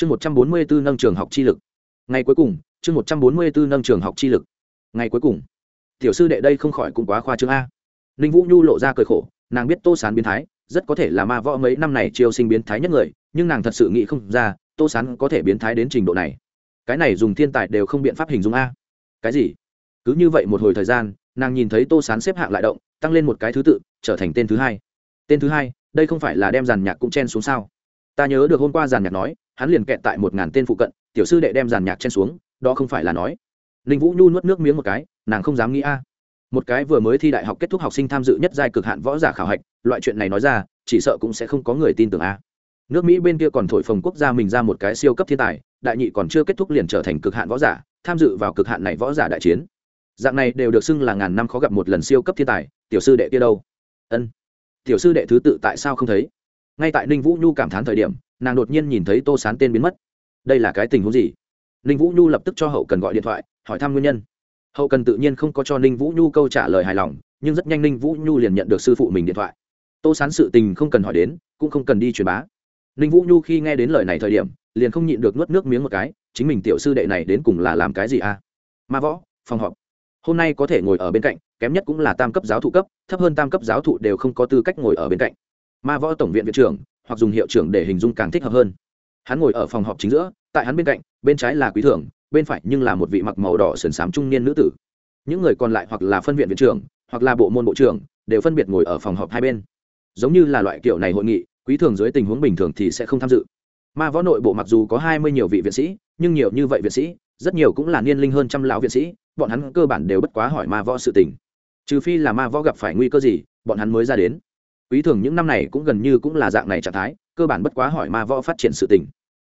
chương một trăm bốn mươi bốn nâng trường học chi lực. Ngày cuối cùng, chương một trăm bốn mươi bốn nâng trường học chi lực. Ngày cuối cùng. Tiểu sư đệ đây không khỏi cũng quá khoa chương a. Ninh vũ nhu lộ ra cười khổ, nàng biết tô sán biến thái, rất có thể là ma võ mấy năm này chiêu sinh biến thái nhất người, nhưng nàng thật sự nghĩ không ra, tô sán có thể biến thái đến trình độ này. Cái này dùng thiên tài đều không biện pháp hình dung a. Cái gì? Cứ như vậy một hồi thời gian, nàng nhìn thấy tô sán xếp hạng lại động, tăng lên một cái thứ tự, trở thành tên thứ hai. Tên thứ hai, đây không phải là đem giàn nhạc cũng chen xuống sao? Ta nhớ được hôm qua giàn nhạc nói hắn liền kẹt tại một ngàn tên phụ cận, tiểu sư đệ đem giàn nhạc chen xuống, đó không phải là nói. Ninh vũ nhu nuốt nước miếng một cái, nàng không dám nghĩ a. Một cái vừa mới thi đại học kết thúc học sinh tham dự nhất giai cực hạn võ giả khảo hạch, loại chuyện này nói ra, chỉ sợ cũng sẽ không có người tin tưởng a. Nước mỹ bên kia còn thổi phồng quốc gia mình ra một cái siêu cấp thiên tài, đại nhị còn chưa kết thúc liền trở thành cực hạn võ giả, tham dự vào cực hạn này võ giả đại chiến. Dạng này đều được xưng là ngàn năm khó gặp một lần siêu cấp thiên tài, tiểu sư đệ kia đâu? Ân. Tiểu sư đệ thứ tự tại sao không thấy? Ngay tại ninh vũ nhu cảm thán thời điểm nàng đột nhiên nhìn thấy tô sán tên biến mất. Đây là cái tình huống gì? Ninh vũ nhu lập tức cho hậu cần gọi điện thoại, hỏi thăm nguyên nhân. Hậu cần tự nhiên không có cho ninh vũ nhu câu trả lời hài lòng, nhưng rất nhanh ninh vũ nhu liền nhận được sư phụ mình điện thoại. Tô sán sự tình không cần hỏi đến, cũng không cần đi truyền bá. Ninh vũ nhu khi nghe đến lời này thời điểm, liền không nhịn được nuốt nước miếng một cái, chính mình tiểu sư đệ này đến cùng là làm cái gì à? Ma võ, phòng họp. Hôm nay có thể ngồi ở bên cạnh, kém nhất cũng là tam cấp giáo thụ cấp, thấp hơn tam cấp giáo thụ đều không có tư cách ngồi ở bên cạnh. Ma võ tổng viện viện trưởng hoặc dùng hiệu trưởng để hình dung càng thích hợp hơn. Hắn ngồi ở phòng họp chính giữa, tại hắn bên cạnh, bên trái là quý thưởng, bên phải nhưng là một vị mặc màu đỏ sườn xám trung niên nữ tử. Những người còn lại hoặc là phân viện viện trưởng, hoặc là bộ môn bộ trưởng, đều phân biệt ngồi ở phòng họp hai bên. Giống như là loại kiểu này hội nghị, quý thường dưới tình huống bình thường thì sẽ không tham dự. Ma võ nội bộ mặc dù có hai mươi nhiều vị viện sĩ, nhưng nhiều như vậy viện sĩ, rất nhiều cũng là niên linh hơn trăm lão viện sĩ, bọn hắn cơ bản đều bất quá hỏi ma võ sự tình. Trừ phi là ma võ gặp phải nguy cơ gì, bọn hắn mới ra đến quý thường những năm này cũng gần như cũng là dạng này trạng thái, cơ bản bất quá hỏi ma võ phát triển sự tình.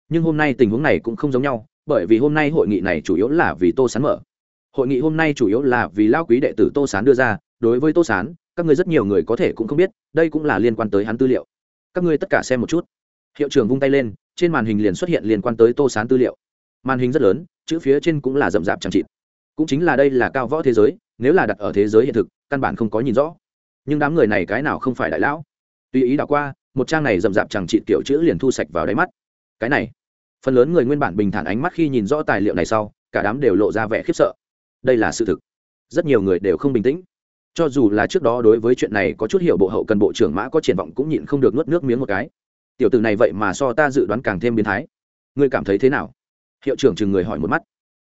Nhưng hôm nay tình huống này cũng không giống nhau, bởi vì hôm nay hội nghị này chủ yếu là vì tô sán mở. Hội nghị hôm nay chủ yếu là vì lao quý đệ tử tô sán đưa ra, đối với tô sán, các người rất nhiều người có thể cũng không biết, đây cũng là liên quan tới hắn tư liệu. Các ngươi tất cả xem một chút. Hiệu trưởng vung tay lên, trên màn hình liền xuất hiện liên quan tới tô sán tư liệu. Màn hình rất lớn, chữ phía trên cũng là rậm rạp chẳng chịt. Cũng chính là đây là cao võ thế giới, nếu là đặt ở thế giới hiện thực, căn bản không có nhìn rõ nhưng đám người này cái nào không phải đại lão? Tùy ý đảo qua, một trang này rậm rạp chẳng trị kiểu chữ liền thu sạch vào đáy mắt. Cái này, phần lớn người nguyên bản bình thản ánh mắt khi nhìn rõ tài liệu này sau, cả đám đều lộ ra vẻ khiếp sợ. Đây là sự thực. Rất nhiều người đều không bình tĩnh. Cho dù là trước đó đối với chuyện này có chút hiểu bộ hậu cần bộ trưởng mã có triển vọng cũng nhịn không được nuốt nước miếng một cái. Tiểu tử này vậy mà so ta dự đoán càng thêm biến thái. Ngươi cảm thấy thế nào? Hiệu trưởng chừng người hỏi một mắt.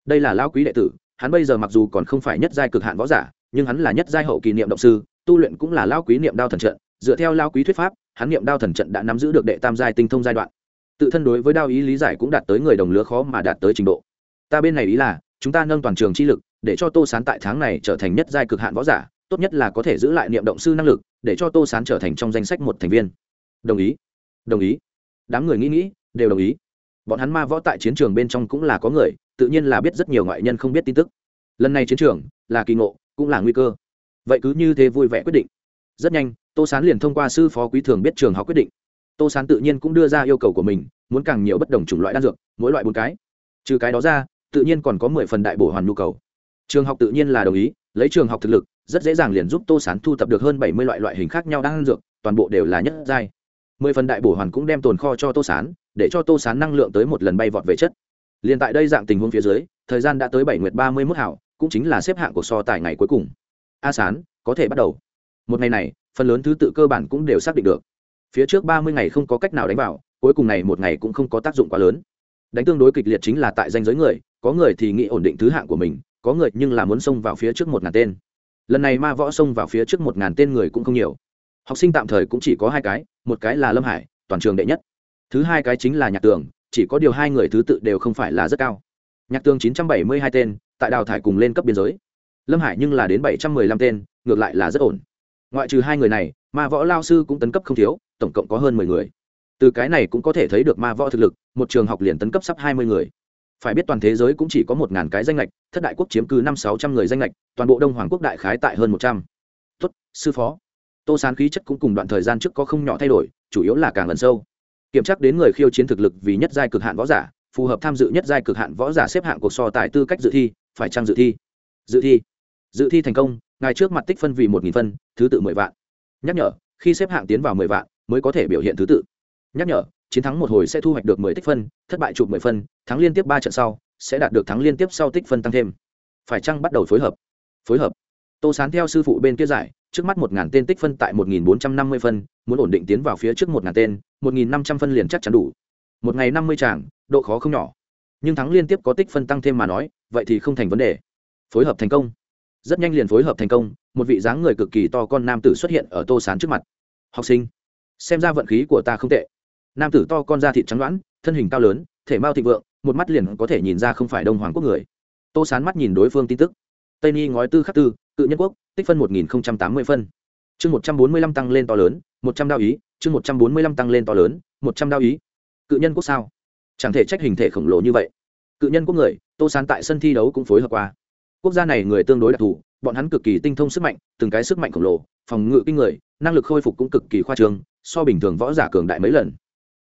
Đây là lao quý đệ tử, hắn bây giờ mặc dù còn không phải nhất giai cực hạn võ giả, nhưng hắn là nhất giai hậu kỳ niệm động sư tu luyện cũng là lao quý niệm đao thần trận, dựa theo lao quý thuyết pháp, hắn niệm đao thần trận đã nắm giữ được đệ tam giai tinh thông giai đoạn. Tự thân đối với đao ý lý giải cũng đạt tới người đồng lứa khó mà đạt tới trình độ. Ta bên này ý là, chúng ta nâng toàn trường chi lực, để cho tô sán tại tháng này trở thành nhất giai cực hạn võ giả, tốt nhất là có thể giữ lại niệm động sư năng lực, để cho tô sán trở thành trong danh sách một thành viên. Đồng ý đồng ý. Đám người nghĩ nghĩ, đều đồng ý. Bọn hắn ma võ tại chiến trường bên trong cũng là có người, tự nhiên là biết rất nhiều ngoại nhân không biết tin tức. Lần này chiến trường là kỳ ngộ, cũng là nguy cơ vậy cứ như thế vui vẻ quyết định. Rất nhanh, tô sán liền thông qua sư phó quý thường biết trường học quyết định. Tô sán tự nhiên cũng đưa ra yêu cầu của mình, muốn càng nhiều bất đồng chủng loại đan dược, mỗi loại bốn cái. Trừ cái đó ra, tự nhiên còn có mười phần đại bổ hoàn nhu cầu. Trường học tự nhiên là đồng ý, lấy trường học thực lực, rất dễ dàng liền giúp tô sán thu thập được hơn bảy mươi loại loại hình khác nhau đan dược, toàn bộ đều là nhất giai. Mười phần đại bổ hoàn cũng đem tồn kho cho tô sán, để cho tô sán năng lượng tới một lần bay vọt về chất. Liền tại đây dạng tình huống phía dưới, thời gian đã tới bảy nguyệt ba mươi mốt hảo, cũng chính là xếp hạng của so tài ngày cuối cùng a sán, có thể bắt đầu. Một ngày này, phần lớn thứ tự cơ bản cũng đều xác định được. Phía trước ba mươi ngày không có cách nào đánh vào, cuối cùng này một ngày cũng không có tác dụng quá lớn. Đánh tương đối kịch liệt chính là tại danh giới người, có người thì nghĩ ổn định thứ hạng của mình, có người nhưng là muốn xông vào phía trước một ngàn tên. Lần này ma võ xông vào phía trước một ngàn tên người cũng không nhiều. Học sinh tạm thời cũng chỉ có hai cái, một cái là lâm hải, toàn trường đệ nhất. Thứ hai cái chính là nhạc tường, chỉ có điều hai người thứ tự đều không phải là rất cao. Nhạc tường chín trăm bảy mươi hai tên, tại đào thải cùng lên cấp biên giới lâm hải nhưng là đến bảy trăm mười lăm tên, ngược lại là rất ổn. Ngoại trừ hai người này, ma võ lao sư cũng tấn cấp không thiếu, tổng cộng có hơn mười người. Từ cái này cũng có thể thấy được ma võ thực lực, một trường học liền tấn cấp sắp hai mươi người. Phải biết toàn thế giới cũng chỉ có một ngàn cái danh lệch thất đại quốc chiếm cứ năm sáu trăm người danh lệch toàn bộ đông hoàng quốc đại khái tại hơn một trăm. Tuất sư phó. Tô sán khí chất cũng cùng đoạn thời gian trước có không nhỏ thay đổi, chủ yếu là càng lần sâu. Kiểm tra đến người khiêu chiến thực lực vì nhất giai cực hạn võ giả, phù hợp tham dự nhất giai cực hạn võ giả xếp hạng cuộc so tài tư cách dự thi, phải trang dự thi? Dự thi dự thi thành công, ngài trước mặt tích phân vì một nghìn phân, thứ tự mười vạn. Nhắc nhở, khi xếp hạng tiến vào mười vạn, mới có thể biểu hiện thứ tự. Nhắc nhở, chiến thắng một hồi sẽ thu hoạch được mười tích phân, thất bại chụp mười phân, thắng liên tiếp ba trận sau, sẽ đạt được thắng liên tiếp sau tích phân tăng thêm. Phải chăng bắt đầu phối hợp? Phối hợp. Tô sán theo sư phụ bên kia giải, trước mắt một ngàn tên tích phân tại một nghìn bốn trăm năm mươi phân, muốn ổn định tiến vào phía trước một ngàn tên, một nghìn năm trăm phân liền chắc chắn đủ. Một ngày năm mươi tràng, độ khó không nhỏ. Nhưng thắng liên tiếp có tích phân tăng thêm mà nói, vậy thì không thành vấn đề. Phối hợp thành công rất nhanh liền phối hợp thành công, một vị dáng người cực kỳ to con nam tử xuất hiện ở tô sán trước mặt. Học sinh, xem ra vận khí của ta không tệ. Nam tử to con da thịt trắng đoán thân hình cao lớn, thể mao thịnh vượng, một mắt liền có thể nhìn ra không phải đông hoàng quốc người. Tô sán mắt nhìn đối phương tin tức. Tây ni ngói tư khắc tư, cự nhân quốc, tích phân một nghìn tám mươi phân. Chương một trăm bốn mươi lăm tăng lên to lớn, một trăm đao ý, chương một trăm bốn mươi lăm tăng lên to lớn, một trăm đao ý. Cự nhân quốc sao? Chẳng thể trách hình thể khổng lồ như vậy. Cự nhân quốc người, tô sán tại sân thi đấu cũng phối hợp qua quốc gia này người tương đối đặc thù, bọn hắn cực kỳ tinh thông sức mạnh, từng cái sức mạnh khổng lồ, phòng ngự kinh người, năng lực khôi phục cũng cực kỳ khoa trương, so bình thường võ giả cường đại mấy lần.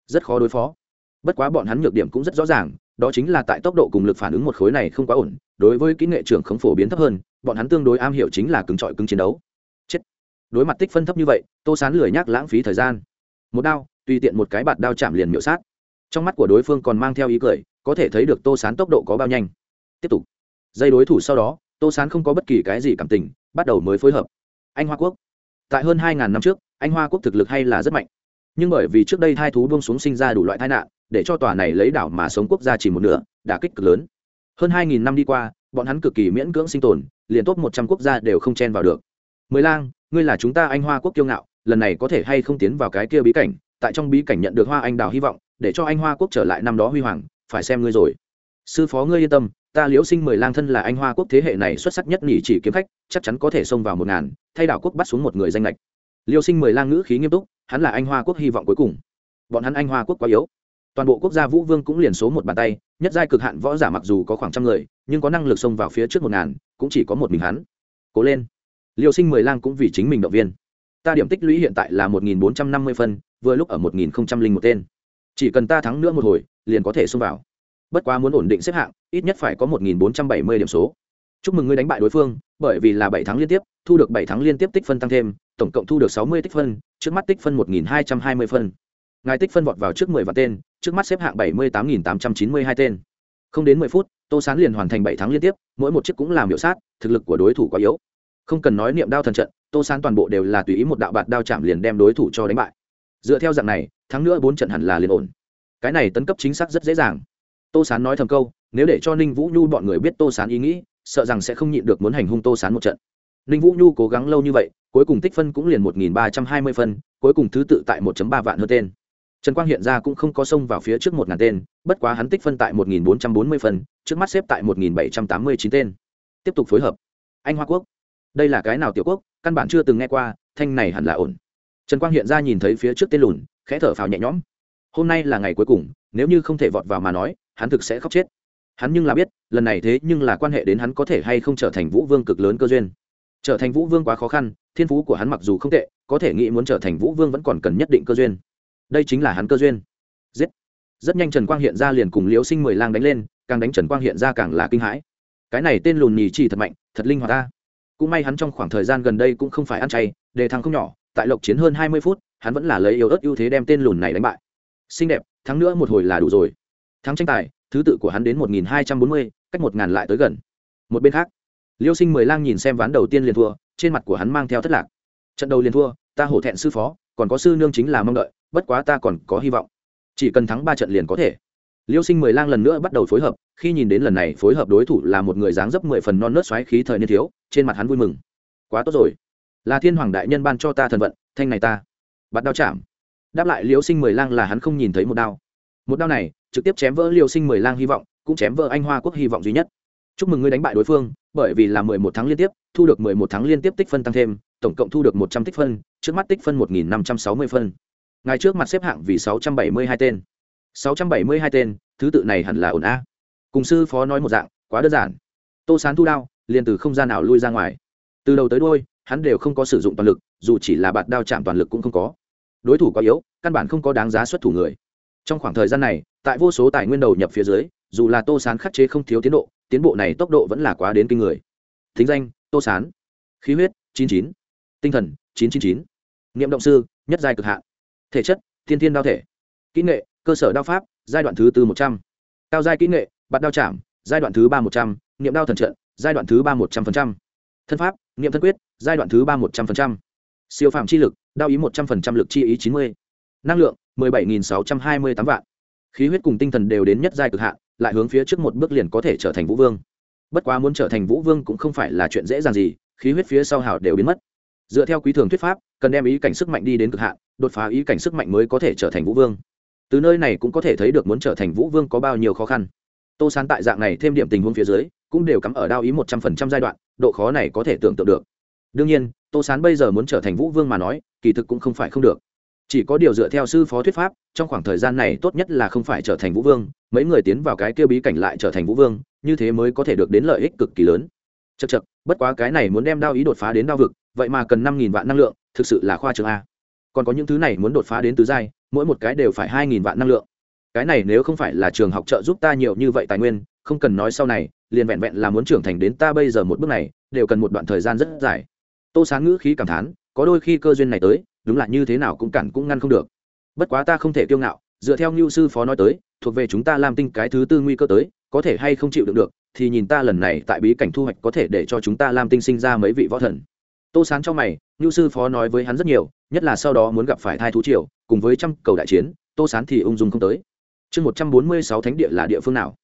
Rất khó đối phó. Bất quá bọn hắn nhược điểm cũng rất rõ ràng, đó chính là tại tốc độ cùng lực phản ứng một khối này không quá ổn, đối với kỹ nghệ trưởng không phổ biến thấp hơn, bọn hắn tương đối am hiểu chính là cứng trọi cứng chiến đấu. Chết. Đối mặt tích phân thấp như vậy, tô sán lười nhác lãng phí thời gian. Một đao, tùy tiện một cái bạt đao chạm liền miễu sát. Trong mắt của đối phương còn mang theo ý cười, có thể thấy được tô sán tốc độ có bao nhanh. Tiếp tục dây đối thủ sau đó, tô sán không có bất kỳ cái gì cảm tình, bắt đầu mới phối hợp. Anh hoa quốc. Tại hơn hai ngàn năm trước, anh hoa quốc thực lực hay là rất mạnh. Nhưng bởi vì trước đây thai thú buông xuống sinh ra đủ loại tai nạn, để cho tòa này lấy đảo mà sống quốc gia chỉ một nửa, đả kích cực lớn. Hơn hai nghìn năm đi qua, bọn hắn cực kỳ miễn cưỡng sinh tồn, liền tốt một trăm quốc gia đều không chen vào được. Mười lang, ngươi là chúng ta anh hoa quốc kiêu ngạo, lần này có thể hay không tiến vào cái kia bí cảnh? Tại trong bí cảnh nhận được hoa anh đào hy vọng, để cho anh hoa quốc trở lại năm đó huy hoàng, phải xem ngươi rồi. Sư phó ngươi yên tâm ta liễu sinh mười lang thân là anh hoa quốc thế hệ này xuất sắc nhất nhỉ chỉ kiếm khách, chắc chắn có thể xông vào một ngàn, thay đảo quốc bắt xuống một người danh lệch liêu sinh mười lang ngữ khí nghiêm túc, hắn là anh hoa quốc hy vọng cuối cùng. Bọn hắn anh hoa quốc quá yếu. Toàn bộ quốc gia vũ vương cũng liền số một bàn tay, nhất giai cực hạn võ giả mặc dù có khoảng trăm người, nhưng có năng lực xông vào phía trước một ngàn, cũng chỉ có một mình hắn. Cố lên. Liêu sinh mười lang cũng vì chính mình động viên. Ta điểm tích lũy hiện tại là một nghìn bốn trăm năm mươi phân, vừa lúc ở một nghìn không trăm lẻ một tên. Chỉ cần ta thắng nữa một hồi, liền có thể xông vào bất quá muốn ổn định xếp hạng, ít nhất phải có một nghìn bốn trăm bảy mươi điểm số. Chúc mừng ngươi đánh bại đối phương, bởi vì là bảy tháng liên tiếp, thu được bảy tháng liên tiếp tích phân tăng thêm, tổng cộng thu được sáu mươi tích phân, trước mắt tích phân một nghìn hai trăm hai mươi phân. Ngài tích phân vọt vào trước mười vạn tên, trước mắt xếp hạng bảy mươi tám nghìn tám trăm chín mươi hai tên. Không đến mười phút, tô sán liền hoàn thành bảy tháng liên tiếp, mỗi một chiếc cũng làm hiệu sát, thực lực của đối thủ quá yếu. Không cần nói niệm đao thần trận, tô sán toàn bộ đều là tùy ý một đạo bạt đao chạm liền đem đối thủ cho đánh bại. Dựa theo dạng này, thắng nữa bốn trận hẳn là liền ổn. Cái này tấn cấp chính xác rất dễ dàng tô sán nói thầm câu, nếu để cho ninh vũ nhu bọn người biết tô sán ý nghĩ, sợ rằng sẽ không nhịn được muốn hành hung tô sán một trận. Ninh vũ nhu cố gắng lâu như vậy, cuối cùng tích phân cũng liền một nghìn ba trăm hai mươi phân, cuối cùng thứ tự tại một ba vạn hơn tên. Trần quang hiện ra cũng không có xông vào phía trước một ngàn tên, bất quá hắn tích phân tại một nghìn bốn trăm bốn mươi phân, trước mắt xếp tại một nghìn bảy trăm tám mươi chín tên. Tiếp tục phối hợp. Anh hoa quốc. Đây là cái nào tiểu quốc, căn bản chưa từng nghe qua, thanh này hẳn là ổn. Trần quang hiện ra nhìn thấy phía trước tên lùn, khẽ thở phào nhẹ nhõm. Hôm nay là ngày cuối cùng, nếu như không thể vọt vào mà nói hắn thực sẽ khóc chết. Hắn nhưng là biết, lần này thế nhưng là quan hệ đến hắn có thể hay không trở thành vũ vương cực lớn cơ duyên. Trở thành vũ vương quá khó khăn, thiên phú của hắn mặc dù không tệ, có thể nghĩ muốn trở thành vũ vương vẫn còn cần nhất định cơ duyên. Đây chính là hắn cơ duyên. Giết. Rất nhanh trần quang hiện ra liền cùng liễu sinh mười lang đánh lên, càng đánh trần quang hiện ra càng là kinh hãi. Cái này tên lùn nhì chỉ thật mạnh, thật linh hoạt ta. Cũng may hắn trong khoảng thời gian gần đây cũng không phải ăn chay, đề thắng không nhỏ, tại lộc chiến hơn hai mươi phút, hắn vẫn là lấy yếu ớt ưu thế đem tên lùn này đánh bại. Xinh đẹp, thắng nữa một hồi là đủ rồi thắng tranh tài, thứ tự của hắn đến một nghìn hai trăm bốn mươi, cách một ngàn lại tới gần. Một bên khác, liêu sinh mười lang nhìn xem ván đầu tiên liền thua, trên mặt của hắn mang theo thất lạc. Trận đầu liền thua, ta hổ thẹn sư phó, còn có sư nương chính là mong đợi, bất quá ta còn có hy vọng. Chỉ cần thắng ba trận liền có thể. Liêu sinh mười lang lần nữa bắt đầu phối hợp, khi nhìn đến lần này phối hợp đối thủ là một người dáng dấp mười phần non nớt xoáy khí thời niên thiếu, trên mặt hắn vui mừng. Quá tốt rồi. Là thiên hoàng đại nhân ban cho ta thần vận, thanh này ta. Bắt đao chạm. Đáp lại liêu sinh mười lang là hắn không nhìn thấy một đao một đao này, trực tiếp chém vỡ liêu sinh mười lang hy vọng, cũng chém vỡ anh hoa quốc hy vọng duy nhất. Chúc mừng ngươi đánh bại đối phương, bởi vì là mười một tháng liên tiếp, thu được mười một tháng liên tiếp tích phân tăng thêm, tổng cộng thu được một trăm tích phân, trước mắt tích phân một nghìn năm trăm sáu mươi phân. Ngày trước mặt xếp hạng vì sáu trăm bảy mươi hai tên. Sáu trăm bảy mươi hai tên, thứ tự này hẳn là ổn a. Cùng sư phó nói một dạng, quá đơn giản. Tô sán thu đao, liền từ không gian nào lui ra ngoài. Từ đầu tới đôi hắn đều không có sử dụng toàn lực, dù chỉ là bạt đao chạm toàn lực cũng không có. Đối thủ có yếu, căn bản không có đáng giá xuất thủ người trong khoảng thời gian này, tại vô số tài nguyên đầu nhập phía dưới, dù là tô sán khắc chế không thiếu tiến độ, tiến bộ này tốc độ vẫn là quá đến kinh người. Thính danh, tô sán. Khí huyết, chín chín. Tinh thần, chín chín chín. Niệm động sư, nhất giai cực hạn. Thể chất, thiên thiên đao thể. Kỹ nghệ, cơ sở đao pháp, giai đoạn thứ tư một trăm. Cao giai kỹ nghệ, bạt đao chạm, giai đoạn thứ ba một trăm. Niệm đao thần trận, giai đoạn thứ ba một trăm linh thân pháp, niệm thân quyết, giai đoạn thứ ba một trăm linh siêu phạm chi lực, đao ý một trăm linh lực chi ý chín mươi năng lượng, mười bảy nghìn sáu trăm hai mươi tám vạn. Khí huyết cùng tinh thần đều đến nhất giai cực hạn, lại hướng phía trước một bước liền có thể trở thành vũ vương. Bất quá muốn trở thành vũ vương cũng không phải là chuyện dễ dàng gì, khí huyết phía sau hào đều biến mất. Dựa theo quý thường thuyết pháp, cần đem ý cảnh sức mạnh đi đến cực hạn, đột phá ý cảnh sức mạnh mới có thể trở thành vũ vương. Từ nơi này cũng có thể thấy được muốn trở thành vũ vương có bao nhiêu khó khăn. Tô sán tại dạng này thêm điểm tình huống phía dưới, cũng đều cắm ở đao ý một trăm phần trăm giai đoạn, độ khó này có thể tưởng tượng được. Đương nhiên, tô sán bây giờ muốn trở thành vũ vương mà nói, kỳ thực cũng không phải không được chỉ có điều dựa theo sư phó thuyết pháp, trong khoảng thời gian này tốt nhất là không phải trở thành vũ vương, mấy người tiến vào cái kia bí cảnh lại trở thành vũ vương, như thế mới có thể được đến lợi ích cực kỳ lớn. Chật chật bất quá cái này muốn đem đao ý đột phá đến đao vực, vậy mà cần năm nghìn vạn năng lượng, thực sự là khoa trường a. Còn có những thứ này muốn đột phá đến tứ giai, mỗi một cái đều phải hai nghìn vạn năng lượng. Cái này nếu không phải là trường học trợ giúp ta nhiều như vậy tài nguyên, không cần nói sau này, liền vẹn vẹn là muốn trưởng thành đến ta bây giờ một bước này, đều cần một đoạn thời gian rất dài. Tô sáng ngữ khí cảm thán, có đôi khi cơ duyên này tới đúng là như thế nào cũng cản cũng ngăn không được. Bất quá ta không thể kiêu ngạo, dựa theo Ngưu sư phó nói tới, thuộc về chúng ta làm tinh cái thứ tư nguy cơ tới, có thể hay không chịu được được, thì nhìn ta lần này tại bí cảnh thu hoạch có thể để cho chúng ta làm tinh sinh ra mấy vị võ thần. Tô sán cho mày, Ngưu sư phó nói với hắn rất nhiều, nhất là sau đó muốn gặp phải thai thú triều, cùng với trăm cầu đại chiến, tô sán thì ung dung không tới. Chương một trăm bốn mươi sáu thánh địa là địa phương nào?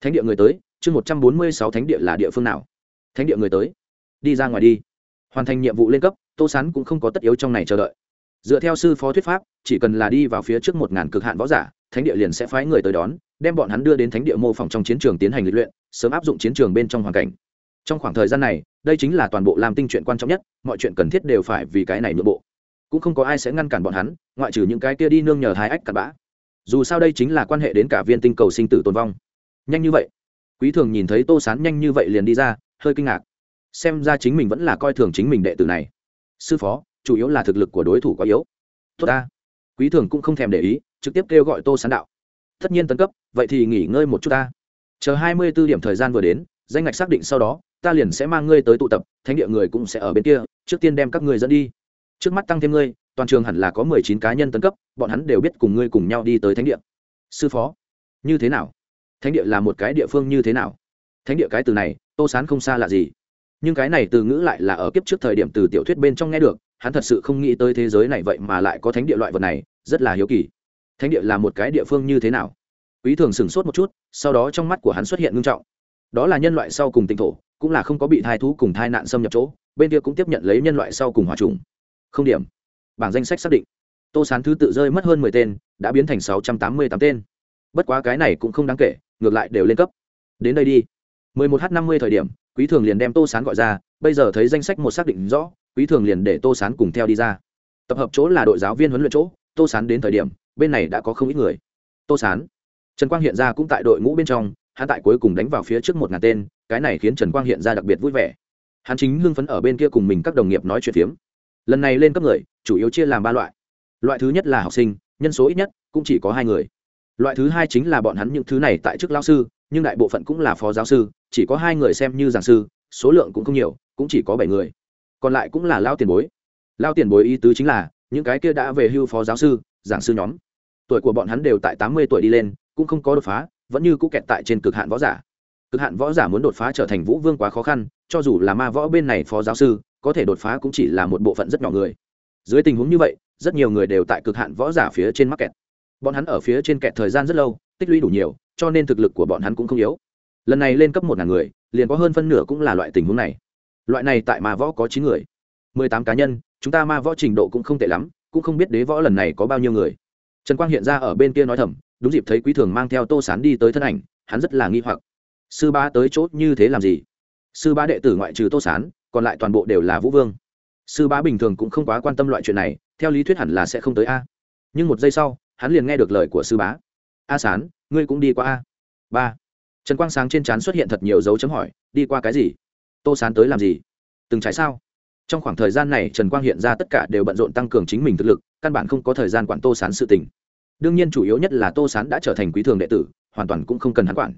Thánh địa người tới, chương một trăm bốn mươi sáu thánh địa là địa phương nào? Thánh địa người tới. Đi ra ngoài đi. Hoàn thành nhiệm vụ lên cấp, tô sán cũng không có tất yếu trong này chờ đợi dựa theo sư phó thuyết pháp, chỉ cần là đi vào phía trước một ngàn cực hạn võ giả, thánh địa liền sẽ phái người tới đón, đem bọn hắn đưa đến thánh địa mô phỏng trong chiến trường tiến hành lịch luyện, sớm áp dụng chiến trường bên trong hoàn cảnh. Trong khoảng thời gian này, đây chính là toàn bộ làm tinh chuyện quan trọng nhất, mọi chuyện cần thiết đều phải vì cái này nội bộ. Cũng không có ai sẽ ngăn cản bọn hắn, ngoại trừ những cái kia đi nương nhờ hai ách cặn bã. Dù sao đây chính là quan hệ đến cả viên tinh cầu sinh tử tồn vong. Nhanh như vậy. Quý thường nhìn thấy tô sán nhanh như vậy liền đi ra, hơi kinh ngạc. Xem ra chính mình vẫn là coi thường chính mình đệ tử này. Sư phó chủ yếu là thực lực của đối thủ quá yếu. Tốt ta. Quý thường cũng không thèm để ý, trực tiếp kêu gọi tô sán đạo. Tất nhiên tấn cấp, vậy thì nghỉ ngơi một chút ta. Chờ hai mươi b ố điểm thời gian vừa đến, danh ngạch xác định sau đó, ta liền sẽ mang ngươi tới tụ tập, thánh địa người cũng sẽ ở bên kia, trước tiên đem các ngươi dẫn đi. Trước mắt tăng thêm ngươi, toàn trường hẳn là có mười chín cá nhân tấn cấp, bọn hắn đều biết cùng ngươi cùng nhau đi tới thánh địa. Sư phó, như thế nào? Thánh địa là một cái địa phương như thế nào? Thánh địa cái từ này, tô sán không xa là gì. Nhưng cái này từ ngữ lại là ở kiếp trước thời điểm từ tiểu thuyết bên trong nghe được hắn thật sự không nghĩ tới thế giới này vậy mà lại có thánh địa loại vật này, rất là hiếu kỳ. Thánh địa là một cái địa phương như thế nào? Quý thường sửng sốt một chút, sau đó trong mắt của hắn xuất hiện ngưng trọng. Đó là nhân loại sau cùng tỉnh thổ, cũng là không có bị thai thú cùng thai nạn xâm nhập chỗ, bên kia cũng tiếp nhận lấy nhân loại sau cùng hòa trùng. Không điểm. Bảng danh sách xác định. Tô sán thứ tự rơi mất hơn mười tên, đã biến thành sáu trăm tám mươi tám tên. Bất quá cái này cũng không đáng kể, ngược lại đều lên cấp. Đến đây đi. mười một h năm mươi thời điểm, quý thường liền đem tô sán gọi ra, bây giờ thấy danh sách một xác định rõ quý thường liền để tô sán cùng theo đi ra. Tập hợp chỗ là đội giáo viên huấn luyện chỗ, tô sán đến thời điểm, bên này đã có không ít người. Tô sán. Trần quang hiện ra cũng tại đội ngũ bên trong, hắn tại cuối cùng đánh vào phía trước một ngàn tên, cái này khiến trần quang hiện ra đặc biệt vui vẻ. Hắn chính hưng phấn ở bên kia cùng mình các đồng nghiệp nói chuyện phiếm. Lần này lên cấp người, chủ yếu chia làm ba loại. Loại thứ nhất là học sinh, nhân số ít nhất cũng chỉ có hai người. Loại thứ hai chính là bọn hắn những thứ này tại chức lao sư, nhưng đại bộ phận cũng là phó giáo sư, chỉ có hai người xem như giảng sư, số lượng cũng không nhiều, cũng chỉ có bảy người còn lại cũng là lao tiền bối. Lao tiền bối ý tứ chính là, những cái kia đã về hưu phó giáo sư, giảng sư nhóm. Tuổi của bọn hắn đều tại tám mươi tuổi đi lên, cũng không có đột phá, vẫn như cũ kẹt tại trên cực hạn võ giả. Cực hạn võ giả muốn đột phá trở thành vũ vương quá khó khăn, cho dù là ma võ bên này phó giáo sư, có thể đột phá cũng chỉ là một bộ phận rất nhỏ người. Dưới tình huống như vậy, rất nhiều người đều tại cực hạn võ giả phía trên mắc kẹt. Bọn hắn ở phía trên kẹt thời gian rất lâu, tích lũy đủ nhiều, cho nên thực lực của bọn hắn cũng không yếu. Lần này lên cấp một ngàn người, liền có hơn phân nửa cũng là loại tình huống này loại này tại ma võ có chín người. Mười tám cá nhân, chúng ta ma võ trình độ cũng không tệ lắm, cũng không biết đế võ lần này có bao nhiêu người. Trần quang hiện ra ở bên kia nói thầm, đúng dịp thấy quý thường mang theo tô sán đi tới thân ảnh, hắn rất là nghi hoặc. Sư ba tới chốt như thế làm gì? Sư ba đệ tử ngoại trừ tô sán, còn lại toàn bộ đều là vũ vương. Sư bá bình thường cũng không quá quan tâm loại chuyện này, theo lý thuyết hẳn là sẽ không tới a. Nhưng một giây sau, hắn liền nghe được lời của sư bá. A sán, ngươi cũng đi qua a. Ba. Trần quang sáng trên trán xuất hiện thật nhiều dấu chấm hỏi, đi qua cái gì? Tô sán tới làm gì? Từng trái sao? Trong khoảng thời gian này, trần quang hiện ra tất cả đều bận rộn tăng cường chính mình thực lực, căn bản không có thời gian quản tô sán sự tình. Đương nhiên chủ yếu nhất là tô sán đã trở thành quý thường đệ tử, hoàn toàn cũng không cần hắn quản.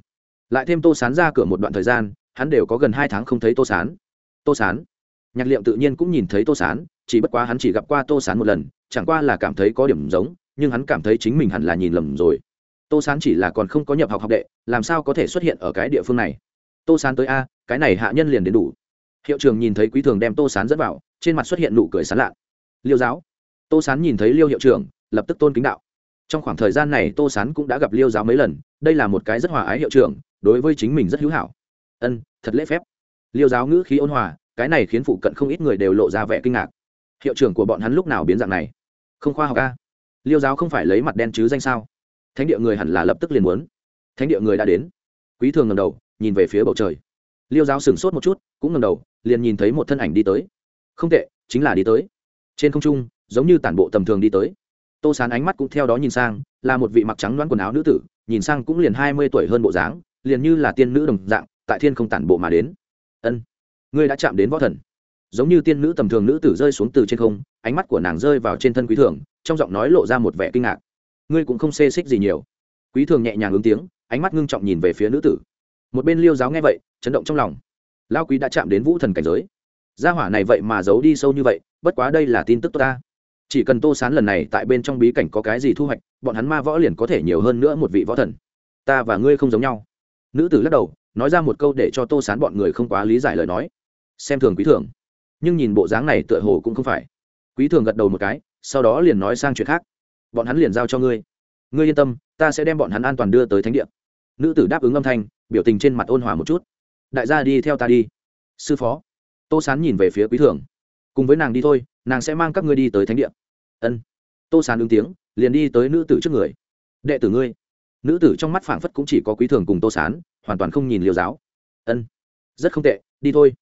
Lại thêm tô sán ra cửa một đoạn thời gian, hắn đều có gần hai tháng không thấy tô sán. Tô sán? Nhạc liệm tự nhiên cũng nhìn thấy tô sán, chỉ bất quá hắn chỉ gặp qua tô sán một lần, chẳng qua là cảm thấy có điểm giống, nhưng hắn cảm thấy chính mình hẳn là nhìn lầm rồi. Tô sán chỉ là còn không có nhập học học đệ, làm sao có thể xuất hiện ở cái địa phương này? Tô sán tới a, cái này hạ nhân liền đến đủ. Hiệu trường nhìn thấy quý thường đem tô sán dẫn vào, trên mặt xuất hiện nụ cười sán lạ. Liêu giáo. Tô sán nhìn thấy liêu hiệu trưởng, lập tức tôn kính đạo. Trong khoảng thời gian này, tô sán cũng đã gặp liêu giáo mấy lần, đây là một cái rất hòa ái hiệu trưởng, đối với chính mình rất hữu hảo. Ân, thật lễ phép. Liêu giáo ngữ khí ôn hòa, cái này khiến phụ cận không ít người đều lộ ra vẻ kinh ngạc. Hiệu trưởng của bọn hắn lúc nào biến dạng này? Không khoa học a. Liêu giáo không phải lấy mặt đen chứ danh sao? Thánh địa người hẳn là lập tức liền muốn. Thánh địa người đã đến. Quý thường ngầm đầu nhìn về phía bầu trời. Liêu giáo sửng sốt một chút, cũng ngầm đầu, liền nhìn thấy một thân ảnh đi tới. Không tệ, chính là đi tới. Trên không trung, giống như tản bộ tầm thường đi tới. Tô sán ánh mắt cũng theo đó nhìn sang, là một vị mặc trắng đoán quần áo nữ tử, nhìn sang cũng liền hai mươi tuổi hơn bộ dáng, liền như là tiên nữ đồng dạng, tại thiên không tản bộ mà đến. Ân, ngươi đã chạm đến võ thần. Giống như tiên nữ tầm thường nữ tử rơi xuống từ trên không, ánh mắt của nàng rơi vào trên thân quý thường, trong giọng nói lộ ra một vẻ kinh ngạc. Ngươi cũng không xê xích gì nhiều. Quý thường nhẹ nhàng ứng tiếng, ánh mắt ngưng trọng nhìn về phía nữ tử một bên liêu giáo nghe vậy, chấn động trong lòng. Lao quý đã chạm đến vũ thần cảnh giới. Gia hỏa này vậy mà giấu đi sâu như vậy, bất quá đây là tin tức tốt ta. Chỉ cần tô sán lần này tại bên trong bí cảnh có cái gì thu hoạch, bọn hắn ma võ liền có thể nhiều hơn nữa một vị võ thần. Ta và ngươi không giống nhau. Nữ tử lắc đầu, nói ra một câu để cho tô sán bọn người không quá lý giải lời nói. Xem thường quý thường nhưng nhìn bộ dáng này tựa hồ cũng không phải. Quý thường gật đầu một cái, sau đó liền nói sang chuyện khác. Bọn hắn liền giao cho ngươi. Ngươi yên tâm, ta sẽ đem bọn hắn an toàn đưa tới thánh địa. Nữ tử đáp ứng âm thanh biểu tình trên mặt ôn hòa một chút. Đại gia đi theo ta đi. Sư phó. Tô sán nhìn về phía quý thường cùng với nàng đi thôi, nàng sẽ mang các ngươi đi tới thánh địa. Ân. Tô sán ứng tiếng, liền đi tới nữ tử trước người. Đệ tử ngươi. Nữ tử trong mắt phảng phất cũng chỉ có quý thường cùng tô sán, hoàn toàn không nhìn liều giáo. Ân. Rất không tệ, đi thôi.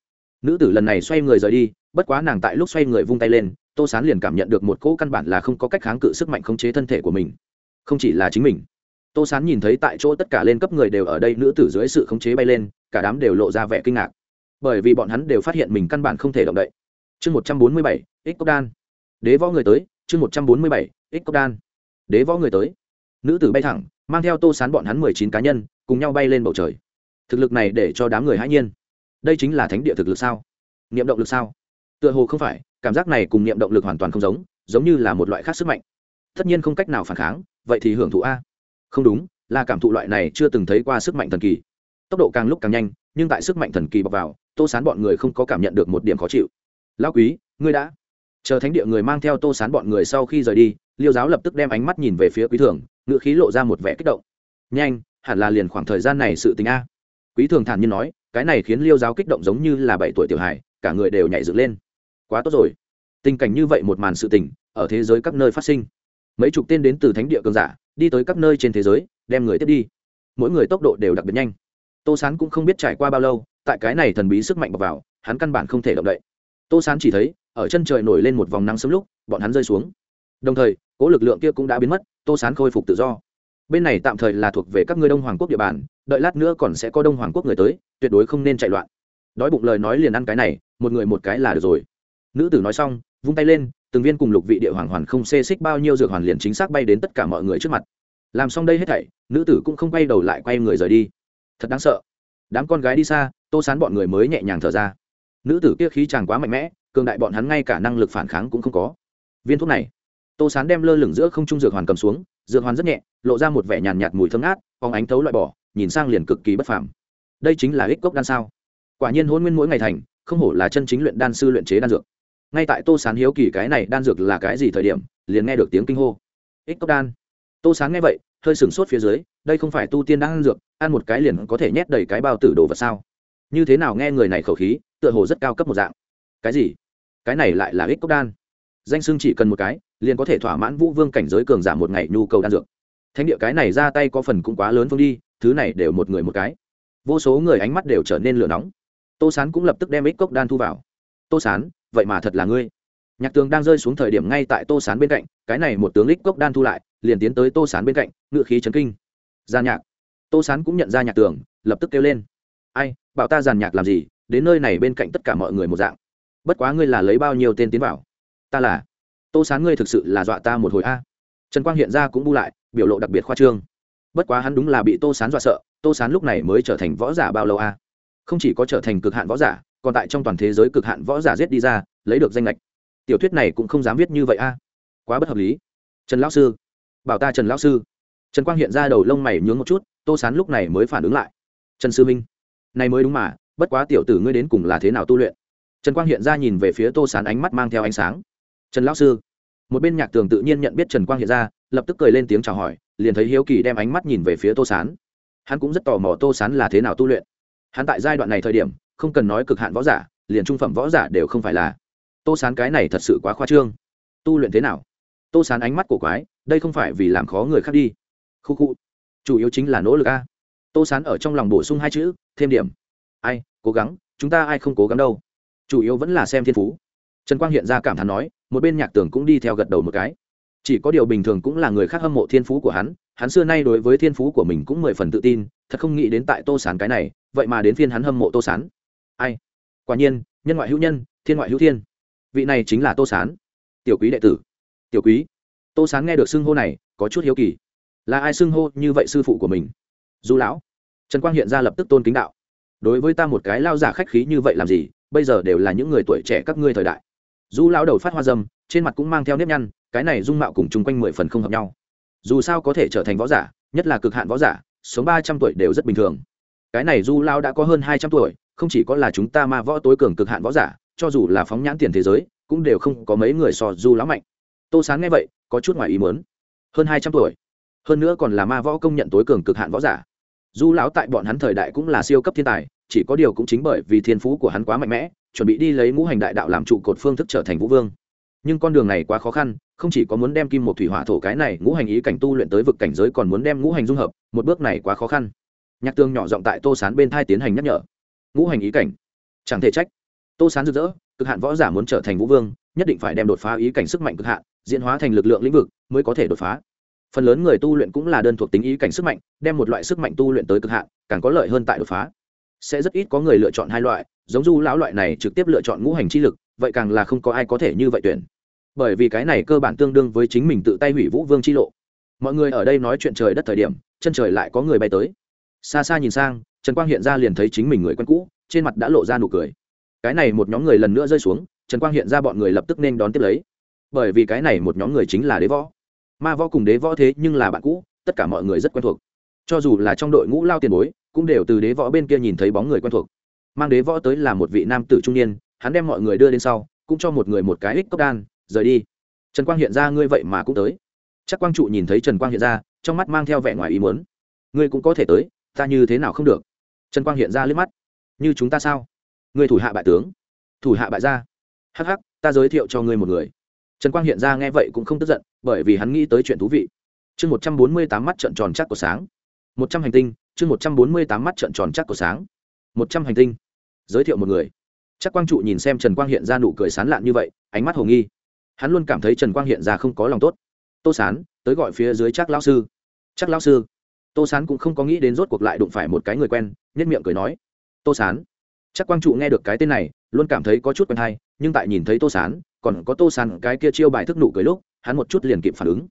Nữ tử lần này xoay người rời đi, bất quá nàng tại lúc xoay người vung tay lên, tô sán liền cảm nhận được một cỗ căn bản là không có cách kháng cự sức mạnh khống chế thân thể của mình. Không chỉ là chính mình tô sán nhìn thấy tại chỗ tất cả lên cấp người đều ở đây nữ tử dưới sự khống chế bay lên, cả đám đều lộ ra vẻ kinh ngạc. Bởi vì bọn hắn đều phát hiện mình căn bản không thể động đậy. Chương một trăm bốn mươi bảy, ích cốc đan. Đế võ người tới, chương một trăm bốn mươi bảy, ích cốc đan. Đế võ người tới. Nữ tử bay thẳng, mang theo tô sán bọn hắn mười chín cá nhân, cùng nhau bay lên bầu trời. Thực lực này để cho đám người hãy nhiên. Đây chính là thánh địa thực lực sao? Niệm động lực sao? Tựa hồ không phải, cảm giác này cùng niệm động lực hoàn toàn không giống giống như là một loại khác sức mạnh. Tất nhiên không cách nào phản kháng, vậy thì hưởng thụ a không đúng, là cảm thụ loại này chưa từng thấy qua sức mạnh thần kỳ. Tốc độ càng lúc càng nhanh, nhưng tại sức mạnh thần kỳ bọc vào, tô sán bọn người không có cảm nhận được một điểm khó chịu. Lão quý, ngươi đã chờ thánh địa người mang theo tô sán bọn người sau khi rời đi, liêu giáo lập tức đem ánh mắt nhìn về phía quý thường ngựa khí lộ ra một vẻ kích động. Nhanh, hẳn là liền khoảng thời gian này sự tình a. Quý thường thản nhiên nói, cái này khiến liêu giáo kích động giống như là bảy tuổi tiểu hài, cả người đều nhảy dựng lên. Quá tốt rồi. Tình cảnh như vậy một màn sự tình, ở thế giới các nơi phát sinh. Mấy chục tên đến từ thánh địa cường giả đi tới các nơi trên thế giới, đem người tiếp đi. Mỗi người tốc độ đều đặc biệt nhanh. Tô sán cũng không biết trải qua bao lâu, tại cái này thần bí sức mạnh bọc vào, hắn căn bản không thể động đậy. Tô sán chỉ thấy, ở chân trời nổi lên một vòng nắng sớm lúc, bọn hắn rơi xuống. Đồng thời, cố lực lượng kia cũng đã biến mất, tô sán khôi phục tự do. Bên này tạm thời là thuộc về các ngươi đông hoàng quốc địa bàn, đợi lát nữa còn sẽ có đông hoàng quốc người tới, tuyệt đối không nên chạy loạn. Đói bụng lời nói liền ăn cái này, một người một cái là được rồi. Nữ tử nói xong, vung tay lên từng viên cùng lục vị địa hoàng hoàn không xê xích bao nhiêu dược hoàn liền chính xác bay đến tất cả mọi người trước mặt. Làm xong đây hết thảy, nữ tử cũng không quay đầu lại quay người rời đi. Thật đáng sợ. Đám con gái đi xa, tô sán bọn người mới nhẹ nhàng thở ra. Nữ tử kia khí chàng quá mạnh mẽ, cường đại bọn hắn ngay cả năng lực phản kháng cũng không có. Viên thuốc này. Tô sán đem lơ lửng giữa không trung dược hoàn cầm xuống, dược hoàn rất nhẹ, lộ ra một vẻ nhàn nhạt mùi thơm ngát phóng ánh thấu loại bỏ, nhìn sang liền cực kỳ bất phàm. Đây chính là ích cốc đan sao. Quả nhiên hôn nguyên mỗi ngày thành, không hổ là chân chính luyện đan sư luyện chế đan dược ngay tại tô sán hiếu kỳ cái này đan dược là cái gì thời điểm, liền nghe được tiếng kinh hô. Ích cốc đan. Tô sán nghe vậy, hơi sửng sốt phía dưới, đây không phải tu tiên đan dược, ăn một cái liền có thể nhét đầy cái bao tử đồ vật sao? Như thế nào nghe người này khẩu khí, tựa hồ rất cao cấp một dạng. Cái gì? Cái này lại là ích cốc đan. Danh sưng chỉ cần một cái, liền có thể thỏa mãn vũ vương cảnh giới cường giảm một ngày nhu cầu đan dược. Thánh địa cái này ra tay có phần cũng quá lớn phương đi, thứ này đều một người một cái. Vô số người ánh mắt đều trở nên lửa nóng. Tô sán cũng lập tức đem ích cốc đan thu vào. Tô sán vậy mà thật là ngươi. Nhạc tường đang rơi xuống thời điểm ngay tại tô sán bên cạnh, cái này một tướng lích cốc đan thu lại, liền tiến tới tô sán bên cạnh, ngự khí chấn kinh. Gian nhạc. Tô sán cũng nhận ra nhạc tường, lập tức kêu lên. Ai, bảo ta giàn nhạc làm gì, đến nơi này bên cạnh tất cả mọi người một dạng. Bất quá ngươi là lấy bao nhiêu tên tiến vào? Ta là. Tô sán ngươi thực sự là dọa ta một hồi a. Trần quang hiện ra cũng bu lại, biểu lộ đặc biệt khoa trương. Bất quá hắn đúng là bị tô sán dọa sợ, tô sán lúc này mới trở thành võ giả bao lâu a? Không chỉ có trở thành cực hạn võ giả còn tại trong toàn thế giới cực hạn võ giả giết đi ra, lấy được danh lệch tiểu thuyết này cũng không dám viết như vậy a. Quá bất hợp lý. Trần lão sư, bảo ta trần lão sư. Trần quang hiện ra đầu lông mày nhướng một chút, tô sán lúc này mới phản ứng lại. Trần sư minh này mới đúng mà, bất quá tiểu tử ngươi đến cùng là thế nào tu luyện? Trần quang hiện ra nhìn về phía tô sán ánh mắt mang theo ánh sáng. Trần lão sư, một bên nhạc tường tự nhiên nhận biết trần quang hiện ra, lập tức cười lên tiếng chào hỏi, liền thấy hiếu kỳ đem ánh mắt nhìn về phía tô sán. Hắn cũng rất tò mò tô sán là thế nào tu luyện. Hắn tại giai đoạn này thời điểm không cần nói cực hạn võ giả, liền trung phẩm võ giả đều không phải là. Tô sán cái này thật sự quá khoa trương. Tu luyện thế nào? Tô sán ánh mắt của quái, đây không phải vì làm khó người khác đi. Khu khu. Chủ yếu chính là nỗ lực a. Tô sán ở trong lòng bổ sung hai chữ, thêm điểm. Ai, cố gắng, chúng ta ai không cố gắng đâu. Chủ yếu vẫn là xem thiên phú. Trần quang hiện ra cảm thán nói, một bên nhạc tường cũng đi theo gật đầu một cái. Chỉ có điều bình thường cũng là người khác hâm mộ thiên phú của hắn hắn xưa nay đối với thiên phú của mình cũng mười phần tự tin, thật không nghĩ đến tại tô sán cái này, vậy mà đến phiên hắn hâm mộ tô sán ai? Quả nhiên, nhân ngoại hữu nhân, thiên ngoại hữu thiên. Vị này chính là tô sán. Tiểu quý đệ tử. Tiểu quý. Tô sán nghe được xưng hô này, có chút hiếu kỳ. Là ai xưng hô như vậy sư phụ của mình? Du lão. Trần quang hiện ra lập tức tôn kính đạo. Đối với ta một cái lao giả khách khí như vậy làm gì, bây giờ đều là những người tuổi trẻ các ngươi thời đại. Du lão đầu phát hoa dâm, trên mặt cũng mang theo nếp nhăn, cái này dung mạo cùng chung quanh mười phần không hợp nhau. Dù sao có thể trở thành võ giả, nhất là cực hạn võ giả, sống ba trăm tuổi đều rất bình thường. Cái này du Lão đã có hơn hai trăm tuổi không chỉ có là chúng ta ma võ tối cường cực hạn võ giả, cho dù là phóng nhãn tiền thế giới, cũng đều không có mấy người so du lão mạnh. Tô sáng nghe vậy, có chút ngoài ý mớn hơn hai trăm tuổi. Hơn nữa còn là ma võ công nhận tối cường cực hạn võ giả. Du lão tại bọn hắn thời đại cũng là siêu cấp thiên tài, chỉ có điều cũng chính bởi vì thiên phú của hắn quá mạnh mẽ, chuẩn bị đi lấy ngũ hành đại đạo làm trụ cột phương thức trở thành vũ vương. Nhưng con đường này quá khó khăn, không chỉ có muốn đem kim một thủy hỏa thổ cái này ngũ hành ý cảnh tu luyện tới vực cảnh giới còn muốn đem ngũ hành dung hợp, một bước này quá khó khăn. Nhạc tương nhỏ giọng tại tô sán bên thai tiến hành nhắc nhở ngũ hành ý cảnh. Chẳng thể trách. Tô sán rực rỡ, cực hạn võ giả muốn trở thành vũ vương, nhất định phải đem đột phá ý cảnh sức mạnh cực hạn, diễn hóa thành lực lượng lĩnh vực mới có thể đột phá. Phần lớn người tu luyện cũng là đơn thuộc tính ý cảnh sức mạnh, đem một loại sức mạnh tu luyện tới cực hạn, càng có lợi hơn tại đột phá. Sẽ rất ít có người lựa chọn hai loại, giống du lão loại này trực tiếp lựa chọn ngũ hành chi lực, vậy càng là không có ai có thể như vậy tuyển. Bởi vì cái này cơ bản tương đương với chính mình tự tay hủy vũ vương chi lộ. Mọi người ở đây nói chuyện trời đất thời điểm, chân trời lại có người bay tới. Xa xa nhìn sang trần quang hiện ra liền thấy chính mình người quen cũ, trên mặt đã lộ ra nụ cười. Cái này một nhóm người lần nữa rơi xuống, trần quang hiện ra bọn người lập tức nên đón tiếp lấy. Bởi vì cái này một nhóm người chính là đế võ. Ma võ cùng đế võ thế nhưng là bạn cũ, tất cả mọi người rất quen thuộc. Cho dù là trong đội ngũ lao tiền bối, cũng đều từ đế võ bên kia nhìn thấy bóng người quen thuộc. Mang đế võ tới là một vị nam tử trung niên, hắn đem mọi người đưa lên sau, cũng cho một người một cái ích cốc đan, rời đi. Trần quang hiện ra ngươi vậy mà cũng tới. Chắc quang trụ nhìn thấy trần quang hiện ra, trong mắt mang theo vẻ ngoài ý muốn. Ngươi cũng có thể tới, ta như thế nào không được? Trần quang hiện ra liếc mắt. Như chúng ta sao? Ngươi thủ hạ bại tướng, thủ hạ bại gia. Hh ta giới thiệu cho ngươi một người. Trần quang hiện ra nghe vậy cũng không tức giận, bởi vì hắn nghĩ tới chuyện thú vị. Chương một trăm bốn mươi tám mắt trận tròn chắc của sáng. Một trăm hành tinh, chương một trăm bốn mươi tám mắt trận tròn chắc của sáng. Một trăm hành tinh. Giới thiệu một người. Chắc quang trụ nhìn xem trần quang hiện ra nụ cười sán lạn như vậy, ánh mắt hồ nghi. Hắn luôn cảm thấy trần quang hiện ra không có lòng tốt. Tô sán, tới gọi phía dưới chắc lão sư. Chắc lão sư tô sán cũng không có nghĩ đến rốt cuộc lại đụng phải một cái người quen nhất miệng cười nói, tô sán. Chắc quang trụ nghe được cái tên này, luôn cảm thấy có chút quen hay, nhưng tại nhìn thấy tô sán, còn có tô sán cái kia chiêu bài thức nụ cười lúc, hắn một chút liền kịp phản ứng.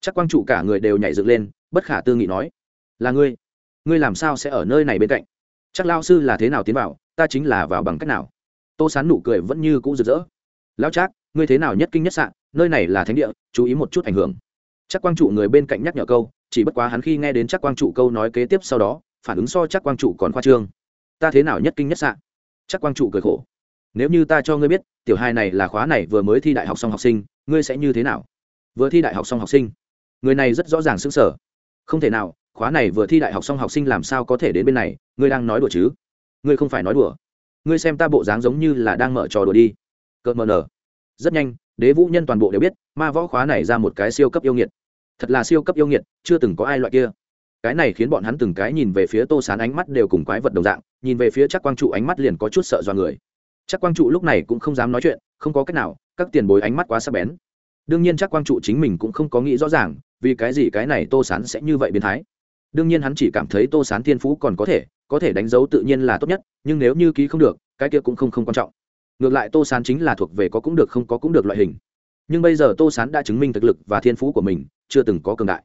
Chắc quang trụ cả người đều nhảy dựng lên, bất khả tư nghị nói, là ngươi? Ngươi làm sao sẽ ở nơi này bên cạnh? Chắc lao sư là thế nào tiến vào, ta chính là vào bằng cách nào? Tô sán nụ cười vẫn như cũ rực rỡ. Lao trác, ngươi thế nào nhất kinh nhất sạn nơi này là thánh địa, chú ý một chút ảnh hưởng chắc quang trụ người bên cạnh nhắc nhở câu, chỉ bất quá hắn khi nghe đến chắc quang trụ câu nói kế tiếp sau đó, phản ứng so chắc quang trụ còn khoa trương. Ta thế nào nhất kinh nhất sạn chắc quang trụ cười khổ. Nếu như ta cho ngươi biết, tiểu hai này là khóa này vừa mới thi đại học xong học sinh, ngươi sẽ như thế nào? Vừa thi đại học xong học sinh. Người này rất rõ ràng xứng sở không thể nào, khóa này vừa thi đại học xong học sinh làm sao có thể đến bên này, ngươi đang nói đùa chứ? Ngươi không phải nói đùa. Ngươi xem ta bộ dáng giống như là đang mở trò đùa đi. Cợt mờ nở. Rất nhanh, đế vũ nhân toàn bộ đều biết ma võ khóa này ra một cái siêu cấp yêu nghiệt. Thật là siêu cấp yêu nghiệt, chưa từng có ai loại kia. Cái này khiến bọn hắn từng cái nhìn về phía tô sán ánh mắt đều cùng quái vật đồng dạng, nhìn về phía chắc quang trụ ánh mắt liền có chút sợ do người. Chắc quang trụ lúc này cũng không dám nói chuyện, không có cách nào, các tiền bối ánh mắt quá sắc bén. Đương nhiên chắc quang trụ chính mình cũng không có nghĩ rõ ràng, vì cái gì cái này tô sán sẽ như vậy biến thái. Đương nhiên hắn chỉ cảm thấy tô sán thiên phú còn có thể có thể đánh dấu tự nhiên là tốt nhất, nhưng nếu như ký không được, cái kia cũng không không quan trọng. Ngược lại tô sán chính là thuộc về có cũng được không có cũng được loại hình nhưng bây giờ tô sán đã chứng minh thực lực và thiên phú của mình, chưa từng có cường đại.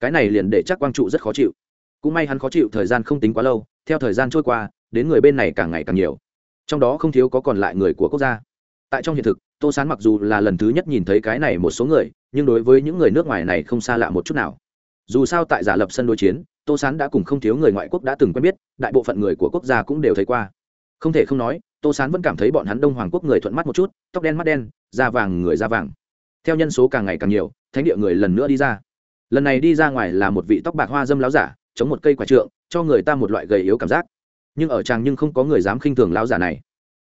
Cái này liền để chắc quang trụ rất khó chịu. Cũng may hắn khó chịu thời gian không tính quá lâu, theo thời gian trôi qua, đến người bên này càng ngày càng nhiều. Trong đó không thiếu có còn lại người của quốc gia. Tại trong hiện thực, tô sán mặc dù là lần thứ nhất nhìn thấy cái này một số người, nhưng đối với những người nước ngoài này không xa lạ một chút nào. Dù sao tại giả lập sân đối chiến, tô sán đã cùng không thiếu người ngoại quốc đã từng quen biết, đại bộ phận người của quốc gia cũng đều thấy qua. Không thể không nói, tô sán vẫn cảm thấy bọn hắn đông hoàng quốc người thuận mắt một chút, tóc đen mắt đen, da vàng người da vàng theo nhân số càng ngày càng nhiều, thánh địa người lần nữa đi ra. Lần này đi ra ngoài là một vị tóc bạc hoa dâm láo giả, chống một cây quả trượng, cho người ta một loại gầy yếu cảm giác. Nhưng ở tràng nhưng không có người dám khinh thường lão giả này.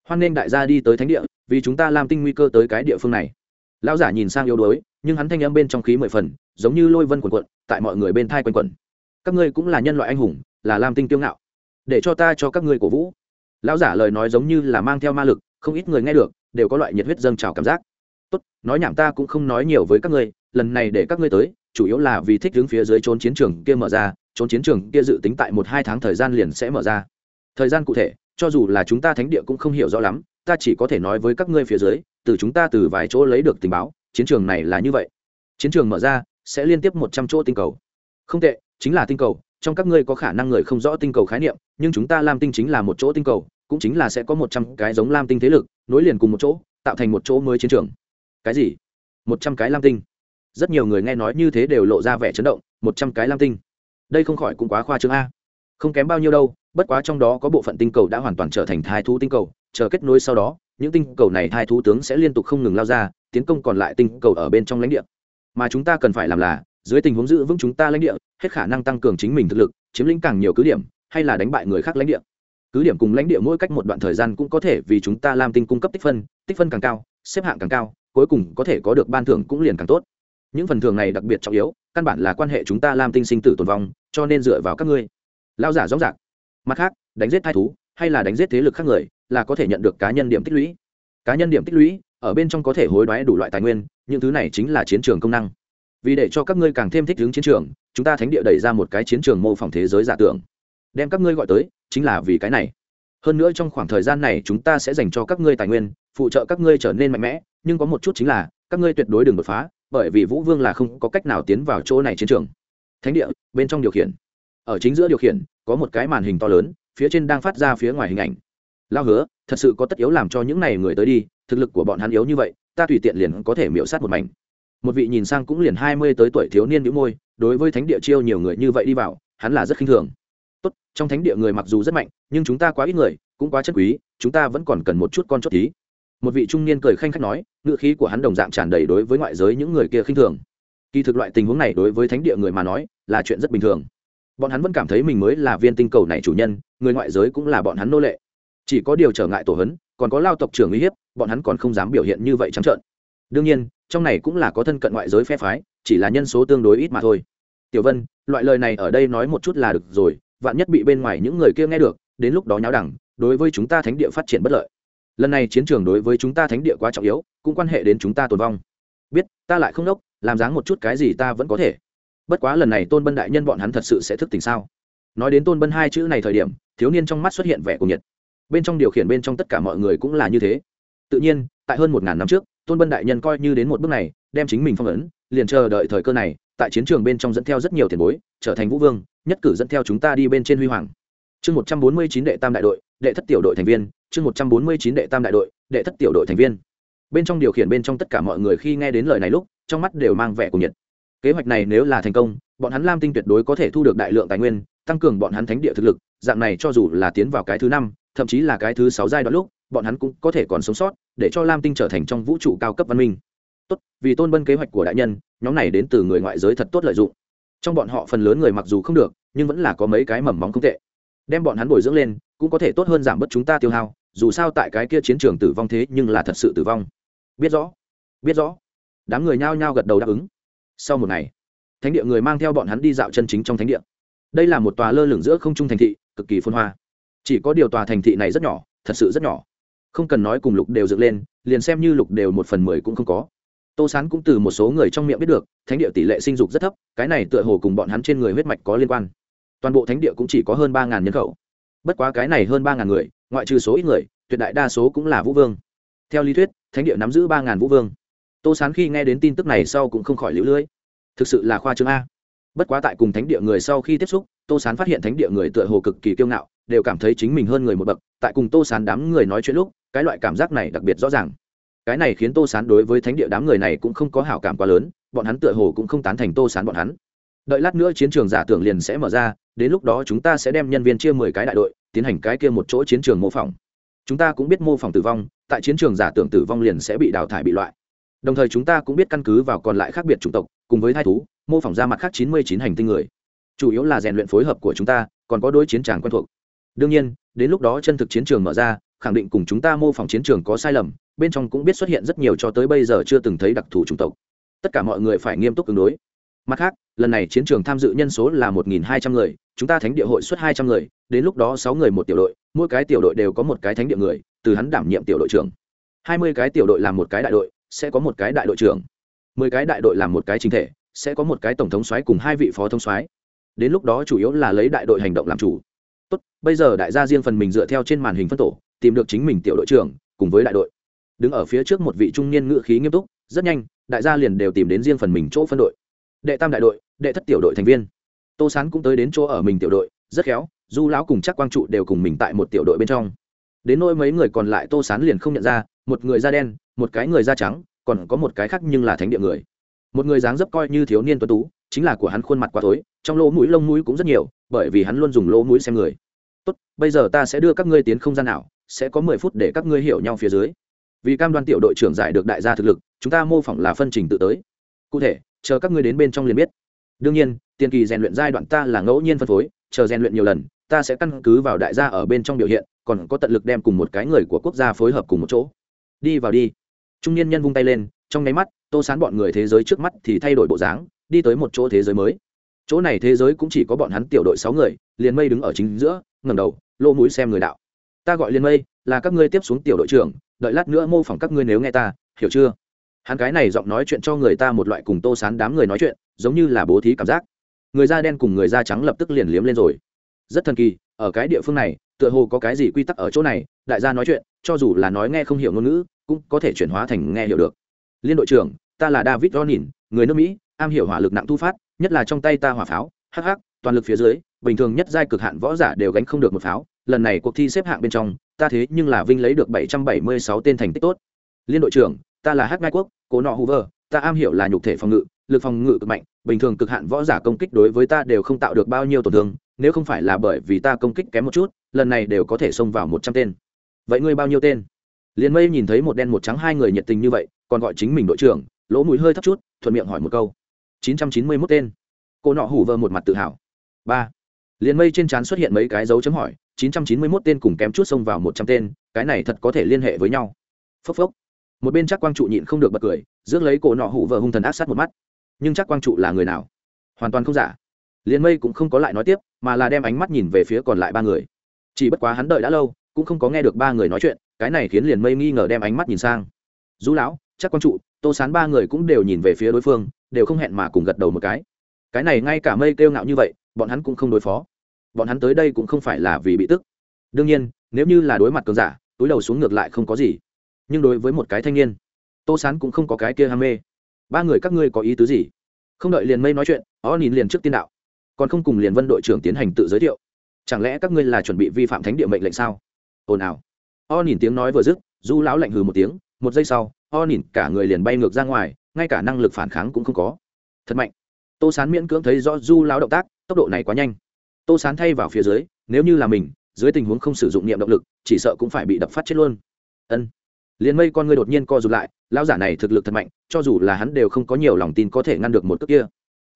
Hoan nên đại gia đi tới thánh địa, vì chúng ta làm tinh nguy cơ tới cái địa phương này. Lão giả nhìn sang yếu đuối, nhưng hắn thanh âm bên trong khí mười phần, giống như lôi vân quần quận tại mọi người bên thai quanh quẩn. Các ngươi cũng là nhân loại anh hùng, là lam tinh tiêu ngạo. Để cho ta cho các ngươi cổ vũ. Lão giả lời nói giống như là mang theo ma lực, không ít người nghe được, đều có loại nhiệt huyết dâng trào cảm giác tốt, nói nhảm ta cũng không nói nhiều với các ngươi, lần này để các ngươi tới, chủ yếu là vì thích đứng phía dưới trốn chiến trường kia mở ra, trốn chiến trường kia dự tính tại một hai tháng thời gian liền sẽ mở ra. Thời gian cụ thể, cho dù là chúng ta thánh địa cũng không hiểu rõ lắm, ta chỉ có thể nói với các ngươi phía dưới, từ chúng ta từ vài chỗ lấy được tình báo, chiến trường này là như vậy. Chiến trường mở ra, sẽ liên tiếp một trăm chỗ tinh cầu. Không tệ, chính là tinh cầu, trong các ngươi có khả năng người không rõ tinh cầu khái niệm, nhưng chúng ta lam tinh chính là một chỗ tinh cầu, cũng chính là sẽ có một trăm cái giống lam tinh thế lực, nối liền cùng một chỗ, tạo thành một chỗ mới chiến trường cái gì? Một trăm cái lam tinh. Rất nhiều người nghe nói như thế đều lộ ra vẻ chấn động, một trăm cái lam tinh. Đây không khỏi cũng quá khoa trương a. Không kém bao nhiêu đâu, bất quá trong đó có bộ phận tinh cầu đã hoàn toàn trở thành thai thú tinh cầu, chờ kết nối sau đó, những tinh cầu này thai thú tướng sẽ liên tục không ngừng lao ra, tiến công còn lại tinh cầu ở bên trong lãnh địa. Mà chúng ta cần phải làm là, dưới tình huống giữ vững chúng ta lãnh địa, hết khả năng tăng cường chính mình thực lực, chiếm lĩnh càng nhiều cứ điểm, hay là đánh bại người khác lãnh địa. Cứ điểm cùng lãnh địa mỗi cách một đoạn thời gian cũng có thể vì chúng ta làm tinh cung cấp tích phân tích phân càng cao, xếp hạng càng cao cuối cùng có thể có được ban thưởng cũng liền càng tốt. Những phần thưởng này đặc biệt trọng yếu, căn bản là quan hệ chúng ta làm tinh sinh tử tồn vong, cho nên dựa vào các ngươi. Lao giả rõ rạc mặt khác, đánh giết thai thú, hay là đánh giết thế lực khác người, là có thể nhận được cá nhân điểm tích lũy. Cá nhân điểm tích lũy, ở bên trong có thể hối đoái đủ loại tài nguyên, những thứ này chính là chiến trường công năng. Vì để cho các ngươi càng thêm thích ứng chiến trường, chúng ta thánh địa đẩy ra một cái chiến trường mô phỏng thế giới giả tưởng. Đem các ngươi gọi tới, chính là vì cái này. Hơn nữa trong khoảng thời gian này chúng ta sẽ dành cho các ngươi tài nguyên, phụ trợ các ngươi trở nên mạnh mẽ nhưng có một chút chính là, các ngươi tuyệt đối đừng đột phá, bởi vì vũ vương là không có cách nào tiến vào chỗ này chiến trường. Thánh địa, bên trong điều khiển. Ở chính giữa điều khiển, có một cái màn hình to lớn, phía trên đang phát ra phía ngoài hình ảnh. Lao hứa, thật sự có tất yếu làm cho những này người tới đi, thực lực của bọn hắn yếu như vậy, ta tùy tiện liền có thể miễu sát một mảnh. Một vị nhìn sang cũng liền hai mươi tới tuổi thiếu niên nữ môi, đối với thánh địa chiêu nhiều người như vậy đi vào, hắn là rất khinh thường. Tốt, trong thánh địa người mặc dù rất mạnh, nhưng chúng ta quá ít người, cũng quá chất quý, chúng ta vẫn còn cần một chút con chốt tí một vị trung niên cười khanh khách nói ngựa khí của hắn đồng dạng tràn đầy đối với ngoại giới những người kia khinh thường. Kỳ thực loại tình huống này đối với thánh địa người mà nói, là chuyện rất bình thường. Bọn hắn vẫn cảm thấy mình mới là viên tinh cầu này chủ nhân, người ngoại giới cũng là bọn hắn nô lệ. Chỉ có điều trở ngại tổ hấn, còn có lao tộc trưởng uy hiếp, bọn hắn còn không dám biểu hiện như vậy trắng trợn. Đương nhiên, trong này cũng là có thân cận ngoại giới phe phái, chỉ là nhân số tương đối ít mà thôi. Tiểu vân, loại lời này ở đây nói một chút là được rồi, vạn nhất bị bên ngoài những người kia nghe được, đến lúc đó nháo đẳng, đối với chúng ta thánh địa phát triển bất lợi lần này chiến trường đối với chúng ta thánh địa quá trọng yếu, cũng quan hệ đến chúng ta tồn vong. Biết, ta lại không đốc, làm dáng một chút cái gì ta vẫn có thể. Bất quá lần này tôn bân đại nhân bọn hắn thật sự sẽ thức tỉnh sao? Nói đến tôn bân hai chữ này thời điểm, thiếu niên trong mắt xuất hiện vẻ cuồng nhiệt. Bên trong điều khiển bên trong tất cả mọi người cũng là như thế. Tự nhiên, tại hơn một ngàn năm trước, tôn bân đại nhân coi như đến một bước này, đem chính mình phong ấn, liền chờ đợi thời cơ này, tại chiến trường bên trong dẫn theo rất nhiều tiền bối, trở thành vũ vương, nhất cử dẫn theo chúng ta đi bên trên huy hoàng. Chương một trăm bốn mươi chín đệ tam đại đội đệ thất tiểu đội thành viên, chương một trăm bốn mươi chín đệ tam đại đội, đệ thất tiểu đội thành viên. Bên trong điều khiển bên trong tất cả mọi người khi nghe đến lời này lúc, trong mắt đều mang vẻ của nhiệt. Kế hoạch này nếu là thành công, bọn hắn lam tinh tuyệt đối có thể thu được đại lượng tài nguyên, tăng cường bọn hắn thánh địa thực lực, dạng này cho dù là tiến vào cái thứ năm, thậm chí là cái thứ sáu giai đoạn lúc, bọn hắn cũng có thể còn sống sót, để cho lam tinh trở thành trong vũ trụ cao cấp văn minh. Tốt, vì tôn bân kế hoạch của đại nhân, nhóm này đến từ người ngoại giới thật tốt lợi dụng. Trong bọn họ phần lớn người mặc dù không được, nhưng vẫn là có mấy cái mầm móng không tệ. Đem bọn hắn bồi dưỡng lên cũng có thể tốt hơn giảm bớt chúng ta tiêu hao, dù sao tại cái kia chiến trường tử vong thế nhưng là thật sự tử vong. Biết rõ biết rõ. Đám người nhao nhao gật đầu đáp ứng. Sau một ngày, thánh địa người mang theo bọn hắn đi dạo chân chính trong thánh địa. Đây là một tòa lơ lửng giữa không trung thành thị, cực kỳ phôn hoa. Chỉ có điều tòa thành thị này rất nhỏ, thật sự rất nhỏ. Không cần nói cùng lục đều dựng lên, liền xem như lục đều một phần mười cũng không có. Tô sán cũng từ một số người trong miệng biết được, thánh địa tỷ lệ sinh dục rất thấp, cái này tựa hồ cùng bọn hắn trên người huyết mạch có liên quan. Toàn bộ thánh địa cũng chỉ có hơn ba nhân khẩu bất quá cái này hơn ba ngàn người, ngoại trừ số ít người, tuyệt đại đa số cũng là vũ vương. Theo lý thuyết, thánh địa nắm giữ ba ngàn vũ vương. Tô sán khi nghe đến tin tức này sau cũng không khỏi lũ lưỡi thực sự là khoa trương a. Bất quá tại cùng thánh địa người sau khi tiếp xúc, tô sán phát hiện thánh địa người tựa hồ cực kỳ kiêu ngạo, đều cảm thấy chính mình hơn người một bậc. Tại cùng tô sán đám người nói chuyện lúc, cái loại cảm giác này đặc biệt rõ ràng. Cái này khiến tô sán đối với thánh địa đám người này cũng không có hảo cảm quá lớn, bọn hắn tựa hồ cũng không tán thành tô sán bọn hắn. Đợi lát nữa chiến trường giả tưởng liền sẽ mở ra đến lúc đó chúng ta sẽ đem nhân viên chia mười cái đại đội, tiến hành cái kia một chỗ chiến trường mô phỏng. Chúng ta cũng biết mô phỏng tử vong, tại chiến trường giả tưởng tử vong liền sẽ bị đào thải bị loại. Đồng thời chúng ta cũng biết căn cứ vào còn lại khác biệt chủng tộc, cùng với thai thú, mô phỏng ra mặt khác chín mươi chín hành tinh người. Chủ yếu là rèn luyện phối hợp của chúng ta, còn có đối chiến tràng quen thuộc. Đương nhiên, đến lúc đó chân thực chiến trường mở ra, khẳng định cùng chúng ta mô phỏng chiến trường có sai lầm, bên trong cũng biết xuất hiện rất nhiều cho tới bây giờ chưa từng thấy đặc thù chủng tộc. Tất cả mọi người phải nghiêm túc ứng đối mặt khác, lần này chiến trường tham dự nhân số là một nghìn hai trăm người, chúng ta thánh địa hội xuất hai trăm người, đến lúc đó sáu người một tiểu đội, mỗi cái tiểu đội đều có một cái thánh địa người, từ hắn đảm nhiệm tiểu đội trưởng. Hai mươi cái tiểu đội làm một cái đại đội, sẽ có một cái đại đội trưởng. Mười cái đại đội làm một cái chính thể, sẽ có một cái tổng thống soái cùng hai vị phó thống soái. Đến lúc đó chủ yếu là lấy đại đội hành động làm chủ. Tốt, bây giờ đại gia riêng phần mình dựa theo trên màn hình phân tổ, tìm được chính mình tiểu đội trưởng, cùng với đại đội. Đứng ở phía trước một vị trung niên ngự khí nghiêm túc, rất nhanh, đại gia liền đều tìm đến riêng phần mình chỗ phân đội đệ tam đại đội, đệ thất tiểu đội thành viên. Tô sán cũng tới đến chỗ ở mình tiểu đội, rất khéo, du lão cùng chắc quang trụ đều cùng mình tại một tiểu đội bên trong. Đến nỗi mấy người còn lại tô sán liền không nhận ra, một người da đen, một cái người da trắng, còn có một cái khác nhưng là thánh địa người. Một người dáng dấp coi như thiếu niên tuấn tú, chính là của hắn khuôn mặt quá tối trong lỗ mũi lông mũi cũng rất nhiều, bởi vì hắn luôn dùng lỗ mũi xem người. Tốt, bây giờ ta sẽ đưa các ngươi tiến không gian nào, sẽ có mười phút để các ngươi hiểu nhau phía dưới. Vì cam đoan tiểu đội trưởng giải được đại gia thực lực, chúng ta mô phỏng là phân trình tự tới. Cụ thể chờ các ngươi đến bên trong liền biết. Đương nhiên, tiền kỳ rèn luyện giai đoạn ta là ngẫu nhiên phân phối, chờ rèn luyện nhiều lần, ta sẽ căn cứ vào đại gia ở bên trong biểu hiện, còn có tận lực đem cùng một cái người của quốc gia phối hợp cùng một chỗ. Đi vào đi. Trung niên nhân vung tay lên, trong nháy mắt, tô sán bọn người thế giới trước mắt thì thay đổi bộ dáng, đi tới một chỗ thế giới mới. Chỗ này thế giới cũng chỉ có bọn hắn tiểu đội sáu người, liền mây đứng ở chính giữa ngầm đầu lỗ mũi xem người đạo. Ta gọi liền mây, là các ngươi tiếp xuống tiểu đội trưởng, đợi lát nữa mô phỏng các ngươi nếu nghe ta, hiểu chưa? Hắn cái này giọng nói chuyện cho người ta một loại cùng tô sán đám người nói chuyện, giống như là bố thí cảm giác. Người da đen cùng người da trắng lập tức liền liếm lên rồi. Rất thần kỳ, ở cái địa phương này, tựa hồ có cái gì quy tắc ở chỗ này, đại gia nói chuyện, cho dù là nói nghe không hiểu ngôn ngữ, cũng có thể chuyển hóa thành nghe hiểu được. Liên đội trưởng, ta là david ronin, người nước mỹ, am hiểu hỏa lực nặng thu phát, nhất là trong tay ta hỏa pháo hh toàn lực phía dưới, bình thường nhất giai cực hạn võ giả đều gánh không được một pháo, lần này cuộc thi xếp hạng bên trong, ta thế nhưng là vinh lấy được bảy trăm bảy mươi sáu tên thành tích tốt. Liên đội trưởng ta là hát ngai quốc, cố nọ hoover ta am hiểu là nhục thể phòng ngự, lực phòng ngự cực mạnh, bình thường cực hạn võ giả công kích đối với ta đều không tạo được bao nhiêu tổn thương, nếu không phải là bởi vì ta công kích kém một chút, lần này đều có thể xông vào một trăm tên. Vậy ngươi bao nhiêu tên? Liền mây nhìn thấy một đen một trắng hai người nhiệt tình như vậy, còn gọi chính mình đội trưởng, lỗ mũi hơi thấp chút, thuận miệng hỏi một câu. chín trăm chín mươi mốt tên. Cô nọ hủ vơ một mặt tự hào. Ba. Liền mây trên trán xuất hiện mấy cái dấu chấm hỏi, chín trăm chín mươi mốt tên cùng kém chút xông vào một trăm tên, cái này thật có thể liên hệ với nhau. Phốc phốc một bên chắc quang trụ nhịn không được bật cười, rước lấy cổ nọ hủ vợ hung thần ác sát một mắt. Nhưng chắc quang trụ là người nào? Hoàn toàn không giả. Liền mây cũng không có lại nói tiếp, mà là đem ánh mắt nhìn về phía còn lại ba người. Chỉ bất quá hắn đợi đã lâu, cũng không có nghe được ba người nói chuyện, cái này khiến liền mây nghi ngờ đem ánh mắt nhìn sang. Du lão, chắc quang trụ, tô sán ba người cũng đều nhìn về phía đối phương, đều không hẹn mà cùng gật đầu một cái. Cái này ngay cả mây kêu ngạo như vậy, bọn hắn cũng không đối phó. Bọn hắn tới đây cũng không phải là vì bị tức. Đương nhiên, nếu như là đối mặt cường giả, túi đầu xuống ngược lại không có gì nhưng đối với một cái thanh niên, tô sán cũng không có cái kia ham mê. Ba người các ngươi có ý tứ gì? Không đợi liền mây nói chuyện, ó nhìn liền trước tiên đạo. Còn không cùng liền vân đội trưởng tiến hành tự giới thiệu. Chẳng lẽ các ngươi là chuẩn bị vi phạm thánh địa mệnh lệnh sao? Ồn ào. O nhìn tiếng nói vừa dứt, du lão lạnh hừ một tiếng, một giây sau o nhìn cả người liền bay ngược ra ngoài, ngay cả năng lực phản kháng cũng không có. Thật mạnh. Tô sán miễn cưỡng thấy rõ du lão động tác, tốc độ này quá nhanh. Tô sán thay vào phía dưới, nếu như là mình, dưới tình huống không sử dụng niệm động lực, chỉ sợ cũng phải bị đập phát chết luôn. Ân liền mây con ngươi đột nhiên co rụt lại, lão giả này thực lực thật mạnh, cho dù là hắn đều không có nhiều lòng tin có thể ngăn được một cước kia.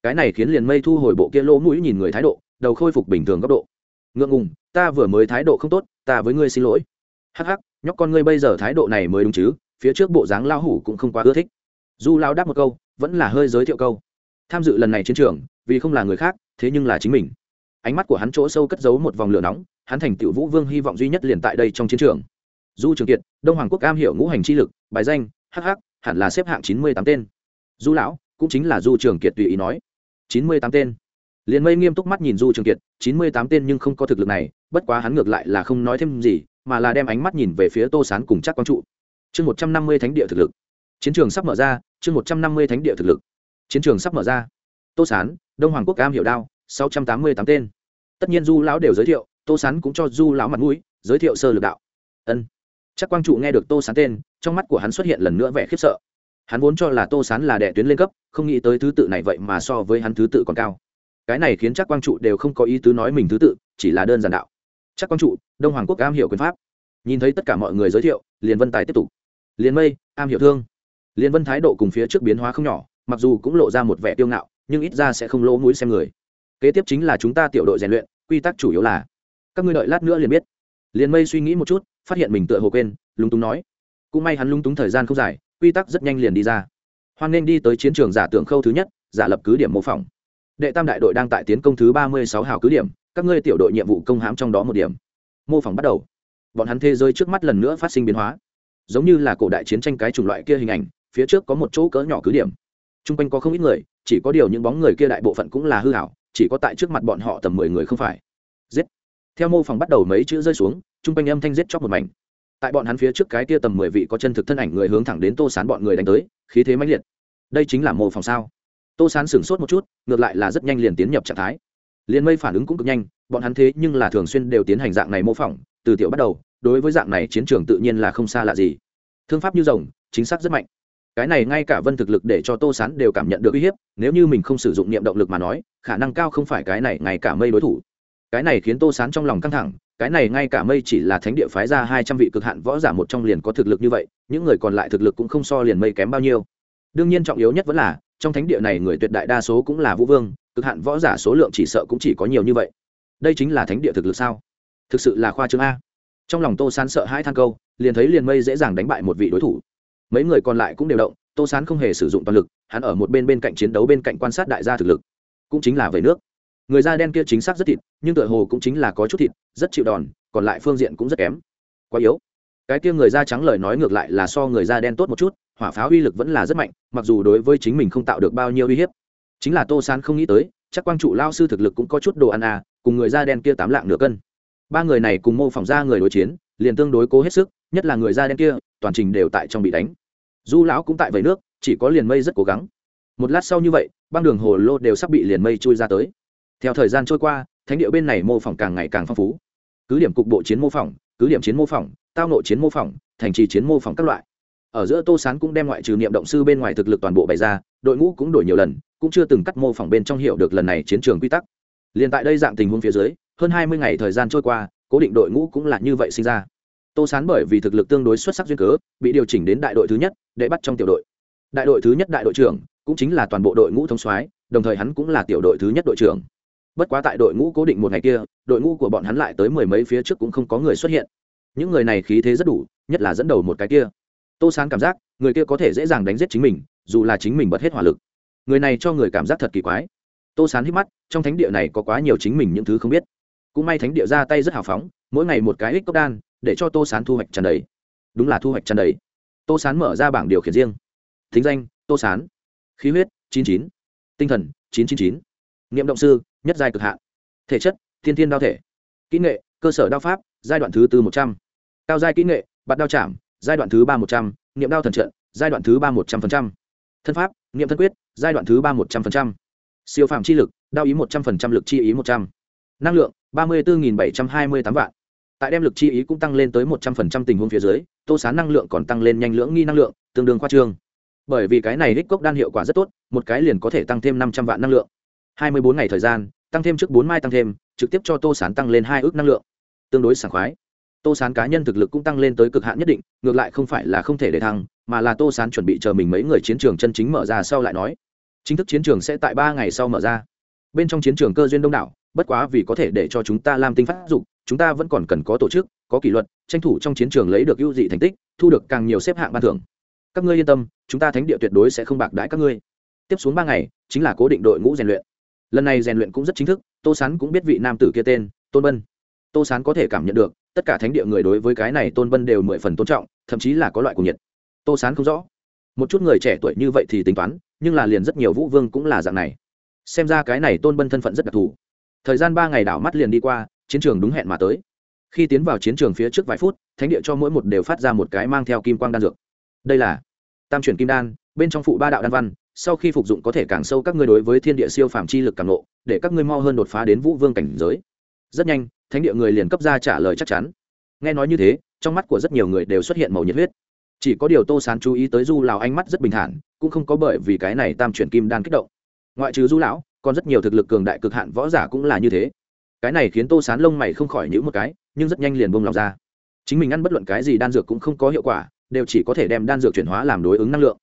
Cái này khiến liền mây thu hồi bộ kia lỗ mũi nhìn người thái độ, đầu khôi phục bình thường góc độ. Ngượng ngùng, ta vừa mới thái độ không tốt, ta với ngươi xin lỗi. Hắc hắc, nhóc con ngươi bây giờ thái độ này mới đúng chứ, phía trước bộ dáng lao hủ cũng không quá ưa thích. Du lao đáp một câu, vẫn là hơi giới thiệu câu. Tham dự lần này chiến trường, vì không là người khác, thế nhưng là chính mình. Ánh mắt của hắn chỗ sâu cất giấu một vòng lửa nóng, hắn thành tựu vũ vương hy vọng duy nhất liền tại đây trong chiến trường. Du trường kiệt đông hoàng quốc cam hiểu ngũ hành chi lực, bài danh hh hẳn là xếp hạng chín mươi tám tên. Du lão, cũng chính là du trường kiệt tùy ý nói. chín mươi tám tên. Liền mây nghiêm túc mắt nhìn du trường kiệt, chín mươi tám tên nhưng không có thực lực này, bất quá hắn ngược lại là không nói thêm gì, mà là đem ánh mắt nhìn về phía tô sán cùng chắc quang trụ. Chương một trăm năm mươi thánh địa thực lực. Chiến trường sắp mở ra, chương một trăm năm mươi thánh địa thực lực. Chiến trường sắp mở ra. Tô sán, đông hoàng quốc cam hiểu đao, sáu trăm tám mươi tám tên. Tất nhiên du lão đều giới thiệu, tô sán cũng cho du lão mặt mũi, giới thiệu sơ lược đạo. Ân chắc quang trụ nghe được tô sán tên, trong mắt của hắn xuất hiện lần nữa vẻ khiếp sợ. Hắn vốn cho là tô sán là đệ tuyến lên cấp, không nghĩ tới thứ tự này vậy mà so với hắn thứ tự còn cao. Cái này khiến chắc quang trụ đều không có ý tứ nói mình thứ tự, chỉ là đơn giản đạo. Chắc quang trụ, đông hoàng quốc am hiểu quyền pháp. Nhìn thấy tất cả mọi người giới thiệu liền vân tài tiếp tục. Liền mây, am hiểu thương. Liền vân thái độ cùng phía trước biến hóa không nhỏ, mặc dù cũng lộ ra một vẻ tiêu ngạo, nhưng ít ra sẽ không lỗ mũi xem người. Kế tiếp chính là chúng ta tiểu đội rèn luyện, quy tắc chủ yếu là các ngươi đợi lát nữa liền biết. Liền mây suy nghĩ một chút phát hiện mình tựa hồ quên, lúng túng nói. Cũng may hắn lúng túng thời gian không dài, quy tắc rất nhanh liền đi ra. Hoan nên đi tới chiến trường giả tưởng khâu thứ nhất, giả lập cứ điểm mô phỏng. Đệ tam đại đội đang tại tiến công thứ ba mươi sáu hào cứ điểm, các ngươi tiểu đội nhiệm vụ công hãm trong đó một điểm. Mô phỏng bắt đầu. Bọn hắn thế giới trước mắt lần nữa phát sinh biến hóa. Giống như là cổ đại chiến tranh cái chủng loại kia hình ảnh, phía trước có một chỗ cỡ nhỏ cứ điểm. T r u n g quanh có không ít người, chỉ có điều những bóng người kia đại bộ phận cũng là hư hảo, chỉ có tại trước mặt bọn họ tầm mười người không phải. Giết. Theo mô phỏng bắt đầu mấy chữ rơi xuống Trung quanh âm thanh giết chóc một mảnh. Tại bọn hắn phía trước cái kia tầm mười vị có chân thực thân ảnh người hướng thẳng đến tô sán bọn người đánh tới, khí thế mãnh liệt. Đây chính là mô phỏng sao? Tô sán sửng sốt một chút, ngược lại là rất nhanh liền tiến nhập trạng thái. Liền mây phản ứng cũng cực nhanh, bọn hắn thế nhưng là thường xuyên đều tiến hành dạng này mô phỏng, từ tiểu bắt đầu, đối với dạng này chiến trường tự nhiên là không xa lạ gì. Thương pháp như rồng, chính xác rất mạnh. Cái này ngay cả vân thực lực để cho tô sán đều cảm nhận được uy hiếp, nếu như mình không sử dụng niệm động lực mà nói, khả năng cao không phải cái này, ngay cả mây đối thủ. Cái này khiến tô sán trong lòng căng thẳng cái này ngay cả mây chỉ là thánh địa phái ra hai trăm vị cực hạn võ giả một trong liền có thực lực như vậy, những người còn lại thực lực cũng không so liền mây kém bao nhiêu. Đương nhiên trọng yếu nhất vẫn là, trong thánh địa này người tuyệt đại đa số cũng là vũ vương, cực hạn võ giả số lượng chỉ sợ cũng chỉ có nhiều như vậy. Đây chính là thánh địa thực lực sao? Thực sự là khoa trương a. Trong lòng tô sán sợ hai than câu, liền thấy liền mây dễ dàng đánh bại một vị đối thủ. Mấy người còn lại cũng đều động, tô sán không hề sử dụng toàn lực, hắn ở một bên bên cạnh chiến đấu bên cạnh quan sát đại gia thực lực. Cũng chính là về nước người da đen kia chính xác rất thịt, nhưng tựa hồ cũng chính là có chút thịt, rất chịu đòn, còn lại phương diện cũng rất kém. Quá yếu. Cái kia người da trắng lời nói ngược lại là so người da đen tốt một chút, hỏa pháo uy lực vẫn là rất mạnh, mặc dù đối với chính mình không tạo được bao nhiêu uy hiếp. Chính là tô sán không nghĩ tới, chắc quang trụ lao sư thực lực cũng có chút đồ ăn à cùng người da đen kia tám lạng nửa cân. Ba người này cùng mô phỏng ra người đối chiến, liền tương đối cố hết sức, nhất là người da đen kia, toàn trình đều tại trong bị đánh. Du lão cũng tại vầy nước, chỉ có liền mây rất cố gắng. Một lát sau như vậy, băng đường hồ lô đều sắp bị liền mây chui ra tới theo thời gian trôi qua, thánh địa bên này mô phỏng càng ngày càng phong phú. Cứ điểm cục bộ chiến mô phỏng, cứ điểm chiến mô phỏng, tao nội chiến mô phỏng, thành trì chiến mô phỏng các loại. Ở giữa tô sán cũng đem ngoại trừ niệm động sư bên ngoài thực lực toàn bộ bày ra, đội ngũ cũng đổi nhiều lần, cũng chưa từng cắt mô phỏng bên trong hiệu được lần này chiến trường quy tắc. Liền tại đây dạng tình huống phía dưới, hơn hai mươi ngày thời gian trôi qua, cố định đội ngũ cũng là như vậy sinh ra. Tô sán bởi vì thực lực tương đối xuất sắc duyên cớ, bị điều chỉnh đến đại đội thứ nhất để bắt trong tiểu đội. Đại đội thứ nhất đại đội trưởng, cũng chính là toàn bộ đội ngũ thông soái, đồng thời hắn cũng là tiểu đội thứ nhất đội trưởng bất quá tại đội ngũ cố định một ngày kia, đội ngũ của bọn hắn lại tới mười mấy phía trước cũng không có người xuất hiện. Những người này khí thế rất đủ, nhất là dẫn đầu một cái kia. Tô sán cảm giác, người kia có thể dễ dàng đánh giết chính mình, dù là chính mình bật hết hỏa lực. Người này cho người cảm giác thật kỳ quái. Tô sán hít mắt, trong thánh địa này có quá nhiều chính mình những thứ không biết. Cũng may thánh địa ra tay rất hào phóng, mỗi ngày một cái ích cốc đan, để cho tô sán thu hoạch tràn đầy. Đúng là thu hoạch tràn đầy. Tô sán mở ra bảng điều khiển riêng. Thính danh, tô sán khí huyết, chín chín. Tinh thần, chín chín chín. Niệm động sư nhất giai cực hạn. Thể chất, thiên thiên đao thể. Kỹ nghệ, cơ sở đao pháp, giai đoạn thứ tư một trăm. Cao giai kỹ nghệ, bạt đao chạm, giai đoạn thứ ba một trăm. Niệm đao thần trận, giai đoạn thứ ba một trăm linh thân pháp, niệm thân quyết, giai đoạn thứ ba một trăm linh siêu phạm chi lực, đao ý một trăm linh lực chi ý một trăm. N ă n g lượng, ba mươi bốn bảy trăm hai mươi tám vạn. Tại đem lực chi ý cũng tăng lên tới một trăm phần trăm tình huống phía dưới, tô sán năng lượng còn tăng lên nhanh lưỡng nghi năng lượng, tương đương khoa trương. Bởi vì cái này hích cốc đan hiệu quả rất tốt, một cái liền có thể tăng thêm năm trăm vạn năng lượng hai mươi bốn ngày thời gian tăng thêm trước bốn mai tăng thêm trực tiếp cho tô sán tăng lên hai ước năng lượng. Tương đối sảng khoái. Tô sán cá nhân thực lực cũng tăng lên tới cực hạn nhất định ngược lại không phải là không thể để thăng mà là tô sán chuẩn bị chờ mình mấy người chiến trường chân chính mở ra sau lại nói. Chính thức chiến trường sẽ tại ba ngày sau mở ra. Bên trong chiến trường cơ duyên đông đảo bất quá vì có thể để cho chúng ta làm tinh phát dục, chúng ta vẫn còn cần có tổ chức có kỷ luật tranh thủ trong chiến trường lấy được ưu dị thành tích thu được càng nhiều xếp hạng ban thưởng. Các ngươi yên tâm chúng ta thánh địa tuyệt đối sẽ không bạc đãi các ngươi. Tiếp xuống ba ngày chính là cố định đội ngũ rèn luyện lần này rèn luyện cũng rất chính thức, tô sán cũng biết vị nam tử kia tên, tôn bân. Tô sán có thể cảm nhận được, tất cả thánh địa người đối với cái này tôn bân đều mười phần tôn trọng, thậm chí là có loại cùng nhiệt. Tô sán không rõ. Một chút người trẻ tuổi như vậy thì tính toán, nhưng là liền rất nhiều vũ vương cũng là dạng này. Xem ra cái này tôn bân thân phận rất đặc thù. Thời gian ba ngày đảo mắt liền đi qua, chiến trường đúng hẹn mà tới. Khi tiến vào chiến trường phía trước vài phút, thánh địa cho mỗi một đều phát ra một cái mang theo kim quang đan dược. Đây là tam chuyển kim đan, bên trong phụ ba đạo đan văn sau khi phục dụng có thể càng sâu các ngươi đối với thiên địa siêu phàm chi lực càng lộ để các ngươi mau hơn đột phá đến vũ vương cảnh giới. Rất nhanh, thánh địa người liền cấp ra trả lời chắc chắn. Nghe nói như thế, trong mắt của rất nhiều người đều xuất hiện màu nhiệt huyết. Chỉ có điều tô sán chú ý tới du lão ánh mắt rất bình thản, cũng không có bởi vì cái này tam chuyển kim đan kích động. Ngoại trừ du lão, còn rất nhiều thực lực cường đại cực hạn võ giả cũng là như thế. Cái này khiến tô sán lông mày không khỏi nhíu một cái, nhưng rất nhanh liền buông lòng ra. Chính mình ăn bất luận cái gì đan dược cũng không có hiệu quả, đều chỉ có thể đem đan dược chuyển hóa làm đối ứng năng lượng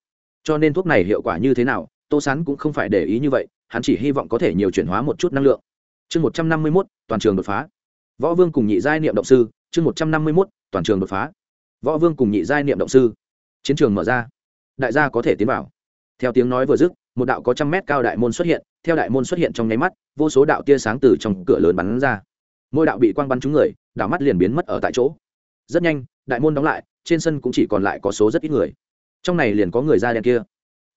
cho nên thuốc này hiệu quả như thế nào, tô sán cũng không phải để ý như vậy, hắn chỉ hy vọng có thể nhiều chuyển hóa một chút năng lượng. Chương một trăm năm mươi mốt, toàn trường đột phá. Võ vương cùng nhị giai niệm động sư, chương một trăm năm mươi mốt, toàn trường đột phá. Võ vương cùng nhị giai niệm động sư. Chiến trường mở ra. Đại gia có thể tiến vào. Theo tiếng nói vừa dứt, một đạo có trăm mét cao đại môn xuất hiện, theo đại môn xuất hiện trong nháy mắt, vô số đạo tia sáng từ trong cửa lớn bắn ra. Mỗi đạo bị quang bắn trúng người đạo mắt liền biến mất ở tại chỗ. Rất nhanh, đại môn đóng lại, trên sân cũng chỉ còn lại có số rất ít người trong này liền có người da đen kia.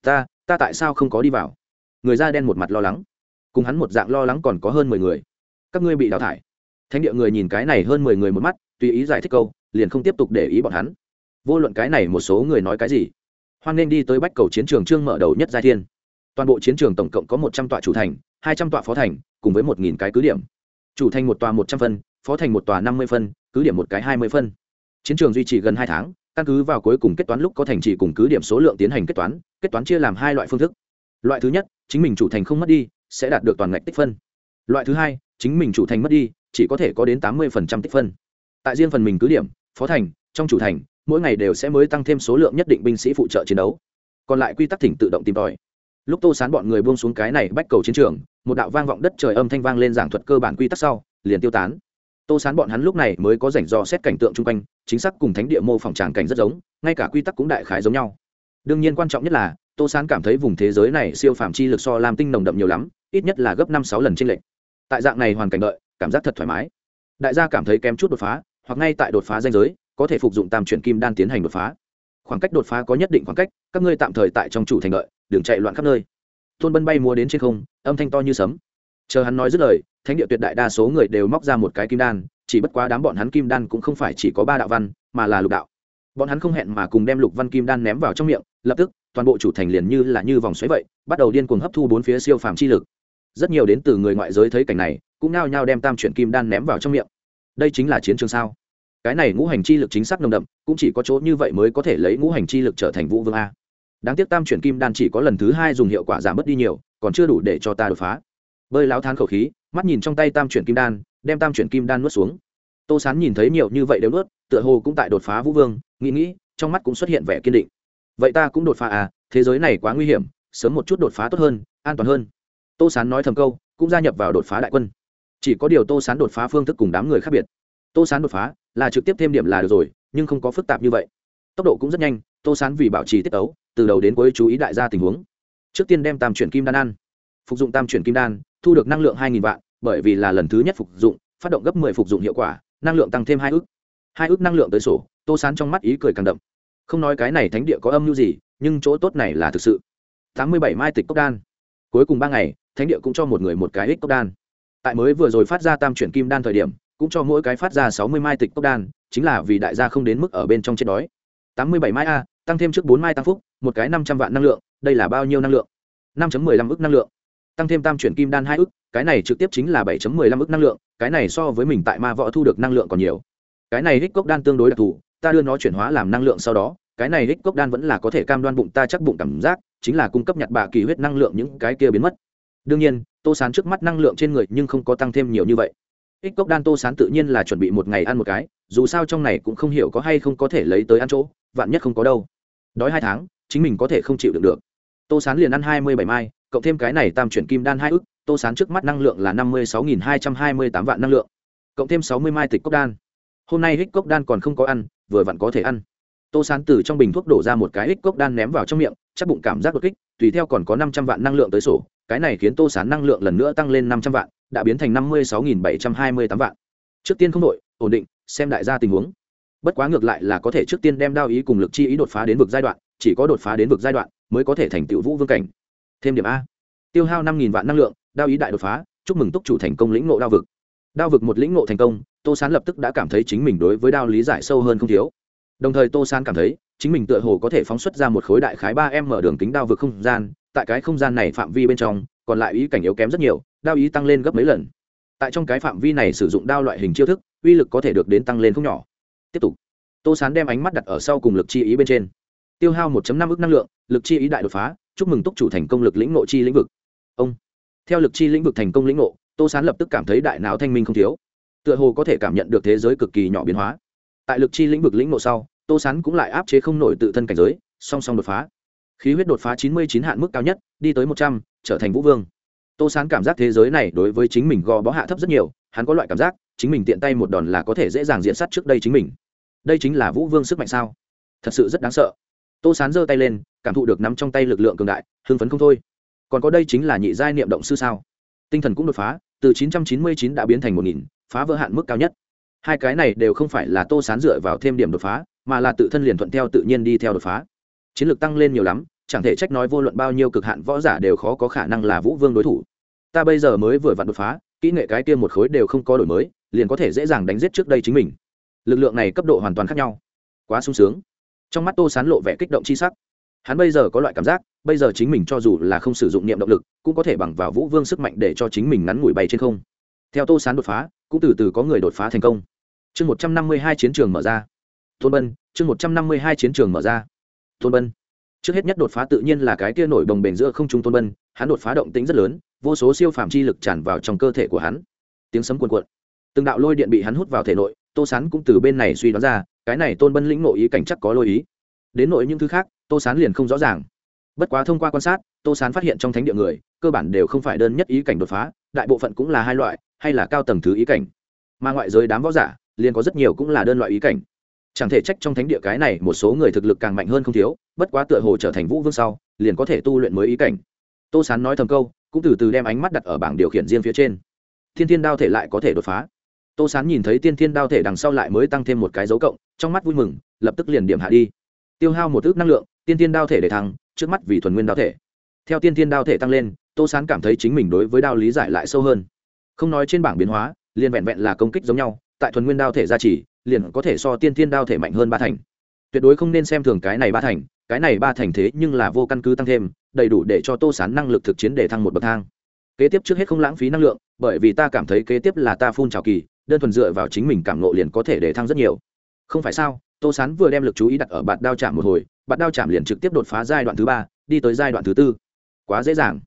Ta ta tại sao không có đi vào? Người da đen một mặt lo lắng. Cùng hắn một dạng lo lắng còn có hơn mười người. Các ngươi bị đào thải. Thánh địa người nhìn cái này hơn mười người một mắt, tùy ý giải thích câu, liền không tiếp tục để ý bọn hắn. Vô luận cái này một số người nói cái gì, hoan nên đi tới bách cầu chiến trường trương mở đầu nhất giai thiên. Toàn bộ chiến trường tổng cộng có một trăm tọa chủ thành, hai trăm tọa phó thành, cùng với một nghìn cái cứ điểm. Chủ thành một tòa một trăm phân, phó thành một tòa năm mươi phân, cứ điểm một cái hai mươi phân. Chiến trường duy trì gần hai tháng căn cứ vào cuối cùng kết toán lúc có thành trì cùng cứ điểm số lượng tiến hành kết toán kết toán chia làm hai loại phương thức. Loại thứ nhất, chính mình chủ thành không mất đi, sẽ đạt được toàn ngạch tích phân. Loại thứ hai, chính mình chủ thành mất đi, chỉ có thể có đến tám mươi tích phân. Tại riêng phần mình cứ điểm, phó thành, trong chủ thành, mỗi ngày đều sẽ mới tăng thêm số lượng nhất định binh sĩ phụ trợ chiến đấu. Còn lại quy tắc thỉnh tự động tìm tòi. Lúc tô sán bọn người buông xuống cái này bách cầu chiến trường, một đạo vang vọng đất trời âm thanh vang lên giảng thuật cơ bản quy tắc sau, liền tiêu tán tô sán bọn hắn lúc này mới có rảnh dò xét cảnh tượng chung quanh, chính xác cùng thánh địa mô phỏng tràng cảnh rất giống, ngay cả quy tắc cũng đại khái giống nhau. Đương nhiên quan trọng nhất là, tô sán cảm thấy vùng thế giới này siêu phạm chi lực so làm tinh nồng đậm nhiều lắm, ít nhất là gấp năm sáu lần trên lệnh tại dạng này hoàn cảnh đợi, cảm giác thật thoải mái. Đại gia cảm thấy kém chút đột phá, hoặc ngay tại đột phá danh giới, có thể phục dụng tam chuyển kim đan tiến hành đột phá. Khoảng cách đột phá có nhất định khoảng cách, các ngươi tạm thời tại trong chủ thành đợi, đừng chạy loạn khắp nơi. Thôn bân bay múa đến trên không, âm thanh to như sấm. Chờ hắn nói dứt lời thánh địa tuyệt đại đa số người đều móc ra một cái kim đan, chỉ bất quá đám bọn hắn kim đan cũng không phải chỉ có ba đạo văn, mà là lục đạo. Bọn hắn không hẹn mà cùng đem lục văn kim đan ném vào trong miệng, lập tức, toàn bộ chủ thành liền như là như vòng xoáy vậy, bắt đầu điên cuồng hấp thu bốn phía siêu phàm chi lực. Rất nhiều đến từ người ngoại giới thấy cảnh này, cũng nao nhao đem tam chuyển kim đan ném vào trong miệng. Đây chính là chiến trường sao? Cái này ngũ hành chi lực chính xác nồng đậm, cũng chỉ có chỗ như vậy mới có thể lấy ngũ hành chi lực trở thành vũ vương a. Đáng tiếc tam chuyển kim đan chỉ có lần thứ hai dùng hiệu quả giảm bớt đi nhiều, còn chưa đủ để cho ta đột phá bơi láo thán khẩu khí, mắt nhìn trong tay tam chuyển kim đan, đem tam chuyển kim đan nuốt xuống. Tô sán nhìn thấy nhiều như vậy đều nuốt, tựa hồ cũng tại đột phá vũ vương, nghĩ nghĩ, trong mắt cũng xuất hiện vẻ kiên định. Vậy ta cũng đột phá à thế giới này quá nguy hiểm, sớm một chút đột phá tốt hơn, an toàn hơn. Tô sán nói thầm câu, cũng gia nhập vào đột phá đại quân. Chỉ có điều tô sán đột phá phương thức cùng đám người khác biệt. Tô sán đột phá là trực tiếp thêm điểm là được rồi, nhưng không có phức tạp như vậy. Tốc độ cũng rất nhanh, tô sán vì bảo trì tiết tấu, từ đầu đến cuối chú ý đại gia tình huống. Trước tiên đem tam chuyển kim đan ăn. Phục dụng tam chuyển kim đan thu được năng lượng hai nghìn vạn, bởi vì là lần thứ nhất phục dụng, phát động gấp mười phục dụng hiệu quả, năng lượng tăng thêm hai ước hai ước năng lượng tới sổ, tô sán trong mắt ý cười càng đậm. Không nói cái này thánh địa có âm mưu gì, nhưng chỗ tốt này là thực sự. Tám mươi bảy mai tịch cốc đan. Cuối cùng ba ngày, thánh địa cũng cho một người một cái ích cốc đan. Tại mới vừa rồi phát ra tam chuyển kim đan thời điểm, cũng cho mỗi cái phát ra sáu mươi mai tịch cốc đan, chính là vì đại gia không đến mức ở bên trong chết đói. Tám mươi bảy mai a, tăng thêm trước bốn mai tăng phúc, một cái năm trăm vạn năng lượng, đây là bao nhiêu năng lượng? năm mười lăm ức năng lượng tăng thêm tam chuyển kim đan hai ức, cái này trực tiếp chính là bảy mười lăm ức năng lượng, cái này so với mình tại ma võ thu được năng lượng còn nhiều. Cái này hích cốc đan tương đối đặc thù, ta đưa nó chuyển hóa làm năng lượng sau đó, cái này hích cốc đan vẫn là có thể cam đoan bụng ta chắc bụng cảm giác, chính là cung cấp nhặt bạ kỳ huyết năng lượng những cái kia biến mất. Đương nhiên, tô sán trước mắt năng lượng trên người nhưng không có tăng thêm nhiều như vậy. Ích cốc đan tô sán tự nhiên là chuẩn bị một ngày ăn một cái, dù sao trong này cũng không hiểu có hay không có thể lấy tới ăn chỗ, vạn nhất không có đâu. Đói hai tháng, chính mình có thể không chịu được được. Tô sán liền ăn hai mươi bảy mai cộng thêm cái này tam chuyển kim đan hai ức, tô sán trước mắt năng lượng là năm mươi sáu nghìn hai trăm hai mươi tám vạn năng lượng, cộng thêm sáu mươi mai tịch cốc đan. Hôm nay hích cốc đan còn không có ăn, vừa vặn có thể ăn. Tô sán từ trong bình thuốc đổ ra một cái hích cốc đan ném vào trong miệng, chắc bụng cảm giác đột kích, tùy theo còn có năm trăm vạn năng lượng tới sổ, cái này khiến tô sán năng lượng lần nữa tăng lên năm trăm vạn, đã biến thành năm mươi sáu nghìn bảy trăm hai mươi tám vạn. Trước tiên không đội ổn định, xem đại gia tình huống. Bất quá ngược lại là có thể trước tiên đem đao ý cùng lực chi ý đột phá đến vực giai đoạn, chỉ có đột phá đến vực giai đoạn mới có thể thành tựu vũ vương cảnh thêm điểm a. Tiêu hao năm nghìn vạn năng lượng, đao ý đại đột phá, chúc mừng túc chủ thành công lĩnh ngộ đao vực. Đao vực một lĩnh ngộ thành công, tô sán lập tức đã cảm thấy chính mình đối với đao lý giải sâu hơn không thiếu. Đồng thời tô sán cảm thấy, chính mình tựa hồ có thể phóng xuất ra một khối đại khái ba m mở đường kính đao vực không gian, tại cái không gian này phạm vi bên trong, còn lại ý cảnh yếu kém rất nhiều, đao ý tăng lên gấp mấy lần. Tại trong cái phạm vi này sử dụng đao loại hình chiêu thức, uy lực có thể được đến tăng lên không nhỏ. Tiếp tục, tô sán đem ánh mắt đặt ở sau cùng lực chi ý bên trên. Tiêu hao 1 năm ức năng lượng, lực chi ý đại đột phá chúc mừng túc chủ thành công lực lĩnh nội chi lĩnh vực. Ông. Theo lực chi lĩnh vực thành công lĩnh ngộ, tô sán lập tức cảm thấy đại não thanh minh không thiếu. Tựa hồ có thể cảm nhận được thế giới cực kỳ nhỏ biến hóa. Tại lực chi lĩnh vực lĩnh ngộ sau, tô sán cũng lại áp chế không nổi tự thân cảnh giới, song song đột phá. Khí huyết đột phá chín mươi chín hạn mức cao nhất, đi tới một trăm, trở thành vũ vương. Tô sán cảm giác thế giới này đối với chính mình gò bó hạ thấp rất nhiều, hắn có loại cảm giác, chính mình tiện tay một đòn là có thể dễ dàng diện sát trước đây chính mình. Đây chính là vũ vương sức mạnh sao? Thật sự rất đáng sợ tô sán giơ tay lên cảm thụ được nắm trong tay lực lượng cường đại hưng phấn không thôi. Còn có đây chính là nhị giai niệm động sư sao? Tinh thần cũng đột phá từ 999 đã biến thành 1000, phá vỡ hạn mức cao nhất. Hai cái này đều không phải là tô sán dựa vào thêm điểm đột phá mà là tự thân liền thuận theo tự nhiên đi theo đột phá. Chiến lược tăng lên nhiều lắm chẳng thể trách nói vô luận bao nhiêu cực hạn võ giả đều khó có khả năng là vũ vương đối thủ. Ta bây giờ mới vừa vặn đột phá kỹ nghệ cái kia một khối đều không có đổi mới liền có thể dễ dàng đánh giết trước đây chính mình. Lực lượng này cấp độ hoàn toàn khác nhau. Quá sung sướng trong mắt tô sán lộ vẻ kích động c h i sắc. Hắn bây giờ có loại cảm giác, bây giờ chính mình cho dù là không sử dụng niệm động lực, cũng có thể bằng vào vũ vương sức mạnh để cho chính mình ngắn ngủi bay trên không. Theo tô sán đột phá, cũng từ từ có người đột phá thành công. Chương một trăm năm mươi hai chiến trường mở ra. Thôn bân, chương một trăm năm mươi hai chiến trường mở ra. Thôn bân. Trước hết nhất đột phá tự nhiên là cái kia nổi đồng bền giữa không trung thôn bân, hắn đột phá động tính rất lớn, vô số siêu phàm chi lực tràn vào trong cơ thể của hắn. Tiếng sấm cuồn cuộn. Từng đạo lôi điện bị hắn hút vào thể nội, tô sán cũng từ bên này suy đoán ra cái này tôn bân lĩnh nội ý cảnh chắc có lôi ý. Đến nội những thứ khác, tô sán liền không rõ ràng. Bất quá thông qua quan sát, tô sán phát hiện trong thánh địa người, cơ bản đều không phải đơn nhất ý cảnh đột phá, đại bộ phận cũng là hai loại, hay là cao tầng thứ ý cảnh. Mà ngoại giới đám võ giả, liền có rất nhiều cũng là đơn loại ý cảnh. Chẳng thể trách trong thánh địa cái này một số người thực lực càng mạnh hơn không thiếu, bất quá tựa hồ trở thành vũ vương sau, liền có thể tu luyện mới ý cảnh. Tô sán nói thầm câu, cũng từ từ đem ánh mắt đặt ở bảng điều khiển riêng phía trên. Thiên thiên đao thể lại có thể đột phá tô sán nhìn thấy tiên thiên đao thể đằng sau lại mới tăng thêm một cái dấu cộng, trong mắt vui mừng, lập tức liền điểm hạ đi. Tiêu hao một ước năng lượng, tiên thiên đao thể để thăng, trước mắt vì thuần nguyên đao thể. Theo tiên thiên đao thể tăng lên, tô sán cảm thấy chính mình đối với đao lý giải lại sâu hơn. Không nói trên bảng biến hóa, liền vẹn vẹn là công kích giống nhau, tại thuần nguyên đao thể gia trì, liền có thể so tiên thiên đao thể mạnh hơn ba thành. Tuyệt đối không nên xem thường cái này ba thành, cái này ba thành thế nhưng là vô căn cứ tăng thêm, đầy đủ để cho tô sán năng lực thực chiến để thăng một bậc thang. Kế tiếp trước hết không lãng phí năng lượng, bởi vì ta cảm thấy kế tiếp là ta phun trào kỳ đơn thuần dựa vào chính mình cảm nộ liền có thể để thăng rất nhiều. Không phải sao, tô sán vừa đem lực chú ý đặt ở bạt đao chạm một hồi, bạt đao chạm liền trực tiếp đột phá giai đoạn thứ ba, đi tới giai đoạn thứ tư. Quá dễ dàng.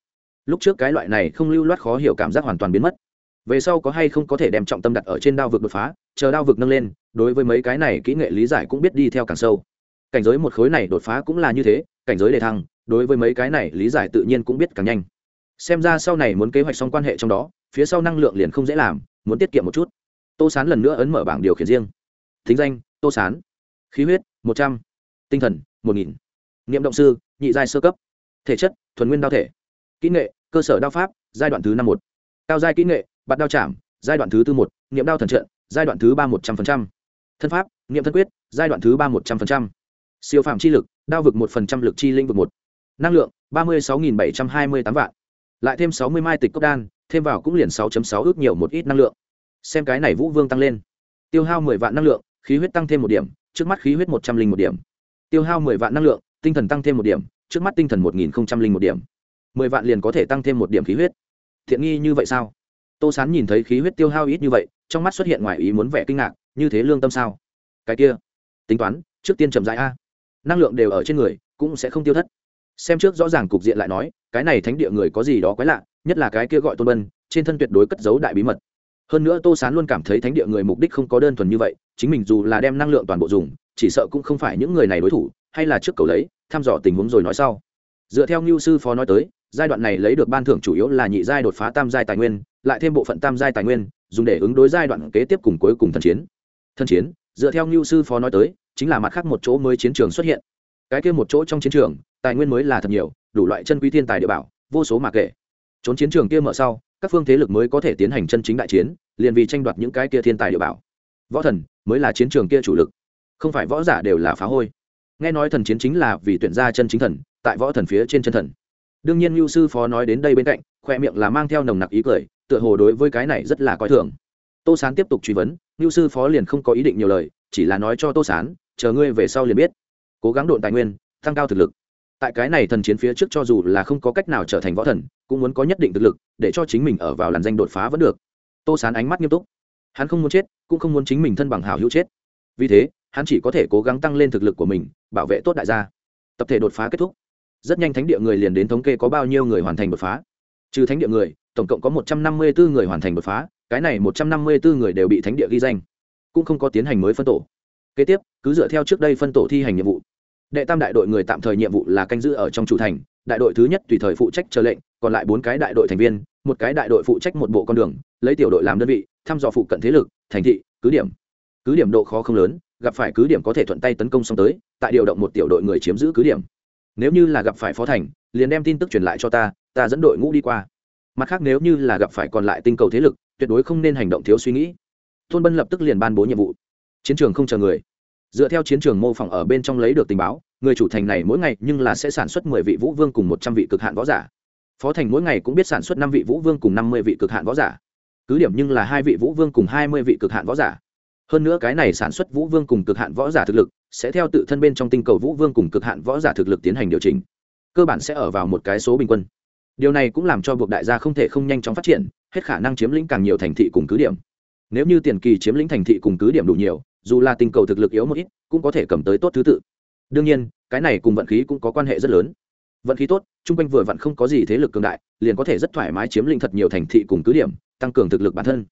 Lúc trước cái loại này không lưu loát khó hiểu cảm giác hoàn toàn biến mất. Về sau có hay không có thể đem trọng tâm đặt ở trên đao vực đột phá, chờ đao vực nâng lên, đối với mấy cái này kỹ nghệ lý giải cũng biết đi theo càng sâu. Cảnh giới một khối này đột phá cũng là như thế, cảnh giới đề thăng, đối với mấy cái này lý giải tự nhiên cũng biết càng nhanh. Xem ra sau này muốn kế hoạch xong quan hệ trong đó, phía sau năng lượng liền không dễ làm, muốn tiết kiệm một chút tô sán lần nữa ấn mở bảng điều khiển riêng. Thính danh, tô sán. Khí huyết, một trăm. Tinh thần, một nghìn. Nghiệm động sư, nhị giai sơ cấp. Thể chất, thuần nguyên đao thể. Kỹ nghệ, cơ sở đao pháp, giai đoạn thứ năm một. Cao giai kỹ nghệ bạt đao chạm, giai đoạn thứ tư một. Nghiệm đao thần trận, giai đoạn thứ ba một trăm linh thân pháp nghiệm thân quyết, giai đoạn thứ ba một trăm linh siêu phạm chi lực, đao vực một phần trăm lực chi linh vực một. Năng lượng, ba mươi sáu bảy trăm hai mươi tám vạn. Lại thêm sáu mươi mai tịch cốc đan, thêm vào cũng liền sáu sáu ước nhiều một ít năng lượng xem cái này vũ vương tăng lên. Tiêu hao mười vạn năng lượng, khí huyết tăng thêm một điểm, trước mắt khí huyết một trăm linh một điểm. Tiêu hao mười vạn năng lượng, tinh thần tăng thêm một điểm, trước mắt tinh thần một nghìn linh một điểm. Mười vạn liền có thể tăng thêm một điểm khí huyết. Thiện nghi như vậy sao? Tô sán nhìn thấy khí huyết tiêu hao ít như vậy, trong mắt xuất hiện ngoài ý muốn vẻ kinh ngạc, như thế lương tâm sao? Cái kia, tính toán, trước tiên chậm rãi a. Năng lượng đều ở trên người, cũng sẽ không tiêu thất. Xem trước rõ ràng cục diện lại nói, cái này thánh địa người có gì đó quái lạ, nhất là cái kia gọi tôn bân trên thân tuyệt đối cất giấu đại bí mật hơn nữa tô sán luôn cảm thấy thánh địa người mục đích không có đơn thuần như vậy, chính mình dù là đem năng lượng toàn bộ dùng, chỉ sợ cũng không phải những người này đối thủ, hay là trước cầu lấy, thăm dò tình huống rồi nói sau. Dựa theo ngưu sư phó nói tới, giai đoạn này lấy được ban thưởng chủ yếu là nhị giai đột phá tam giai tài nguyên, lại thêm bộ phận tam giai tài nguyên, dùng để ứng đối giai đoạn kế tiếp cùng cuối cùng thần chiến. Thần chiến, dựa theo ngưu sư phó nói tới, chính là mặt khác một chỗ mới chiến trường xuất hiện. Cái kia một chỗ trong chiến trường, tài nguyên mới là thật nhiều, đủ loại chân quý thiên tài địa bảo, vô số mà kể. Trốn chiến trường kia mở sau các phương thế lực mới có thể tiến hành chân chính đại chiến, liền vì tranh đoạt những cái kia thiên tài địa bảo. Võ thần mới là chiến trường kia chủ lực, không phải võ giả đều là phá hôi. Nghe nói thần chiến chính là vì tuyển ra chân chính thần, tại võ thần phía trên chân thần. Đương nhiên lưu sư phó nói đến đây bên cạnh, khoe miệng là mang theo nồng nặc ý cười, tựa hồ đối với cái này rất là coi thường. Tô sán tiếp tục truy vấn lưu sư phó liền không có ý định nhiều lời, chỉ là nói cho tô sán, chờ ngươi về sau liền biết. Cố gắng độn tài nguyên, tăng cao thực lực tại cái này thần chiến phía trước cho dù là không có cách nào trở thành võ thần, cũng muốn có nhất định thực lực, để cho chính mình ở vào làn danh đột phá vẫn được. Tô sán ánh mắt nghiêm túc. Hắn không muốn chết, cũng không muốn chính mình thân bằng hào hữu chết. Vì thế, hắn chỉ có thể cố gắng tăng lên thực lực của mình, bảo vệ tốt đại gia. Tập thể đột phá kết thúc. Rất nhanh thánh địa người liền đến thống kê có bao nhiêu người hoàn thành đột phá. Trừ thánh địa người, tổng cộng có một trăm năm mươi bốn người hoàn thành đột phá, cái này một trăm năm mươi bốn người đều bị thánh địa ghi danh, cũng không có tiến hành mới phân tổ. Kế tiếp, cứ dựa theo trước đây phân tổ thi hành nhiệm vụ đệ tam đại đội người tạm thời nhiệm vụ là canh giữ ở trong chủ thành, đại đội thứ nhất tùy thời phụ trách chờ lệnh, còn lại bốn cái đại đội thành viên, một cái đại đội phụ trách một bộ con đường, lấy tiểu đội làm đơn vị, thăm dò phụ cận thế lực, thành thị, cứ điểm. Cứ điểm độ khó không lớn, gặp phải cứ điểm có thể thuận tay tấn công xong tới, tại điều động một tiểu đội người chiếm giữ cứ điểm. Nếu như là gặp phải phó thành, liền đem tin tức truyền lại cho ta ta dẫn đội ngũ đi qua. Mặt khác nếu như là gặp phải còn lại tinh cầu thế lực, tuyệt đối không nên hành động thiếu suy nghĩ. Thôn bân lập tức liền ban bố nhiệm vụ. Chiến trường không chờ người dựa theo chiến trường mô phỏng ở bên trong lấy được tình báo, người chủ thành này mỗi ngày nhưng là sẽ sản xuất mười vị vũ vương cùng một trăm vị cực hạn võ giả. Phó thành mỗi ngày cũng biết sản xuất năm vị vũ vương cùng năm mươi vị cực hạn võ giả. Cứ điểm nhưng là hai vị vũ vương cùng hai mươi vị cực hạn võ giả. Hơn nữa cái này sản xuất vũ vương cùng cực hạn võ giả thực lực, sẽ theo tự thân bên trong tinh cầu vũ vương cùng cực hạn võ giả thực lực tiến hành điều chỉnh. Cơ bản sẽ ở vào một cái số bình quân. Điều này cũng làm cho buộc đại gia không thể không nhanh chóng phát triển, hết khả năng chiếm lĩnh càng nhiều thành thị cùng cứ điểm. Nếu như tiền kỳ chiếm lĩnh thành thị cùng cứ điểm đủ nhiều dù là tình cầu thực lực yếu một ít, cũng có thể cầm tới tốt thứ tự. Đương nhiên, cái này cùng vận khí cũng có quan hệ rất lớn. Vận khí tốt, chung quanh vừa vặn không có gì thế lực cường đại, liền có thể rất thoải mái chiếm lĩnh thật nhiều thành thị cùng cứ điểm, tăng cường thực lực bản thân.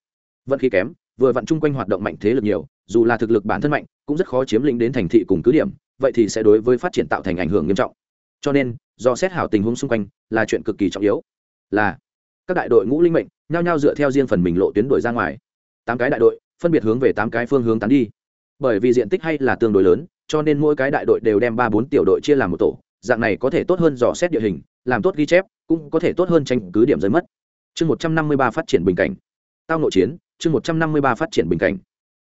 Vận khí kém, vừa vặn chung quanh hoạt động mạnh thế lực nhiều, dù là thực lực bản thân mạnh, cũng rất khó chiếm lĩnh đến thành thị cùng cứ điểm, vậy thì sẽ đối với phát triển tạo thành ảnh hưởng nghiêm trọng. Cho nên, do xét hảo tình huống xung quanh, là chuyện cực kỳ trọng yếu. Là, các đại đội ngũ linh mệnh, nhao nhao dựa theo riêng phần mình lộ tuyến đổi ra ngoài. Tám cái đại đội phân biệt hướng về tám cái phương hướng tán đi. Bởi vì diện tích hay là tương đối lớn, cho nên mỗi cái đại đội đều đem ba bốn tiểu đội chia làm một tổ, dạng này có thể tốt hơn dò xét địa hình, làm tốt ghi chép, cũng có thể tốt hơn tranh cứ điểm rơi mất. Chương một trăm năm mươi ba phát triển bình cảnh. Tao nội chiến, chương một trăm năm mươi ba phát triển bình cảnh.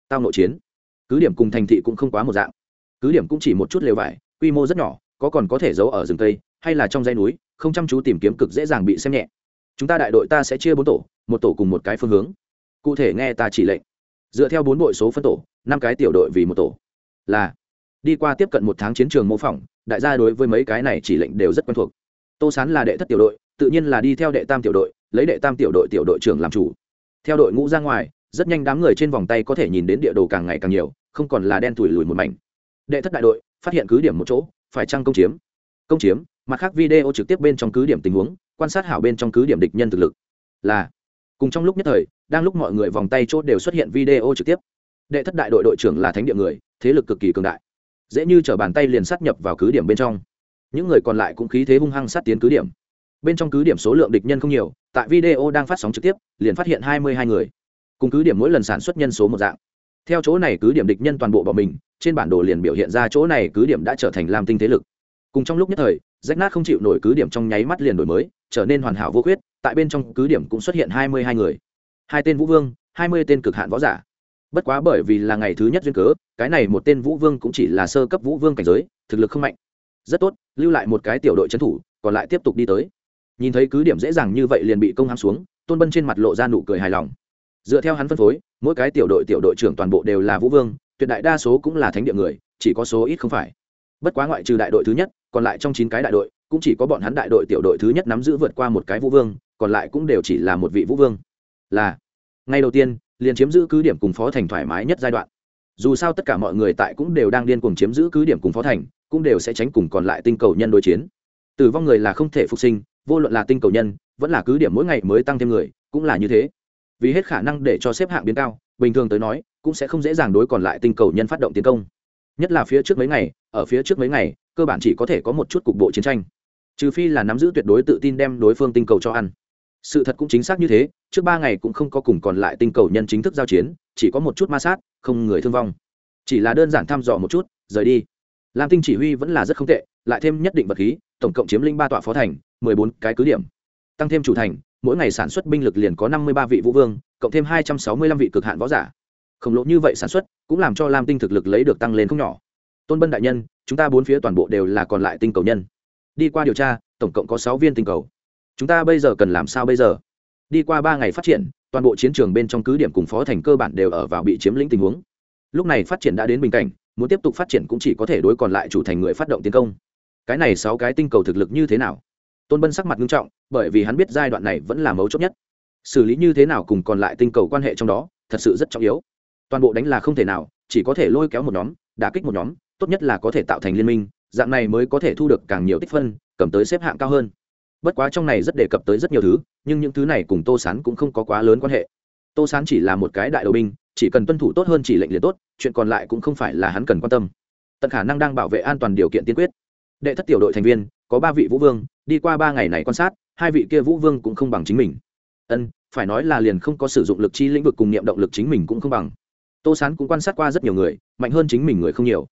Tao nội chiến. Cứ điểm cùng thành thị cũng không quá một dạng. Cứ điểm cũng chỉ một chút lều vải, quy mô rất nhỏ, có còn có thể giấu ở rừng tây hay là trong dãy núi, không chăm chú tìm kiếm cực dễ dàng bị xem nhẹ. Chúng ta đại đội ta sẽ chia bốn tổ, một tổ cùng một cái phương hướng. Cụ thể nghe ta chỉ lệnh dựa theo bốn đội số phân tổ, năm cái tiểu đội vì một tổ. Là, đi qua tiếp cận một tháng chiến trường mô phỏng, đại gia đối với mấy cái này chỉ lệnh đều rất quen thuộc. Tô sán là đệ thất tiểu đội, tự nhiên là đi theo đệ tam tiểu đội, lấy đệ tam tiểu đội tiểu đội trưởng làm chủ. Theo đội ngũ ra ngoài, rất nhanh đám người trên vòng tay có thể nhìn đến địa đồ càng ngày càng nhiều, không còn là đen thủi lùi một mảnh. Đệ thất đại đội, phát hiện cứ điểm một chỗ, phải chăng công chiếm? Công chiếm, mặt khác video trực tiếp bên trong cứ điểm tình huống, quan sát hảo bên trong cứ điểm địch nhân thực lực. Là cùng trong lúc nhất thời, đang lúc mọi người vòng tay chốt đều xuất hiện video trực tiếp. Đệ thất đại đội đội trưởng là thánh địa người, thế lực cực kỳ cường đại. Dễ như t r ở bàn tay liền sát nhập vào cứ điểm bên trong. Những người còn lại cũng khí thế hung hăng sát tiến cứ điểm. Bên trong cứ điểm số lượng địch nhân không nhiều, tại video đang phát sóng trực tiếp, liền phát hiện hai mươi hai người. Cùng cứ điểm mỗi lần sản xuất nhân số một dạng. Theo chỗ này cứ điểm địch nhân toàn bộ bọn mình, trên bản đồ liền biểu hiện ra chỗ này cứ điểm đã trở thành lam tinh thế lực. Cùng trong lúc nhất thời, rách nát không chịu nổi cứ điểm trong nháy mắt liền đổi mới, trở nên hoàn hảo vô khuyết tại bên trong cứ điểm cũng xuất hiện hai mươi hai người. Hai tên vũ vương, hai mươi tên cực hạn võ giả. Bất quá bởi vì là ngày thứ nhất duyên cớ, cái này một tên vũ vương cũng chỉ là sơ cấp vũ vương cảnh giới, thực lực không mạnh. Rất tốt, lưu lại một cái tiểu đội trấn thủ, còn lại tiếp tục đi tới. Nhìn thấy cứ điểm dễ dàng như vậy liền bị công hãm xuống, tôn bân trên mặt lộ ra nụ cười hài lòng. Dựa theo hắn phân phối, mỗi cái tiểu đội tiểu đội trưởng toàn bộ đều là vũ vương, tuyệt đại đa số cũng là thánh địa người, chỉ có số ít không phải. Bất quá ngoại trừ đại đội thứ nhất, còn lại trong chín cái đại đội, cũng chỉ có bọn hắn đại đội tiểu đội thứ nhất nắm giữ vượt qua một cái vũ vương còn lại cũng đều chỉ là một vị vũ vương. Là, ngay đầu tiên, liền chiếm giữ cứ điểm cùng phó thành thoải mái nhất giai đoạn. Dù sao tất cả mọi người tại cũng đều đang điên cùng chiếm giữ cứ điểm cùng phó thành, cũng đều sẽ tránh cùng còn lại tinh cầu nhân đối chiến. Tử vong người là không thể phục sinh, vô luận là tinh cầu nhân, vẫn là cứ điểm mỗi ngày mới tăng thêm người, cũng là như thế. Vì hết khả năng để cho xếp hạng biến cao, bình thường tới nói, cũng sẽ không dễ dàng đối còn lại tinh cầu nhân phát động tiến công. Nhất là phía trước mấy ngày, ở phía trước mấy ngày, cơ bản chỉ có thể có một chút cục bộ chiến tranh. Trừ phi là nắm giữ tuyệt đối tự tin đem đối phương tinh cầu cho ăn sự thật cũng chính xác như thế, trước ba ngày cũng không có cùng còn lại tinh cầu nhân chính thức giao chiến, chỉ có một chút ma sát, không người thương vong. Chỉ là đơn giản thăm dò một chút, rời đi. Lam tinh chỉ huy vẫn là rất không tệ, lại thêm nhất định vật khí, tổng cộng chiếm linh ba tọa phó thành, mười bốn cái cứ điểm. Tăng thêm chủ thành, mỗi ngày sản xuất binh lực liền có năm mươi ba vị vũ vương, cộng thêm hai trăm sáu mươi lăm vị cực hạn võ giả. Khổng lồ như vậy sản xuất, cũng làm cho lam tinh thực lực lấy được tăng lên không nhỏ. Tôn bân đại nhân, chúng ta bốn phía toàn bộ đều là còn lại tinh cầu nhân. Đi qua điều tra, tổng cộng có sáu viên tinh cầu chúng ta bây giờ cần làm sao bây giờ? Đi qua ba ngày phát triển, toàn bộ chiến trường bên trong cứ điểm cùng phó thành cơ bản đều ở vào bị chiếm lĩnh tình huống. Lúc này phát triển đã đến bình cảnh, muốn tiếp tục phát triển cũng chỉ có thể đối còn lại chủ thành người phát động tiến công. Cái này sáu cái tinh cầu thực lực như thế nào? Tôn bân sắc mặt nghiêm trọng, bởi vì hắn biết giai đoạn này vẫn là mấu chốt nhất. Xử lý như thế nào cùng còn lại tinh cầu quan hệ trong đó, thật sự rất trọng yếu. Toàn bộ đánh là không thể nào, chỉ có thể lôi kéo một nhóm đá kích một nhóm, tốt nhất là có thể tạo thành liên minh, dạng này mới có thể thu được càng nhiều tích phân, cầm tới xếp hạng cao hơn bất quá trong này rất đề cập tới rất nhiều thứ, nhưng những thứ này cùng tô sán cũng không có quá lớn quan hệ. Tô sán chỉ là một cái đại đầu binh, chỉ cần tuân thủ tốt hơn chỉ lệnh liền tốt, chuyện còn lại cũng không phải là hắn cần quan tâm. Tận khả năng đang bảo vệ an toàn điều kiện tiên quyết. Đệ thất tiểu đội thành viên, có ba vị vũ vương, đi qua ba ngày này quan sát, hai vị kia vũ vương cũng không bằng chính mình. Ân, phải nói là liền không có sử dụng lực chi lĩnh vực cùng niệm động lực chính mình cũng không bằng. Tô sán cũng quan sát qua rất nhiều người, mạnh hơn chính mình người không nhiều.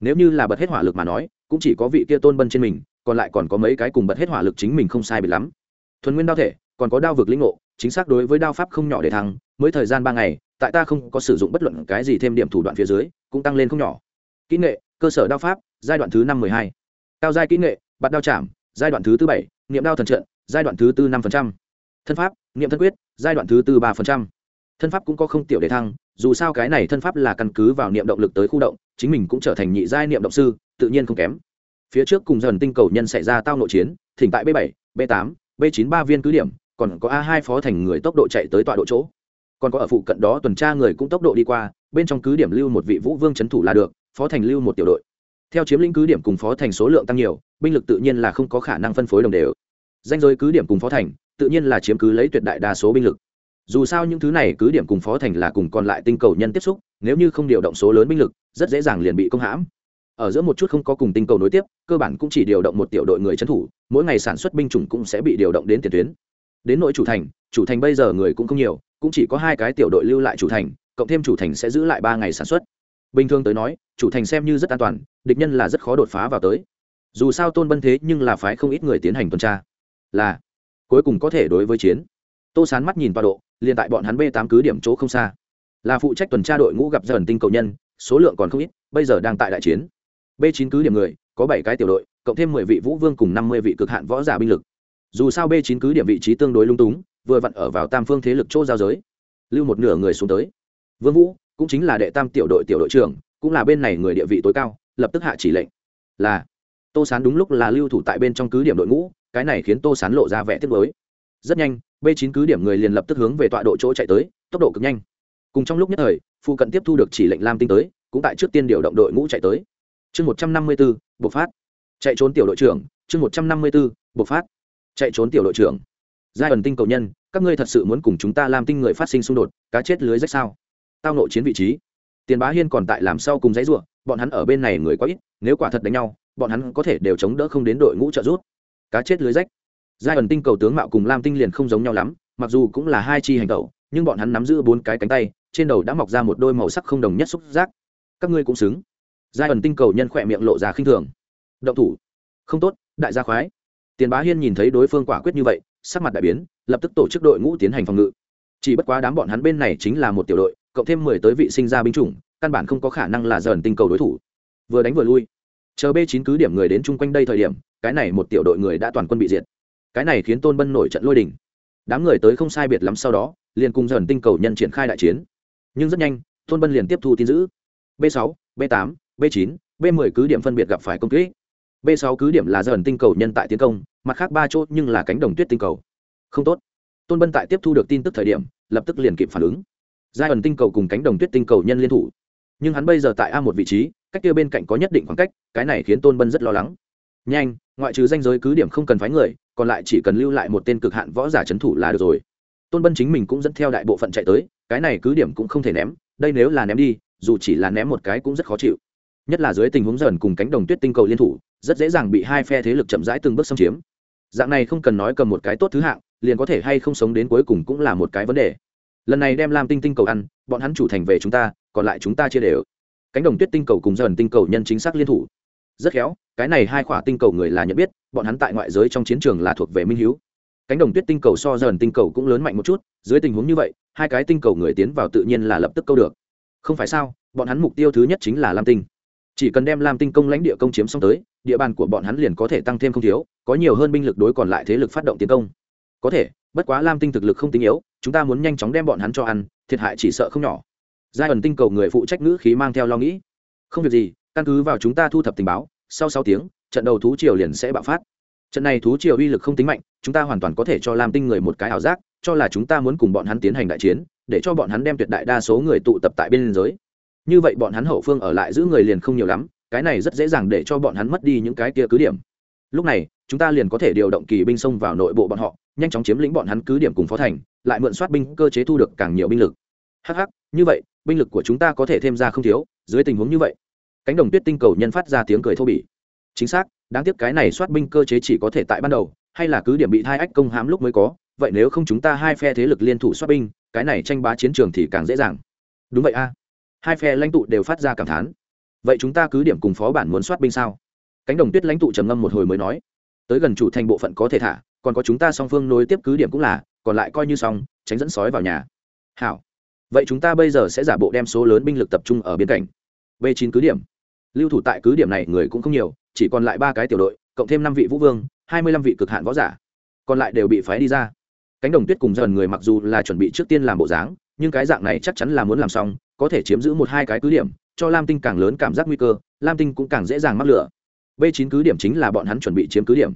Nếu như là bật hết hỏa lực mà nói, cũng chỉ có vị kia tôn bân trên mình còn lại còn có mấy cái cùng bật hết hỏa lực chính mình không sai bị lắm. Thuần nguyên đao thể, còn có đao vực linh ngộ, chính xác đối với đao pháp không nhỏ để thắng mới thời gian ba ngày, tại ta không có sử dụng bất luận cái gì thêm điểm thủ đoạn phía dưới, cũng tăng lên không nhỏ. Kỹ nghệ, cơ sở đao pháp, giai đoạn thứ năm mười hai. Cao giai kỹ nghệ, bạt đao chạm, giai đoạn thứ tư bảy. Niệm đao thần trận, giai đoạn thứ tư năm phần trăm. thân pháp, niệm thân quyết, giai đoạn thứ tư ba phần trăm. thân pháp cũng có không tiểu để thăng, dù sao cái này thân pháp là căn cứ vào niệm động lực tới khu động, chính mình cũng trở thành nhị giai niệm động sư, tự nhiên không kém phía trước cùng dần tinh cầu nhân xảy ra tao nội chiến, thỉnh tại b 7 b 8 b 9 ba viên cứ điểm, còn có A2 phó thành người tốc độ chạy tới tọa độ chỗ. Còn có ở phụ cận đó tuần tra người cũng tốc độ đi qua, bên trong cứ điểm lưu một vị vũ vương c thủ là được, phó thành lưu một tiểu đội. Theo chiếm lĩnh cứ điểm cùng phó thành số lượng tăng nhiều, binh lực tự nhiên là không có khả năng phân phối đồng đều. Danh giới cứ điểm cùng phó thành, tự nhiên là chiếm cứ lấy tuyệt đại đa số binh lực. Dù sao những thứ này cứ điểm cùng phó thành là cùng còn lại tinh cầu nhân tiếp xúc, nếu như không điều động số lớn binh lực, rất dễ dàng liền bị công hãm ở giữa một chút không có cùng tinh cầu nối tiếp, cơ bản cũng chỉ điều động một tiểu đội người trấn thủ, mỗi ngày sản xuất binh chủng cũng sẽ bị điều động đến tiền tuyến. Đến nội chủ thành chủ thành bây giờ người cũng không nhiều, cũng chỉ có hai cái tiểu đội lưu lại chủ thành, cộng thêm chủ thành sẽ giữ lại ba ngày sản xuất. Bình thường tới nói, chủ thành xem như rất an toàn, địch nhân là rất khó đột phá vào tới. Dù sao tôn bân thế nhưng là phái không ít người tiến hành tuần tra. Là, cuối cùng có thể đối với chiến. Tô sán mắt nhìn tọa độ, liền tại bọn hắn b tám cứ điểm chỗ không xa. Là phụ trách tuần tra đội ngũ gặp dần tinh cầu nhân, số lượng còn không ít, bây giờ đang tại đại chiến b chín cứ điểm người, có bảy cái tiểu đội, cộng thêm mười vị vũ vương cùng năm mươi vị cực hạn võ giả binh lực. Dù sao b chín cứ điểm vị trí tương đối lung túng, vừa vặn ở vào tam phương thế lực chỗ giao giới. Lưu một nửa người xuống tới. Vương vũ cũng chính là đệ tam tiểu đội tiểu đội trưởng, cũng là bên này người địa vị tối cao, lập tức hạ chỉ lệnh. Là, tô sán đúng lúc là lưu thủ tại bên trong cứ điểm đội ngũ, cái này khiến tô sán lộ ra vẻ tiếc mới rất nhanh, b chín cứ điểm người liền lập tức hướng về tọa độ chỗ chạy tới, tốc độ cực nhanh. Cùng trong lúc nhất thời, phụ cận tiếp thu được chỉ lệnh lam tinh tới, cũng tại trước tiên điều động đội ngũ chạy tới chương một trăm năm mươi b ố bộc phát. Chạy trốn tiểu đội trưởng, chương một trăm năm mươi b ố bộc phát. Chạy trốn tiểu đội trưởng. Giai ẩn tinh cầu nhân, các ngươi thật sự muốn cùng chúng ta làm tinh người phát sinh xung đột, cá chết lưới rách sao? Tao nội chiến vị trí. Tiền bá hiên còn tại làm sau cùng giấy ruộng bọn hắn ở bên này người quá ít, nếu quả thật đánh nhau, bọn hắn có thể đều chống đỡ không đến đội ngũ trợ rút cá chết lưới rách. Giai ẩn tinh cầu tướng mạo cùng lam tinh liền không giống nhau lắm, mặc dù cũng là hai chi hành tẩu, nhưng bọn hắn nắm giữ bốn cái cánh tay, trên đầu đã mọc ra một đôi màu sắc không đồng nhất xúc giác. Các ngươi cũng xứng giai ẩn tinh cầu nhân khỏe miệng lộ ra khinh thường. Động thủ. Không tốt, đại gia khoái. Tiền bá hiên nhìn thấy đối phương quả quyết như vậy, sắc mặt đại biến, lập tức tổ chức đội ngũ tiến hành phòng ngự. Chỉ bất quá đám bọn hắn bên này chính là một tiểu đội, cộng thêm mười tới vị sinh ra binh chủng, căn bản không có khả năng là dần tinh cầu đối thủ. Vừa đánh vừa lui. Chờ b chín cứ điểm người đến chung quanh đây thời điểm, cái này một tiểu đội người đã toàn quân bị diệt. Cái này khiến tôn bân nổi trận lôi đình. Đám người tới không sai biệt lắm sau đó, liền cùng dần tinh cầu nhân triển khai đại chiến. Nhưng rất nhanh, tôn bân liền tiếp thu tin giữ. B sáu, b tám b 9 b mười cứ điểm phân biệt gặp phải công kích. b 6 cứ điểm là dần tinh cầu nhân tại tiến công, mặt khác ba chỗ nhưng là cánh đồng tuyết tinh cầu. Không tốt. Tôn bân tại tiếp thu được tin tức thời điểm, lập tức liền kịp phản ứng. Giai ẩn tinh cầu cùng cánh đồng tuyết tinh cầu nhân liên thủ. Nhưng hắn bây giờ tại a một vị trí, cách kia bên cạnh có nhất định khoảng cách, cái này khiến tôn bân rất lo lắng. Nhanh, ngoại trừ danh giới cứ điểm không cần phái người, còn lại chỉ cần lưu lại một tên cực hạn võ giả trấn thủ là được rồi. Tôn bân chính mình cũng dẫn theo đại bộ phận chạy tới, cái này cứ điểm cũng không thể ném, đây nếu là ném đi, dù chỉ là ném một cái cũng rất khó chịu nhất là dưới tình huống dần cùng cánh đồng tuyết tinh cầu liên thủ, rất dễ dàng bị hai phe thế lực chậm rãi từng bước xâm chiếm. Dạng này không cần nói cầm một cái tốt thứ hạng, liền có thể hay không sống đến cuối cùng cũng là một cái vấn đề. Lần này đem làm tinh tinh cầu ăn, bọn hắn chủ thành về chúng ta, còn lại chúng ta chia đều. Cánh đồng tuyết tinh cầu cùng dần tinh cầu nhân chính xác liên thủ. Rất khéo, cái này hai khỏa tinh cầu người là nhận biết, bọn hắn tại ngoại giới trong chiến trường là thuộc về minh hiếu. Cánh đồng tuyết tinh cầu so dần tinh cầu cũng lớn mạnh một chút, dưới tình huống như vậy, hai cái tinh cầu người tiến vào tự nhiên là lập tức câu được. Không phải sao, bọn hắn mục tiêu thứ nhất chính là lam tinh chỉ cần đem lam tinh công lãnh địa công chiếm xong tới, địa bàn của bọn hắn liền có thể tăng thêm không thiếu, có nhiều hơn binh lực đối còn lại thế lực phát động tiến công. Có thể, bất quá lam tinh thực lực không tinh yếu, chúng ta muốn nhanh chóng đem bọn hắn cho ăn, thiệt hại chỉ sợ không nhỏ. Giai ẩn tinh cầu người phụ trách ngữ khí mang theo lo nghĩ. Không việc gì, căn cứ vào chúng ta thu thập tình báo, sau sáu tiếng, trận đầu thú triều liền sẽ bạo phát. Trận này thú triều uy lực không tính mạnh, chúng ta hoàn toàn có thể cho lam tinh người một cái ảo giác, cho là chúng ta muốn cùng bọn hắn tiến hành đại chiến, để cho bọn hắn đem tuyệt đại đa số người tụ tập tại bên liên giới như vậy bọn hắn hậu phương ở lại giữ người liền không nhiều lắm, cái này rất dễ dàng để cho bọn hắn mất đi những cái kia cứ điểm. Lúc này, chúng ta liền có thể điều động kỳ binh xông vào nội bộ bọn họ, nhanh chóng chiếm lĩnh bọn hắn cứ điểm cùng phó thành, lại mượn soát binh cơ chế thu được càng nhiều binh lực. Hh như vậy, binh lực của chúng ta có thể thêm ra không thiếu, dưới tình huống như vậy, cánh đồng tuyết tinh cầu nhân phát ra tiếng cười thô bỉ. Chính xác, đáng tiếc cái này soát binh cơ chế chỉ có thể tại ban đầu, hay là cứ điểm bị thai ách công hãm lúc mới có, vậy nếu không chúng ta hai phe thế lực liên thủ soát binh, cái này tranh bá chiến trường thì càng dễ dàng. Đúng vậy a hai phe lãnh tụ đều phát ra cảm thán. Vậy chúng ta cứ điểm cùng phó bản muốn soát binh sao? Cánh đồng tuyết lãnh tụ trầm ngâm một hồi mới nói. Tới gần chủ thành bộ phận có thể thả, còn có chúng ta song phương nối tiếp cứ điểm cũng là, còn lại coi như xong, tránh dẫn sói vào nhà. Hảo. Vậy chúng ta bây giờ sẽ giả bộ đem số lớn binh lực tập trung ở biên cảnh b chín cứ điểm. Lưu thủ tại cứ điểm này người cũng không nhiều, chỉ còn lại ba cái tiểu đội, cộng thêm năm vị vũ vương, hai mươi lăm vị cực hạn võ giả. Còn lại đều bị phái đi ra. Cánh đồng tuyết cùng dần người mặc dù là chuẩn bị trước tiên làm bộ dáng, nhưng cái dạng này chắc chắn là muốn làm xong có thể chiếm giữ một hai cái cứ điểm cho lam tinh càng lớn cảm giác nguy cơ lam tinh cũng càng dễ dàng mắc lửa. B9 cứ điểm chính là bọn hắn chuẩn bị chiếm cứ điểm.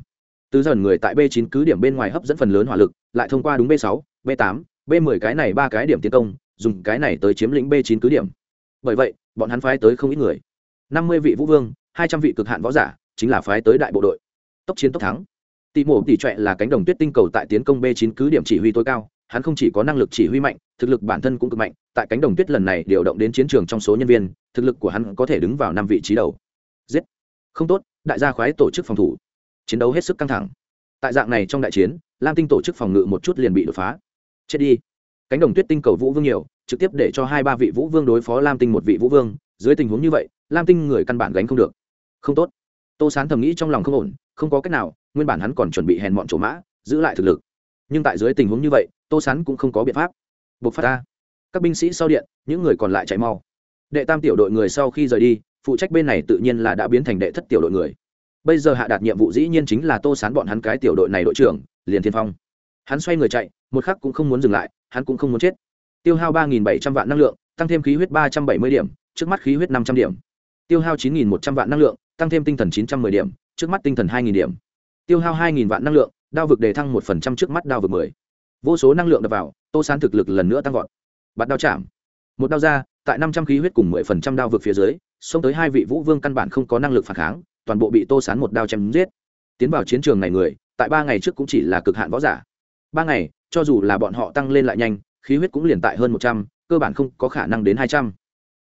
Từ dần người tại B9 cứ điểm bên ngoài hấp dẫn phần lớn hỏa lực lại thông qua đúng B6, B8, b mười cái này ba cái điểm tiến công dùng cái này tới chiếm lĩnh B9 cứ điểm. Bởi vậy bọn hắn phái tới không ít người. năm mươi vị vũ vương hai trăm vị cực hạn võ giả chính là phái tới đại bộ đội. Tốc chiến tốc thắng. Tỷ mổ tỷ trệ là cánh đồng tuyết tinh cầu tại tiến công B9 cứ điểm chỉ huy tối cao hắn không chỉ có năng lực chỉ huy mạnh thực lực bản thân cũng cực mạnh tại cánh đồng tuyết lần này điều động đến chiến trường trong số nhân viên, thực lực của hắn có thể đứng vào năm vị trí đầu. Giết! Không tốt, đại gia khoái tổ chức phòng thủ. Chiến đấu hết sức căng thẳng. Tại dạng này trong đại chiến, lam tinh tổ chức phòng ngự một chút liền bị đột phá. Chết đi! Cánh đồng tuyết tinh cầu vũ vương nhiều, trực tiếp để cho hai ba vị vũ vương đối phó lam tinh một vị vũ vương. Dưới tình huống như vậy, lam tinh người căn bản gánh không được. Không tốt. Tô sán thầm nghĩ trong lòng không ổn, không có cách nào, nguyên bản hắn còn chuẩn bị hèn mọn chỗ mã, giữ lại thực lực. Nhưng tại dưới tình huống như vậy, tô sán cũng không có biện pháp. Buộc phát ra các binh sĩ sau điện, những người còn lại chạy mau. Đệ tam tiểu đội người sau khi rời đi, phụ trách bên này tự nhiên là đã biến thành đệ thất tiểu đội người. Bây giờ hạ đạt nhiệm vụ dĩ nhiên chính là tô sán bọn hắn cái tiểu đội này đội trưởng, liền thiên phong. Hắn xoay người chạy, một khắc cũng không muốn dừng lại, hắn cũng không muốn chết. Tiêu hao ba bảy trăm vạn năng lượng, tăng thêm khí huyết ba trăm bảy mươi điểm, trước mắt khí huyết năm trăm điểm. Tiêu hao chín một trăm vạn năng lượng, tăng thêm tinh thần chín trăm m ư ơ i điểm, trước mắt tinh thần hai điểm. Tiêu hao hai vạn năng lượng, đao vực đề thăng một phần trăm trước mắt đao vực mười. Vô số năng lượng đập vào, tô sán thực lực lần nữa tăng vọt bắt đao chạm. Một đao ra, tại năm trăm khí huyết cùng mười phần trăm đao vực phía dưới, xông tới hai vị vũ vương căn bản không có năng lực phản kháng, toàn bộ bị tô sán một đao chém giết. Tiến vào chiến trường này người, tại ba ngày trước cũng chỉ là cực hạn võ giả. Ba ngày, cho dù là bọn họ tăng lên lại nhanh, khí huyết cũng liền tại hơn một trăm, cơ bản không có khả năng đến hai trăm.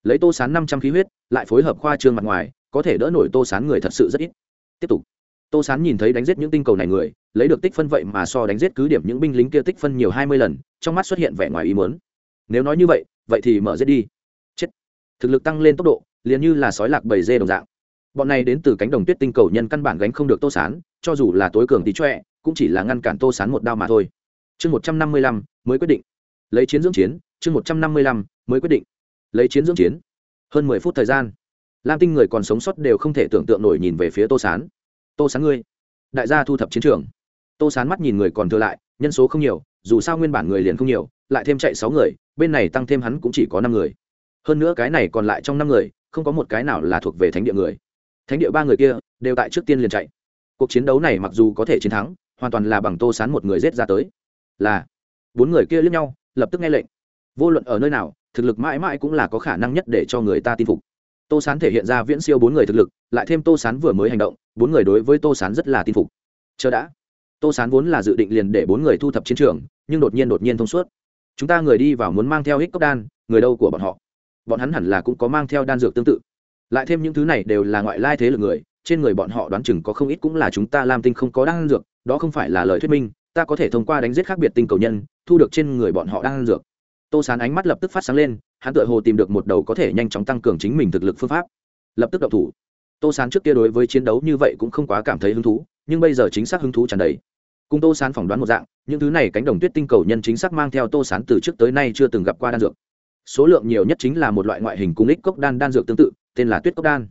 Lấy tô sán năm trăm khí huyết, lại phối hợp khoa trương mặt ngoài, có thể đỡ nổi tô sán người thật sự rất ít. Tiếp tục. Tô sán nhìn thấy đánh giết những tinh cầu này người, lấy được tích phân vậy mà so đánh giết cứ điểm những binh lính kia tích phân nhiều hai mươi lần, trong mắt xuất hiện vẻ ngoài ý muốn nếu nói như vậy vậy thì mở giết đi. Chết. Thực lực tăng lên tốc độ, liền như là sói lạc bầy dê đồng dạng. Bọn này đến từ cánh đồng tuyết tinh cầu nhân căn bản gánh không được tô sán, cho dù là tối cường tí choẹ cũng chỉ là ngăn cản tô sán một đao mà thôi. Chương một trăm năm mươi lăm, mới quyết định. Lấy chiến dưỡng chiến, chương một trăm năm mươi lăm, mới quyết định. Lấy chiến dưỡng chiến. Hơn mười phút thời gian, lam tinh người còn sống sót đều không thể tưởng tượng nổi nhìn về phía tô sán. Tô sán ngươi, đại gia thu thập chiến trường. Tô sán mắt nhìn người còn thừa lại, nhân số không nhiều, dù sao nguyên bản người liền không nhiều lại thêm chạy sáu người, bên này tăng thêm hắn cũng chỉ có năm người. Hơn nữa cái này còn lại trong năm người, không có một cái nào là thuộc về thánh địa người. Thánh địa ba người kia đều tại trước tiên liền chạy. Cuộc chiến đấu này mặc dù có thể chiến thắng, hoàn toàn là bằng tô sán một người rết ra tới. Là, bốn người kia lướt nhau, lập tức nghe lệnh. Vô luận ở nơi nào, thực lực mãi mãi cũng là có khả năng nhất để cho người ta tin phục. Tô sán thể hiện ra viễn siêu bốn người thực lực, lại thêm tô sán vừa mới hành động, bốn người đối với tô sán rất là tin phục. Chờ đã. Tô sán vốn là dự định liền để bốn người thu thập chiến trường, nhưng đột nhiên đột nhiên thông suốt chúng ta người đi vào muốn mang theo hích cốc đan, người đâu của bọn họ? Bọn hắn hẳn là cũng có mang theo đan dược tương tự. Lại thêm những thứ này đều là ngoại lai thế lực người, trên người bọn họ đoán chừng có không ít cũng là chúng ta lam tinh không có đan dược, đó không phải là lời thuyết minh, ta có thể thông qua đánh giết khác biệt tinh cầu nhân, thu được trên người bọn họ đan dược. Tô sán ánh mắt lập tức phát sáng lên, hắn tự hồ tìm được một đầu có thể nhanh chóng tăng cường chính mình thực lực phương pháp. Lập tức đậu thủ. Tô sán trước kia đối với chiến đấu như vậy cũng không quá cảm thấy hứng thú, nhưng bây giờ chính xác hứng thú tràn đầy cùng tô sán phỏng đoán một dạng, những thứ này cánh đồng tuyết tinh cầu nhân chính xác mang theo tô sán từ trước tới nay chưa từng gặp qua đan dược. Số lượng nhiều nhất chính là một loại ngoại hình cung ích cốc đan đan dược tương tự, tên là tuyết cốc đan.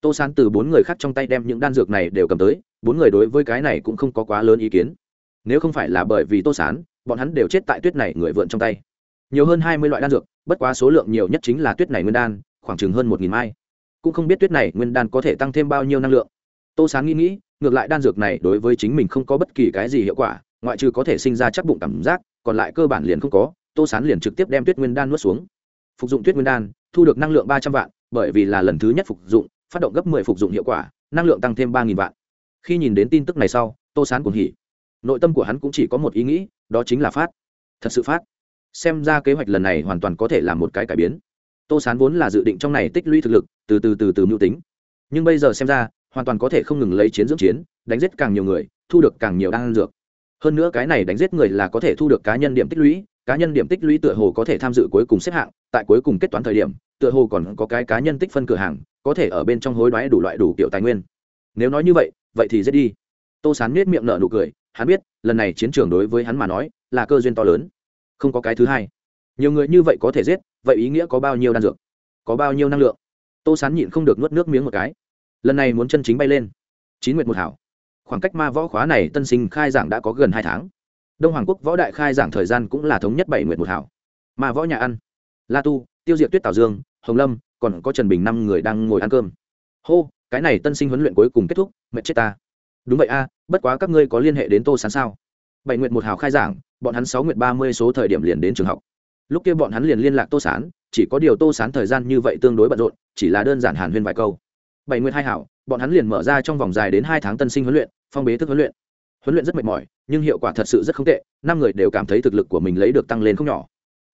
Tô sán từ bốn người khác trong tay đem những đan dược này đều cầm tới, bốn người đối với cái này cũng không có quá lớn ý kiến. Nếu không phải là bởi vì tô sán, bọn hắn đều chết tại tuyết này người vượn trong tay. Nhiều hơn hai mươi loại đan dược, bất quá số lượng nhiều nhất chính là tuyết này nguyên đan, khoảng chừng hơn một nghìn mai. Cũng không biết tuyết này nguyên đan có thể tăng thêm bao nhiêu năng lượng. Tô sán nghĩ nghĩ ngược lại đan dược này đối với chính mình không có bất kỳ cái gì hiệu quả, ngoại trừ có thể sinh ra chắc bụng cảm giác, còn lại cơ bản liền không có, tô sán liền trực tiếp đem tuyết nguyên đan nuốt xuống. Phục dụng tuyết nguyên đan, thu được năng lượng ba trăm vạn, bởi vì là lần thứ nhất phục dụng, phát động gấp mười phục dụng hiệu quả, năng lượng tăng thêm ba nghìn vạn. Khi nhìn đến tin tức này sau, tô sán cũng hỉ. Nội tâm của hắn cũng chỉ có một ý nghĩ, đó chính là phát. Thật sự phát. Xem ra kế hoạch lần này hoàn toàn có thể là một cái cải biến. Tô sán vốn là dự định trong này tích lũy thực lực, từ từ từ từ mưu tính. Nhưng bây giờ xem ra hoàn toàn có thể không ngừng lấy chiến dưỡng chiến, đánh giết càng nhiều người, thu được càng nhiều đan dược. Hơn nữa cái này đánh giết người là có thể thu được cá nhân điểm tích lũy, cá nhân điểm tích lũy tựa hồ có thể tham dự cuối cùng xếp hạng, tại cuối cùng kết toán thời điểm, tựa hồ còn có cái cá nhân tích phân cửa hàng, có thể ở bên trong hối đoái đủ loại đủ kiểu tài nguyên. Nếu nói như vậy vậy thì giết đi. Tô sán nết miệng nở nụ cười, hắn biết, lần này chiến trường đối với hắn mà nói, là cơ duyên to lớn. Không có cái thứ hai. Nhiều người như vậy có thể giết, vậy ý nghĩa có bao nhiêu đan dược? Có bao nhiêu năng lượng? Tô sán nhịn không được nuốt nước miếng một cái lần này muốn chân chính bay lên. Chín nguyệt một hảo. Khoảng cách ma võ khóa này tân sinh khai giảng đã có gần hai tháng. Đông hoàng quốc võ đại khai giảng thời gian cũng là thống nhất bảy nguyệt một hảo. Ma võ nhà ăn. La tu, tiêu diệt tuyết tào dương, hồng lâm, còn có trần bình năm người đang ngồi ăn cơm. Hô, cái này tân sinh huấn luyện cuối cùng kết thúc mệt chết ta. Đúng vậy a, bất quá các ngươi có liên hệ đến tô sán sao? Bảy nguyệt một hào khai giảng, bọn hắn sáu nguyệt ba mươi số thời điểm liền đến trường học. Lúc kia bọn hắn liền liên lạc tô sán, chỉ có điều tô sán thời gian như vậy tương đối bận rộn, chỉ là đơn giản hàn huyên vài câu bảy nguyệt hai hảo, bọn hắn liền mở ra trong vòng dài đến hai tháng tân sinh huấn luyện, phong bế thức huấn luyện. Huấn luyện rất mệt mỏi, nhưng hiệu quả thật sự rất không tệ, năm người đều cảm thấy thực lực của mình lấy được tăng lên không nhỏ.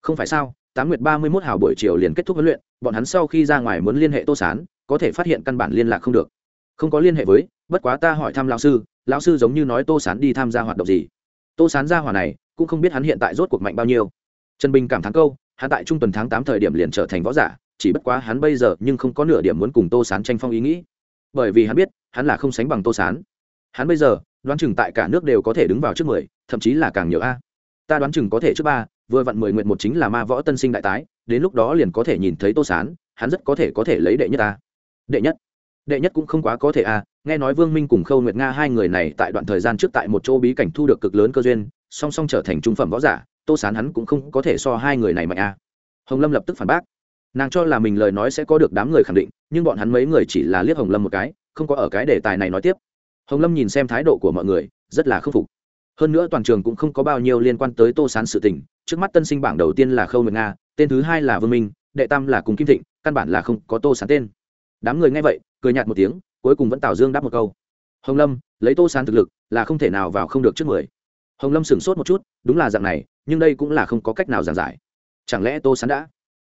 Không phải sao, tám nguyệt ba mươi mốt hào buổi chiều liền kết thúc huấn luyện, bọn hắn sau khi ra ngoài muốn liên hệ tô sán, có thể phát hiện căn bản liên lạc không được. Không có liên hệ với, bất quá ta hỏi thăm lão sư lão sư giống như nói tô sán đi tham gia hoạt động gì. Tô sán ra hỏa này, cũng không biết hắn hiện tại rốt cuộc mạnh bao nhiêu. Trần bình cảm thắng câu, hắn tại trung tuần tháng tám thời điểm liền trở thành võ giả chỉ bất quá hắn bây giờ nhưng không có nửa điểm muốn cùng tô sán tranh phong ý nghĩ. Bởi vì hắn biết, hắn là không sánh bằng tô sán. Hắn bây giờ, đoán chừng tại cả nước đều có thể đứng vào trước mười, thậm chí là càng nhiều a. Ta đoán chừng có thể trước ba, vừa vặn mười nguyện một chính là ma võ tân sinh đại tái, đến lúc đó liền có thể nhìn thấy tô sán, hắn rất có thể có thể lấy đệ nhất ta đệ nhất? Đệ nhất cũng không quá có thể a, nghe nói vương minh cùng khâu nguyệt nga hai người này tại đoạn thời gian trước tại một chỗ bí cảnh thu được cực lớn cơ duyên, song song trở thành trung phẩm võ giả, tô sán hắn cũng không có thể so hai người này mạnh a. Hồng lâm lập tức phản bác nàng cho là mình lời nói sẽ có được đám người khẳng định, nhưng bọn hắn mấy người chỉ là liếc hồng lâm một cái, không có ở cái đề tài này nói tiếp. Hồng lâm nhìn xem thái độ của mọi người, rất là khâm phục. Hơn nữa toàn trường cũng không có bao nhiêu liên quan tới tô sán sự tình, trước mắt tân sinh bảng đầu tiên là khâu nguyệt nga, tên thứ hai là vương minh, đệ tam là cùng kim thịnh, căn bản là không có tô sán tên. Đám người nghe vậy, cười nhạt một tiếng, cuối cùng vẫn tào dương đáp một câu. Hồng lâm, lấy tô sán thực lực là không thể nào vào không được trước mười. Hồng lâm sửng sốt một chút, đúng là dạng này, nhưng đây cũng là không có cách nào giảng giải. Chẳng lẽ tô sán đã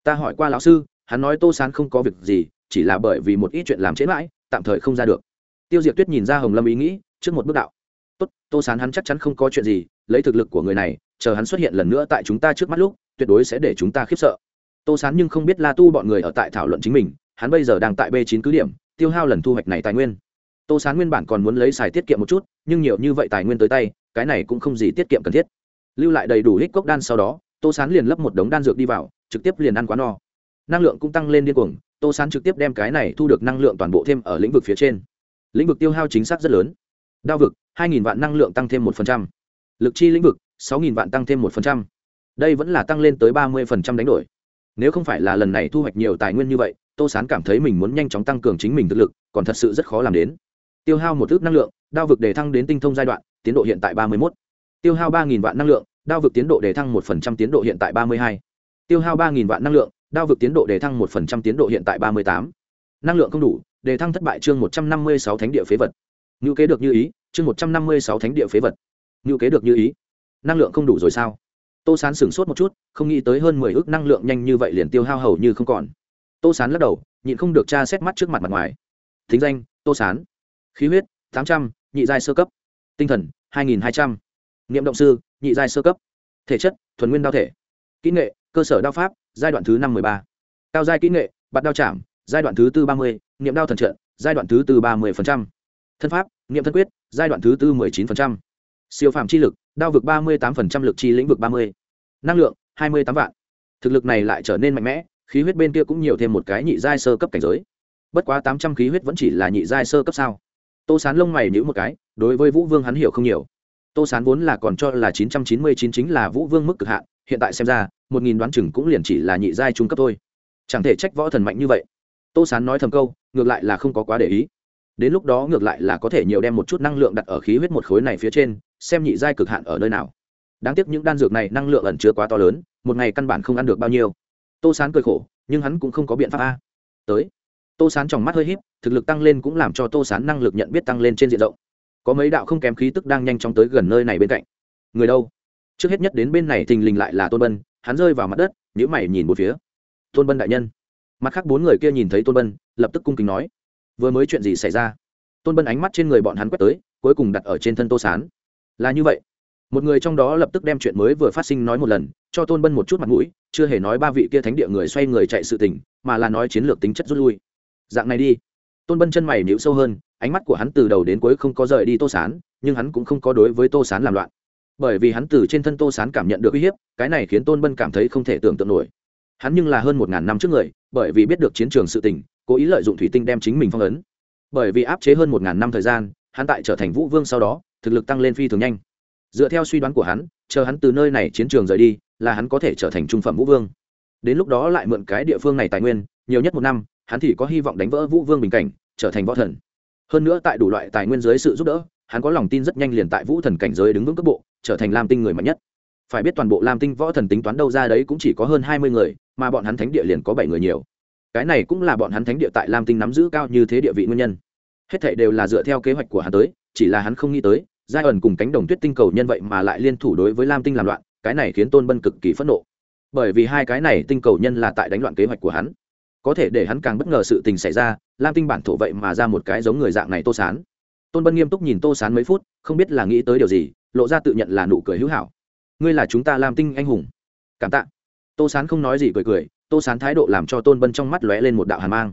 ta hỏi qua lão sư, hắn nói tô sán không có việc gì, chỉ là bởi vì một ít chuyện làm chế mãi, tạm thời không ra được. Tiêu diệt tuyết nhìn ra hồng lâm ý nghĩ, trước một bước đạo. Tốt, tô sán hắn chắc chắn không có chuyện gì, lấy thực lực của người này, chờ hắn xuất hiện lần nữa tại chúng ta trước mắt lúc, tuyệt đối sẽ để chúng ta khiếp sợ. Tô sán nhưng không biết la tu bọn người ở tại thảo luận chính mình, hắn bây giờ đang tại b chín cứ điểm, tiêu hao lần thu hoạch này tài nguyên. Tô sán nguyên bản còn muốn lấy xài tiết kiệm một chút, nhưng nhiều như vậy tài nguyên tới tay, cái này cũng không gì tiết kiệm cần thiết. Lưu lại đầy đủ hích cốc đan sau đó tô sán liền lấp một đống đan dược đi vào, trực tiếp liền ăn quá no. Năng lượng cũng tăng lên điên cuồng, tô sán trực tiếp đem cái này thu được năng lượng toàn bộ thêm ở lĩnh vực phía trên. Lĩnh vực tiêu hao chính xác rất lớn. Đao vực, hai nghìn vạn năng lượng tăng thêm một lực chi lĩnh vực, sáu nghìn vạn tăng thêm một đây vẫn là tăng lên tới ba mươi đánh đổi. Nếu không phải là lần này thu hoạch nhiều tài nguyên như vậy, tô sán cảm thấy mình muốn nhanh chóng tăng cường chính mình thực lực, còn thật sự rất khó làm đến. Tiêu hao một ước năng lượng, đao vực để thăng đến tinh thông giai đoạn, tiến độ hiện tại ba mươi một tiêu hao ba vạn năng lượng đao vực tiến độ để thăng một tiến độ hiện tại ba mươi hai. Tiêu hao ba vạn năng lượng, đao vực tiến độ để thăng một tiến độ hiện tại ba mươi tám. Năng lượng không đủ đề thăng thất bại chương một trăm năm mươi sáu thánh địa phế vật. Như kế được như ý, chương một trăm năm mươi sáu thánh địa phế vật. Như kế được như ý. Năng lượng không đủ rồi sao? Tô sán sửng sốt một chút, không nghĩ tới hơn mười ước năng lượng nhanh như vậy liền tiêu hao hầu như không còn. Tô sán lắc đầu, nhịn không được tra xét mắt trước mặt mặt ngoài. Thính danh, tô sán. Khí huyết, tám trăm, nhị giai sơ cấp. Tinh thần, hai nghìn hai trăm. Động sư nhị giai sơ cấp. Thể chất, thuần nguyên đao thể. Kỹ nghệ, cơ sở đao pháp, giai đoạn thứ năm mười ba. Cao giai kỹ nghệ, bạt đao chạm, giai đoạn thứ tư ba mươi. Niệm đao thần trận giai đoạn thứ tư ba mươi thân pháp, niệm thân quyết, giai đoạn thứ tư mười chín siêu phạm chi lực, đao vực ba mươi tám lực chi lĩnh vực ba mươi. Năng lượng, hai mươi tám vạn. Thực lực này lại trở nên mạnh mẽ, khí huyết bên kia cũng nhiều thêm một cái nhị giai sơ cấp cảnh giới. Bất quá tám trăm khí huyết vẫn chỉ là nhị giai sơ cấp sao? Tô sán lông mày nhữ một cái, đối với vũ vương hắn hiểu không nhiều tô sán vốn là còn cho là chín trăm chín mươi chín chính là vũ vương mức cực hạn, hiện tại xem ra, một nghìn đoán chừng cũng liền chỉ là nhị giai trung cấp thôi. Chẳng thể trách võ thần mạnh như vậy. Tô sán nói thầm câu, ngược lại là không có quá để ý. Đến lúc đó ngược lại là có thể nhiều đem một chút năng lượng đặt ở khí huyết một khối này phía trên, xem nhị giai cực hạn ở nơi nào. Đáng tiếc những đan dược này năng lượng ẩn chứa quá to lớn, một ngày căn bản không ăn được bao nhiêu. Tô sán cười khổ, nhưng hắn cũng không có biện pháp a. Tới. Tô sán trong mắt hơi h í p thực lực tăng lên cũng làm cho tô sán năng lực nhận biết tăng lên trên diện rộng có mấy đạo không kém khí tức đang nhanh chóng tới gần nơi này bên cạnh. Người đâu? Trước hết nhất đến bên này thình lình lại là tôn bân, hắn rơi vào mặt đất nhữ mày nhìn một phía. Tôn bân đại nhân. Mặt khác bốn người kia nhìn thấy tôn bân, lập tức cung kính nói. Vừa mới chuyện gì xảy ra? Tôn bân ánh mắt trên người bọn hắn quét tới, cuối cùng đặt ở trên thân tô sán. Là như vậy. Một người trong đó lập tức đem chuyện mới vừa phát sinh nói một lần, cho tôn bân một chút mặt mũi, chưa hề nói ba vị kia thánh địa người xoay người chạy sự tình, mà là nói chiến lược tính chất rút lui. Dạng này đi. Tôn bân chân mày nhịu sâu hơn ánh mắt của hắn từ đầu đến cuối không có rời đi tô sán, nhưng hắn cũng không có đối với tô sán làm loạn. Bởi vì hắn từ trên thân tô sán cảm nhận được uy hiếp, cái này khiến tôn bân cảm thấy không thể tưởng tượng nổi. Hắn nhưng là hơn một ngàn năm trước người, bởi vì biết được chiến trường sự tình, cố ý lợi dụng thủy tinh đem chính mình phong ấn. Bởi vì áp chế hơn một ngàn năm thời gian, hắn tại trở thành vũ vương sau đó, thực lực tăng lên phi thường nhanh. Dựa theo suy đoán của hắn, chờ hắn từ nơi này chiến trường rời đi, là hắn có thể trở thành trung phẩm vũ vương. Đến lúc đó lại mượn cái địa phương này tài nguyên, nhiều nhất một năm, hắn thì có hy vọng đánh vỡ vũ vương bình cảnh, trở thành võ thần hơn nữa tại đủ loại tài nguyên dưới sự giúp đỡ, hắn có lòng tin rất nhanh liền tại vũ thần cảnh giới đứng vững cấp bộ, trở thành lam tinh người mạnh nhất. Phải biết toàn bộ lam tinh võ thần tính toán đâu ra đấy cũng chỉ có hơn hai mươi người, mà bọn hắn thánh địa liền có bảy người nhiều. Cái này cũng là bọn hắn thánh địa tại lam tinh nắm giữ cao như thế địa vị nguyên nhân. Hết thảy đều là dựa theo kế hoạch của hắn tới, chỉ là hắn không nghĩ tới, giai ẩn cùng cánh đồng tuyết tinh cầu nhân vậy mà lại liên thủ đối với lam tinh làm loạn, cái này khiến tôn bân cực kỳ phẫn nộ. Bởi vì hai cái này tinh cầu nhân là tại đánh loạn kế hoạch của hắn có thể để hắn càng bất ngờ sự tình xảy ra, lam tinh bản thổ vậy mà ra một cái giống người dạng này tô sán. Tôn bân nghiêm túc nhìn tô sán mấy phút, không biết là nghĩ tới điều gì, lộ ra tự nhận là nụ cười hữu hảo. Ngươi là chúng ta lam tinh anh hùng. Cảm tạ. Tô sán không nói gì cười cười, tô sán thái độ làm cho tôn bân trong mắt lóe lên một đạo hàn mang.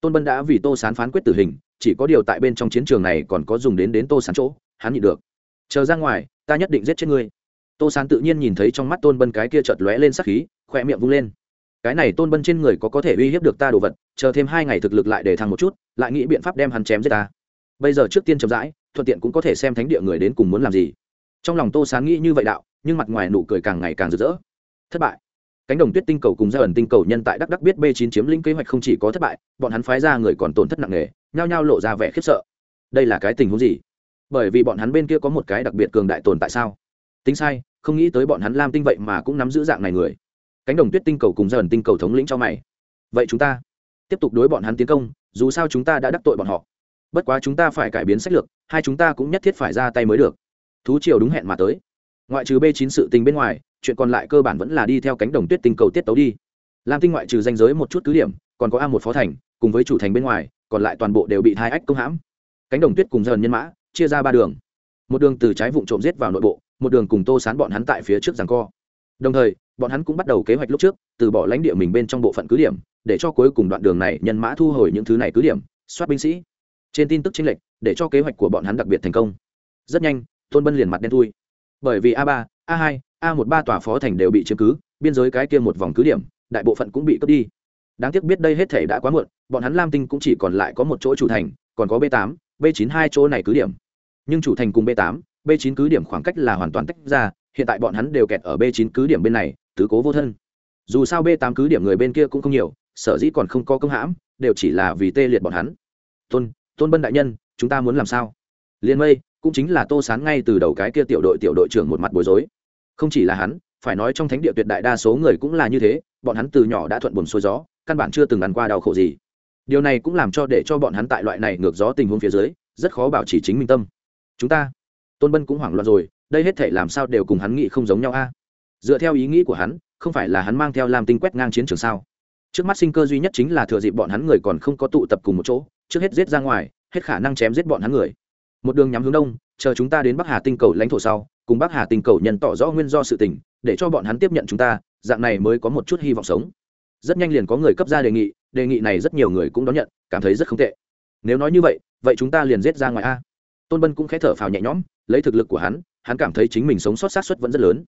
Tôn bân đã vì tô sán phán quyết tử hình, chỉ có điều tại bên trong chiến trường này còn có dùng đến đến tô sán chỗ, hắn nhịn được. Chờ ra ngoài, ta nhất định giết chết ngươi. Tô sán tự nhiên nhìn thấy trong mắt tôn bân cái kia chợt lóe lên sắc khí, khỏe miệng vung lên cái này tôn bân trên người có có thể uy hiếp được ta đồ vật, chờ thêm hai ngày thực lực lại để thăng một chút, lại nghĩ biện pháp đem hắn chém giết ta. Bây giờ trước tiên chậm rãi, thuận tiện cũng có thể xem thánh địa người đến cùng muốn làm gì. Trong lòng tô sán nghĩ như vậy đạo, nhưng mặt ngoài nụ cười càng ngày càng rực rỡ. Thất bại. Cánh đồng tuyết tinh cầu cùng gia ẩn tinh cầu nhân tại đắc đắc biết b chín chiếm lĩnh kế hoạch không chỉ có thất bại, bọn hắn phái ra người còn tổn thất nặng nề, nhao nhao lộ ra vẻ khiếp sợ. Đây là cái tình huống gì? Bởi vì bọn hắn bên kia có một cái đặc biệt cường đại tồn tại sao? Tính sai, không nghĩ tới bọn hắn lam tinh vậy mà cũng nắm giữ dạng này người cánh đồng tuyết tinh cầu cùng dần ẩn tinh cầu thống lĩnh cho mày. Vậy chúng ta tiếp tục đối bọn hắn tiến công, dù sao chúng ta đã đắc tội bọn họ. Bất quá chúng ta phải cải biến sách lược, hai chúng ta cũng nhất thiết phải ra tay mới được. Thú triều đúng hẹn mà tới. Ngoại trừ b chín sự tình bên ngoài, chuyện còn lại cơ bản vẫn là đi theo cánh đồng tuyết tinh cầu tiết tấu đi. Lam tinh ngoại trừ danh giới một chút cứ điểm, còn có a một phó thành, cùng với chủ thành bên ngoài, còn lại toàn bộ đều bị hai ách công hãm. Cánh đồng tuyết cùng dần nhân mã, chia ra ba đường. Một đường từ trái vụ trộm giết vào nội bộ, một đường cùng tô sán bọn hắn tại phía trước giằng co đồng thời, bọn hắn cũng bắt đầu kế hoạch lúc trước, từ bỏ lãnh địa mình bên trong bộ phận cứ điểm, để cho cuối cùng đoạn đường này nhân mã thu hồi những thứ này cứ điểm, soát binh sĩ. Trên tin tức chênh lệch, để cho kế hoạch của bọn hắn đặc biệt thành công. Rất nhanh, tôn bân liền mặt đen thui. Bởi vì a ba, a hai, a một ba tòa phó thành đều bị chiếm cứ, biên giới cái kia một vòng cứ điểm, đại bộ phận cũng bị cướp đi. Đáng tiếc biết đây hết thể đã quá muộn, bọn hắn lam tinh cũng chỉ còn lại có một chỗ chủ thành, còn có b tám, b chín hai chỗ này cứ điểm. Nhưng chủ thành cùng b tám, b chín cứ điểm khoảng cách là hoàn toàn tách ra hiện tại bọn hắn đều kẹt ở B9 cứ điểm bên này, tứ cố vô thân. Dù sao B8 cứ điểm người bên kia cũng không nhiều, sở dĩ còn không có công hãm, đều chỉ là vì tê liệt bọn hắn. Tôn tôn bân đại nhân, chúng ta muốn làm sao? Liên mây, cũng chính là tô sán ngay từ đầu cái kia tiểu đội tiểu đội trưởng một mặt bối rối. Không chỉ là hắn, phải nói trong thánh địa tuyệt đại đa số người cũng là như thế, bọn hắn từ nhỏ đã thuận buồn xuôi gió, căn bản chưa từng ăn qua đau khổ gì. Điều này cũng làm cho để cho bọn hắn tại loại này ngược gió tình huống phía dưới, rất khó bảo trì chính minh tâm. Chúng ta, tôn bân cũng hoảng loạn rồi đây hết thể làm sao đều cùng hắn nghĩ không giống nhau a. Dựa theo ý nghĩ của hắn, không phải là hắn mang theo làm tinh quét ngang chiến trường sao? Trước mắt sinh cơ duy nhất chính là thừa dịp bọn hắn người còn không có tụ tập cùng một chỗ, trước hết giết ra ngoài, hết khả năng chém giết bọn hắn người. Một đường nhắm hướng đông, chờ chúng ta đến bắc hà tinh cầu lãnh thổ sau, cùng bắc hà tinh cầu nhận tỏ rõ nguyên do sự tình, để cho bọn hắn tiếp nhận chúng ta, dạng này mới có một chút hy vọng sống. Rất nhanh liền có người cấp ra đề nghị đề nghị này rất nhiều người cũng đón nhận, cảm thấy rất không tệ. Nếu nói như vậy vậy chúng ta liền giết ra ngoài a. Tôn bân cũng khẽ thở phào nhẹ nhõm, lấy thực lực của hắn hắn cảm thấy chính mình sống sót sát xuất vẫn rất lớn.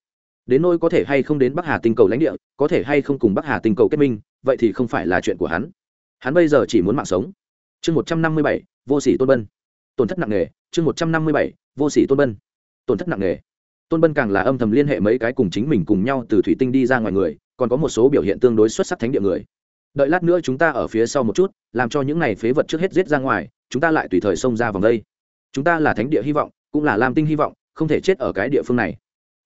Đến nôi có thể hay không đến bắc hà tinh cầu lãnh địa, có thể hay không cùng bắc hà tinh cầu kết minh, vậy thì không phải là chuyện của hắn. Hắn bây giờ chỉ muốn mạng sống. Chương một trăm năm mươi bảy, vô sĩ tôn bân. Tổn thất nặng nề, chương một trăm năm mươi bảy, vô sĩ tôn bân. Tổn thất nặng nề. Tôn bân càng là âm thầm liên hệ mấy cái cùng chính mình cùng nhau từ thủy tinh đi ra ngoài người, còn có một số biểu hiện tương đối xuất sắc thánh địa người. Đợi lát nữa chúng ta ở phía sau một chút, làm cho những này phế vật trước hết giết ra ngoài, chúng ta lại tùy thời xông ra vòng đây. Chúng ta là thánh địa hy vọng, cũng là lam tinh hy vọng không thể chết ở cái địa phương này.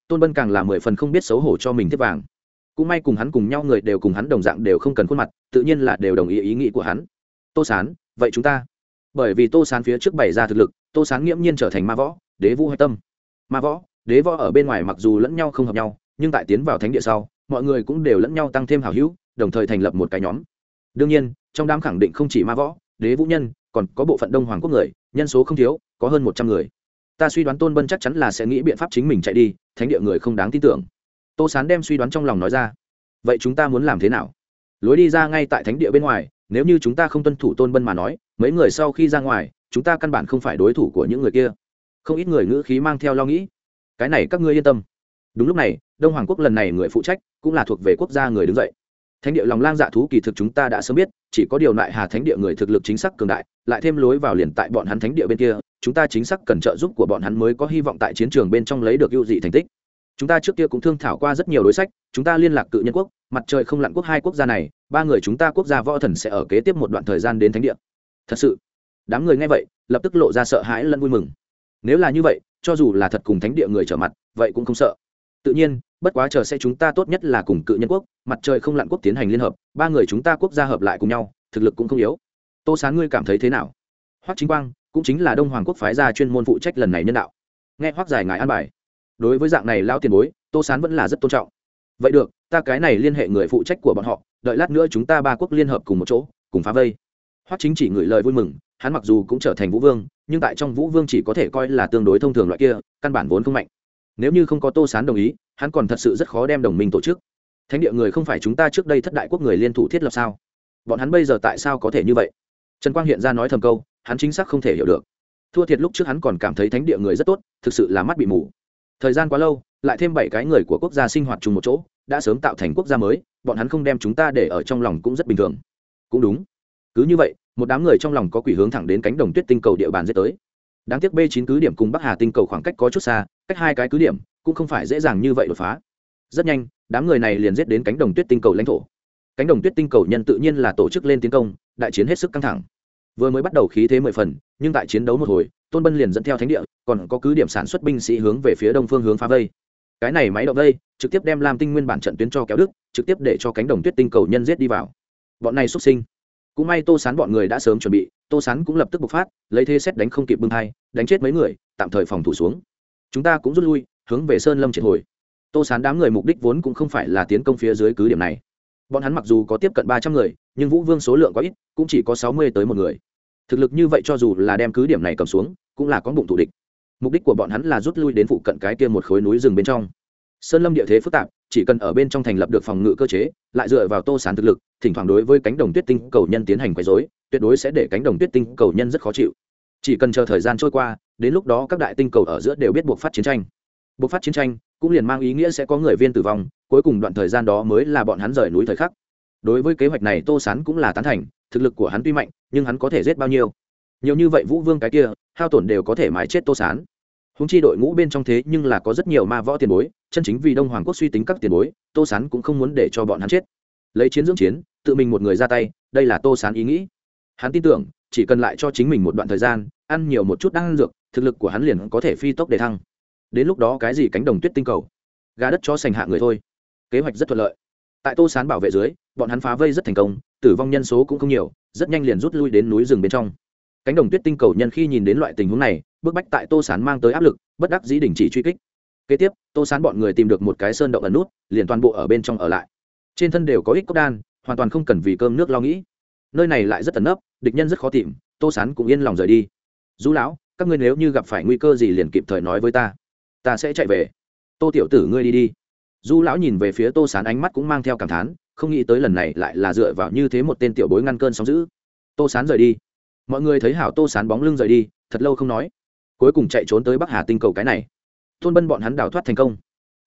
Tôn bân càng là mười phần không biết xấu hổ cho mình tiếp vàng. Cũng may cùng hắn cùng nhau người đều cùng hắn đồng dạng đều không cần khuôn mặt, tự nhiên là đều đồng ý ý nghĩ của hắn. Tô sán, vậy chúng ta? Bởi vì tô sán phía trước bày ra thực lực, tô sán nghiễm nhiên trở thành ma võ, đế vũ hạch tâm. Ma võ, đế võ ở bên ngoài mặc dù lẫn nhau không hợp nhau, nhưng tại tiến vào thánh địa sau, mọi người cũng đều lẫn nhau tăng thêm hào hữu, đồng thời thành lập một cái nhóm. Đương nhiên, trong đám khẳng định không chỉ ma võ, đế vũ nhân, còn có bộ phận đông hoàng quốc người, nhân số không thiếu, có hơn một trăm người ta suy đoán tôn bân chắc chắn là sẽ nghĩ biện pháp chính mình chạy đi, thánh địa người không đáng tin tưởng. Tô sán đem suy đoán trong lòng nói ra. Vậy chúng ta muốn làm thế nào? Lối đi ra ngay tại thánh địa bên ngoài, nếu như chúng ta không tuân thủ tôn bân mà nói, mấy người sau khi ra ngoài, chúng ta căn bản không phải đối thủ của những người kia. Không ít người ngữ khí mang theo lo nghĩ. Cái này các ngươi yên tâm. Đúng lúc này, đông hoàng quốc lần này người phụ trách cũng là thuộc về quốc gia người đứng dậy thánh địa lòng lang dạ thú kỳ thực chúng ta đã sớm biết, chỉ có điều lại hà thánh địa người thực lực chính xác cường đại, lại thêm lối vào liền tại bọn hắn thánh địa bên kia, chúng ta chính xác cần trợ giúp của bọn hắn mới có hy vọng tại chiến trường bên trong lấy được ưu dị thành tích. Chúng ta trước kia cũng thương thảo qua rất nhiều đối sách, chúng ta liên lạc cự nhân quốc, mặt trời không lặn quốc hai quốc gia này, ba người chúng ta quốc gia võ thần sẽ ở kế tiếp một đoạn thời gian đến thánh địa. Thật sự, đám người nghe vậy, lập tức lộ ra sợ hãi lẫn vui mừng. Nếu là như vậy, cho dù là thật cùng thánh địa người trở mặt, vậy cũng không sợ. Tự nhiên bất quá chờ sẽ chúng ta tốt nhất là cùng cự nhân quốc, mặt trời không lặn quốc tiến hành liên hợp, ba người chúng ta quốc gia hợp lại cùng nhau, thực lực cũng không yếu. Tô Sán ngươi cảm thấy thế nào? Hoắc chính quang, cũng chính là đông hoàng quốc phái gia chuyên môn phụ trách lần này nhân đạo. Nghe hoắc giải ngài an bài. Đối với dạng này lao tiền bối, tô sán vẫn là rất tôn trọng. Vậy được, ta cái này liên hệ người phụ trách của bọn họ, đợi lát nữa chúng ta ba quốc liên hợp cùng một chỗ, cùng phá vây. Hoắc chính chỉ gửi lời vui mừng, hắn mặc dù cũng trở thành vũ vương, nhưng tại trong vũ vương chỉ có thể coi là tương đối thông thường loại kia, căn bản vốn không mạnh. Nếu như không có tô sán đồng ý hắn còn thật sự rất khó đem đồng minh tổ chức. Thánh địa người không phải chúng ta trước đây thất đại quốc người liên thủ thiết lập sao? Bọn hắn bây giờ tại sao có thể như vậy? Trần quang hiện ra nói thầm câu, hắn chính xác không thể hiểu được. Thua thiệt lúc trước hắn còn cảm thấy thánh địa người rất tốt, thực sự là mắt bị mù. Thời gian quá lâu, lại thêm bảy cái người của quốc gia sinh hoạt chung một chỗ, đã sớm tạo thành quốc gia mới, bọn hắn không đem chúng ta để ở trong lòng cũng rất bình thường. Cũng đúng. Cứ như vậy, một đám người trong lòng có quỷ hướng thẳng đến cánh đồng tuyết tinh cầu địa bàn dễ tới. Đáng tiếc b chín cứ điểm cùng bắc hà tinh cầu khoảng cách có chút xa, cách hai cái cứ điểm cũng không phải dễ dàng như vậy đột phá. Rất nhanh, đám người này liền giết đến cánh đồng tuyết tinh cầu lãnh thổ. Cánh đồng tuyết tinh cầu nhân tự nhiên là tổ chức lên tiến công, đại chiến hết sức căng thẳng. Vừa mới bắt đầu khí thế mười phần, nhưng tại chiến đấu một hồi, tôn bân liền dẫn theo thánh địa, còn có cứ điểm sản xuất binh sĩ hướng về phía đông phương hướng phá vây. Cái này máy động vây, trực tiếp đem lam tinh nguyên bản trận tuyến cho kéo đức trực tiếp để cho cánh đồng tuyết tinh cầu nhân giết đi vào. Bọn này xuất sinh. Cũng may tô sán bọn người đã sớm chuẩn bị, tô sán cũng lập tức bộc phát, lấy thế xét đánh không kịp bưng hai đánh chết mấy người, tạm thời phòng thủ xuống. Chúng ta cũng rút lui hướng về sơn lâm triệt hồi. Tô sán đám người mục đích vốn cũng không phải là tiến công phía dưới cứ điểm này. Bọn hắn mặc dù có tiếp cận ba trăm người, nhưng vũ vương số lượng có ít, cũng chỉ có sáu mươi tới một người. Thực lực như vậy cho dù là đem cứ điểm này cầm xuống, cũng là có bụng thủ địch. Mục đích của bọn hắn là rút lui đến phụ cận cái kia một khối núi rừng bên trong. Sơn lâm địa thế phức tạp, chỉ cần ở bên trong thành lập được phòng ngự cơ chế, lại dựa vào tô sán thực lực, thỉnh thoảng đối với cánh đồng tuyết tinh cầu nhân tiến hành quấy dối tuyệt đối sẽ để cánh đồng tuyết tinh cầu nhân rất khó chịu. Chỉ cần chờ thời gian trôi qua, đến lúc đó các đại tinh cầu ở giữa đều biết buộc phát chiến tranh bộc phát chiến tranh, cũng liền mang ý nghĩa sẽ có người viên tử vong, cuối cùng đoạn thời gian đó mới là bọn hắn rời núi thời khắc. Đối với kế hoạch này tô sán cũng là tán thành, thực lực của hắn tuy mạnh, nhưng hắn có thể giết bao nhiêu? Nhiều như vậy vũ vương cái kia, hao tổn đều có thể mái chết tô sán. Húng chi đội ngũ bên trong thế nhưng là có rất nhiều ma võ tiền bối, chân chính vì đông hoàng quốc suy tính các tiền bối, tô sán cũng không muốn để cho bọn hắn chết. Lấy chiến dưỡng chiến, tự mình một người ra tay, đây là tô sán ý nghĩ. Hắn tin tưởng, chỉ cần lại cho chính mình một đoạn thời gian, ăn nhiều một chút đang ăn dược, thực lực của hắn liền có thể phi tốc để thăng đến lúc đó cái gì cánh đồng tuyết tinh cầu, gà đất cho sành hạ người thôi. Kế hoạch rất thuận lợi. Tại tô sán bảo vệ dưới, bọn hắn phá vây rất thành công, tử vong nhân số cũng không nhiều, rất nhanh liền rút lui đến núi rừng bên trong. Cánh đồng tuyết tinh cầu nhân khi nhìn đến loại tình huống này, bức bách tại tô sán mang tới áp lực, bất đắc dĩ đình chỉ truy kích. Kế tiếp, tô sán bọn người tìm được một cái sơn động ẩn nút, liền toàn bộ ở bên trong ở lại. Trên thân đều có ít cốc đan, hoàn toàn không cần vì cơm nước lo nghĩ. Nơi này lại rất tấn nấp, địch nhân rất khó tìm, tô sán cũng yên lòng rời đi. Du lão, các ngươi nếu như gặp phải nguy cơ gì liền kịp thời nói với ta ta sẽ chạy về. Tô tiểu tử ngươi đi đi. Du lão nhìn về phía tô sán ánh mắt cũng mang theo cảm thán, không nghĩ tới lần này lại là dựa vào như thế một tên tiểu bối ngăn cơn sóng giữ tô sán rời đi. Mọi người thấy hảo tô sán bóng lưng rời đi, thật lâu không nói. Cuối cùng chạy trốn tới bắc hà tinh cầu cái này. Thôn bân bọn hắn đào thoát thành công.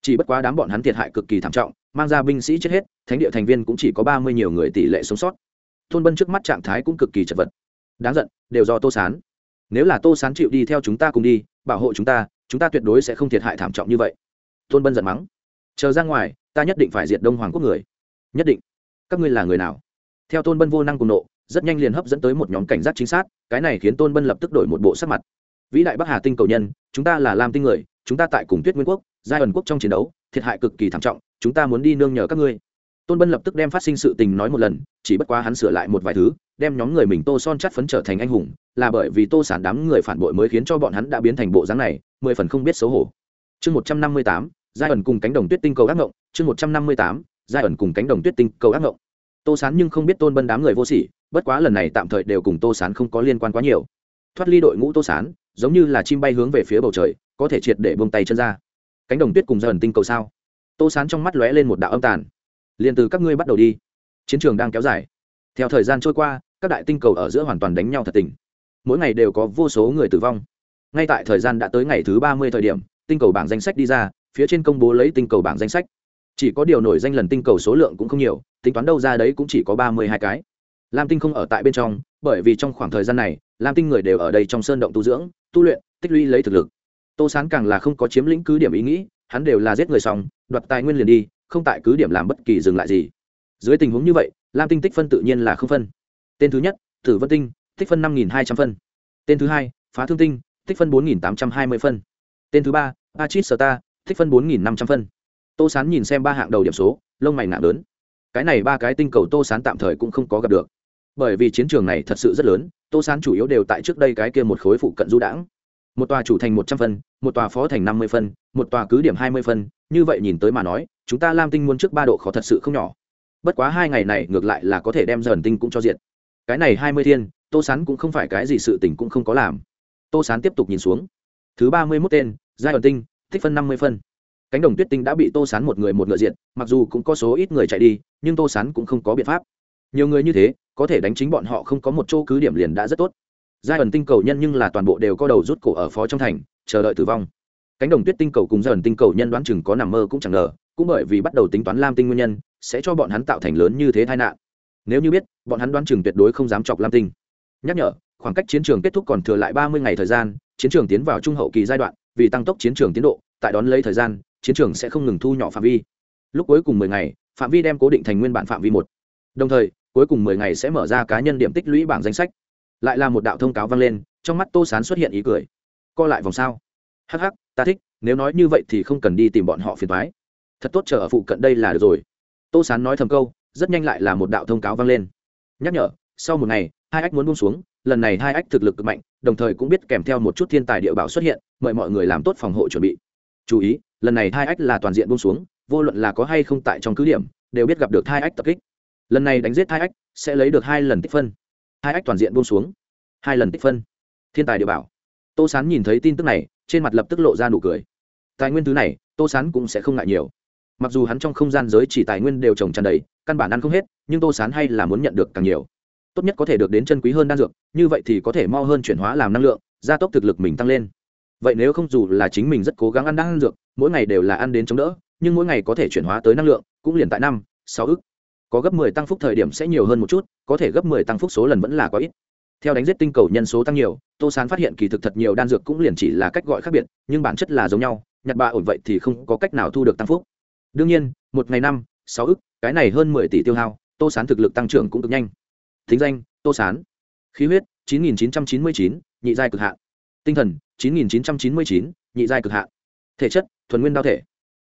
Chỉ bất quá đám bọn hắn thiệt hại cực kỳ thảm trọng, mang ra binh sĩ chết hết, thánh địa thành viên cũng chỉ có ba mươi nhiều người tỷ lệ sống sót. Thôn bân trước mắt trạng thái cũng cực kỳ chật vật. Đáng giận, đều do tô sán. Nếu là tô sán chịu đi theo chúng ta cùng đi, bảo hộ chúng ta chúng ta tuyệt đối sẽ không thiệt hại thảm trọng như vậy. Tôn bân giận mắng. Chờ ra ngoài, ta nhất định phải diệt đông hoàng quốc người. Nhất định. Các ngươi là người nào? Theo tôn bân vô năng cùng nộ, rất nhanh liền hấp dẫn tới một nhóm cảnh giác chính xác, cái này khiến tôn bân lập tức đổi một bộ sắc mặt. Vĩ đại bắc hà tinh cầu nhân, chúng ta là lam tinh người, chúng ta tại cùng tuyết nguyên quốc, giai ẩn quốc trong chiến đấu, thiệt hại cực kỳ thảm trọng, chúng ta muốn đi nương nhờ các ngươi tôn bân lập tức đem phát sinh sự tình nói một lần, chỉ bất quá hắn sửa lại một vài thứ, đem nhóm người mình tô son chắt phấn trở thành anh hùng, là bởi vì tô sản đám người phản bội mới khiến cho bọn hắn đã biến thành bộ dáng này, mười phần không biết xấu hổ. Chương một trăm năm mươi tám, giai ẩn cùng cánh đồng tuyết tinh cầu ác ngộng, chương một trăm năm mươi tám, giai ẩn cùng cánh đồng tuyết tinh cầu ác ngộng. Tô sán nhưng không biết tôn bân đám người vô sỉ, bất quá lần này tạm thời đều cùng tô sán không có liên quan quá nhiều. Thoát ly đội ngũ tô sán giống như là chim bay hướng về phía bầu trời, có thể triệt để bông tay chân ra. Cánh đồng tuyết cùng giai ẩn tinh cầu sao? Tô sán trong mắt lóe lên một đạo âm tàn liền từ các ngươi bắt đầu đi. Chiến trường đang kéo dài. Theo thời gian trôi qua, các đại tinh cầu ở giữa hoàn toàn đánh nhau thật tình. Mỗi ngày đều có vô số người tử vong. Ngay tại thời gian đã tới ngày thứ ba mươi thời điểm, tinh cầu bảng danh sách đi ra, phía trên công bố lấy tinh cầu bảng danh sách. Chỉ có điều nổi danh lần tinh cầu số lượng cũng không nhiều, tính toán đâu ra đấy cũng chỉ có ba mươi hai cái. Lam tinh không ở tại bên trong, bởi vì trong khoảng thời gian này, lam tinh người đều ở đây trong sơn động tu dưỡng, tu luyện, tích lũy lấy thực lực. Tô sán càng là không có chiếm lĩnh cứ điểm ý nghĩ, hắn đều là giết người xong, đoạt tài nguyên liền đi không tại cứ điểm làm bất kỳ dừng lại gì. Dưới tình huống như vậy, lam tinh tích phân tự nhiên là không phân. Tên thứ nhất, tử vân tinh, tích phân năm hai trăm phân. Tên thứ hai, phá thương tinh, tích phân bốn tám trăm hai mươi phân. Tên thứ ba, achit star, tích phân bốn năm trăm phân. Tô sán nhìn xem ba hạng đầu điểm số, lông mày nặng lớn. Cái này ba cái tinh cầu tô sán tạm thời cũng không có gặp được. Bởi vì chiến trường này thật sự rất lớn, tô sán chủ yếu đều tại trước đây cái kia một khối phụ cận du đãng. Một tòa chủ thành một trăm phân, một tòa phó thành năm mươi phân, một tòa cứ điểm hai mươi phân, như vậy nhìn tới mà nói chúng ta lam tinh muốn trước ba độ khó thật sự không nhỏ. Bất quá hai ngày này ngược lại là có thể đem dần tinh cũng cho diện cái này hai mươi thiên, tô sán cũng không phải cái gì sự tình cũng không có làm. Tô sán tiếp tục nhìn xuống. Thứ ba mươi mốt tên giai đoạn tinh, tích phân năm mươi phân. Cánh đồng tuyết tinh đã bị tô sán một người một ngựa diện mặc dù cũng có số ít người chạy đi, nhưng tô sán cũng không có biện pháp. Nhiều người như thế, có thể đánh chính bọn họ không có một chỗ cứ điểm liền đã rất tốt. Giai đoạn tinh cầu nhân nhưng là toàn bộ đều có đầu rút cổ ở phó trong thành, chờ đợi tử vong. Cánh đồng tuyết tinh cầu cùng giai đoạn tinh cầu nhân đoán chừng có nằm mơ cũng chẳng ngờ cũng bởi vì bắt đầu tính toán lam tinh nguyên nhân, sẽ cho bọn hắn tạo thành lớn như thế tai nạn. Nếu như biết, bọn hắn đoán chừng tuyệt đối không dám chọc lam tinh. Nhắc nhở, khoảng cách chiến trường kết thúc còn thừa lại ba mươi ngày thời gian, chiến trường tiến vào trung hậu kỳ giai đoạn, vì tăng tốc chiến trường tiến độ, tại đón lấy thời gian, chiến trường sẽ không ngừng thu nhỏ phạm vi. Lúc cuối cùng mười ngày, phạm vi đem cố định thành nguyên bản phạm vi một. Đồng thời, cuối cùng mười ngày sẽ mở ra cá nhân điểm tích lũy bảng danh sách. Lại là một đạo thông cáo vang lên, trong mắt tô sán xuất hiện ý cười. Co lại vòng sao. Hh ta thích, nếu nói như vậy thì không cần đi tìm bọn họ phiền thoái thật tốt chờ ở phụ cận đây là được rồi. Tô sán nói thầm câu, rất nhanh lại là một đạo thông cáo vang lên. Nhắc nhở, sau một ngày, hai ách muốn buông xuống, lần này hai ách thực lực cực mạnh, đồng thời cũng biết kèm theo một chút thiên tài địa bảo xuất hiện, mời mọi người làm tốt phòng hộ chuẩn bị. Chú ý, lần này hai ách là toàn diện buông xuống, vô luận là có hay không tại trong cứ điểm, đều biết gặp được hai ách tập kích. Lần này đánh giết hai ách, sẽ lấy được hai lần tích phân. Hai ách toàn diện buông xuống. Hai lần tích phân. Thiên tài địa bảo. Tô sán nhìn thấy tin tức này, trên mặt lập tức lộ ra nụ cười. Tài nguyên thứ này, tô sán cũng sẽ không ngại nhiều mặc dù hắn trong không gian giới chỉ tài nguyên đều trồng tràn đầy, căn bản ăn không hết, nhưng tô sán hay là muốn nhận được càng nhiều. Tốt nhất có thể được đến chân quý hơn đan dược, như vậy thì có thể mau hơn chuyển hóa làm năng lượng, gia tốc thực lực mình tăng lên. Vậy nếu không dù là chính mình rất cố gắng ăn đan dược, mỗi ngày đều là ăn đến chống đỡ, nhưng mỗi ngày có thể chuyển hóa tới năng lượng, cũng liền tại năm, sáu ức. Có gấp mười tăng phúc thời điểm sẽ nhiều hơn một chút, có thể gấp mười tăng phúc số lần vẫn là quá ít. Theo đánh giết tinh cầu nhân số tăng nhiều, tô sán phát hiện kỳ thực thật nhiều đan dược cũng liền chỉ là cách gọi khác biệt, nhưng bản chất là giống nhau, nhặt ba ổn vậy thì không có cách nào thu được tăng phúc đương nhiên, một ngày năm, sáu ức, cái này hơn mười tỷ tiêu hao, tô sán thực lực tăng trưởng cũng cực nhanh. Thính danh, tô sán. Khí huyết, chín nghìn chín trăm chín mươi chín, nhị giai cực hạ tinh thần, chín nghìn chín trăm chín mươi chín, nhị giai cực hạ thể chất, thuần nguyên đao thể.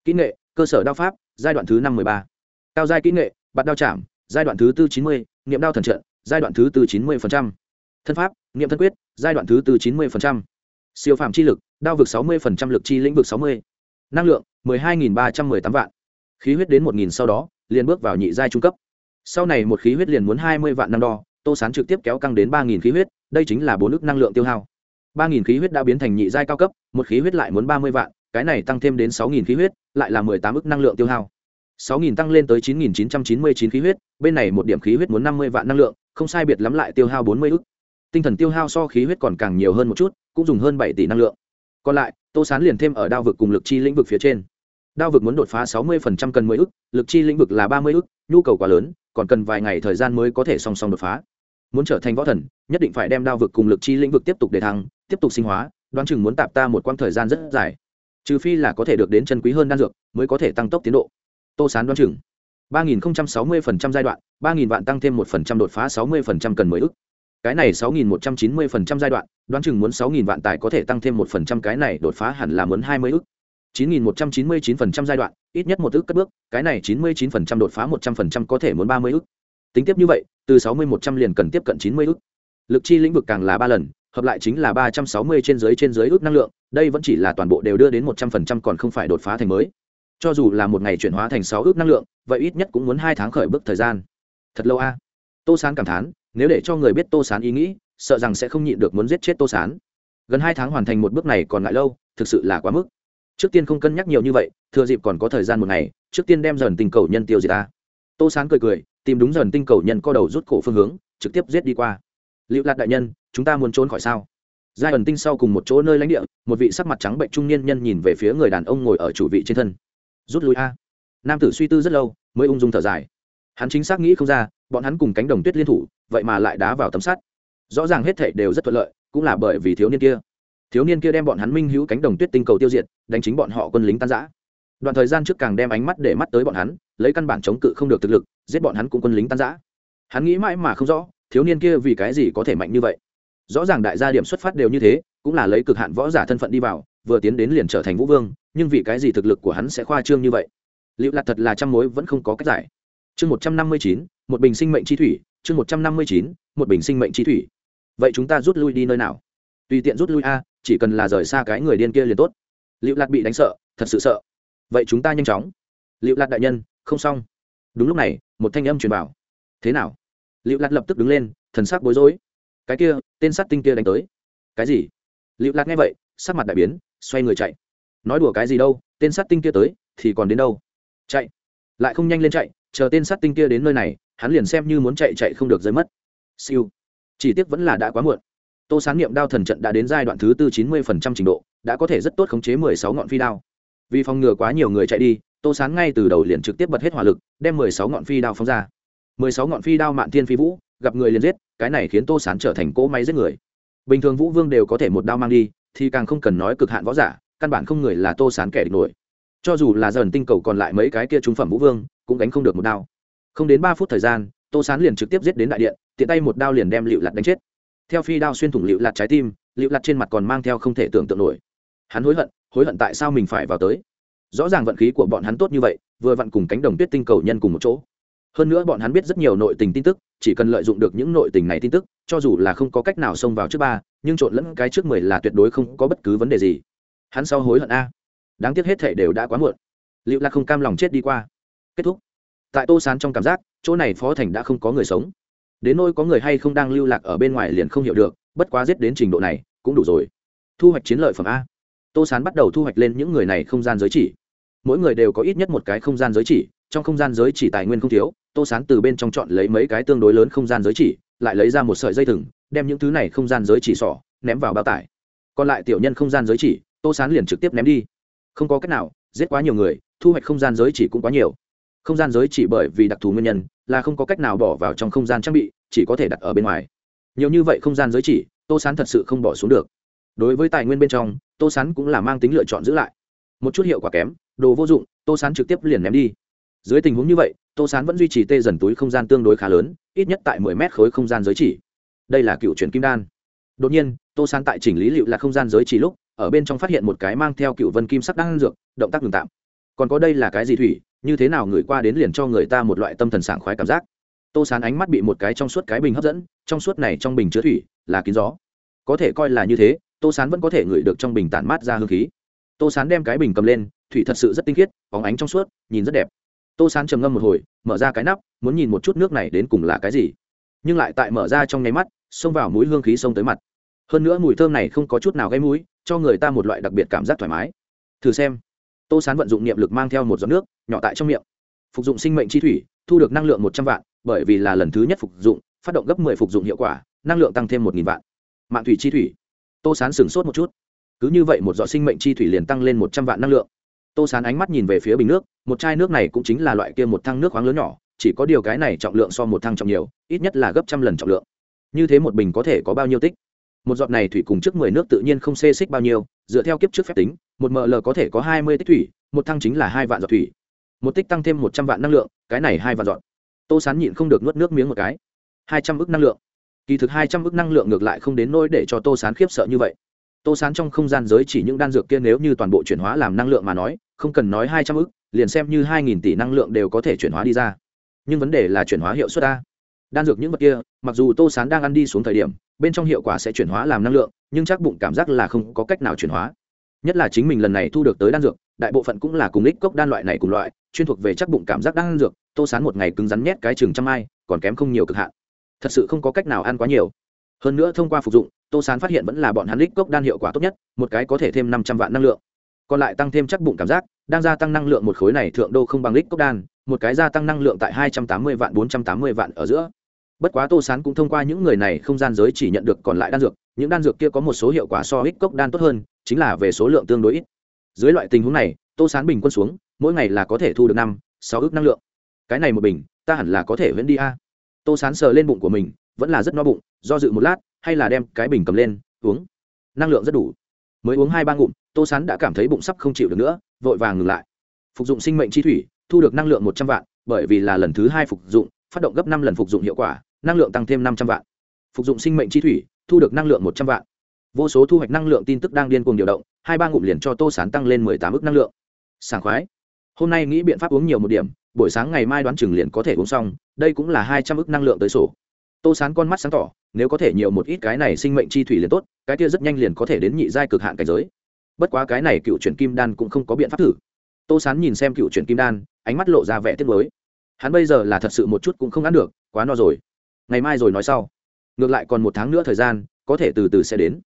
Kỹ nghệ, cơ sở đao pháp, giai đoạn thứ năm mười ba. Cao giai kỹ nghệ, bạt đao chạm, giai đoạn thứ tư chín mươi, niệm đao thần trận, giai đoạn thứ tư chín mươi thân pháp, niệm thân quyết, giai đoạn thứ tư chín mươi siêu phạm chi lực, đao vực sáu mươi lực chi lĩnh vực sáu mươi. Năng lượng mười hai nghìn ba trăm mười tám vạn. Khí huyết đến một nghìn sau đó, liền bước vào nhị giai trung cấp. Sau này một khí huyết liền muốn hai mươi vạn năm đo, tô sán trực tiếp kéo căng đến ba nghìn khí huyết, đây chính là bốn ước năng lượng tiêu hao. ba nghìn khí huyết đã biến thành nhị giai cao cấp, một khí huyết lại muốn ba mươi vạn, cái này tăng thêm đến sáu nghìn khí huyết, lại là mười tám ước năng lượng tiêu hao. sáu nghìn tăng lên tới chín nghìn chín trăm chín mươi chín khí huyết, bên này một điểm khí huyết muốn năm mươi vạn năng lượng, không sai biệt lắm lại tiêu hao bốn mươi ước. Tinh thần tiêu hao so khí huyết còn càng nhiều hơn một chút, cũng dùng hơn bảy tỷ năng lượng. Còn lại, tô sán liền thêm ở đao vực cùng lực chi lĩnh vực phía trên đao vực muốn đột phá sáu mươi phần trăm cần mười ức, lực chi lĩnh vực là ba mươi ức, nhu cầu quá lớn, còn cần vài ngày thời gian mới có thể song song đột phá. Muốn trở thành võ thần, nhất định phải đem đao vực cùng lực chi lĩnh vực tiếp tục để thăng, tiếp tục sinh hóa, đoán chừng muốn tạp ta một quãng thời gian rất dài. Trừ phi là có thể được đến chân quý hơn đan dược, mới có thể tăng tốc tiến độ. Tô sán đoán chừng, ba nghìn sáu mươi phần trăm giai đoạn, ba nghìn vạn tăng thêm một phần trăm đột phá sáu mươi phần trăm cần mười ức. Cái này sáu nghìn một trăm chín mươi phần trăm giai đoạn, đoán chừng muốn sáu nghìn vạn tài có thể tăng thêm một phần trăm cái này đột phá hẳn là muốn hai mươi ức. 9.199% giai đoạn, ít nhất một ước cất bước, cái này 99% đột phá 100% có thể muốn 30 ước. Tính tiếp như vậy, từ 60-100 liền cần tiếp cận 90 ước. Lực chi lĩnh vực càng là ba lần, hợp lại chính là 360 trên dưới trên dưới ước năng lượng, đây vẫn chỉ là toàn bộ đều đưa đến 100% còn không phải đột phá thành mới. Cho dù là một ngày chuyển hóa thành 6 ước năng lượng, vậy ít nhất cũng muốn 2 tháng khởi bước thời gian. Thật lâu a. À. Tô Sán cảm thán, nếu để cho người biết Tô Sán ý nghĩ, sợ rằng sẽ không nhịn được muốn giết chết Tô Sán. Gần 2 tháng hoàn thành một bước này còn lại lâu, thực sự là quá mức trước tiên không cân nhắc nhiều như vậy, thừa dịp còn có thời gian một ngày, trước tiên đem dần tinh cầu nhân tiêu diệt ta. Tô sán cười cười, tìm đúng dần tinh cầu nhân co đầu rút cổ phương hướng, trực tiếp giết đi qua. Liệu lạc đại nhân, chúng ta muốn trốn khỏi sao? Giai ẩn tinh sau cùng một chỗ nơi lãnh địa, một vị sắc mặt trắng bệnh trung niên nhân nhìn về phía người đàn ông ngồi ở chủ vị trên thân. Rút lui a. Nam tử suy tư rất lâu, mới ung dung thở dài. Hắn chính xác nghĩ không ra, bọn hắn cùng cánh đồng tuyết liên thủ, vậy mà lại đá vào tấm sắt. Rõ ràng hết thể đều rất thuận lợi, cũng là bởi vì thiếu niên kia thiếu niên kia đem bọn hắn minh hữu cánh đồng tuyết tinh cầu tiêu diệt, đánh chính bọn họ quân lính tan giã đoạn thời gian trước càng đem ánh mắt để mắt tới bọn hắn, lấy căn bản chống cự không được thực lực, giết bọn hắn cũng quân lính tan giã hắn nghĩ mãi mà không rõ, thiếu niên kia vì cái gì có thể mạnh như vậy. Rõ ràng đại gia điểm xuất phát đều như thế, cũng là lấy cực hạn võ giả thân phận đi vào, vừa tiến đến liền trở thành vũ vương, nhưng vì cái gì thực lực của hắn sẽ khoa trương như vậy? Liệu là thật là trăm mối vẫn không có cách giải. Chương một trăm năm mươi chín, một bình sinh mệnh chi thủy, chương một trăm năm mươi chín, một bình sinh mệnh chi thủy. Vậy chúng ta rút lui đi nơi nào? Tùy tiện rút lui a, chỉ cần là rời xa cái người điên kia liền tốt. Liệu lạt bị đánh sợ, thật sự sợ. Vậy chúng ta nhanh chóng. Liệu lạt đại nhân, không xong. Đúng lúc này, một thanh âm truyền vào. Thế nào? Liệu lạt lập tức đứng lên, thần sắc bối rối. Cái kia, tên sát tinh kia đánh tới. Cái gì? Liệu lạt nghe vậy, sắc mặt đại biến, xoay người chạy. Nói đùa cái gì đâu, tên sát tinh kia tới, thì còn đến đâu? Chạy. Lại không nhanh lên chạy, chờ tên sát tinh kia đến nơi này, hắn liền xem như muốn chạy chạy không được rơi mất. Siêu. Chỉ tiếc vẫn là đã quá muộn tô sán niệm đao thần trận đã đến giai đoạn thứ tư chín mươi phần trăm trình độ, đã có thể rất tốt khống chế mười sáu ngọn phi đao. Vì phòng ngừa quá nhiều người chạy đi, tô sán ngay từ đầu liền trực tiếp bật hết hỏa lực, đem mười sáu ngọn phi đao phóng ra. mười sáu ngọn phi đao mạn thiên phi vũ, gặp người liền giết, cái này khiến tô sán trở thành cỗ máy giết người. Bình thường vũ vương đều có thể một đao mang đi, thì càng không cần nói cực hạn võ giả, căn bản không người là tô sán kẻ địch nổi. Cho dù là dần tinh cầu còn lại mấy cái kia trung phẩm vũ vương, cũng đánh không được một đao. Không đến ba phút thời gian, tô sán liền trực tiếp giết đến đại điện, tiện tay một đao liền đem lựu lặt đánh chết theo phi đao xuyên thủng liệu lặt trái tim liệu lặt trên mặt còn mang theo không thể tưởng tượng nổi. Hắn hối hận hối hận tại sao mình phải vào tới. Rõ ràng vận khí của bọn hắn tốt như vậy, vừa vặn cùng cánh đồng tuyết tinh cầu nhân cùng một chỗ. Hơn nữa bọn hắn biết rất nhiều nội tình tin tức, chỉ cần lợi dụng được những nội tình này tin tức, cho dù là không có cách nào xông vào trước ba, nhưng trộn lẫn cái trước mười là tuyệt đối không có bất cứ vấn đề gì. Hắn sau hối hận a. Đáng tiếc hết thể đều đã quá muộn. Liệu là không cam lòng chết đi qua. Kết thúc. Tại tô sán trong cảm giác, chỗ này phó thành đã không có người sống đến nôi có người hay không đang lưu lạc ở bên ngoài liền không hiểu được, bất quá giết đến trình độ này, cũng đủ rồi. Thu hoạch chiến lợi phẩm a. Tô sán bắt đầu thu hoạch lên những người này không gian giới chỉ. Mỗi người đều có ít nhất một cái không gian giới chỉ, trong không gian giới chỉ tài nguyên không thiếu, tô sán từ bên trong chọn lấy mấy cái tương đối lớn không gian giới chỉ, lại lấy ra một sợi dây thừng, đem những thứ này không gian giới chỉ sỏ, ném vào bao tải. Còn lại tiểu nhân không gian giới chỉ, tô sán liền trực tiếp ném đi. Không có cách nào, giết quá nhiều người, thu hoạch không gian giới chỉ cũng quá nhiều. Không gian giới chỉ bởi vì đặc thù nguyên nhân là không có cách nào bỏ vào trong không gian trang bị, chỉ có thể đặt ở bên ngoài. Nhiều như vậy không gian giới chỉ, tô sán thật sự không bỏ xuống được. Đối với tài nguyên bên trong, tô sán cũng là mang tính lựa chọn giữ lại. Một chút hiệu quả kém, đồ vô dụng, tô sán trực tiếp liền ném đi. Dưới tình huống như vậy, tô sán vẫn duy trì tê dần túi không gian tương đối khá lớn, ít nhất tại mười mét khối không gian giới chỉ. Đây là cựu truyền kim đan. Đột nhiên, tô sán tại chỉnh lý liệu là không gian giới chỉ lúc, ở bên trong phát hiện một cái mang theo cựu vân kim sắc đan dược, động tác ngừng tạm. Còn có đây là cái gì thủy? Như thế nào người qua đến liền cho người ta một loại tâm thần sảng khoái cảm giác. Tô sán ánh mắt bị một cái trong suốt cái bình hấp dẫn, trong suốt này trong bình chứa thủy, là kín gió. Có thể coi là như thế, tô sán vẫn có thể ngửi được trong bình tản mát ra hương khí. Tô sán đem cái bình cầm lên, thủy thật sự rất tinh khiết, bóng ánh trong suốt, nhìn rất đẹp. Tô sán trầm ngâm một hồi, mở ra cái nắp, muốn nhìn một chút nước này đến cùng là cái gì. Nhưng lại tại mở ra trong nháy mắt, xông vào mũi hương khí xông tới mặt. Hơn nữa mùi thơm này không có chút nào gây mũi, cho người ta một loại đặc biệt cảm giác thoải mái. Thử xem tô sán vận dụng niệm lực mang theo một giọt nước, nhỏ tại trong miệng. Phục dụng sinh mệnh chi thủy, thu được năng lượng một trăm vạn, bởi vì là lần thứ nhất phục dụng, phát động gấp mười phục dụng hiệu quả, năng lượng tăng thêm một nghìn vạn. Mạng thủy chi thủy. Tô sán sửng sốt một chút. Cứ như vậy một giọt sinh mệnh chi thủy liền tăng lên một trăm vạn năng lượng. Tô sán ánh mắt nhìn về phía bình nước, một chai nước này cũng chính là loại kia một thăng nước khoáng lớn nhỏ, chỉ có điều cái này trọng lượng so một thăng trọng nhiều, ít nhất là gấp trăm lần trọng lượng. Như thế một bình có thể có bao nhiêu tích? Một giọt này thủy cùng trước mười nước tự nhiên không xê xích bao nhiêu, dựa theo kiếp trước phép tính một ml có thể có hai mươi tích thủy, một thăng chính là hai vạn giọt thủy. Một tích tăng thêm một trăm vạn năng lượng, cái này hai vạn giọt. Tô sán nhịn không được nuốt nước miếng một cái. Hai trăm ước năng lượng. Kỳ thực hai trăm ước năng lượng ngược lại không đến nỗi để cho tô sán khiếp sợ như vậy. Tô sán trong không gian giới chỉ những đan dược kia nếu như toàn bộ chuyển hóa làm năng lượng mà nói, không cần nói hai trăm ước liền xem như hai nghìn tỷ năng lượng đều có thể chuyển hóa đi ra. Nhưng vấn đề là chuyển hóa hiệu suất a. Đan dược những vật kia, mặc dù tô sán đang ăn đi xuống thời điểm, bên trong hiệu quả sẽ chuyển hóa làm năng lượng, nhưng chắc bụng cảm giác là không có cách nào chuyển hóa nhất là chính mình lần này thu được tới đan dược, đại bộ phận cũng là cùng lích cốc đan loại này cùng loại, chuyên thuộc về chắc bụng cảm giác đan dược, tô sán một ngày cứng rắn nhét cái chừng trăm ai, còn kém không nhiều cực hạn. Thật sự không có cách nào ăn quá nhiều. Hơn nữa thông qua phục dụng, tô sán phát hiện vẫn là bọn hắn lích cốc đan hiệu quả tốt nhất, một cái có thể thêm năm trăm vạn năng lượng. Còn lại tăng thêm chắc bụng cảm giác, đang gia tăng năng lượng một khối này thượng đô không bằng lích cốc đan, một cái gia tăng năng lượng tại hai trăm tám mươi vạn, bốn trăm tám mươi vạn ở giữa. Bất quá tô sán cũng thông qua những người này không gian giới chỉ nhận được còn lại đan dược, những đan dược kia có một số hiệu quả so ích cốc đan tốt hơn chính là về số lượng tương đối ít. Dưới loại tình huống này, tô sán bình quân xuống, mỗi ngày là có thể thu được năm, sáu ước năng lượng. Cái này một bình, ta hẳn là có thể vẫn đi a. Tô sán sờ lên bụng của mình, vẫn là rất no bụng, do dự một lát, hay là đem cái bình cầm lên, uống. Năng lượng rất đủ. Mới uống hai ba ngụm, tô sán đã cảm thấy bụng sắp không chịu được nữa, vội vàng ngừng lại. Phục dụng sinh mệnh chi thủy, thu được năng lượng một trăm vạn, bởi vì là lần thứ hai phục dụng, phát động gấp năm lần phục dụng hiệu quả, năng lượng tăng thêm năm trăm vạn. Phục dụng sinh mệnh chi thủy, thu được năng lượng một trăm vạn vô số thu hoạch năng lượng tin tức đang điên cuồng điều động, hai ba ngụm liền cho tô sán tăng lên mười tám ước năng lượng. Sảng khoái. Hôm nay nghĩ biện pháp uống nhiều một điểm, buổi sáng ngày mai đoán chừng liền có thể uống xong, đây cũng là hai trăm ước năng lượng tới sổ. Tô sán con mắt sáng tỏ, nếu có thể nhiều một ít cái này sinh mệnh chi thủy liền tốt, cái kia rất nhanh liền có thể đến nhị giai cực hạn cảnh giới. Bất quá cái này cựu chuyển kim đan cũng không có biện pháp thử. Tô sán nhìn xem cựu chuyển kim đan, ánh mắt lộ ra vẻ tiếc mới hắn bây giờ là thật sự một chút cũng không ăn được, quá no rồi. Ngày mai rồi nói sau. Ngược lại còn một tháng nữa thời gian, có thể từ từ sẽ đến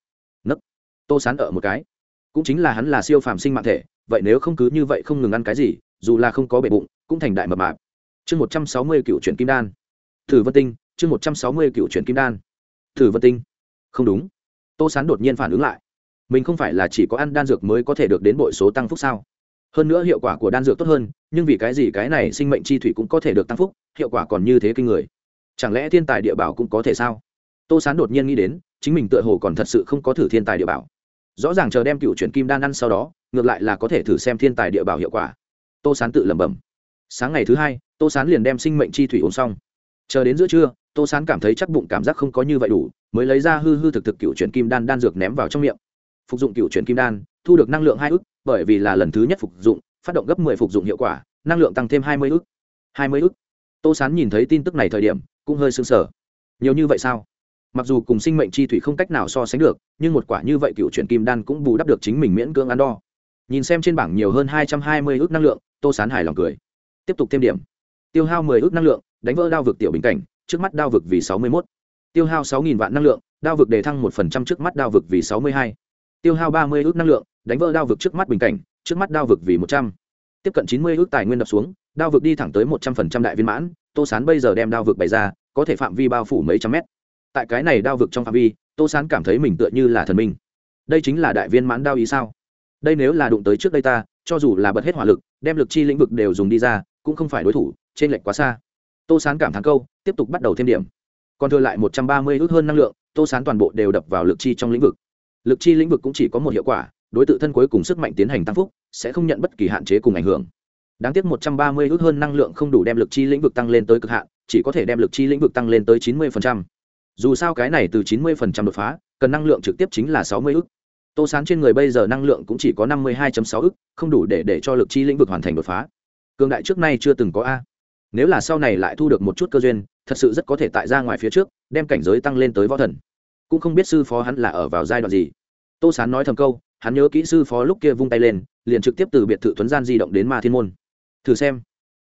tô sán ở một cái. Cũng chính là hắn là siêu phàm sinh mạng thể, vậy nếu không cứ như vậy không ngừng ăn cái gì, dù là không có bể bụng, cũng thành đại mập mạp. Chương một trăm sáu mươi cựu chuyển kim đan. Thử vân tinh, chương một trăm sáu mươi cựu chuyển kim đan. Thử vân tinh. Không đúng. Tô sán đột nhiên phản ứng lại. Mình không phải là chỉ có ăn đan dược mới có thể được đến bội số tăng phúc sao? Hơn nữa hiệu quả của đan dược tốt hơn, nhưng vì cái gì cái này sinh mệnh chi thủy cũng có thể được tăng phúc, hiệu quả còn như thế kinh người. Chẳng lẽ thiên tài địa bảo cũng có thể sao? Tô sán đột nhiên nghĩ đến, chính mình tựa hồ còn thật sự không có thử thiên tài địa bảo rõ ràng chờ đem cựu chuyển kim đan ăn sau đó, ngược lại là có thể thử xem thiên tài địa bảo hiệu quả. Tô sán tự lẩm bẩm. Sáng ngày thứ hai, tô sán liền đem sinh mệnh chi thủy uống xong. Chờ đến giữa trưa, tô sán cảm thấy chắc bụng cảm giác không có như vậy đủ, mới lấy ra hư hư thực thực cựu chuyển kim đan đan dược ném vào trong miệng. Phục dụng cựu chuyển kim đan, thu được năng lượng hai ức, bởi vì là lần thứ nhất phục dụng, phát động gấp mười phục dụng hiệu quả, năng lượng tăng thêm hai mươi ức. Hai mươi ức. Tô sán nhìn thấy tin tức này thời điểm, cũng hơi sưng sở nhiều như vậy sao? Mặc dù cùng sinh mệnh chi thủy không cách nào so sánh được, nhưng một quả như vậy cựu chuyển kim đan cũng bù đắp được chính mình miễn cưỡng ăn đo. Nhìn xem trên bảng nhiều hơn hai trăm hai mươi ước năng lượng, tô sán hài lòng cười. Tiếp tục thêm điểm. Tiêu hao mười ước năng lượng, đánh vỡ đao vực tiểu bình cảnh, trước mắt đao vực vì sáu mươi mốt. Tiêu hao sáu nghìn vạn năng lượng, đao vực đề thăng một phần trăm trước mắt đao vực vì sáu mươi hai. Tiêu hao ba mươi ước năng lượng, đánh vỡ đao vực trước mắt bình cảnh, trước mắt đao vực vì một trăm. Tiếp cận chín mươi ước tài nguyên đập xuống, đao vực đi thẳng tới một trăm phần trăm đại viên mãn, tô sán bây giờ đem đao vực bày ra, có thể phạm vi bao phủ mấy trăm mét tại cái này đao vực trong phạm vi, tô sán cảm thấy mình tựa như là thần minh. Đây chính là đại viên mãn đao ý sao? Đây nếu là đụng tới trước đây ta, cho dù là bật hết hỏa lực, đem lực chi lĩnh vực đều dùng đi ra, cũng không phải đối thủ trên lệch quá xa. Tô sán cảm thắng câu, tiếp tục bắt đầu thêm điểm. Còn thừa lại một trăm ba mươi ước hơn năng lượng, tô sán toàn bộ đều đập vào lực chi trong lĩnh vực. Lực chi lĩnh vực cũng chỉ có một hiệu quả, đối tượng thân cuối cùng sức mạnh tiến hành tăng phúc, sẽ không nhận bất kỳ hạn chế cùng ảnh hưởng. Đáng tiếc một trăm ba mươi ước hơn năng lượng không đủ đem lực chi lĩnh vực tăng lên tới cực hạn, chỉ có thể đem lực chi lĩnh vực tăng lên tới chín mươi phần trăm dù sao cái này từ chín mươi đột phá cần năng lượng trực tiếp chính là 60 ức. tô sán trên người bây giờ năng lượng cũng chỉ có 52.6 ức, không đủ để để cho lực chi lĩnh vực hoàn thành đột phá. Cường đại trước nay chưa từng có a. Nếu là sau này lại thu được một chút cơ duyên thật sự rất có thể tại ra ngoài phía trước đem cảnh giới tăng lên tới võ thần. Cũng không biết sư phó hắn là ở vào giai đoạn gì. Tô sán nói thầm câu hắn nhớ kỹ sư phó lúc kia vung tay lên liền trực tiếp từ biệt thự thuấn gian di động đến ma thiên môn. Thử xem.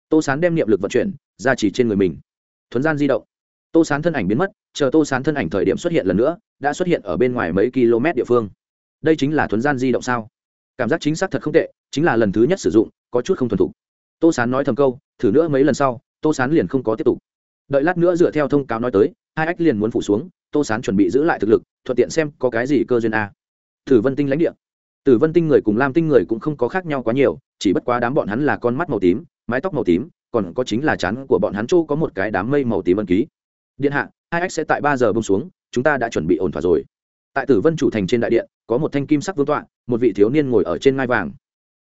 Tô sán đem niệm lực vận chuyển ra chỉ trên người mình. Thuấn gian di động tô sán thân ảnh biến mất, chờ tô sán thân ảnh thời điểm xuất hiện lần nữa, đã xuất hiện ở bên ngoài mấy km địa phương. Đây chính là thuấn gian di động sao? Cảm giác chính xác thật không tệ, chính là lần thứ nhất sử dụng, có chút không thuần thục. Tô sán nói thầm câu, thử nữa mấy lần sau, tô sán liền không có tiếp tục. Đợi lát nữa dựa theo thông cáo nói tới, hai ách liền muốn phủ xuống, tô sán chuẩn bị giữ lại thực lực, thuận tiện xem có cái gì cơ duyên a. Thử vân tinh lãnh địa. Tử vân tinh người cùng lam tinh người cũng không có khác nhau quá nhiều, chỉ bất quá đám bọn hắn là con mắt màu tím, mái tóc màu tím, còn có chính là chắn của bọn hắn châu có một cái đám mây màu tím ân ký điện hạ, hai X sẽ tại ba giờ bông xuống, chúng ta đã chuẩn bị ổn thỏa rồi. Tại tử vân chủ thành trên đại điện, có một thanh kim sắc vương tọa, một vị thiếu niên ngồi ở trên ngai vàng.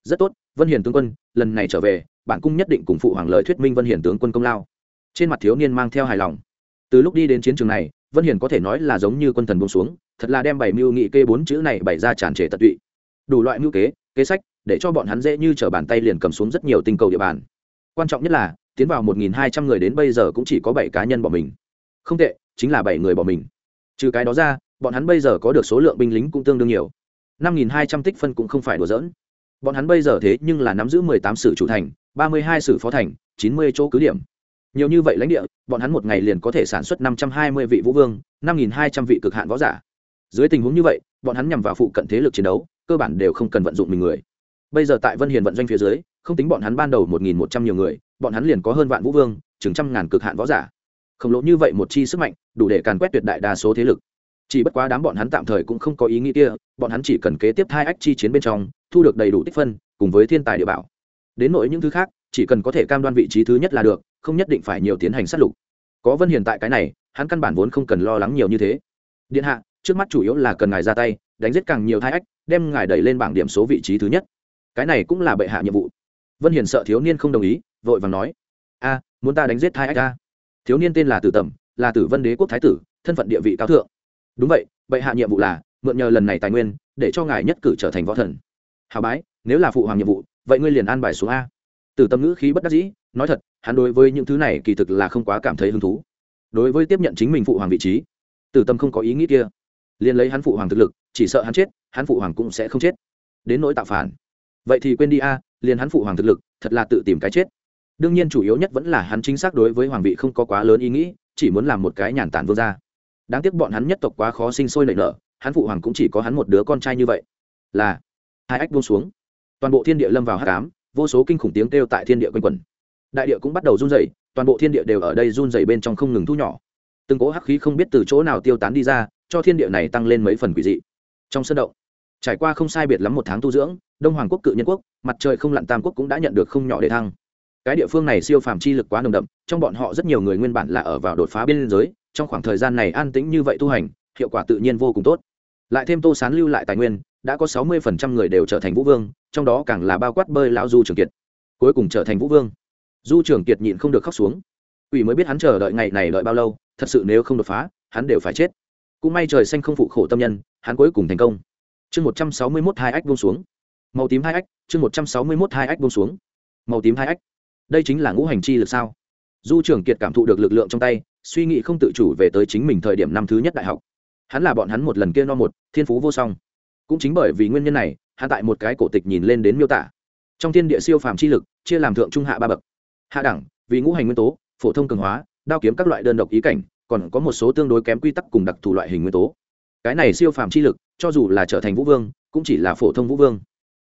Rất tốt, vân hiền tướng quân, lần này trở về bản cung nhất định cùng phụ hoàng lời thuyết minh vân hiền tướng quân công lao. Trên mặt thiếu niên mang theo hài lòng. Từ lúc đi đến chiến trường này, vân hiền có thể nói là giống như quân thần bông xuống, thật là đem bảy mưu nghị kê bốn chữ này bày ra tràn trề tận tụy. Đủ loại mưu kế kế sách, để cho bọn hắn dễ như t bàn tay liền cầm xuống rất nhiều tinh cầu địa bàn. Quan trọng nhất là, tiến vào một nghìn hai trăm người đến bây giờ cũng chỉ có bảy cá nhân bọn mình không tệ, chính là bảy người bỏ mình. Trừ cái đó ra, bọn hắn bây giờ có được số lượng binh lính cũng tương đương nhiều. Năm nghìn hai trăm tích phân cũng không phải đùa dỡn bọn hắn bây giờ thế nhưng là nắm giữ mười tám sử chủ thành, ba mươi hai sử phó thành, chín mươi chỗ cứ điểm. Nhiều như vậy lãnh địa, bọn hắn một ngày liền có thể sản xuất năm trăm hai mươi vị vũ vương, năm nghìn hai trăm vị cực hạn võ giả. Dưới tình huống như vậy, bọn hắn nhằm vào phụ cận thế lực chiến đấu, cơ bản đều không cần vận dụng mình người. Bây giờ tại vân hiền vận doanh phía dưới, không tính bọn hắn ban đầu một nghìn một trăm nhiều người, bọn hắn liền có hơn vạn vũ vương, chừng trăm ngàn cực hạn võ giả khổng lồ như vậy một chi sức mạnh, đủ để càn quét tuyệt đại đa số thế lực. Chỉ bất quá đám bọn hắn tạm thời cũng không có ý nghĩ kia, bọn hắn chỉ cần kế tiếp hai ách chi chiến bên trong, thu được đầy đủ tích phân, cùng với thiên tài địa bảo. Đến nỗi những thứ khác, chỉ cần có thể cam đoan vị trí thứ nhất là được, không nhất định phải nhiều tiến hành sát lục. Có vân hiền tại cái này, hắn căn bản vốn không cần lo lắng nhiều như thế. Điện hạ, trước mắt chủ yếu là cần ngài ra tay, đánh giết càng nhiều thai ách, đem ngài đẩy lên bảng điểm số vị trí thứ nhất. Cái này cũng là bệ hạ nhiệm vụ. Vân hiền sợ thiếu niên không đồng ý, vội vàng nói, a, muốn ta đánh giết thai ách a thiếu niên tên là tử tẩm là tử vân đế quốc thái tử, thân phận địa vị cao thượng. Đúng vậy, bệ hạ nhiệm vụ là, mượn nhờ lần này tài nguyên, để cho ngài nhất cử trở thành võ thần. Hào bái, nếu là phụ hoàng nhiệm vụ, vậy ngươi liền an bài xuống a. Tử tâm ngữ khí bất đắc dĩ, nói thật, hắn đối với những thứ này kỳ thực là không quá cảm thấy hứng thú. Đối với tiếp nhận chính mình phụ hoàng vị trí, tử tâm không có ý nghĩ kia. Liền lấy hắn phụ hoàng thực lực, chỉ sợ hắn chết, hắn phụ hoàng cũng sẽ không chết. Đến nỗi tạo phản. Vậy thì quên đi a, liền hắn phụ hoàng thực lực, thật là tự tìm cái chết đương nhiên chủ yếu nhất vẫn là hắn chính xác đối với hoàng vị không có quá lớn ý nghĩ, chỉ muốn làm một cái nhàn tản vương gia. Đáng tiếc bọn hắn nhất tộc quá khó sinh sôi nảy nở, hắn phụ hoàng cũng chỉ có hắn một đứa con trai như vậy. Là, hai ách buông xuống. Toàn bộ thiên địa lâm vào hát cám vô số kinh khủng tiếng kêu tại thiên địa quanh quẩn. Đại địa cũng bắt đầu run rẩy, toàn bộ thiên địa đều ở đây run rẩy bên trong không ngừng thu nhỏ. Từng cỗ hắc khí không biết từ chỗ nào tiêu tán đi ra, cho thiên địa này tăng lên mấy phần quỷ dị. Trong sân động, trải qua không sai biệt lắm một tháng tu dưỡng, đông hoàng quốc cự nhân quốc, mặt trời không lặn tam quốc cũng đã nhận được không nhỏ để thăng cái địa phương này siêu phàm chi lực quá nồng đậm, trong bọn họ rất nhiều người nguyên bản là ở vào đột phá biên giới, trong khoảng thời gian này an tĩnh như vậy tu hành, hiệu quả tự nhiên vô cùng tốt. Lại thêm tô sán lưu lại tài nguyên, đã có sáu mươi phần trăm người đều trở thành vũ vương, trong đó càng là bao quát bơi lão du trường kiệt. Cuối cùng trở thành vũ vương. Du trường kiệt nhịn không được khóc xuống. Ủy mới biết hắn chờ đợi ngày này đợi bao lâu, thật sự nếu không đột phá, hắn đều phải chết. Cũng may trời xanh không phụ khổ tâm nhân, hắn cuối cùng thành công. Chương một trăm sáu mươi mốt hai ách buông xuống. Màu tím hai ách, chương một trăm sáu mươi mốt hai ách buông xuống. Màu tím hai ách đây chính là ngũ hành chi lực sao? Du trường kiệt cảm thụ được lực lượng trong tay, suy nghĩ không tự chủ về tới chính mình thời điểm năm thứ nhất đại học. Hắn là bọn hắn một lần kia no một, thiên phú vô song. Cũng chính bởi vì nguyên nhân này, hắn tại một cái cổ tịch nhìn lên đến miêu tả. Trong thiên địa siêu phàm chi lực, chia làm thượng, trung, hạ ba bậc. Hạ đẳng, vì ngũ hành nguyên tố, phổ thông cường hóa, đao kiếm các loại đơn độc ý cảnh, còn có một số tương đối kém quy tắc cùng đặc thù loại hình nguyên tố. Cái này siêu phàm chi lực, cho dù là trở thành vũ vương, cũng chỉ là phổ thông vũ vương.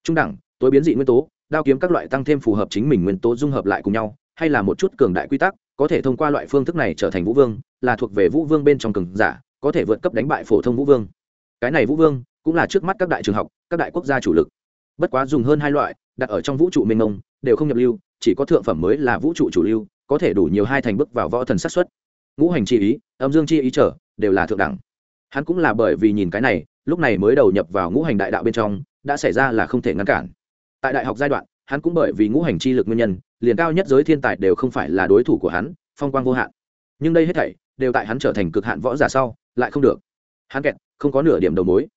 Trung đẳng, tối biến dị nguyên tố đao kiếm các loại tăng thêm phù hợp chính mình nguyên tố dung hợp lại cùng nhau, hay là một chút cường đại quy tắc, có thể thông qua loại phương thức này trở thành vũ vương, là thuộc về vũ vương bên trong cường giả, có thể vượt cấp đánh bại phổ thông vũ vương. Cái này vũ vương cũng là trước mắt các đại trường học, các đại quốc gia chủ lực. Bất quá dùng hơn hai loại, đặt ở trong vũ trụ mênh mông, đều không nhập lưu, chỉ có thượng phẩm mới là vũ trụ chủ lưu, có thể đủ nhiều hai thành bước vào võ thần sát xuất ngũ hành chi ý, âm dương chi ý trở, đều là thượng đẳng. Hắn cũng là bởi vì nhìn cái này, lúc này mới đầu nhập vào ngũ hành đại đạo bên trong, đã xảy ra là không thể ngăn cản tại đại học giai đoạn, hắn cũng bởi vì ngũ hành chi lực nguyên nhân, liền cao nhất giới thiên tài đều không phải là đối thủ của hắn, phong quang vô hạn. Nhưng đây hết thảy đều tại hắn trở thành cực hạn võ giả sau, lại không được. Hắn kẹt, không có nửa điểm đầu mối.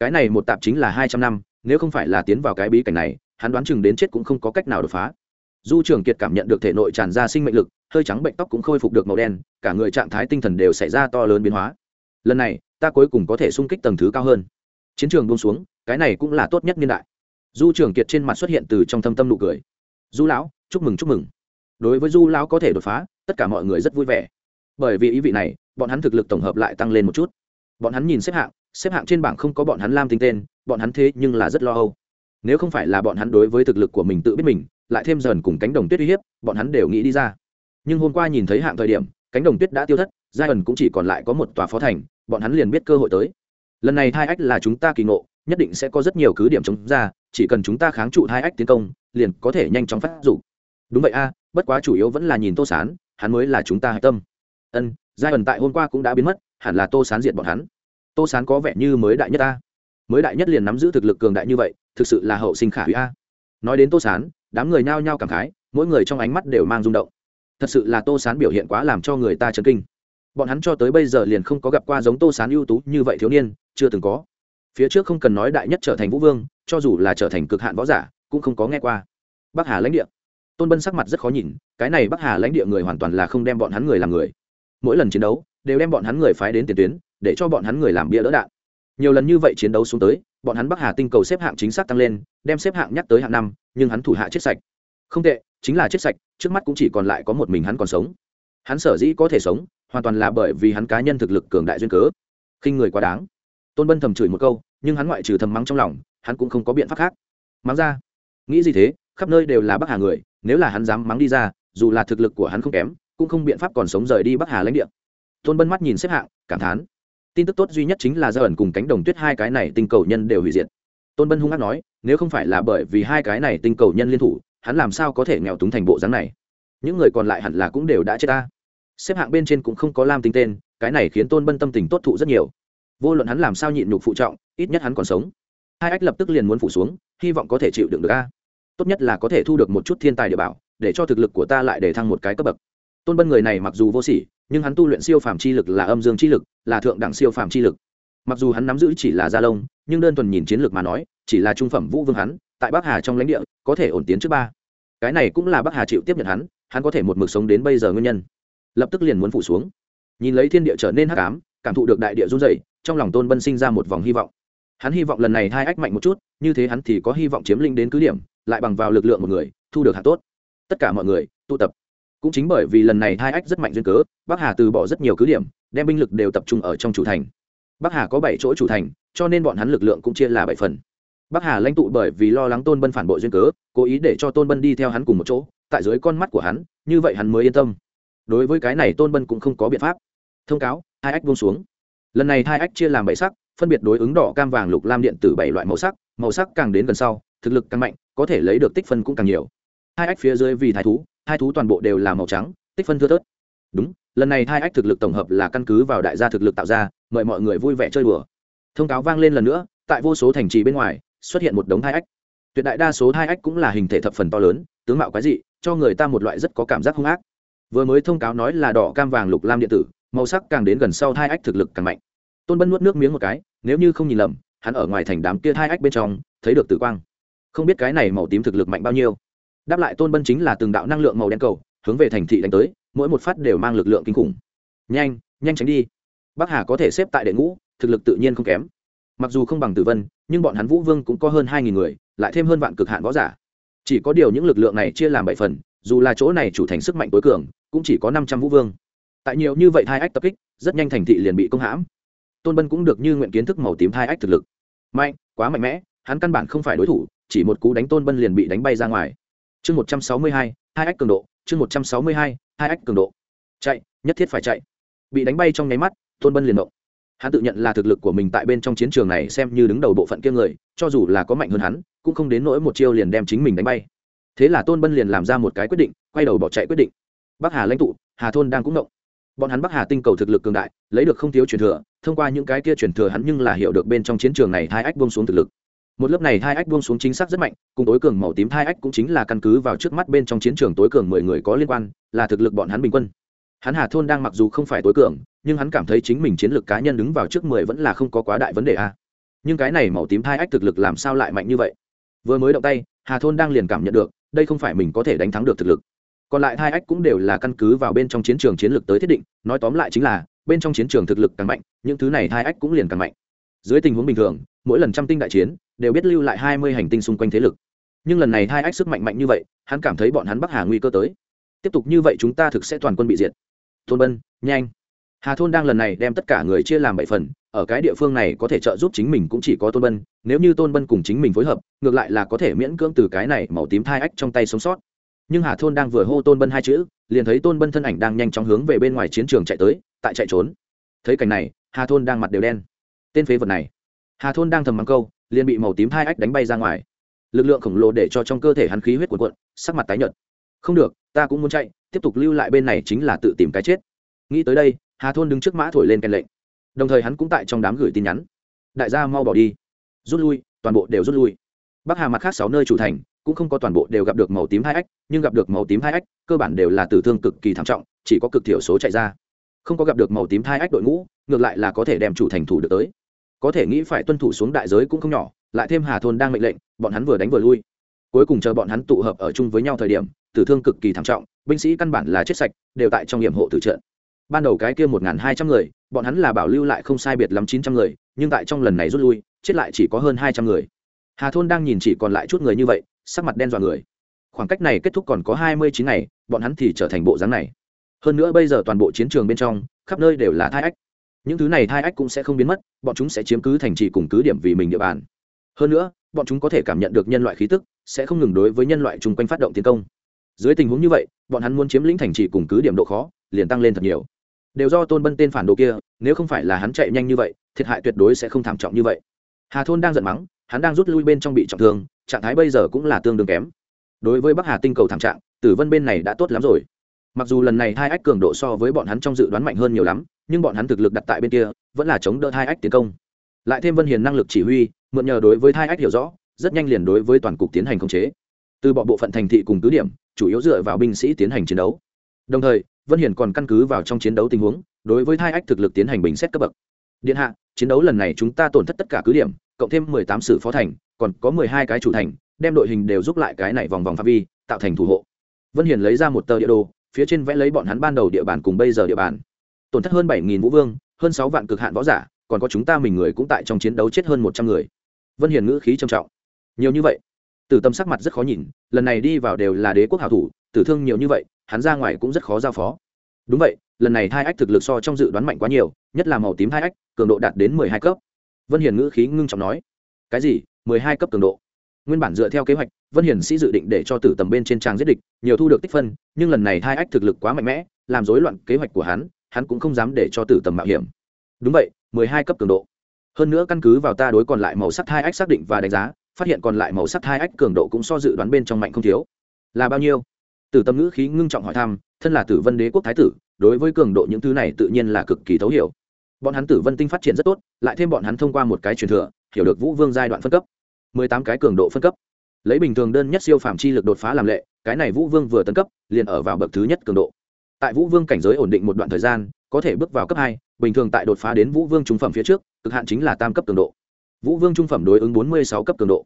Cái này một tạp chính là hai trăm năm, nếu không phải là tiến vào cái bí cảnh này, hắn đoán chừng đến chết cũng không có cách nào đột phá. Du trường kiệt cảm nhận được thể nội tràn ra sinh mệnh lực, hơi trắng bệnh tóc cũng khôi phục được màu đen, cả người trạng thái tinh thần đều xảy ra to lớn biến hóa. Lần này, ta cuối cùng có thể sung kích tầng thứ cao hơn. Chiến trường buông xuống, cái này cũng là tốt nhất niên đại du trường kiệt trên mặt xuất hiện từ trong thâm tâm nụ cười. Du lão, chúc mừng chúc mừng. Đối với du lão có thể đột phá, tất cả mọi người rất vui vẻ. Bởi vì ý vị này, bọn hắn thực lực tổng hợp lại tăng lên một chút. Bọn hắn nhìn xếp hạng xếp hạng trên bảng không có bọn hắn lam tinh tên, bọn hắn thế nhưng là rất lo âu. Nếu không phải là bọn hắn đối với thực lực của mình tự biết mình, lại thêm dần cùng cánh đồng tuyết uy hiếp, bọn hắn đều nghĩ đi ra. Nhưng hôm qua nhìn thấy hạng thời điểm, cánh đồng tuyết đã tiêu thất, giai ẩn cũng chỉ còn lại có một tòa phó thành, bọn hắn liền biết cơ hội tới. Lần này thai ách là chúng ta kỳ ngộ nhất định sẽ có rất nhiều cứ điểm chống ra, chỉ cần chúng ta kháng trụ hai ách tiến công, liền có thể nhanh chóng phát dụng đúng vậy a, bất quá chủ yếu vẫn là nhìn tô sán, hắn mới là chúng ta hạch tâm. Ân, giai ẩn tại hôm qua cũng đã biến mất, hẳn là tô sán diệt bọn hắn. Tô sán có vẻ như mới đại nhất ta mới đại nhất liền nắm giữ thực lực cường đại như vậy, thực sự là hậu sinh khả hủy a. Nói đến tô sán, đám người nhao nhao cảm khái, mỗi người trong ánh mắt đều mang rung động. Thật sự là tô sán biểu hiện quá làm cho người ta chấn kinh. Bọn hắn cho tới bây giờ liền không có gặp qua giống tô sán ưu tú như vậy thiếu niên, chưa từng có phía trước không cần nói đại nhất trở thành vũ vương, cho dù là trở thành cực hạn võ giả, cũng không có nghe qua. Bắc hà lãnh địa. Tôn bân sắc mặt rất khó nhìn, cái này bắc hà lãnh địa người hoàn toàn là không đem bọn hắn người làm người. Mỗi lần chiến đấu, đều đem bọn hắn người phái đến tiền tuyến, để cho bọn hắn người làm bia đỡ đạn. Nhiều lần như vậy chiến đấu xuống tới, bọn hắn bắc hà tinh cầu xếp hạng chính xác tăng lên, đem xếp hạng nhắc tới hạng năm, nhưng hắn thủ hạ chết sạch. Không tệ, chính là chết sạch, trước mắt cũng chỉ còn lại có một mình hắn còn sống. Hắn sở dĩ có thể sống, hoàn toàn là bởi vì hắn cá nhân thực lực cường đại duyên cớ. Khinh người quá đáng tôn bân thầm chửi một câu nhưng hắn ngoại trừ thầm mắng trong lòng hắn cũng không có biện pháp khác mắng ra nghĩ gì thế khắp nơi đều là bắc hà người nếu là hắn dám mắng đi ra dù là thực lực của hắn không kém cũng không biện pháp còn sống rời đi bắc hà lãnh địa tôn bân mắt nhìn xếp hạng cảm thán tin tức tốt duy nhất chính là gia ẩn cùng cánh đồng tuyết hai cái này tinh cầu nhân đều hủy diệt tôn bân hung hát nói nếu không phải là bởi vì hai cái này tinh cầu nhân liên thủ hắn làm sao có thể nghèo túng thành bộ dáng này những người còn lại hẳn là cũng đều đã chết ta xếp hạng bên trên cũng không có lam tinh tên cái này khiến tôn bân tâm tình tốt thụ rất nhiều vô luận hắn làm sao nhịn nhục phụ trọng, ít nhất hắn còn sống. Hai ách lập tức liền muốn phủ xuống, hy vọng có thể chịu đựng được a. Tốt nhất là có thể thu được một chút thiên tài địa bảo, để cho thực lực của ta lại để thăng một cái cấp bậc. Tôn bân người này mặc dù vô sỉ, nhưng hắn tu luyện siêu phàm chi lực là âm dương chi lực, là thượng đẳng siêu phàm chi lực. Mặc dù hắn nắm giữ chỉ là gia lông, nhưng đơn thuần nhìn chiến lược mà nói, chỉ là trung phẩm vũ vương hắn, tại bắc hà trong lãnh địa, có thể ổn tiến trước ba. Cái này cũng là bắc hà chịu tiếp nhận hắn hắn có thể một mực sống đến bây giờ nguyên nhân. Lập tức liền muốn phủ xuống. Nhìn lấy thiên địa trở nên hắc ám, cảm thụ được đại địa run dày trong lòng tôn bân sinh ra một vòng hy vọng. Hắn hy vọng lần này hai ách mạnh một chút, như thế hắn thì có hy vọng chiếm linh đến cứ điểm, lại bằng vào lực lượng một người, thu được hạt tốt. Tất cả mọi người, tụ tập. Cũng chính bởi vì lần này hai ách rất mạnh duyên cớ, bắc hà từ bỏ rất nhiều cứ điểm, đem binh lực đều tập trung ở trong chủ thành. Bắc hà có bảy chỗ chủ thành, cho nên bọn hắn lực lượng cũng chia là bảy phần. Bắc hà lãnh tụ bởi vì lo lắng tôn bân phản bội duyên cớ, cố ý để cho tôn bân đi theo hắn cùng một chỗ, tại dưới con mắt của hắn, như vậy hắn mới yên tâm. Đối với cái này tôn bân cũng không có biện pháp. Thông cáo, hai ách buông xuống lần này hai ách chia làm bảy sắc, phân biệt đối ứng đỏ, cam, vàng, lục, lam, điện tử bảy loại màu sắc. Màu sắc càng đến gần sau, thực lực càng mạnh, có thể lấy được tích phân cũng càng nhiều. Hai ách phía dưới vì thái thú, hai thú toàn bộ đều là màu trắng, tích phân thưa thớt. Đúng, lần này hai ách thực lực tổng hợp là căn cứ vào đại gia thực lực tạo ra, mời mọi người vui vẻ chơi đùa. Thông cáo vang lên lần nữa, tại vô số thành trì bên ngoài, xuất hiện một đống hai ách. Tuyệt đại đa số hai ách cũng là hình thể thập phần to lớn, tướng mạo quái dị, cho người ta một loại rất có cảm giác hung ác. Vừa mới thông cáo nói là đỏ, cam, vàng, lục, lam, điện tử màu sắc càng đến gần sau hai ách thực lực càng mạnh. Tôn bân nuốt nước miếng một cái, nếu như không nhìn lầm, hắn ở ngoài thành đám kia hai ách bên trong, thấy được tử quang. Không biết cái này màu tím thực lực mạnh bao nhiêu. Đáp lại tôn bân chính là từng đạo năng lượng màu đen cầu, hướng về thành thị đánh tới, mỗi một phát đều mang lực lượng kinh khủng. Nhanh nhanh tránh đi. Bắc hà có thể xếp tại đệ ngũ, thực lực tự nhiên không kém. Mặc dù không bằng tử vân, nhưng bọn hắn vũ vương cũng có hơn hai nghìn người, lại thêm hơn vạn cực hạn võ giả. Chỉ có điều những lực lượng này chia làm bảy phần, dù là chỗ này chủ thành sức mạnh tối cường, cũng chỉ có năm trăm vũ vương tại nhiều như vậy hai ách tập kích, rất nhanh thành thị liền bị công hãm. Tôn bân cũng được như nguyện kiến thức màu tím hai ách thực lực. Mạnh, quá mạnh mẽ, hắn căn bản không phải đối thủ, chỉ một cú đánh tôn bân liền bị đánh bay ra ngoài. Chương một trăm sáu mươi hai hai ách cường độ, chương một trăm sáu mươi hai hai ách cường độ. Chạy, nhất thiết phải chạy. Bị đánh bay trong nháy mắt, tôn bân liền động. Hắn tự nhận là thực lực của mình tại bên trong chiến trường này xem như đứng đầu bộ phận kia người, cho dù là có mạnh hơn hắn, cũng không đến nỗi một chiêu liền đem chính mình đánh bay. Thế là tôn bân liền làm ra một cái quyết định, quay đầu bỏ chạy quyết định. Bắc hà lãnh tụ, hà thôn đang cũng động bọn hắn bắc hà tinh cầu thực lực cường đại, lấy được không thiếu truyền thừa, thông qua những cái kia truyền thừa hắn nhưng là hiểu được bên trong chiến trường này hai ách buông xuống thực lực. Một lớp này hai ách buông xuống chính xác rất mạnh, cùng tối cường màu tím hai ách cũng chính là căn cứ vào trước mắt bên trong chiến trường tối cường mười người có liên quan, là thực lực bọn hắn bình quân. Hắn hà thôn đang mặc dù không phải tối cường, nhưng hắn cảm thấy chính mình chiến lược cá nhân đứng vào trước mười vẫn là không có quá đại vấn đề a. Nhưng cái này màu tím hai ách thực lực làm sao lại mạnh như vậy? Vừa mới động tay, hà thôn đang liền cảm nhận được, đây không phải mình có thể đánh thắng được thực lực còn lại hai ách cũng đều là căn cứ vào bên trong chiến trường chiến lược tới thiết định, nói tóm lại chính là, bên trong chiến trường thực lực càng mạnh, những thứ này hai ách cũng liền càng mạnh. Dưới tình huống bình thường, mỗi lần trăm tinh đại chiến, đều biết lưu lại hai mươi hành tinh xung quanh thế lực. Nhưng lần này hai ách sức mạnh mạnh như vậy, hắn cảm thấy bọn hắn bắc hà nguy cơ tới. Tiếp tục như vậy chúng ta thực sẽ toàn quân bị diệt. Thôn bân, nhanh. Hà thôn đang lần này đem tất cả người chia làm bảy phần, ở cái địa phương này có thể trợ giúp chính mình cũng chỉ có tôn bân. Nếu như tôn bân cùng chính mình phối hợp, ngược lại là có thể miễn cưỡng từ cái này màu tím thai ách trong tay sống sót nhưng hà thôn đang vừa hô tôn bân hai chữ liền thấy tôn bân thân ảnh đang nhanh chóng hướng về bên ngoài chiến trường chạy tới tại chạy trốn thấy cảnh này hà thôn đang mặt đều đen tên phế vật này hà thôn đang thầm mắng câu liền bị màu tím hai ách đánh bay ra ngoài lực lượng khổng lồ để cho trong cơ thể hắn khí huyết cuộn cuộn, sắc mặt tái nhợt. Không được, ta cũng muốn chạy, tiếp tục lưu lại bên này chính là tự tìm cái chết. Nghĩ tới đây, hà thôn đứng trước mã thổi lên kèn lệnh. Đồng thời hắn cũng tại trong đám gửi tin nhắn. Đại gia mau bỏ đi. Rút lui, toàn bộ đều rút lui. Bắc hà mặt khác sáu nơi chủ thành cũng không có toàn bộ đều gặp được màu tím hai ách, nhưng gặp được màu tím hai ách, cơ bản đều là tử thương cực kỳ thảm trọng, chỉ có cực thiểu số chạy ra. Không có gặp được màu tím hai ách đội ngũ, ngược lại là có thể đem chủ thành thủ được tới. Có thể nghĩ phải tuân thủ xuống đại giới cũng không nhỏ, lại thêm hà thôn đang mệnh lệnh, bọn hắn vừa đánh vừa lui. Cuối cùng chờ bọn hắn tụ hợp ở chung với nhau thời điểm, tử thương cực kỳ thảm trọng, binh sĩ căn bản là chết sạch, đều tại trong nhiệm hộ tử trận. Ban đầu cái kia một n g h n hai trăm người, bọn hắn là bảo lưu lại không sai biệt lắm chín trăm người, nhưng tại trong lần này rút lui, chết lại chỉ có hơn hai trăm người. Hà thôn đang nhìn chỉ còn lại chút người như vậy sắc mặt đen dọa người. Khoảng cách này kết thúc còn có hai mươi chín ngày, bọn hắn thì trở thành bộ dáng này. Hơn nữa bây giờ toàn bộ chiến trường bên trong, khắp nơi đều là thai ách. Những thứ này thai ách cũng sẽ không biến mất, bọn chúng sẽ chiếm cứ thành trì cùng cứ điểm vì mình địa bàn. Hơn nữa, bọn chúng có thể cảm nhận được nhân loại khí tức, sẽ không ngừng đối với nhân loại chung quanh phát động tiến công. Dưới tình huống như vậy, bọn hắn muốn chiếm lĩnh thành trì cùng cứ điểm độ khó, liền tăng lên thật nhiều. Đều do tôn bân tên phản đồ kia, nếu không phải là hắn chạy nhanh như vậy, thiệt hại tuyệt đối sẽ không thảm trọng như vậy. Hà thôn đang giận mắng hắn đang rút lui bên trong bị trọng thương, trạng thái bây giờ cũng là tương đương kém. Đối với bắc hà tinh cầu thảm trạng, tử vân bên này đã tốt lắm rồi. Mặc dù lần này hai ách cường độ so với bọn hắn trong dự đoán mạnh hơn nhiều lắm, nhưng bọn hắn thực lực đặt tại bên kia, vẫn là chống đỡ hai ách tiến công. Lại thêm vân hiền năng lực chỉ huy, mượn nhờ đối với hai ách hiểu rõ, rất nhanh liền đối với toàn cục tiến hành khống chế. Từ bọn bộ phận thành thị cùng cứ điểm, chủ yếu dựa vào binh sĩ tiến hành chiến đấu. Đồng thời, vân hiền còn căn cứ vào trong chiến đấu tình huống, đối với hai ách thực lực tiến hành bình xét cấp bậc. Điện hạ, chiến đấu lần này chúng ta tổn thất tất cả cứ điểm cộng thêm mười tám sử phó thành, còn có mười hai cái chủ thành, đem đội hình đều giúp lại cái này vòng vòng phạm vi, tạo thành thủ hộ. Vân hiền lấy ra một tờ địa đồ, phía trên vẽ lấy bọn hắn ban đầu địa bàn cùng bây giờ địa bàn. Tổn thất hơn bảy nghìn vũ vương, hơn sáu vạn cực hạn võ giả, còn có chúng ta mình người cũng tại trong chiến đấu chết hơn một trăm người. Vân hiền ngữ khí trầm trọng. Nhiều như vậy. Tử tâm sắc mặt rất khó nhìn, lần này đi vào đều là đế quốc hảo thủ, tử thương nhiều như vậy, hắn ra ngoài cũng rất khó giao phó. Đúng vậy, lần này hai ách thực lực so trong dự đoán mạnh quá nhiều, nhất là màu tím hai ách, cường độ đạt đến mười hai cấp vân hiền ngữ khí ngưng trọng nói. Cái gì? Mười hai cấp cường độ. Nguyên bản dựa theo kế hoạch, vân hiền sĩ dự định để cho tử tầm bên trên trang giết địch, nhiều thu được tích phân, nhưng lần này hai ách thực lực quá mạnh mẽ, làm rối loạn kế hoạch của hắn hắn cũng không dám để cho tử tầm mạo hiểm. Đúng vậy, mười hai cấp cường độ. Hơn nữa căn cứ vào ta đối còn lại màu sắc hai ách xác định và đánh giá, phát hiện còn lại màu sắc hai ách cường độ cũng so dự đoán bên trong mạnh không thiếu. Là bao nhiêu? Tử tâm ngữ khí ngưng trọng hỏi thăm, thân là tử vân đế quốc thái tử, đối với cường độ những thứ này tự nhiên là cực kỳ thấu hiểu bọn hắn tử vân tinh phát triển rất tốt, lại thêm bọn hắn thông qua một cái truyền thừa, hiểu được vũ vương giai đoạn phân cấp, mười tám cái cường độ phân cấp. Lấy bình thường đơn nhất siêu phạm chi lực đột phá làm lệ, cái này vũ vương vừa tấn cấp, liền ở vào bậc thứ nhất cường độ. Tại vũ vương cảnh giới ổn định một đoạn thời gian, có thể bước vào cấp hai, bình thường tại đột phá đến vũ vương trung phẩm phía trước, cực hạn chính là tam cấp cường độ. Vũ vương trung phẩm đối ứng bốn mươi sáu cấp cường độ.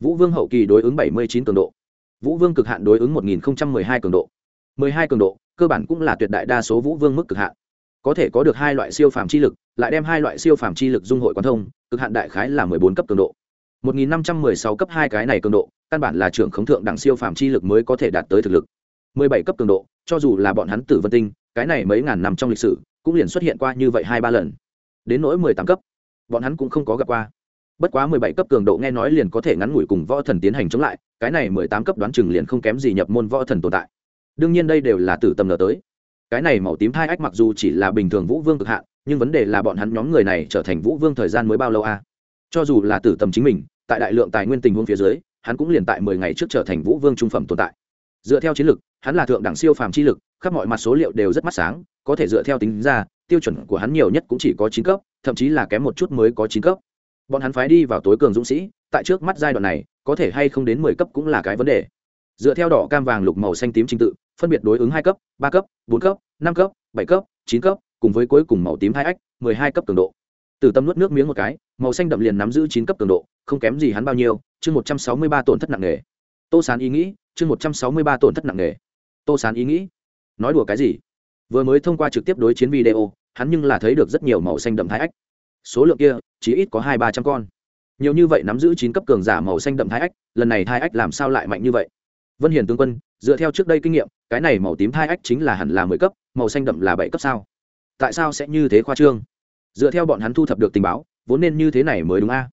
Vũ vương hậu kỳ đối ứng bảy mươi chín cường độ. Vũ vương cực hạn đối ứng một nghìn m ư hai cường độ. mười hai cường độ, cơ bản cũng là tuyệt đại đa số vũ vương mức cực hạn có thể có được hai loại siêu phàm chi lực, lại đem hai loại siêu phàm chi lực dung hội quan thông, cực hạn đại khái là mười bốn cấp cường độ. Một nghìn năm trăm mười sáu cấp hai cái này cường độ, căn bản là trưởng khống thượng đẳng siêu phàm chi lực mới có thể đạt tới thực lực. Mười bảy cấp cường độ, cho dù là bọn hắn tử vân tinh, cái này mấy ngàn năm trong lịch sử, cũng liền xuất hiện qua như vậy hai ba lần. Đến nỗi mười tám cấp, bọn hắn cũng không có gặp qua. Bất quá mười bảy cấp cường độ nghe nói liền có thể ngắn ngủi cùng võ thần tiến hành chống lại, cái này mười tám cấp đoán chừng liền không kém gì nhập môn võ thần tồn tại. Đương nhiên đây đều là tử tầm nở tới cái này màu tím thai ách mặc dù chỉ là bình thường vũ vương cực hạn, nhưng vấn đề là bọn hắn nhóm người này trở thành vũ vương thời gian mới bao lâu a? À? cho dù là tử tầm chính mình, tại đại lượng tài nguyên tình huống phía dưới, hắn cũng liền tại mười ngày trước trở thành vũ vương trung phẩm tồn tại. Dựa theo chiến lược, hắn là thượng đẳng siêu phàm chi lực, khắp mọi mặt số liệu đều rất mắt sáng, có thể dựa theo tính ra, tiêu chuẩn của hắn nhiều nhất cũng chỉ có chín cấp, thậm chí là kém một chút mới có chín cấp. Bọn hắn phái đi vào tối cường dũng sĩ, tại trước mắt giai đoạn này, có thể hay không đến mười cấp cũng là cái vấn đề. Dựa theo đỏ cam vàng lục màu xanh tím trình tự phân biệt đối ứng hai cấp, ba cấp, bốn cấp, năm cấp, bảy cấp, chín cấp, cùng với cuối cùng màu tím hai ách, mười hai cấp cường độ. Từ tâm nuốt nước miếng một cái, màu xanh đậm liền nắm giữ chín cấp cường độ, không kém gì hắn bao nhiêu, chương một trăm sáu mươi ba tổn thất nặng nề. Tô sán ý nghĩ, chương một trăm sáu mươi ba tổn thất nặng nề. Tô sán ý nghĩ, nói đùa cái gì? Vừa mới thông qua trực tiếp đối chiến video, hắn nhưng là thấy được rất nhiều màu xanh đậm thái ách. Số lượng kia, chỉ ít có hai ba trăm con. Nhiều như vậy nắm giữ chín cấp cường giả màu xanh đậm thái ách, lần này thái ách làm sao lại mạnh như vậy? Vân hiền tướng quân, dựa theo trước đây kinh nghiệm cái này màu tím thai ách chính là hẳn là mười cấp, màu xanh đậm là bảy cấp sao? Tại sao sẽ như thế khoa trương? Dựa theo bọn hắn thu thập được tình báo, vốn nên như thế này mới đúng a?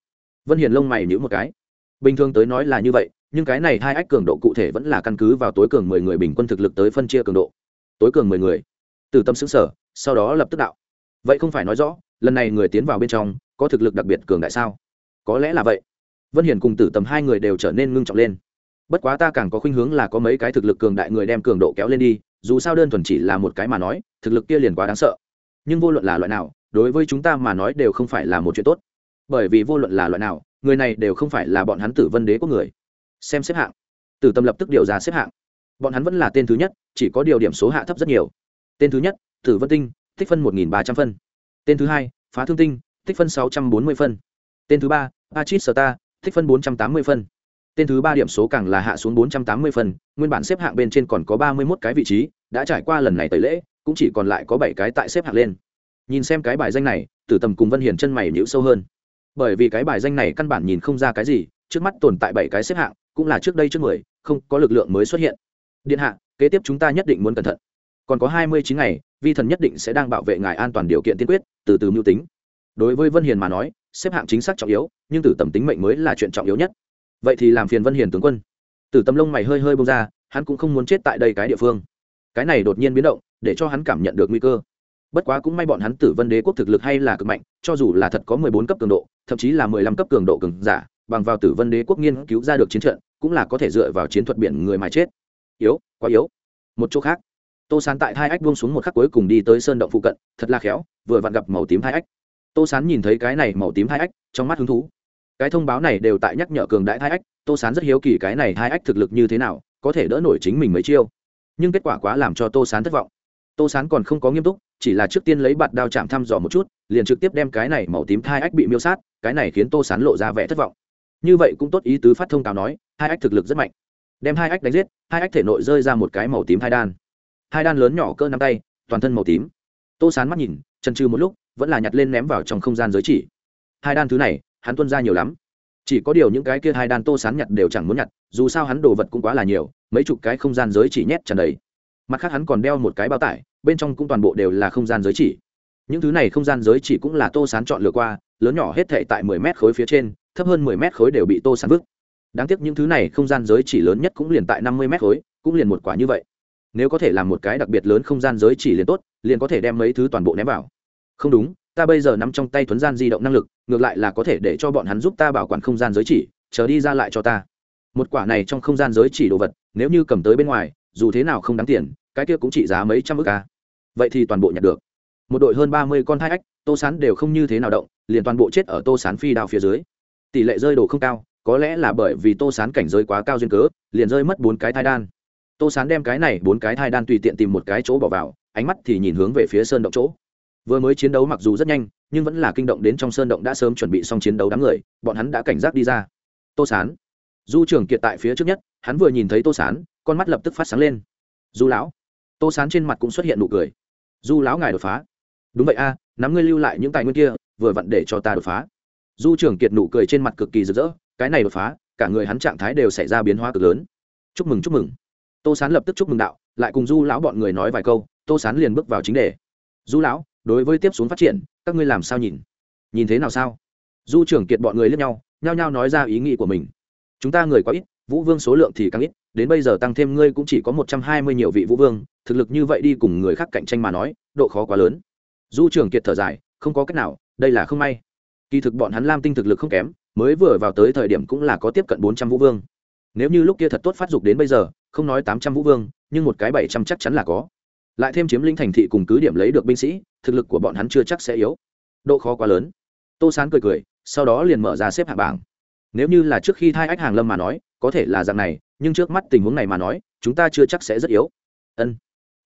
Vân hiền lông mày nhữ một cái. Bình thường tới nói là như vậy, nhưng cái này hai ách cường độ cụ thể vẫn là căn cứ vào tối cường mười người bình quân thực lực tới phân chia cường độ. Tối cường mười người. Từ tâm xứng sở sau đó lập tức đạo. Vậy không phải nói rõ, lần này người tiến vào bên trong, có thực lực đặc biệt cường đại sao? Có lẽ là vậy. Vân hiền cùng tử tầm hai người đều trở nên ngưng trọng lên bất quá ta càng có khuynh hướng là có mấy cái thực lực cường đại người đem cường độ kéo lên đi, dù sao đơn thuần chỉ là một cái mà nói, thực lực kia liền quá đáng sợ. Nhưng vô luận là loại nào, đối với chúng ta mà nói đều không phải là một chuyện tốt. Bởi vì vô luận là loại nào, người này đều không phải là bọn hắn tử vân đế của người. Xem xếp hạng. Tử tâm lập tức điều ra xếp hạng. Bọn hắn vẫn là tên thứ nhất, chỉ có điều điểm số hạ thấp rất nhiều. Tên thứ nhất, tử vân tinh, tích phân một nghìn ba trăm phân. Tên thứ hai, phá thương tinh, tích phân sáu trăm bốn mươi phân. Tên thứ ba achit ta tích phân bốn trăm tám mươi phân tên thứ ba điểm số càng là hạ xuống 480 phần, nguyên bản xếp hạng bên trên còn có ba mươi mốt cái vị trí đã trải qua lần này tẩy lễ cũng chỉ còn lại có bảy cái tại xếp hạng lên. Nhìn xem cái bài danh này tử tầm cùng vân hiền chân mày nhíu sâu hơn. Bởi vì cái bài danh này căn bản nhìn không ra cái gì trước mắt tồn tại bảy cái xếp hạng cũng là trước đây trước mười không có lực lượng mới xuất hiện. Điện hạ kế tiếp chúng ta nhất định muốn cẩn thận. Còn có hai mươi chín ngày vi thần nhất định sẽ đang bảo vệ ngài an toàn điều kiện tiên quyết từ từ mưu tính. Đối với vân hiền mà nói xếp hạng chính xác trọng yếu nhưng tử tầm tính mệnh mới là chuyện trọng yếu nhất vậy thì làm phiền vân hiền tướng quân. Tử tâm lông mày hơi hơi bông ra, hắn cũng không muốn chết tại đây cái địa phương. Cái này đột nhiên biến động, để cho hắn cảm nhận được nguy cơ. Bất quá cũng may bọn hắn tử vân đế quốc thực lực hay là cực mạnh, cho dù là thật có mười bốn cấp cường độ, thậm chí là mười lăm cấp cường độ cường giả, bằng vào tử vân đế quốc nghiên cứu ra được chiến trận, cũng là có thể dựa vào chiến thuật biển người mà chết. Yếu, quá yếu. Một chỗ khác, tô sán tại hai ách buông xuống một khắc cuối cùng đi tới sơn động phụ cận, thật là khéo, vừa vặn gặp màu tím hai ách. Tô sán nhìn thấy cái này màu tím hai ách, trong mắt hứng thú cái thông báo này đều tại nhắc nhở cường đại hai ách, tô sán rất hiếu kỳ cái này hai ách thực lực như thế nào, có thể đỡ nổi chính mình mấy chiêu. Nhưng kết quả quá làm cho tô sán thất vọng. Tô sán còn không có nghiêm túc, chỉ là trước tiên lấy bạt đao chạm thăm dò một chút, liền trực tiếp đem cái này màu tím hai ách bị miêu sát, cái này khiến tô sán lộ ra vẻ thất vọng. Như vậy cũng tốt ý tứ phát thông cáo nói, hai ách thực lực rất mạnh. Đem hai ách đánh giết, hai ách thể nội rơi ra một cái màu tím hai đan. Hai đan lớn nhỏ cỡ nắm tay, toàn thân màu tím. Tô sán mắt nhìn chân trừ một lúc, vẫn là nhặt lên ném vào trong không gian giới chỉ. Hai đan thứ này hắn tuân ra nhiều lắm. Chỉ có điều những cái kia hai đan tô sán nhặt đều chẳng muốn nhặt, dù sao hắn đồ vật cũng quá là nhiều, mấy chục cái không gian giới chỉ nhét tràn đầy. Mặt khác hắn còn đeo một cái bao tải, bên trong cũng toàn bộ đều là không gian giới chỉ. Những thứ này không gian giới chỉ cũng là tô sán chọn lựa qua, lớn nhỏ hết thệ tại mười mét khối phía trên, thấp hơn mười mét khối đều bị tô sán vứt. Đáng tiếc những thứ này không gian giới chỉ lớn nhất cũng liền tại năm mươi mét khối, cũng liền một quả như vậy. Nếu có thể làm một cái đặc biệt lớn không gian giới chỉ liền tốt, liền có thể đem mấy thứ toàn bộ ném vào. Không đúng, ta bây giờ nắm trong tay thuấn gian di động năng lực ngược lại là có thể để cho bọn hắn giúp ta bảo quản không gian giới chỉ, chờ đi ra lại cho ta. Một quả này trong không gian giới chỉ đồ vật, nếu như cầm tới bên ngoài, dù thế nào không đáng tiền, cái kia cũng trị giá mấy trăm ức ca vậy thì toàn bộ nhặt được. Một đội hơn ba mươi con thai ách tô sán đều không như thế nào động, liền toàn bộ chết ở tô sán phi đao phía dưới. Tỷ lệ rơi đồ không cao, có lẽ là bởi vì tô sán cảnh giới quá cao duyên cớ, liền rơi mất bốn cái thai đan. Tô sán đem cái này bốn cái thai đan tùy tiện tìm một cái chỗ bỏ vào, ánh mắt thì nhìn hướng về phía sơn động chỗ vừa mới chiến đấu mặc dù rất nhanh, nhưng vẫn là kinh động đến trong sơn động đã sớm chuẩn bị xong chiến đấu đám người, bọn hắn đã cảnh giác đi ra. Tô sán. Du trưởng kiệt tại phía trước nhất, hắn vừa nhìn thấy tô sán, con mắt lập tức phát sáng lên. Du lão. Tô sán trên mặt cũng xuất hiện nụ cười. Du lão ngài đột phá. Đúng vậy a, nắm ngươi lưu lại những tài nguyên kia, vừa vặn để cho ta đột phá. Du trưởng kiệt nụ cười trên mặt cực kỳ rực rỡ, cái này đột phá, cả người hắn trạng thái đều xảy ra biến hóa cực lớn. Chúc mừng chúc mừng. Tô sán lập tức chúc mừng đạo, lại cùng du lão bọn người nói vài câu, tô sán liền bước vào chính đề. Du lão đối với tiếp xuống phát triển, các ngươi làm sao nhìn? Nhìn thế nào sao? Du trưởng kiệt bọn người lướt nhau, nhao nhao nói ra ý nghĩ của mình. Chúng ta người quá ít, vũ vương số lượng thì càng ít, đến bây giờ tăng thêm ngươi cũng chỉ có một trăm hai mươi nhiều vị vũ vương, thực lực như vậy đi cùng người khác cạnh tranh mà nói, độ khó quá lớn. Du trưởng kiệt thở dài, không có cách nào, đây là không may. Kỳ thực bọn hắn lam tinh thực lực không kém, mới vừa vào tới thời điểm cũng là có tiếp cận bốn trăm vũ vương. Nếu như lúc kia thật tốt phát dục đến bây giờ, không nói tám trăm vũ vương, nhưng một cái bảy trăm chắc chắn là có. Lại thêm chiếm lĩnh thành thị cùng cứ điểm lấy được binh sĩ thực lực của bọn hắn chưa chắc sẽ yếu. Độ khó quá lớn. Tô sán cười cười, sau đó liền mở ra xếp hạng bảng. Nếu như là trước khi thai ách hàng lâm mà nói, có thể là dạng này, nhưng trước mắt tình huống này mà nói, chúng ta chưa chắc sẽ rất yếu. Ân.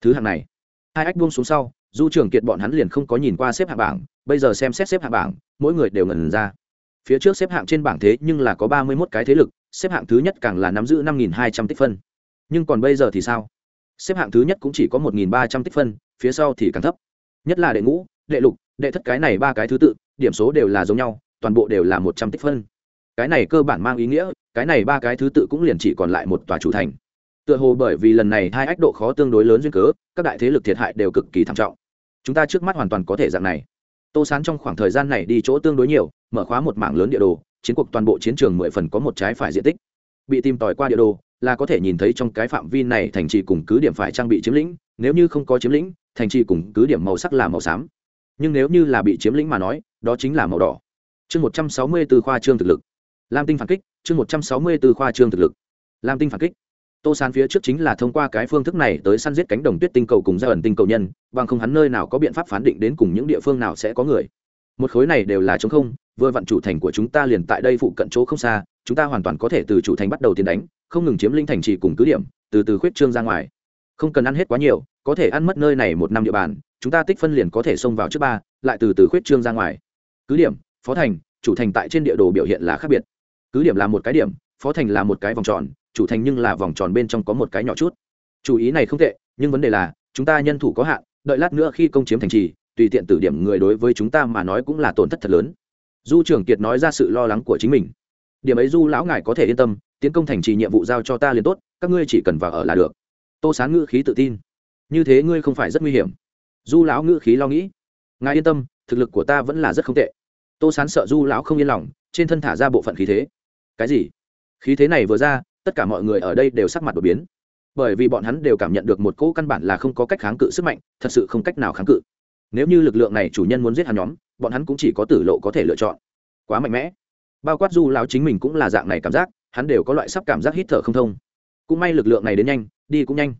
Thứ hạng này. Hai ách buông xuống sau, du trưởng kiệt bọn hắn liền không có nhìn qua xếp hạng bảng, bây giờ xem xét xếp hạng bảng, mỗi người đều ngẩn ra. Phía trước xếp hạng trên bảng thế nhưng là có ba mươi mốt cái thế lực, xếp hạng thứ nhất càng là nắm giữ năm nghìn hai trăm tích phân. Nhưng còn bây giờ thì sao? Xếp hạng thứ nhất cũng chỉ có một nghìn ba trăm tích phân, phía sau thì càng thấp nhất là đệ ngũ, đệ lục, đệ thất cái này ba cái thứ tự, điểm số đều là giống nhau, toàn bộ đều là một trăm tích phân. Cái này cơ bản mang ý nghĩa, cái này ba cái thứ tự cũng liền chỉ còn lại một tòa chủ thành. Tựa hồ bởi vì lần này hai ách độ khó tương đối lớn duyên cớ, các đại thế lực thiệt hại đều cực kỳ thảm trọng. Chúng ta trước mắt hoàn toàn có thể dạng này. Tô sán trong khoảng thời gian này đi chỗ tương đối nhiều, mở khóa một mảng lớn địa đồ, chiến cuộc toàn bộ chiến trường mười phần có một trái phải diện tích. Bị tìm tòi qua địa đồ, là có thể nhìn thấy trong cái phạm vi này thành trì cùng cứ điểm phải trang bị chiếm lĩnh, nếu như không có chiếm lĩnh thành trì cùng cứ điểm màu sắc là màu xám. Nhưng nếu như là bị chiếm lĩnh mà nói, đó chính là màu đỏ. Chương một trăm sáu mươi b ố khoa trương thực lực. Lam tinh phản kích, chương một trăm sáu mươi b ố khoa trương thực lực. Lam tinh phản kích. Tô sán phía trước chính là thông qua cái phương thức này tới săn giết cánh đồng tuyết tinh cầu cùng gia ẩn tinh cầu nhân, bằng không hắn nơi nào có biện pháp phán định đến cùng những địa phương nào sẽ có người. Một khối này đều là chống không, vừa vặn chủ thành của chúng ta liền tại đây phụ cận chỗ không xa, chúng ta hoàn toàn có thể từ chủ thành bắt đầu tiến đánh, không ngừng chiếm linh thành trì cùng cứ điểm, từ từ khuyết trương ra ngoài không cần ăn hết quá nhiều, có thể ăn mất nơi này một năm địa bàn, chúng ta tích phân liền có thể xông vào trước ba, lại từ từ khuyết trương ra ngoài. Cứ điểm, phó thành, chủ thành tại trên địa đồ biểu hiện là khác biệt. Cứ điểm là một cái điểm, phó thành là một cái vòng tròn, chủ thành nhưng là vòng tròn bên trong có một cái nhỏ chút. Chủ ý này không tệ, nhưng vấn đề là, chúng ta nhân thủ có hạn, đợi lát nữa khi công chiếm thành trì, tùy tiện tử điểm người đối với chúng ta mà nói cũng là tổn thất thật lớn. Du trưởng kiệt nói ra sự lo lắng của chính mình. Điểm ấy du lão ngài có thể yên tâm, tiến công thành trì nhiệm vụ giao cho ta liền tốt, các ngươi chỉ cần vào ở là được tô sán ngữ khí tự tin. Như thế ngươi không phải rất nguy hiểm. Du lão ngữ khí lo nghĩ. Ngài yên tâm, thực lực của ta vẫn là rất không tệ. Tô sán sợ du lão không yên lòng, trên thân thả ra bộ phận khí thế. Cái gì? Khí thế này vừa ra, tất cả mọi người ở đây đều sắc mặt đột biến. Bởi vì bọn hắn đều cảm nhận được một cỗ căn bản là không có cách kháng cự sức mạnh, thật sự không cách nào kháng cự. Nếu như lực lượng này chủ nhân muốn giết hắn nhóm, bọn hắn cũng chỉ có tử lộ có thể lựa chọn. Quá mạnh mẽ. Bao quát du lão chính mình cũng là dạng này cảm giác, hắn đều có loại sắp cảm giác hít thở không thông. Cũng may lực lượng này đến nhanh đi cũng nhanh.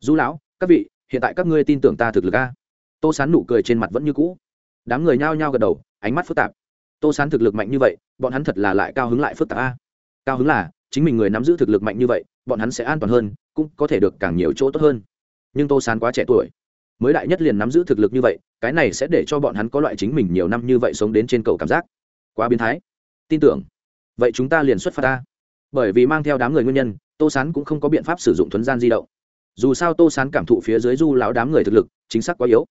Du lão, các vị, hiện tại các ngươi tin tưởng ta thực lực a? Tô sán nụ cười trên mặt vẫn như cũ. Đám người nhao nhao gật đầu, ánh mắt phức tạp. Tô sán thực lực mạnh như vậy, bọn hắn thật là lại cao hứng lại phức tạp a. Cao hứng là, chính mình người nắm giữ thực lực mạnh như vậy, bọn hắn sẽ an toàn hơn, cũng có thể được càng nhiều chỗ tốt hơn. Nhưng tô sán quá trẻ tuổi. Mới đại nhất liền nắm giữ thực lực như vậy, cái này sẽ để cho bọn hắn có loại chính mình nhiều năm như vậy sống đến trên cầu cảm giác. Quá biến thái. Tin tưởng. Vậy chúng ta liền xuất phát ta bởi vì mang theo đám người nguyên nhân tô sán cũng không có biện pháp sử dụng thuấn gian di động. Dù sao tô sán cảm thụ phía dưới du láo đám người thực lực, chính xác quá yếu.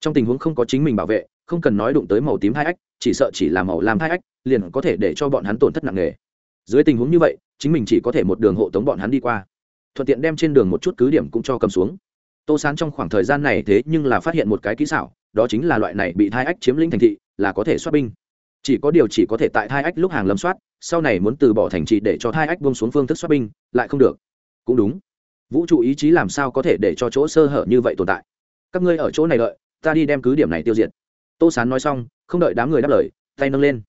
Trong tình huống không có chính mình bảo vệ, không cần nói đụng tới màu tím hai ách, chỉ sợ chỉ là màu làm hai ách, liền có thể để cho bọn hắn tổn thất nặng nề. Dưới tình huống như vậy, chính mình chỉ có thể một đường hộ tống bọn hắn đi qua. Thuận tiện đem trên đường một chút cứ điểm cũng cho cầm xuống. Tô sán trong khoảng thời gian này thế nhưng là phát hiện một cái kỹ xảo, đó chính là loại này bị thai ách chiếm lĩnh thành thị, là có thể xuất binh chỉ có điều chỉ có thể tại thai ách lúc hàng lâm soát, sau này muốn từ bỏ thành trì để cho thai ách bông xuống phương thức xuất binh, lại không được. Cũng đúng. Vũ trụ ý chí làm sao có thể để cho chỗ sơ hở như vậy tồn tại? Các ngươi ở chỗ này đợi, ta đi đem cứ điểm này tiêu diệt. Tô sán nói xong, không đợi đám người đáp lời, tay nâng lên.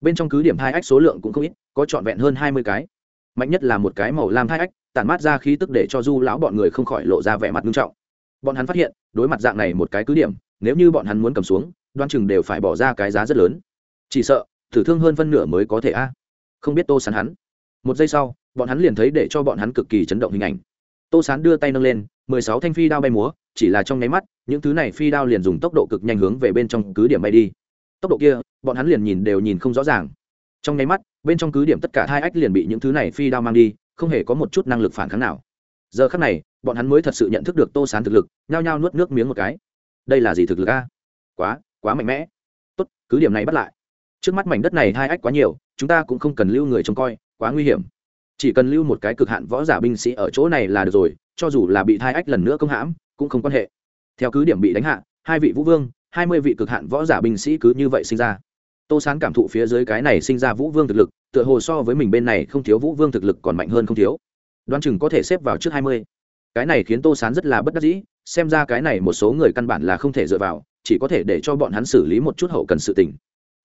Bên trong cứ điểm hai ách số lượng cũng không ít, có trọn vẹn hơn hai mươi cái. Mạnh nhất là một cái màu lam hai ách, tản mát ra khí tức để cho du lão bọn người không khỏi lộ ra vẻ mặt nghiêm trọng. Bọn hắn phát hiện, đối mặt dạng này một cái cứ điểm, nếu như bọn hắn muốn cầm xuống đoan chừng đều phải bỏ ra cái giá rất lớn chỉ sợ thử thương hơn phân nửa mới có thể a. Không biết tô sán hắn. Một giây sau, bọn hắn liền thấy để cho bọn hắn cực kỳ chấn động hình ảnh. Tô sán đưa tay nâng lên, mười sáu thanh phi đao bay múa, chỉ là trong nháy mắt, những thứ này phi đao liền dùng tốc độ cực nhanh hướng về bên trong cứ điểm bay đi. Tốc độ kia, bọn hắn liền nhìn đều nhìn không rõ ràng. Trong nháy mắt, bên trong cứ điểm tất cả hai ách liền bị những thứ này phi đao mang đi, không hề có một chút năng lực phản kháng nào. Giờ khắc này, bọn hắn mới thật sự nhận thức được tô sán thực lực, nhao nhao nuốt nước miếng một cái. Đây là gì thực lực a? Quá quá mạnh mẽ. Tốt, cứ điểm này bắt lại trước mắt mảnh đất này hai ách quá nhiều, chúng ta cũng không cần lưu người trông coi, quá nguy hiểm. Chỉ cần lưu một cái cực hạn võ giả binh sĩ ở chỗ này là được rồi, cho dù là bị thai ách lần nữa công hãm, cũng không quan hệ. Theo cứ điểm bị đánh hạ, hai vị vũ vương, hai mươi vị cực hạn võ giả binh sĩ cứ như vậy sinh ra. Tô sán cảm thụ phía dưới cái này sinh ra vũ vương thực lực, tựa hồ so với mình bên này không thiếu vũ vương thực lực còn mạnh hơn không thiếu. Đoán chừng có thể xếp vào trước hai mươi. Cái này khiến tô sán rất là bất đắc dĩ, xem ra cái này một số người căn bản là không thể dựa vào, chỉ có thể để cho bọn hắn xử lý một chút hậu cần sự tình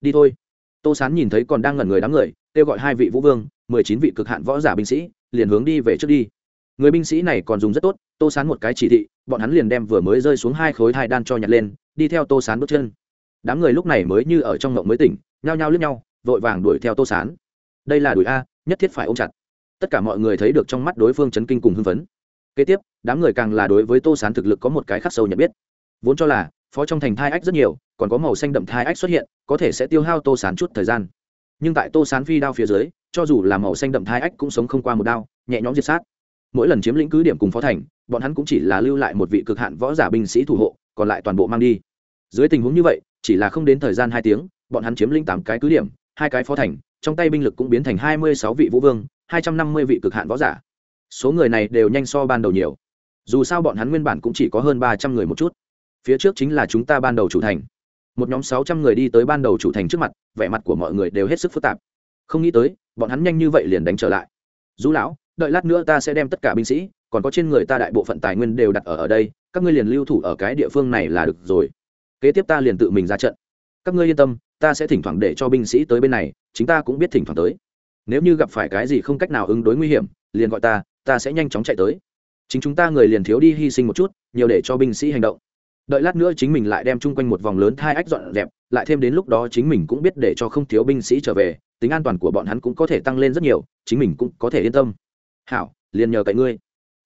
đi thôi. Tô sán nhìn thấy còn đang ngẩn người đám người, kêu gọi hai vị vũ vương, mười chín vị cực hạn võ giả binh sĩ, liền hướng đi về trước đi. Người binh sĩ này còn dùng rất tốt, tô sán một cái chỉ thị, bọn hắn liền đem vừa mới rơi xuống hai khối thai đan cho nhặt lên, đi theo tô sán bước chân. Đám người lúc này mới như ở trong ngộng mới tỉnh, nhao nhao lướt nhau, vội vàng đuổi theo tô sán. Đây là đuổi a, nhất thiết phải ôm chặt. Tất cả mọi người thấy được trong mắt đối phương chấn kinh cùng hưng phấn. Kế tiếp, đám người càng là đối với tô sán thực lực có một cái khắc sâu nhận biết. Vốn cho là phó trong thành thai ách rất nhiều, còn có màu xanh đậm thai ách xuất hiện, có thể sẽ tiêu hao tô sán chút thời gian. Nhưng tại tô sán phi đao phía dưới, cho dù là màu xanh đậm thai ách cũng sống không qua một đao, nhẹ nhõm diệt sát. Mỗi lần chiếm lĩnh cứ điểm cùng phó thành, bọn hắn cũng chỉ là lưu lại một vị cực hạn võ giả binh sĩ thủ hộ, còn lại toàn bộ mang đi. Dưới tình huống như vậy, chỉ là không đến thời gian hai tiếng, bọn hắn chiếm lĩnh tám cái cứ điểm, hai cái phó thành, trong tay binh lực cũng biến thành hai mươi sáu vị vũ vương, hai trăm năm mươi vị cực hạn võ giả. Số người này đều nhanh so ban đầu nhiều. Dù sao bọn hắn nguyên bản cũng chỉ có hơn ba trăm người một chút phía trước chính là chúng ta ban đầu chủ thành. Một nhóm sáu trăm người đi tới ban đầu chủ thành trước mặt, vẻ mặt của mọi người đều hết sức phức tạp. Không nghĩ tới, bọn hắn nhanh như vậy liền đánh trở lại. Dũ lão, đợi lát nữa ta sẽ đem tất cả binh sĩ, còn có trên người ta đại bộ phận tài nguyên đều đặt ở ở đây, các ngươi liền lưu thủ ở cái địa phương này là được rồi. Kế tiếp ta liền tự mình ra trận. Các ngươi yên tâm, ta sẽ thỉnh thoảng để cho binh sĩ tới bên này, chính ta cũng biết thỉnh thoảng tới. Nếu như gặp phải cái gì không cách nào ứng đối nguy hiểm, liền gọi ta ta sẽ nhanh chóng chạy tới. Chính chúng ta người liền thiếu đi hy sinh một chút, nhiều để cho binh sĩ hành động đợi lát nữa chính mình lại đem chung quanh một vòng lớn thai ách dọn dẹp, lại thêm đến lúc đó chính mình cũng biết để cho không thiếu binh sĩ trở về, tính an toàn của bọn hắn cũng có thể tăng lên rất nhiều, chính mình cũng có thể yên tâm. Hảo, liền nhờ cậy ngươi.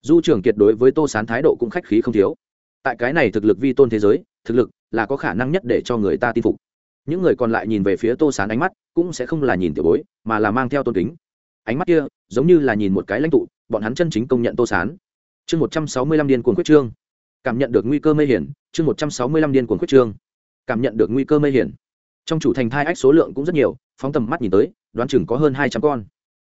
Du trưởng kiệt đối với tô sán thái độ cũng khách khí không thiếu. Tại cái này thực lực vi tôn thế giới, thực lực là có khả năng nhất để cho người ta tin phục. Những người còn lại nhìn về phía tô sán ánh mắt cũng sẽ không là nhìn tiểu bối, mà là mang theo tôn kính. Ánh mắt kia giống như là nhìn một cái lãnh tụ, bọn hắn chân chính công nhận tô sán. Chương một trăm sáu mươi lăm điên cuồng quyết trương cảm nhận được nguy cơ mê hiển, chương một trăm sáu mươi lăm điên cuồng khuyết trương. Cảm nhận được nguy cơ mê hiển. Trong chủ thành thai ách số lượng cũng rất nhiều, phóng tầm mắt nhìn tới, đoán chừng có hơn hai trăm con.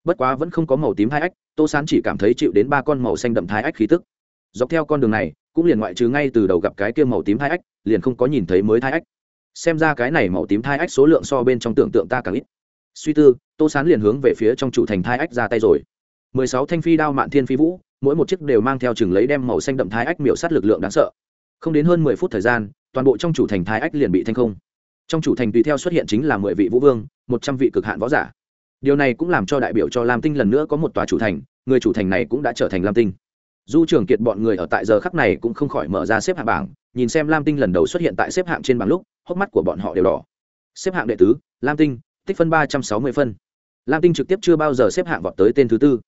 Bất quá vẫn không có màu tím thai ách, tô sán chỉ cảm thấy chịu đến ba con màu xanh đậm thai ách khí tức. Dọc theo con đường này, cũng liền ngoại trừ ngay từ đầu gặp cái kia màu tím thai ách, liền không có nhìn thấy mới thai ách. Xem ra cái này màu tím thai ách số lượng so bên trong tưởng tượng ta càng ít. Suy tư, tô sán liền hướng về phía trong chủ thành thai ách ra tay rồi. mười sáu thanh phi đao mạn thiên phi vũ mỗi một chiếc đều mang theo chừng lấy đem màu xanh đậm thái ách miểu sát lực lượng đáng sợ. Không đến hơn mười phút thời gian, toàn bộ trong chủ thành thái ách liền bị thanh không. Trong chủ thành tùy theo xuất hiện chính là mười vị vũ vương, một trăm vị cực hạn võ giả. Điều này cũng làm cho đại biểu cho lam tinh lần nữa có một tòa chủ thành, người chủ thành này cũng đã trở thành lam tinh. Du trường kiệt bọn người ở tại giờ khắc này cũng không khỏi mở ra xếp hạng bảng, nhìn xem lam tinh lần đầu xuất hiện tại xếp hạng trên bảng lúc, hốc mắt của bọn họ đều đỏ. Xếp hạng đệ tứ, lam tinh, tích phân ba trăm sáu mươi phân. Lam tinh trực tiếp chưa bao giờ xếp hạng vọt tới tên thứ tư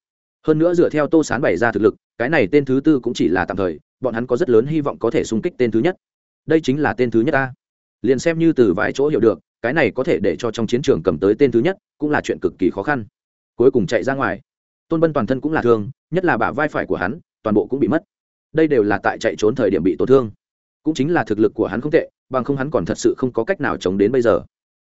hơn nữa dựa theo tô sán bày ra thực lực, cái này tên thứ tư cũng chỉ là tạm thời, bọn hắn có rất lớn hy vọng có thể xung kích tên thứ nhất. Đây chính là tên thứ nhất ta. Liền xem như từ vài chỗ hiểu được, cái này có thể để cho trong chiến trường cầm tới tên thứ nhất, cũng là chuyện cực kỳ khó khăn. Cuối cùng chạy ra ngoài. Tôn bân toàn thân cũng là thương, nhất là bả vai phải của hắn, toàn bộ cũng bị mất. Đây đều là tại chạy trốn thời điểm bị tổn thương. Cũng chính là thực lực của hắn không tệ, bằng không hắn còn thật sự không có cách nào chống đến bây giờ.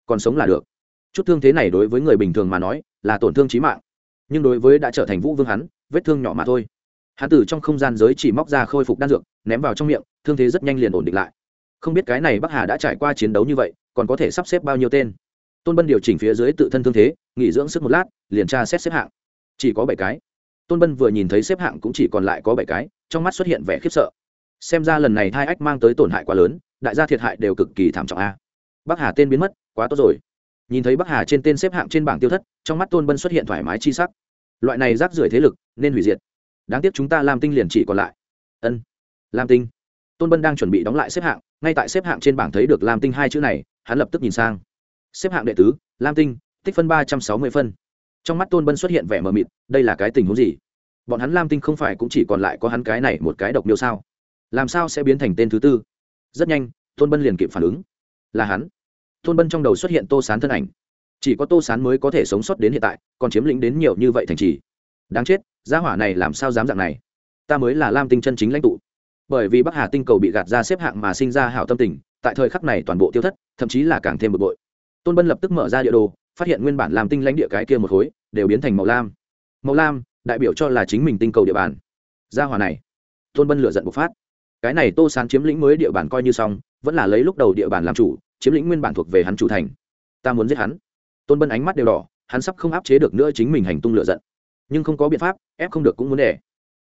Còn sống là được. Chút thương thế này đối với người bình thường mà nói, là tổn thương trí mạng nhưng đối với đã trở thành vũ vương hắn, vết thương nhỏ mà thôi. Hắn từ trong không gian giới chỉ móc ra khôi phục đan dược, ném vào trong miệng, thương thế rất nhanh liền ổn định lại. Không biết cái này bắc hà đã trải qua chiến đấu như vậy, còn có thể sắp xếp bao nhiêu tên? Tôn bân điều chỉnh phía dưới tự thân thương thế, nghỉ dưỡng sức một lát, liền tra xét xếp hạng. Chỉ có bảy cái. Tôn bân vừa nhìn thấy xếp hạng cũng chỉ còn lại có bảy cái, trong mắt xuất hiện vẻ khiếp sợ. Xem ra lần này thai ách mang tới tổn hại quá lớn, đại gia thiệt hại đều cực kỳ thảm trọng a. Bắc hà tên biến mất, quá tốt rồi nhìn thấy bắc hà trên tên xếp hạng trên bảng tiêu thất, trong mắt tôn bân xuất hiện thoải mái chi sắc. Loại này rác rưởi thế lực, nên hủy diệt. Đáng tiếc chúng ta làm tinh liền chỉ còn lại. Ân, lam tinh. Tôn bân đang chuẩn bị đóng lại xếp hạng, ngay tại xếp hạng trên bảng thấy được lam tinh hai chữ này, hắn lập tức nhìn sang. Xếp hạng đệ tứ, lam tinh, tích phân ba trăm sáu mươi phân. Trong mắt tôn bân xuất hiện vẻ mờ mịt, đây là cái tình huống gì? Bọn hắn lam tinh không phải cũng chỉ còn lại có hắn cái này một cái độc miêu sao? Làm sao sẽ biến thành tên thứ tư? Rất nhanh, tôn bân liền kịp phản ứng. Là hắn tôn bân trong đầu xuất hiện tô sán thân ảnh. Chỉ có tô sán mới có thể sống sót đến hiện tại, còn chiếm lĩnh đến nhiều như vậy thành trì. Đáng chết, gia hỏa này làm sao dám dạng này? Ta mới là lam tinh chân chính lãnh tụ. Bởi vì bắc hà tinh cầu bị gạt ra xếp hạng mà sinh ra hảo tâm tình, tại thời khắc này toàn bộ tiêu thất, thậm chí là càng thêm bực bội. Tôn bân lập tức mở ra địa đồ, phát hiện nguyên bản làm tinh lãnh địa cái kia một khối, đều biến thành màu lam. Màu lam, đại biểu cho là chính mình tinh cầu địa bàn. Gia hòa này. Tôn bân lựa giận bộc phát. Cái này tô sán chiếm lĩnh mới địa bàn coi như xong, vẫn là lấy lúc đầu địa bàn làm chủ chiếm lĩnh nguyên bản thuộc về hắn chủ thành. Ta muốn giết hắn. Tôn bân ánh mắt đều đỏ, hắn sắp không áp chế được nữa chính mình hành tung lựa giận. Nhưng không có biện pháp, ép không được cũng muốn để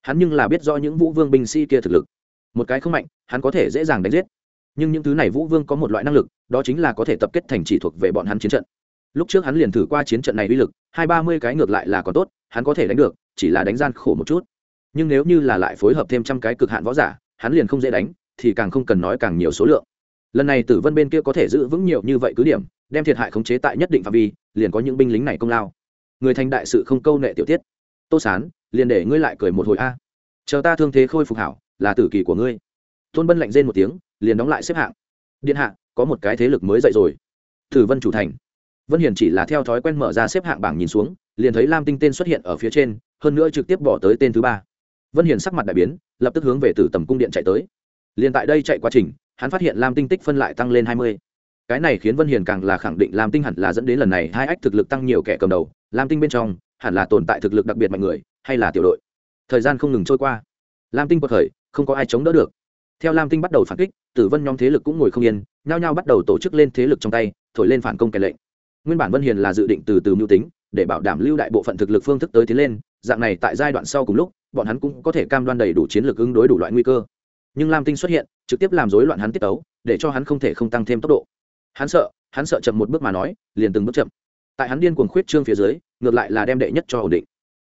hắn nhưng là biết do những vũ vương binh sĩ kia thực lực. Một cái không mạnh, hắn có thể dễ dàng đánh giết. Nhưng những thứ này vũ vương có một loại năng lực, đó chính là có thể tập kết thành chỉ thuộc về bọn hắn chiến trận. Lúc trước hắn liền thử qua chiến trận này uy lực, hai ba mươi cái ngược lại là còn tốt, hắn có thể đánh được, chỉ là đánh gian khổ một chút. Nhưng nếu như là lại phối hợp thêm trăm cái cực hạn võ giả, hắn liền không dễ đánh, thì càng không cần nói càng nhiều số lượng lần này tử vân bên kia có thể giữ vững nhiều như vậy cứ điểm, đem thiệt hại khống chế tại nhất định phạm vi, liền có những binh lính này công lao. Người thành đại sự không câu nệ tiểu tiết. Tô sán, liền để ngươi lại cười một hồi a. Chờ ta thương thế khôi phục hảo, là tử kỳ của ngươi. Tôn bân lạnh rên một tiếng, liền đóng lại xếp hạng. Điện hạ, có một cái thế lực mới dậy rồi. Tử vân chủ thành. Vân hiền chỉ là theo thói quen mở ra xếp hạng bảng nhìn xuống, liền thấy lam tinh tên xuất hiện ở phía trên, hơn nữa trực tiếp bỏ tới tên thứ ba. Vân hiền sắc mặt đại biến, lập tức hướng về tử tầm cung điện chạy tới. Liền tại đây chạy quá trình hắn phát hiện lam tinh tích phân lại tăng lên hai mươi. Cái này khiến vân hiền càng là khẳng định lam tinh hẳn là dẫn đến lần này hai ách thực lực tăng nhiều kẻ cầm đầu, lam tinh bên trong hẳn là tồn tại thực lực đặc biệt mạnh người, hay là tiểu đội. Thời gian không ngừng trôi qua. Lam tinh bậc khởi, không có ai chống đỡ được. Theo lam tinh bắt đầu phản kích, tử vân nhóm thế lực cũng ngồi không yên, nhao nhao bắt đầu tổ chức lên thế lực trong tay, thổi lên phản công kẻ lệnh. Nguyên bản vân hiền là dự định từ từ mưu tính, để bảo đảm lưu đại bộ phận thực lực phương thức tới tiến lên, dạng này tại giai đoạn sau cùng lúc, bọn hắn cũng có thể cam đoan đầy đủ chiến lược ứng đối đủ loại nguy cơ. Nhưng lam tinh xuất hiện trực tiếp làm rối loạn hắn tiết tấu, để cho hắn không thể không tăng thêm tốc độ. Hắn sợ hắn sợ chậm một bước mà nói, liền từng bước chậm. Tại hắn điên cuồng khuyết trương phía dưới, ngược lại là đem đệ nhất cho ổn định.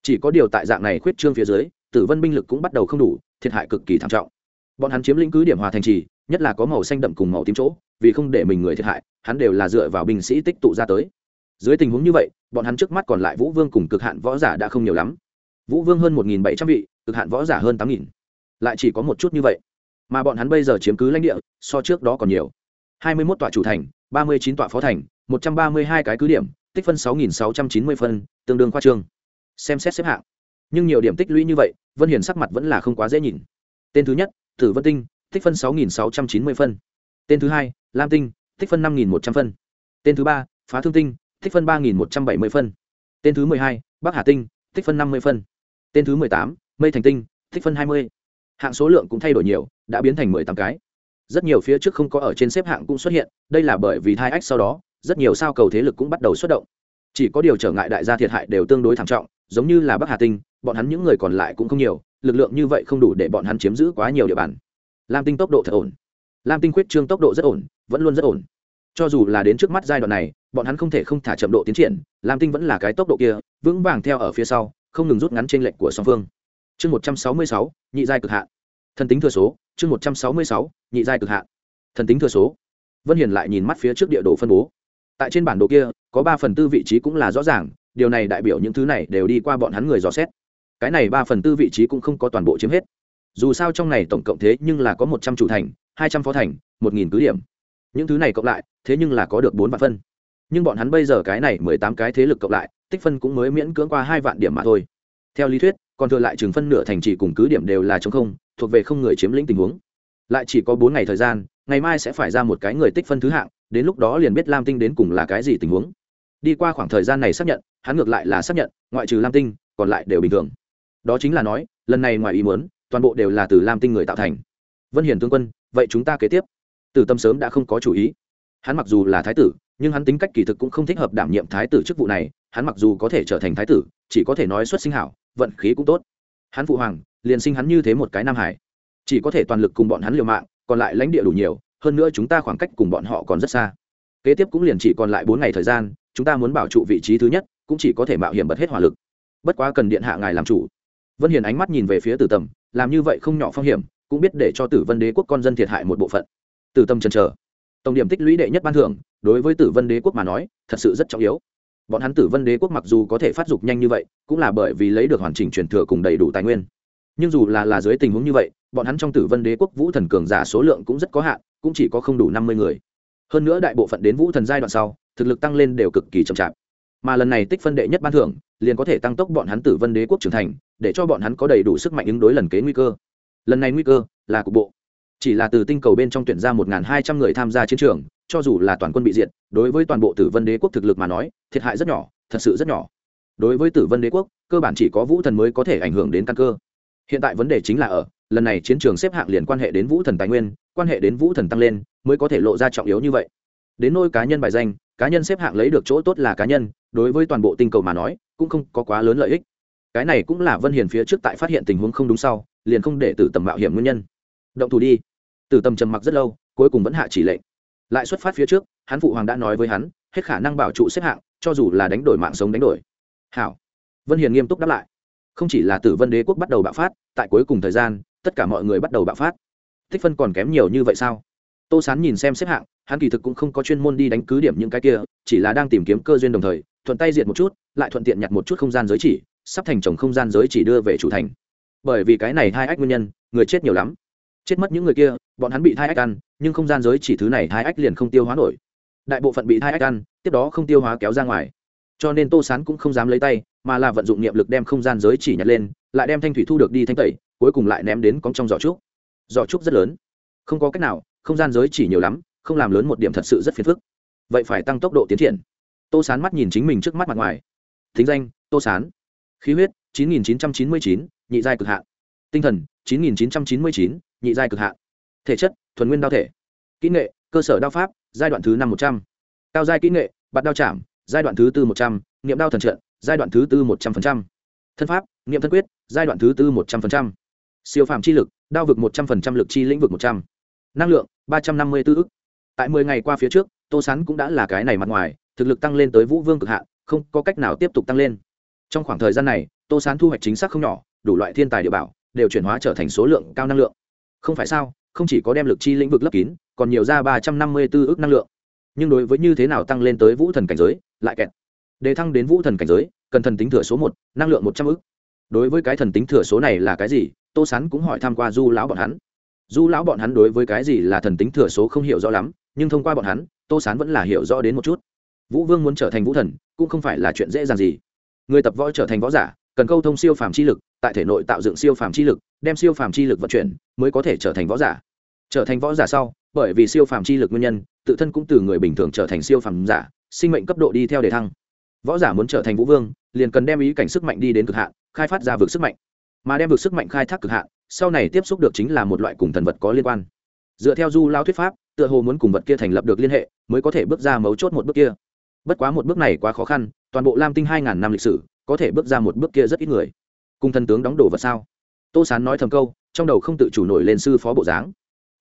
Chỉ có điều tại dạng này khuyết trương phía dưới, tử vân binh lực cũng bắt đầu không đủ, thiệt hại cực kỳ thảm trọng. Bọn hắn chiếm lĩnh cứ điểm hòa thành trì, nhất là có màu xanh đậm cùng màu tím chỗ, vì không để mình người thiệt hại, hắn đều là dựa vào binh sĩ tích tụ ra tới. Dưới tình huống như vậy, bọn hắn trước mắt còn lại vũ vương cùng cực hạn võ giả đã không nhiều lắm. Vũ vương hơn một nghìn bảy trăm vị, cực hạn võ giả hơn tám nghìn. Lại chỉ có một chút như vậy mà bọn hắn bây giờ chiếm cứ lãnh địa, so trước đó còn nhiều. Hai mươi mốt tọa chủ thành, ba mươi chín tọa phó thành, một trăm ba mươi hai cái cứ điểm, tích phân sáu nghìn sáu trăm chín mươi phân, tương đương khoa trương. Xem xét xếp hạng. Nhưng nhiều điểm tích lũy như vậy, vân hiền sắc mặt vẫn là không quá dễ nhìn. Tên thứ nhất, tử vân tinh, tích phân sáu nghìn sáu trăm chín mươi phân. Tên thứ hai, lam tinh, tích phân năm nghìn một trăm phân. Tên thứ ba, phá thương tinh, tích phân ba nghìn một trăm bảy mươi phân. Tên thứ mười hai, bắc hà tinh, tích phân năm mươi phân. Tên thứ mười tám, mây thành tinh, tích phân hai mươi hạng số lượng cũng thay đổi nhiều, đã biến thành mười tám cái. Rất nhiều phía trước không có ở trên xếp hạng cũng xuất hiện, đây là bởi vì thai ách sau đó, rất nhiều sao cầu thế lực cũng bắt đầu xuất động. Chỉ có điều trở ngại đại gia thiệt hại đều tương đối thảm trọng, giống như là bắc hà tinh, bọn hắn những người còn lại cũng không nhiều, lực lượng như vậy không đủ để bọn hắn chiếm giữ quá nhiều địa bàn. Lam tinh tốc độ thật ổn. Lam tinh khuyết trương tốc độ rất ổn, vẫn luôn rất ổn. Cho dù là đến trước mắt giai đoạn này, bọn hắn không thể không thả chậm độ tiến triển, lam tinh vẫn là cái tốc độ kia, vững vàng theo ở phía sau, không ngừng rút ngắn t r ê n lệch của song phương chương một trăm sáu mươi sáu, nhị giai cực hạn thần tính thừa số, chương một trăm sáu mươi sáu, nhị giai cực hạn thần tính thừa số. Vân hiền lại nhìn mắt phía trước địa đồ phân bố. Tại trên bản đồ kia, có ba phần tư vị trí cũng là rõ ràng, điều này đại biểu những thứ này đều đi qua bọn hắn người dò xét. Cái này ba phần tư vị trí cũng không có toàn bộ chiếm hết. Dù sao trong này tổng cộng thế nhưng là có một trăm chủ thành, hai trăm phó thành, một nghìn cứ điểm. Những thứ này cộng lại, thế nhưng là có được bốn vạn phân. Nhưng bọn hắn bây giờ cái này mười tám cái thế lực cộng lại, tích phân cũng mới miễn cưỡng qua hai vạn điểm mà thôi. Theo lý thuyết còn thừa lại chừng phân nửa thành trì cùng cứ điểm đều là chống không, thuộc về không người chiếm lĩnh tình huống. Lại chỉ có bốn ngày thời gian, ngày mai sẽ phải ra một cái người tích phân thứ hạng, đến lúc đó liền biết lam tinh đến cùng là cái gì tình huống. Đi qua khoảng thời gian này xác nhận, hắn ngược lại là xác nhận, ngoại trừ lam tinh, còn lại đều bình thường. Đó chính là nói, lần này ngoài ý muốn, toàn bộ đều là từ lam tinh người tạo thành. Vân hiển tướng quân, vậy chúng ta kế tiếp. Từ tâm sớm đã không có chủ ý. Hắn mặc dù là thái tử, nhưng hắn tính cách kỳ thực cũng không thích hợp đảm nhiệm thái tử chức vụ này hắn mặc dù có thể trở thành thái tử, chỉ có thể nói xuất sinh hảo, vận khí cũng tốt. Hắn phụ hoàng, liền sinh hắn như thế một cái nam hải. Chỉ có thể toàn lực cùng bọn hắn liều mạng, còn lại lãnh địa đủ nhiều, hơn nữa chúng ta khoảng cách cùng bọn họ còn rất xa. Kế tiếp cũng liền chỉ còn lại bốn ngày thời gian, chúng ta muốn bảo trụ vị trí thứ nhất, cũng chỉ có thể mạo hiểm bật hết hỏa lực. Bất quá cần điện hạ ngài làm chủ. Vân hiền ánh mắt nhìn về phía tử tầm, làm như vậy không nhỏ phong hiểm, cũng biết để cho tử vân đế quốc con dân thiệt hại một bộ phận. Tử tâm chần chờ. Tổng điểm tích lũy đệ nhất ban thưởng, đối với tử vân đế quốc mà nói, thật sự rất trọng yếu bọn hắn tử vân đế quốc mặc dù có thể phát dục nhanh như vậy, cũng là bởi vì lấy được hoàn chỉnh truyền thừa cùng đầy đủ tài nguyên. Nhưng dù là là dưới tình huống như vậy, bọn hắn trong tử vân đế quốc vũ thần cường giả số lượng cũng rất có hạn, cũng chỉ có không đủ năm mươi người. Hơn nữa đại bộ phận đến vũ thần giai đoạn sau, thực lực tăng lên đều cực kỳ chậm chạp. Mà lần này tích phân đệ nhất ban thưởng, liền có thể tăng tốc bọn hắn tử vân đế quốc trưởng thành, để cho bọn hắn có đầy đủ sức mạnh ứng đối lần kế nguy cơ. Lần này nguy cơ là cục bộ chỉ là từ tinh cầu bên trong tuyển ra một hai trăm người tham gia chiến trường, cho dù là toàn quân bị diệt, đối với toàn bộ tử vân đế quốc thực lực mà nói, thiệt hại rất nhỏ, thật sự rất nhỏ. Đối với tử vân đế quốc, cơ bản chỉ có vũ thần mới có thể ảnh hưởng đến căn cơ. Hiện tại vấn đề chính là ở, lần này chiến trường xếp hạng liền quan hệ đến vũ thần tài nguyên, quan hệ đến vũ thần tăng lên, mới có thể lộ ra trọng yếu như vậy. Đến nôi cá nhân bài danh, cá nhân xếp hạng lấy được chỗ tốt là cá nhân, đối với toàn bộ tinh cầu mà nói, cũng không có quá lớn lợi ích. Cái này cũng là vân hiền phía trước tại phát hiện tình huống không đúng sau, liền không để tử tầm mạo hiểm nguyên nhân. Động thủ đi tử tâm trầm mặc rất lâu, cuối cùng vẫn hạ chỉ lệnh. Lại xuất phát phía trước, hắn phụ hoàng đã nói với hắn, hết khả năng bảo trụ xếp hạng, cho dù là đánh đổi mạng sống đánh đổi. Hảo. Vân hiền nghiêm túc đáp lại. Không chỉ là tử vân đế quốc bắt đầu bạo phát, tại cuối cùng thời gian, tất cả mọi người bắt đầu bạo phát. Tích phân còn kém nhiều như vậy sao? Tô sán nhìn xem xếp hạng, hắn kỳ thực cũng không có chuyên môn đi đánh cứ điểm những cái kia, chỉ là đang tìm kiếm cơ duyên đồng thời, thuận tay diệt một chút, lại thuận tiện nhặt một chút không gian giới chỉ, sắp thành chồng không gian giới chỉ đưa về chủ thành. Bởi vì cái này hai ách nguyên nhân, người chết nhiều lắm chết mất những người kia bọn hắn bị thai ách ăn nhưng không gian giới chỉ thứ này thai ách liền không tiêu hóa nổi. Đại bộ phận bị thai ách ăn tiếp đó không tiêu hóa kéo ra ngoài. Cho nên tô sán cũng không dám lấy tay mà là vận dụng niệm lực đem không gian giới chỉ nhặt lên lại đem thanh thủy thu được đi thanh tẩy cuối cùng lại ném đến cóng trong giỏ trúc. Giỏ trúc rất lớn. Không có cách nào không gian giới chỉ nhiều lắm không làm lớn một điểm thật sự rất phiền phức. Vậy phải tăng tốc độ tiến triển. Tô sán mắt nhìn chính mình trước mắt mặt ngoài. Thính danh tô sán. Khí huyết 9999, nhị giai cực hạ. tinh thần 9999, nhị giai cực hạn. Thể chất, thuần nguyên đao thể. Kỹ nghệ, cơ sở đao pháp, giai đoạn thứ năm một trăm. Cao giai kỹ nghệ, bạt đao chạm, giai đoạn thứ tư một trăm. N đao thần trận, giai đoạn thứ tư một trăm linh thân pháp n thân quyết, giai đoạn thứ tư một trăm linh siêu phạm chi lực, đao vực một trăm linh lực chi lĩnh vực một trăm. Năng lượng, ba trăm năm mươi tư ức. Tại mười ngày qua phía trước, tô sán cũng đã là cái này mặt ngoài, thực lực tăng lên tới vũ vương cực hạn, không có cách nào tiếp tục tăng lên. Trong khoảng thời gian này, tô sán thu hoạch chính xác không nhỏ, đủ loại thiên tài địa bảo, đều chuyển hóa trở thành số lượng cao năng lượng không phải sao, không chỉ có đem lực chi lĩnh vực lấp kín, còn nhiều ra ba trăm năm mươi b ố ước năng lượng. Nhưng đối với như thế nào tăng lên tới vũ thần cảnh giới, lại kẹt. Đề thăng đến vũ thần cảnh giới, cần thần tính thừa số một, năng lượng một trăm ước đối với cái thần tính thừa số này là cái gì, tô sán cũng hỏi tham q u a du lão bọn hắn. Du lão bọn hắn đối với cái gì là thần tính thừa số không hiểu rõ lắm, nhưng thông qua bọn hắn, tô sán vẫn là hiểu rõ đến một chút. Vũ vương muốn trở thành vũ thần, cũng không phải là chuyện dễ dàng gì. Người tập võ trở thành võ giả, cần câu thông siêu phàm chi lực tại thể nội tạo dựng siêu phàm chi lực, đem siêu phàm chi lực vận chuyển, mới có thể trở thành võ giả. Trở thành võ giả sau, bởi vì siêu phàm chi lực nguyên nhân, tự thân cũng từ người bình thường trở thành siêu phàm giả, sinh mệnh cấp độ đi theo đề thăng. Võ giả muốn trở thành vũ vương, liền cần đem ý cảnh sức mạnh đi đến cực hạn, khai phát ra vực sức mạnh. Mà đem vực sức mạnh khai thác cực hạn, sau này tiếp xúc được chính là một loại cùng thần vật có liên quan. Dựa theo du lao thuyết pháp, tựa hồ muốn cùng vật kia thành lập được liên hệ, mới có thể bước ra mấu chốt một bước kia. Bất quá một bước này quá khó khăn, toàn bộ lam tinh hai ngàn năm lịch sử, có thể bước ra một bước kia rất ít người cùng thần tướng đóng đồ vật sao? Tô sán nói thầm câu, trong đầu không tự chủ nổi lên sư phó bộ dáng.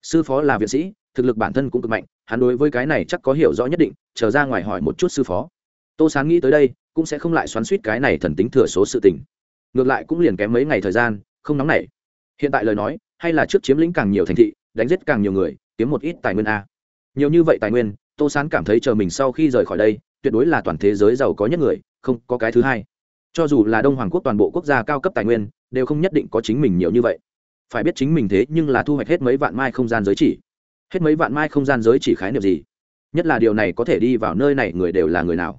Sư phó là viện sĩ, thực lực bản thân cũng cực mạnh, hắn đối với cái này chắc có hiểu rõ nhất định, chờ ra ngoài hỏi một chút sư phó. Tô sán nghĩ tới đây, cũng sẽ không lại xoắn suýt cái này thần tính thừa số sự tình. Ngược lại cũng liền kém mấy ngày thời gian, không nóng nảy. Hiện tại lời nói, hay là trước chiếm lĩnh càng nhiều thành thị, đánh giết càng nhiều người, kiếm một ít tài nguyên a. Nhiều như vậy tài nguyên, tô sán cảm thấy chờ mình sau khi rời khỏi đây, tuyệt đối là toàn thế giới giàu có nhất người, không có cái thứ hai cho dù là đông hoàng quốc toàn bộ quốc gia cao cấp tài nguyên, đều không nhất định có chính mình nhiều như vậy. Phải biết chính mình thế nhưng là thu hoạch hết mấy vạn mai không gian giới chỉ. Hết mấy vạn mai không gian giới chỉ khái niệm gì? Nhất là điều này có thể đi vào nơi này người đều là người nào.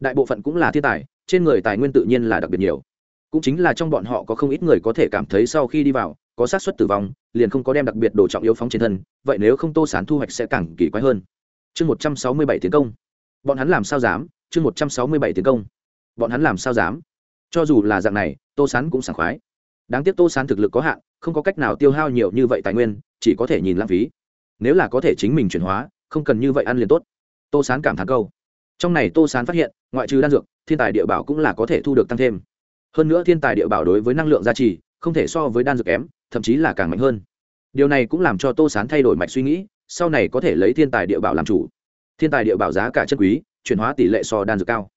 Đại bộ phận cũng là thiên tài, trên người tài nguyên tự nhiên là đặc biệt nhiều. Cũng chính là trong bọn họ có không ít người có thể cảm thấy sau khi đi vào, có sát suất tử vong, liền không có đem đặc biệt đồ trọng yếu phóng trên thân, vậy nếu không tô sán thu hoạch sẽ càng kỳ quái hơn. Chương một trăm sáu mươi bảy tiến công. Bọn hắn làm sao dám? Chương một trăm sáu mươi bảy tiến công. Bọn hắn làm sao dám? Cho dù là dạng này, tô sán cũng sảng khoái. Đáng tiếc tô sán thực lực có hạn, không có cách nào tiêu hao nhiều như vậy tài nguyên, chỉ có thể nhìn lãng phí. Nếu là có thể chính mình chuyển hóa, không cần như vậy ăn liền tốt. Tô sán cảm thán câu. Trong này tô sán phát hiện, ngoại trừ đan dược, thiên tài địa bảo cũng là có thể thu được tăng thêm. Hơn nữa thiên tài địa bảo đối với năng lượng gia trì, không thể so với đan dược kém, thậm chí là càng mạnh hơn. Điều này cũng làm cho tô sán thay đổi mạch suy nghĩ, sau này có thể lấy thiên tài địa bảo làm chủ. Thiên tài địa bảo giá cả chân quý, chuyển hóa tỷ lệ so đan dược cao.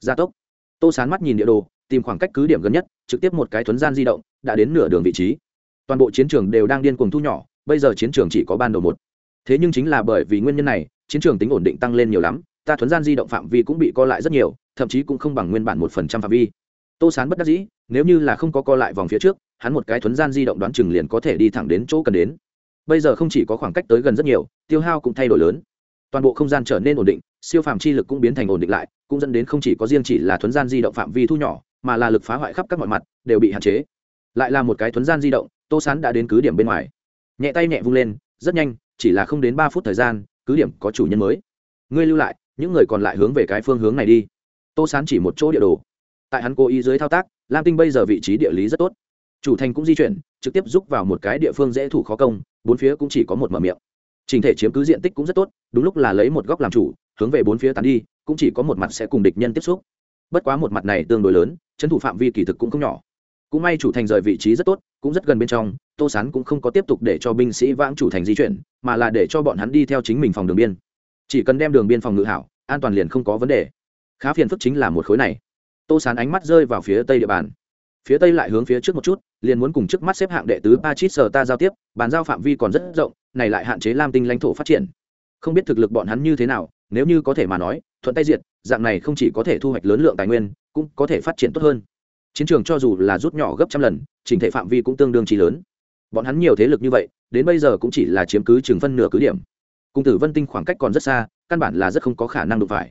Gia tốc. Tô sán mắt nhìn địa đồ tìm khoảng cách cứ điểm gần nhất, trực tiếp một cái thuấn gian di động, đã đến nửa đường vị trí. Toàn bộ chiến trường đều đang điên cuồng thu nhỏ, bây giờ chiến trường chỉ có ban đầu một. Thế nhưng chính là bởi vì nguyên nhân này, chiến trường tính ổn định tăng lên nhiều lắm, ta thuấn gian di động phạm vi cũng bị co lại rất nhiều, thậm chí cũng không bằng nguyên bản một phần trăm phạm vi. Tô sán bất đắc dĩ, nếu như là không có co lại vòng phía trước, hắn một cái thuấn gian di động đoán chừng liền có thể đi thẳng đến chỗ cần đến. Bây giờ không chỉ có khoảng cách tới gần rất nhiều, tiêu hao cũng thay đổi lớn. Toàn bộ không gian trở nên ổn định, siêu phạm chi lực cũng biến thành ổn định lại, cũng dẫn đến không chỉ có riêng chỉ là thuấn gian di động phạm vi thu nhỏ mà là lực phá hoại khắp các mọi mặt, đều bị hạn chế. Lại là một cái thuấn gian di động, tô sán đã đến cứ điểm bên ngoài. Nhẹ tay nhẹ vung lên, rất nhanh, chỉ là không đến ba phút thời gian, cứ điểm có chủ nhân mới. Ngươi lưu lại, những người còn lại hướng về cái phương hướng này đi. Tô sán chỉ một chỗ địa đồ. Tại hắn cố ý dưới thao tác, lam tinh bây giờ vị trí địa lý rất tốt. Chủ thành cũng di chuyển, trực tiếp giúp vào một cái địa phương dễ thủ khó công, bốn phía cũng chỉ có một mở miệng. Trình thể chiếm cứ diện tích cũng rất tốt, đúng lúc là lấy một góc làm chủ, hướng về bốn phía tán đi, cũng chỉ có một mặt sẽ cùng địch nhân tiếp xúc bất quá một mặt này tương đối lớn, trấn thủ phạm vi kỳ thực cũng không nhỏ. Cũng may chủ thành rời vị trí rất tốt, cũng rất gần bên trong, tô sán cũng không có tiếp tục để cho binh sĩ vãng chủ thành di chuyển, mà là để cho bọn hắn đi theo chính mình phòng đường biên. Chỉ cần đem đường biên phòng ngự hảo, an toàn liền không có vấn đề. Khá phiền phức chính là một khối này. Tô sán ánh mắt rơi vào phía tây địa bàn. Phía tây lại hướng phía trước một chút, liền muốn cùng trước mắt xếp hạng đệ tứ pachit sờ ta giao tiếp, bàn giao phạm vi còn rất rộng, này lại hạn chế lam tinh lãnh thổ phát triển. Không biết thực lực bọn hắn như thế nào nếu như có thể mà nói, thuận tay diệt, dạng này không chỉ có thể thu hoạch lớn lượng tài nguyên, cũng có thể phát triển tốt hơn. Chiến trường cho dù là rút nhỏ gấp trăm lần, chỉnh thể phạm vi cũng tương đương trí lớn. Bọn hắn nhiều thế lực như vậy, đến bây giờ cũng chỉ là chiếm cứ chừng phân nửa cứ điểm. Cung tử vân tinh khoảng cách còn rất xa, căn bản là rất không có khả năng đụng phải.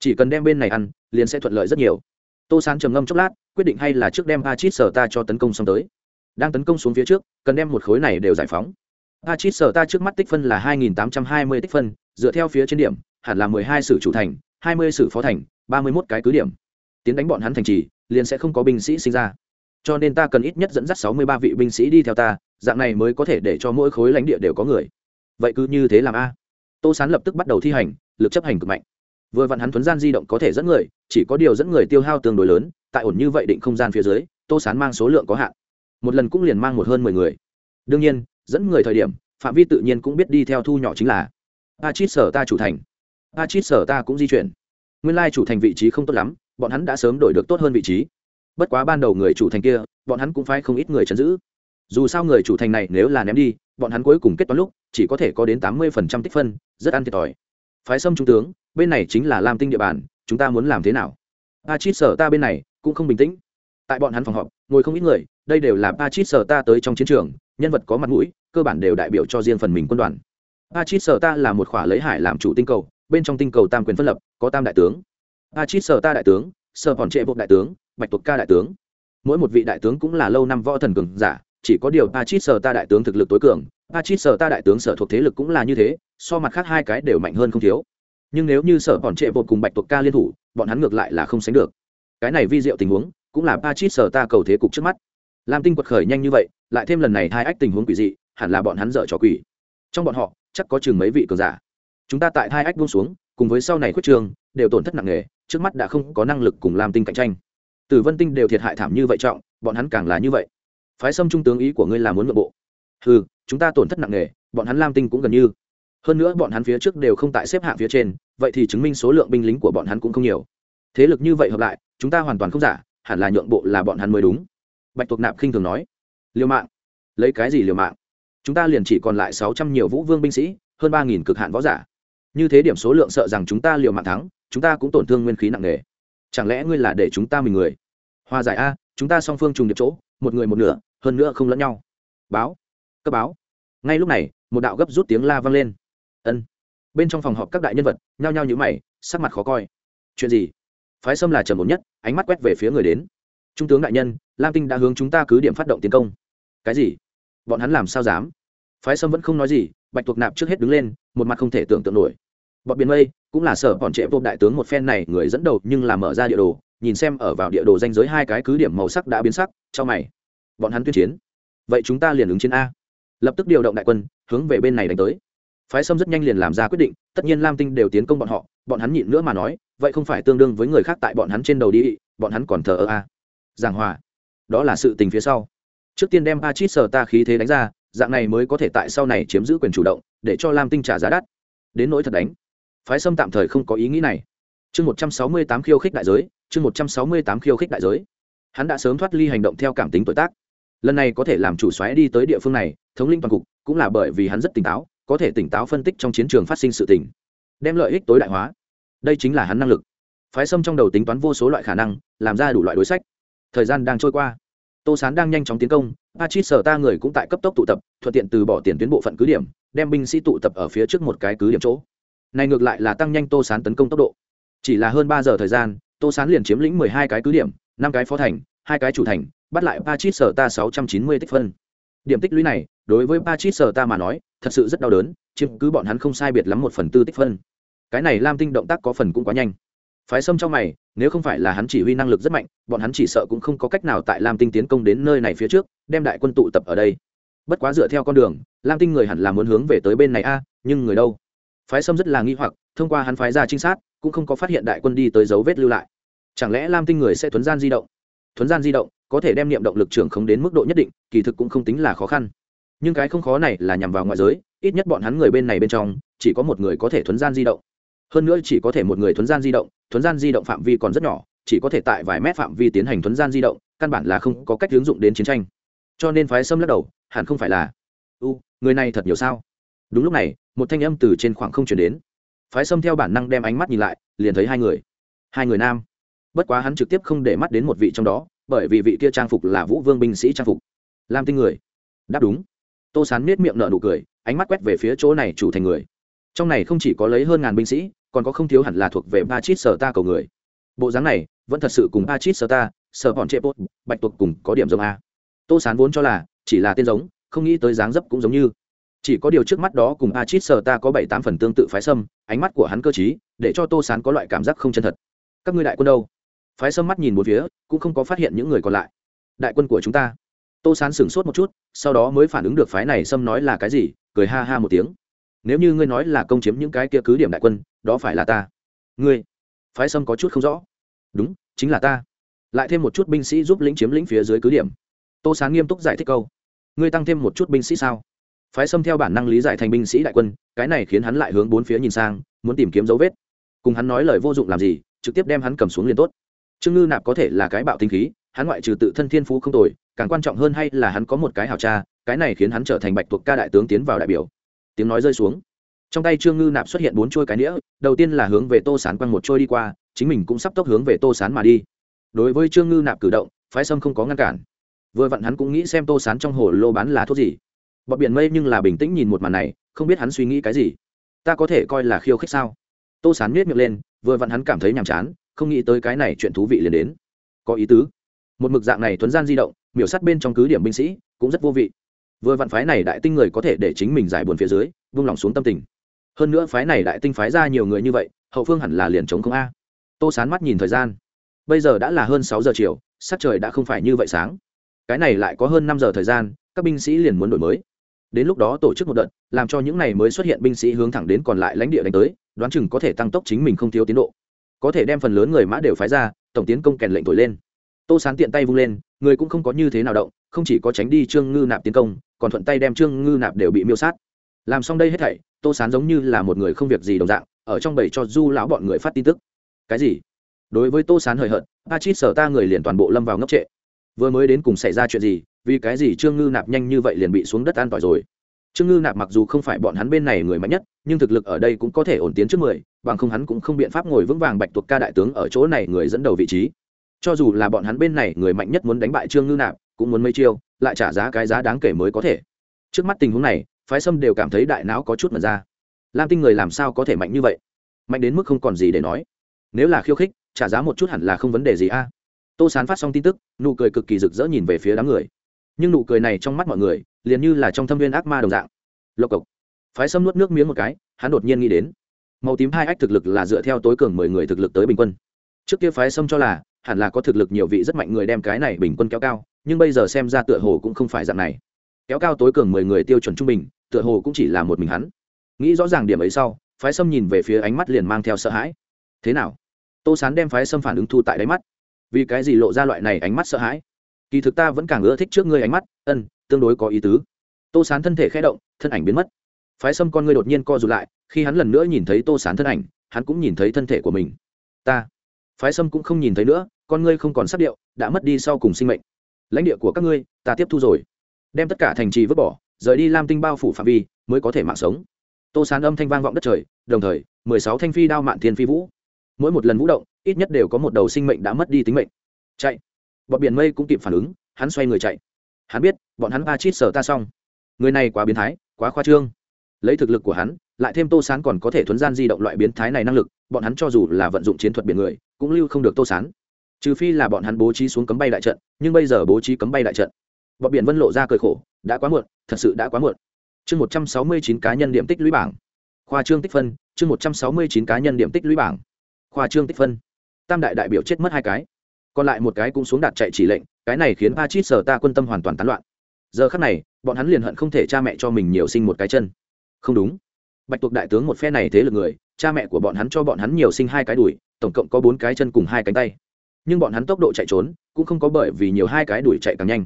Chỉ cần đem bên này ăn, liền sẽ thuận lợi rất nhiều. Tô sán trầm ngâm chốc lát, quyết định hay là trước đem achit sở ta cho tấn công xong tới. Đang tấn công xuống phía trước, cần đem một khối này đều giải phóng. Achit sở ta trước mắt tích phân là hai nghìn tám trăm hai mươi tích phân, dựa theo phía trên điểm hẳn là mười hai sử chủ thành, hai mươi sử phó thành, ba mươi mốt cái cứ điểm. Tiến đánh bọn hắn thành trì, liền sẽ không có binh sĩ sinh ra. Cho nên ta cần ít nhất dẫn dắt sáu mươi ba vị binh sĩ đi theo ta, dạng này mới có thể để cho mỗi khối lãnh địa đều có người. Vậy cứ như thế làm a. Tô sán lập tức bắt đầu thi hành, lực chấp hành cực mạnh. Vừa vặn hắn thuấn gian di động có thể dẫn người, chỉ có điều dẫn người tiêu hao tương đối lớn, tại ổn như vậy định không gian phía dưới, tô sán mang số lượng có hạn. Một lần cũng liền mang một hơn mười người. Đương nhiên, dẫn người thời điểm, phạm vi tự nhiên cũng biết đi theo thu nhỏ chính là. A chít sở ta chủ thành a sở ta cũng di chuyển. Nguyên lai chủ thành vị trí không tốt lắm, bọn hắn đã sớm đổi được tốt hơn vị trí. Bất quá ban đầu người chủ thành kia, bọn hắn cũng phải không ít người chấn giữ. Dù sao người chủ thành này nếu là ném đi, bọn hắn cuối cùng kết toán lúc, chỉ có thể có đến tám mươi phần trăm tích phân, rất ăn thiệt thòi. Phái sâm trung tướng, bên này chính là lam tinh địa bàn, chúng ta muốn làm thế nào? A sở ta bên này cũng không bình tĩnh. Tại bọn hắn phòng họp, ngồi không ít người, đây đều là a sở ta tới trong chiến trường, nhân vật có mặt mũi, cơ bản đều đại biểu cho riêng phần mình quân đoàn. A sở ta là một khỏa lấy hải làm chủ tinh cầu bên trong tinh cầu tam quyền phân lập có tam đại tướng a chít sở ta đại tướng sở còn trệ bộ đại tướng bạch tuộc ca đại tướng mỗi một vị đại tướng cũng là lâu năm võ thần cường giả chỉ có điều a chít sở ta đại tướng thực lực tối cường Pachit sở ta đại tướng sở thuộc thế lực cũng là như thế, so mặt khác hai cái đều mạnh hơn không thiếu. Nhưng nếu như sở bọn trệ buộc cùng Bạch tuộc ca liên thủ, bọn hắn ngược lại là không sánh được. Cái này vi diệu tình huống, cũng là Pachit sở ta cầu thế cục trước mắt. làm Tinh quật khởi nhanh như vậy, lại thêm lần này hai ách tình huống quỷ dị, hẳn là bọn hắn dở trò quỷ. Trong bọn họ, chắc có chừng mấy vị cường giả. Chúng ta tại hai ách buông xuống, cùng với sau này khuyết trường, đều tổn thất nặng nề, trước mắt đã không có năng lực cùng làm Tinh cạnh tranh. Tử Vân Tinh đều thiệt hại thảm như vậy trọng, bọn hắn càng là như vậy. Phái Sâm trung tướng ý của ngươi là muốn nội bộ. Hừ, chúng ta tổn thất nặng nề bọn hắn lam tinh cũng gần như. Hơn nữa bọn hắn phía trước đều không tại xếp hạng phía trên vậy thì chứng minh số lượng binh lính của bọn hắn cũng không nhiều. Thế lực như vậy hợp lại chúng ta hoàn toàn không giả hẳn là nhượng bộ là bọn hắn mới đúng. Bạch tuộc nạp khinh thường nói. Liều mạng. Lấy cái gì liều mạng? Chúng ta liền chỉ còn lại sáu trăm nhiều vũ vương binh sĩ hơn ba nghìn cực hạn võ giả như thế điểm số lượng sợ rằng chúng ta liều mạng thắng, chúng ta cũng tổn thương nguyên khí nặng nề. Chẳng lẽ ngươi là để chúng ta mình người? Hòa giải a, chúng ta song phương trùng điệp chỗ, một người một nửa, hơn nữa không lẫn nhau. Báo. Cấp báo. Ngay lúc này, một đạo gấp rút tiếng la vang lên. Ân. Bên trong phòng họp các đại nhân vật, nhao nhao nhữ mày, sắc mặt khó coi. Chuyện gì? Phái sâm là trầm ổn nhất, ánh mắt quét về phía người đến. Trung tướng đại nhân, lam tinh đã hướng chúng ta cứ điểm phát động tiến công. Cái gì? Bọn hắn làm sao dám? Phái sâm vẫn không nói gì, bạch tuộc nạp trước hết đứng lên, một mặt không thể tưởng tượng nổi bọn biển mây cũng là sở bọn trệ vô đại tướng một phen này người dẫn đầu nhưng là mở ra địa đồ, nhìn xem ở vào địa đồ danh giới hai cái cứ điểm màu sắc đã biến sắc cho mày. Bọn hắn tuyên chiến. Vậy chúng ta liền ứng chiến a. Lập tức điều động đại quân, hướng về bên này đánh tới. Phái sâm rất nhanh liền làm ra quyết định, tất nhiên lam tinh đều tiến công bọn họ, bọn hắn nhịn nữa mà nói, vậy không phải tương đương với người khác tại bọn hắn trên đầu đi, bọn hắn còn thờ ơ a. Giảng hòa. Đó là sự tình phía sau. Trước tiên đem Pachit sở ta khí thế đánh ra, dạng này mới có thể tại sau này chiếm giữ quyền chủ động, để cho lam tinh trả giá đắt. Đến nỗi thật đánh phái sâm tạm thời không có ý nghĩ này. Chương một trăm sáu mươi tám khiêu khích đại giới, chương một trăm sáu mươi tám khiêu khích đại giới. Hắn đã sớm thoát ly hành động theo cảm tính tuổi tác. Lần này có thể làm chủ xoáy đi tới địa phương này, thống linh toàn cục, cũng là bởi vì hắn rất tỉnh táo, có thể tỉnh táo phân tích trong chiến trường phát sinh sự tình, đem lợi ích tối đại hóa. Đây chính là hắn năng lực. Phái sâm trong đầu tính toán vô số loại khả năng, làm ra đủ loại đối sách. Thời gian đang trôi qua. Tô sán đang nhanh chóng tiến công Pachit sở ta người cũng tại cấp tốc tụ tập, thuận tiện từ bỏ tiền tuyến bộ phận cứ điểm, đem binh sĩ tụ tập ở phía trước một cái cứ điểm chỗ này ngược lại là tăng nhanh tô sán tấn công tốc độ. Chỉ là hơn ba giờ thời gian, tô sán liền chiếm lĩnh mười hai cái cứ điểm, năm cái phó thành, hai cái chủ thành, bắt lại Pachit sở ta sáu trăm chín mươi tích phân. Điểm tích lũy này, đối với Pachit sở ta mà nói, thật sự rất đau đớn, chiếm cứ bọn hắn không sai biệt lắm một phần tư tích phân. Cái này lam tinh động tác có phần cũng quá nhanh. Phái sâm trong mày, nếu không phải là hắn chỉ huy năng lực rất mạnh, bọn hắn chỉ sợ cũng không có cách nào tại lam tinh tiến công đến nơi này phía trước, đem đại quân tụ tập ở đây. Bất quá dựa theo con đường, lam tinh người hẳn là muốn hướng về tới bên này a, nhưng người đâu? Phái sâm rất là nghi hoặc, thông qua hắn phái ra trinh sát, cũng không có phát hiện đại quân đi tới dấu vết lưu lại. Chẳng lẽ lam tinh người sẽ thuấn gian di động? Thuấn gian di động, có thể đem niệm động lực trưởng không đến mức độ nhất định, kỳ thực cũng không tính là khó khăn. Nhưng cái không khó này là nhằm vào ngoại giới, ít nhất bọn hắn người bên này bên trong, chỉ có một người có thể thuấn gian di động. Hơn nữa chỉ có thể một người thuấn gian di động, thuấn gian di động phạm vi còn rất nhỏ, chỉ có thể tại vài mét phạm vi tiến hành thuấn gian di động, căn bản là không có cách ứng dụng đến chiến tranh. Cho nên phái xâm lắc đầu, hẳn không phải là, u, người này thật nhiều sao? Đúng lúc này, một thanh âm từ trên khoảng không chuyển đến. Phái sâm theo bản năng đem ánh mắt nhìn lại, liền thấy hai người. Hai người nam. Bất quá hắn trực tiếp không để mắt đến một vị trong đó, bởi vì vị kia trang phục là vũ vương binh sĩ trang phục. Lam tinh người. Đáp đúng. Tô sán nết miệng nở nụ cười, ánh mắt quét về phía chỗ này chủ thành người. Trong này không chỉ có lấy hơn ngàn binh sĩ, còn có không thiếu hẳn là thuộc về ba chít sở ta cầu người. Bộ dáng này, vẫn thật sự cùng ba chít sở ta, sở bọn chệ bốt bạch tuộc cùng có điểm giống a. Tô sán vốn cho là, chỉ là tên giống, không nghĩ tới dáng dấp cũng giống như chỉ có điều trước mắt đó cùng a chít sờ ta có bảy tám phần tương tự phái sâm, ánh mắt của hắn cơ t để cho tô sán có loại cảm giác không chân thật. Các ngươi đại quân đâu? Phái sâm mắt nhìn một phía, cũng không có phát hiện những người còn lại. Đại quân của chúng ta. Tô sán sửng sốt một chút, sau đó mới phản ứng được phái này sâm nói là cái gì, cười ha ha một tiếng. Nếu như ngươi nói là công chiếm những cái kia cứ điểm đại quân, đó phải là ta. Ngươi, phái sâm có chút không rõ. Đúng, chính là ta. Lại thêm một chút binh sĩ giúp lĩnh chiếm lĩnh phía dưới cứ điểm. Tô sán nghiêm túc giải thích câu. Ngươi tăng thêm một chút binh sĩ sao? Phái xâm theo bản năng lý giải thành binh sĩ đại quân, cái này khiến hắn lại hướng bốn phía nhìn sang, muốn tìm kiếm dấu vết. Cùng hắn nói lời vô dụng làm gì, trực tiếp đem hắn cầm xuống liền tốt. Trương ngư nạp có thể là cái bạo tinh khí, hắn ngoại trừ tự thân thiên phú không tồi, càng quan trọng hơn hay là hắn có một cái hào cha, cái này khiến hắn trở thành bạch tuộc ca đại tướng tiến vào đại biểu. Tiếng nói rơi xuống. Trong tay trương ngư nạp xuất hiện bốn trôi cái nĩa, đầu tiên là hướng về tô sán quăng một trôi đi qua, chính mình cũng sắp tốc hướng về tô sán mà đi. Đối với trương ngư nạp cử động, phái sâm không có ngăn cản. Vừa vặn hắn cũng nghĩ xem tô sán trong hồ lô bán là thuốc gì bọt biển mây nhưng là bình tĩnh nhìn một màn này, không biết hắn suy nghĩ cái gì. Ta có thể coi là khiêu khích sao? Tô sán miết miệng lên, vừa vặn hắn cảm thấy nhàm chán, không nghĩ tới cái này chuyện thú vị liền đến. Có ý tứ. Một mực dạng này thuấn gian di động, miểu sát bên trong cứ điểm binh sĩ, cũng rất vô vị. Vừa vặn phái này đại tinh người có thể để chính mình giải buồn phía dưới, vung lòng xuống tâm tình. Hơn nữa phái này đại tinh phái ra nhiều người như vậy, hậu phương hẳn là liền chống không a. Tô sán mắt nhìn thời gian. Bây giờ đã là hơn sáu giờ chiều, sắc trời đã không phải như vậy sáng. Cái này lại có hơn năm giờ thời gian, các binh sĩ liền muốn đổi mới đến lúc đó tổ chức một đợt, làm cho những này mới xuất hiện binh sĩ hướng thẳng đến còn lại lãnh địa đánh tới, đoán chừng có thể tăng tốc chính mình không thiếu tiến độ. Có thể đem phần lớn người mã đều phái ra, tổng tiến công kèn lệnh thổi lên. Tô sán tiện tay vung lên, người cũng không có như thế nào động, không chỉ có tránh đi trương ngư nạp tiến công, còn thuận tay đem trương ngư nạp đều bị miêu sát. Làm xong đây hết thảy, tô sán giống như là một người không việc gì đồng dạng, ở trong bầy cho du lão bọn người phát tin tức. Cái gì? Đối với tô sán hời hợt, a chít sở ta người liền toàn bộ lâm vào ngốc trệ. Vừa mới đến cùng xảy ra chuyện gì vì cái gì trương ngư nạp nhanh như vậy liền bị xuống đất an tỏi rồi? Trương ngư nạp mặc dù không phải bọn hắn bên này người mạnh nhất, nhưng thực lực ở đây cũng có thể ổn tiến trước mười, bằng không hắn cũng không biện pháp ngồi vững vàng bạch tuộc ca đại tướng ở chỗ này người dẫn đầu vị trí. Cho dù là bọn hắn bên này người mạnh nhất muốn đánh bại trương ngư nạp, cũng muốn mấy chiêu, lại trả giá cái giá đáng kể mới có thể. Trước mắt tình huống này, phái sâm đều cảm thấy đại não có chút mật ra. Lam tinh người làm sao có thể mạnh như vậy? Mạnh đến mức không còn gì để nói. Nếu là khiêu khích, trả giá một chút hẳn là không vấn đề gì a. Tô sán phát xong tin tức, nụ cười cực kỳ rực rỡ nhìn về phía đám người nhưng nụ cười này trong mắt mọi người, liền như là trong thâm viên ác ma đồng dạng. Lộc cộc. Phái sâm nuốt nước miếng một cái, hắn đột nhiên nghĩ đến. Màu tím hai ách thực lực là dựa theo tối cường mười người thực lực tới bình quân. Trước kia phái sâm cho là, hẳn là có thực lực nhiều vị rất mạnh người đem cái này bình quân kéo cao, nhưng bây giờ xem ra tựa hồ cũng không phải dạng này. Kéo cao tối cường mười người tiêu chuẩn trung bình, tựa hồ cũng chỉ là một mình hắn. Nghĩ rõ ràng điểm ấy sau, phái sâm nhìn về phía ánh mắt liền mang theo sợ hãi. Thế nào? Tô sán đem phái sâm phản ứng thu tại đáy mắt. Vì cái gì lộ ra loại này ánh mắt sợ hãi? Kỳ thực ta vẫn càng ưa thích trước ngươi ánh mắt, ân, tương đối có ý tứ. Tô sán thân thể khẽ động, thân ảnh biến mất. Phái sâm con ngươi đột nhiên co rụt lại, khi hắn lần nữa nhìn thấy tô sán thân ảnh, hắn cũng nhìn thấy thân thể của mình. Ta. Phái sâm cũng không nhìn thấy nữa, con ngươi không còn sắc điệu, đã mất đi sau cùng sinh mệnh. Lãnh địa của các ngươi, ta tiếp thu rồi. Đem tất cả thành trì vứt bỏ, rời đi lam tinh bao phủ phạm vi, mới có thể mạng sống. Tô sán âm thanh vang vọng đất trời, đồng thời, mười sáu thanh phi đao mạn thiên phi vũ. Mỗi một lần vũ động, ít nhất đều có một đầu sinh mệnh đã mất đi tính mệnh. Chạy bọn biển mây cũng kịp phản ứng, hắn xoay người chạy. Hắn biết, bọn hắn ba chít sở ta xong. Người này quá biến thái, quá khoa trương. Lấy thực lực của hắn, lại thêm tô sán còn có thể thuấn gian di động loại biến thái này năng lực, bọn hắn cho dù là vận dụng chiến thuật biển người, cũng lưu không được tô sán. Trừ phi là bọn hắn bố trí xuống cấm bay đại trận, nhưng bây giờ bố trí cấm bay đại trận, bọn biển vân lộ ra cười khổ, đã quá muộn, thật sự đã quá muộn. Chương một trăm sáu mươi chín cá nhân điểm tích lũy bảng. Khoa trương tích phân, chương một trăm sáu mươi chín cá nhân điểm tích lũy bảng. Khoa trương tích phân. Tam đại đại biểu chết mất hai cái còn lại một cái cũng xuống đạt chạy chỉ lệnh, cái này khiến pa chít sở ta quân tâm hoàn toàn tán loạn. Giờ khắc này, bọn hắn liền hận không thể cha mẹ cho mình nhiều sinh một cái chân. Không đúng. Bạch tuộc đại tướng một phe này thế lực người, cha mẹ của bọn hắn cho bọn hắn nhiều sinh hai cái đùi, tổng cộng có bốn cái chân cùng hai cánh tay. Nhưng bọn hắn tốc độ chạy trốn, cũng không có bởi vì nhiều hai cái đuổi chạy càng nhanh.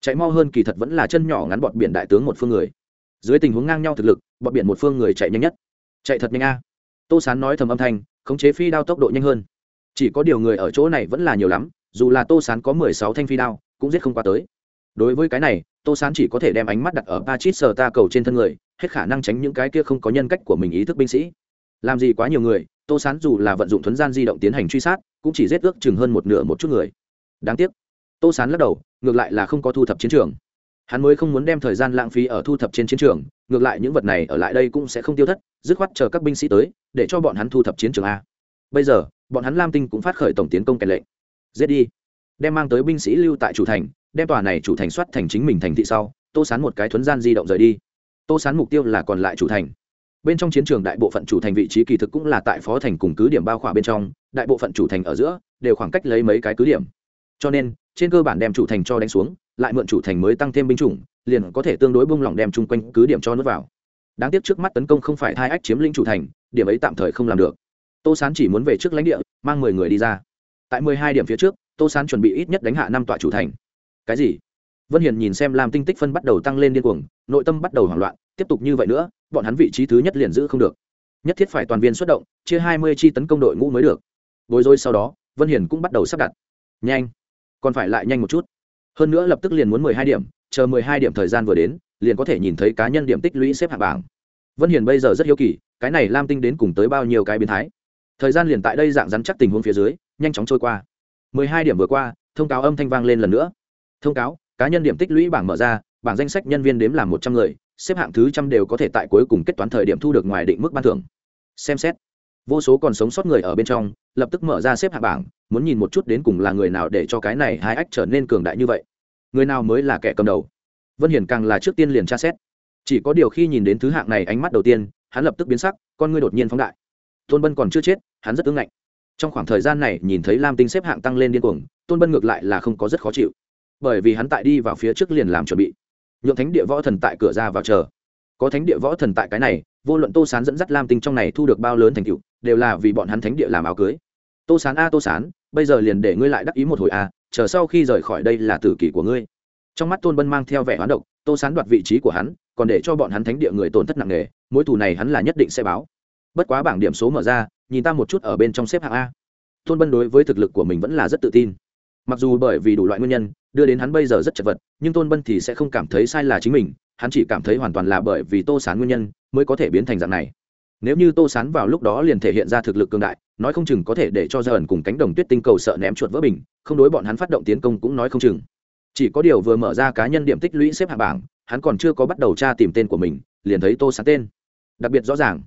Chạy mau hơn kỳ thật vẫn là chân nhỏ ngắn bọn biển đại tướng một phương người. Dưới tình huống ngang nhau thực lực, bọn biển một phương người chạy nhanh nhất. Chạy thật nhanh a. Tô sán nói thầm âm thanh, khống chế phi đao tốc độ nhanh hơn chỉ có điều người ở chỗ này vẫn là nhiều lắm, dù là tô sán có mười sáu thanh phi đao, cũng giết không qua tới. Đối với cái này, tô sán chỉ có thể đem ánh mắt đặt ở ba chít sờ ta cầu trên thân người, hết khả năng tránh những cái kia không có nhân cách của mình ý thức binh sĩ. Làm gì quá nhiều người, tô sán dù là vận dụng thuấn gian di động tiến hành truy sát, cũng chỉ giết ước chừng hơn một nửa một chút người. Đáng tiếc, tô sán lắc đầu, ngược lại là không có thu thập chiến trường. Hắn mới không muốn đem thời gian lãng phí ở thu thập trên chiến trường, ngược lại những vật này ở lại đây cũng sẽ không tiêu thất, dứt khoát chờ các binh sĩ tới, để cho bọn hắn thu thập chiến trường a. Bây giờ bọn hắn lam tinh cũng phát khởi tổng tiến công kèn lệnh. Giết đi. Đem mang tới binh sĩ lưu tại chủ thành, đem tòa này chủ thành soát thành chính mình thành thị sau, tô sán một cái thuấn gian di động rời đi. Tô sán mục tiêu là còn lại chủ thành. Bên trong chiến trường đại bộ phận chủ thành vị trí kỳ thực cũng là tại phó thành cùng cứ điểm bao khỏa bên trong, đại bộ phận chủ thành ở giữa đều khoảng cách lấy mấy cái cứ điểm. Cho nên, trên cơ bản đem chủ thành cho đánh xuống, lại mượn chủ thành mới tăng thêm binh chủng, liền có thể tương đối bung lỏng đem chung quanh cứ điểm cho nước vào. Đáng tiếc trước mắt tấn công không phải hai ách chiếm lĩnh chủ thành, điểm ấy tạm thời không làm được tô sán chỉ muốn về trước lãnh địa, mang mười người đi ra. Tại mười hai điểm phía trước, tô sán chuẩn bị ít nhất đánh hạ năm tọa chủ thành. Cái gì? Vân hiền nhìn xem làm tinh tích phân bắt đầu tăng lên điên cuồng, nội tâm bắt đầu hoảng loạn, tiếp tục như vậy nữa, bọn hắn vị trí thứ nhất liền giữ không được. Nhất thiết phải toàn viên xuất động, chia hai mươi chi tấn công đội ngũ mới được. Bối rối sau đó, vân hiền cũng bắt đầu sắp đặt. Nhanh! Còn phải lại nhanh một chút. Hơn nữa lập tức liền muốn mười hai điểm, chờ mười hai điểm thời gian vừa đến, liền có thể nhìn thấy cá nhân điểm tích lũy xếp hạng bảng. Vân hiền bây giờ rất hiếu kỳ, cái này lam tinh đến cùng tới bao nhiêu cái biến thái? Thời gian liền tại đây dạng rắn chắc tình huống phía dưới, nhanh chóng trôi qua. Mười hai điểm vừa qua, thông cáo âm thanh vang lên lần nữa. Thông cáo, cá nhân điểm tích lũy bảng mở ra, bảng danh sách nhân viên đếm làm một trăm người, xếp hạng thứ trăm đều có thể tại cuối cùng kết toán thời điểm thu được ngoài định mức ban thưởng. Xem xét, vô số còn sống sót người ở bên trong, lập tức mở ra xếp hạng bảng, muốn nhìn một chút đến cùng là người nào để cho cái này hai ách trở nên cường đại như vậy. Người nào mới là kẻ cầm đầu? Vân hiển càng là trước tiên liền tra xét. Chỉ có điều khi nhìn đến thứ hạng này ánh mắt đầu tiên, hắn lập tức biến sắc, con ngươi đột nhiên phóng đại tôn bân còn chưa chết, hắn rất ứng ngạnh. Trong khoảng thời gian này, nhìn thấy lam tinh xếp hạng tăng lên điên cuồng, tôn bân ngược lại là không có rất khó chịu. Bởi vì hắn tại đi vào phía trước liền làm chuẩn bị. Nhượng thánh địa võ thần tại cửa ra vào chờ. Có thánh địa võ thần tại cái này, vô luận tô sán dẫn dắt lam tinh trong này thu được bao lớn thành tựu, đều là vì bọn hắn thánh địa làm áo cưới. Tô sán a, tô sán, bây giờ liền để ngươi lại đắc ý một hồi a, chờ sau khi rời khỏi đây là tử kỷ của ngươi. Trong mắt tôn bân mang theo vẻ hoán độc, tô sán đoạt vị trí của hắn, còn để cho bọn hắn thánh địa người tổn thất nặng nề, mối thù này hắn là nhất định sẽ báo bất quá bảng điểm số mở ra, nhìn ta một chút ở bên trong xếp hạng a. Tôn bân đối với thực lực của mình vẫn là rất tự tin. Mặc dù bởi vì đủ loại nguyên nhân, đưa đến hắn bây giờ rất chật vật, nhưng tôn bân thì sẽ không cảm thấy sai là chính mình, hắn chỉ cảm thấy hoàn toàn là bởi vì tô sán nguyên nhân mới có thể biến thành dạng này. Nếu như tô sán vào lúc đó liền thể hiện ra thực lực cường đại, nói không chừng có thể để cho dần cùng cánh đồng tuyết tinh cầu sợ ném chuột vỡ bình, không đối bọn hắn phát động tiến công cũng nói không chừng. Chỉ có điều vừa mở ra cá nhân điểm tích lũy xếp hạng bảng, hắn còn chưa có bắt đầu tra tìm tên của mình, liền thấy tô sán tên. Đặc biệt rõ ràng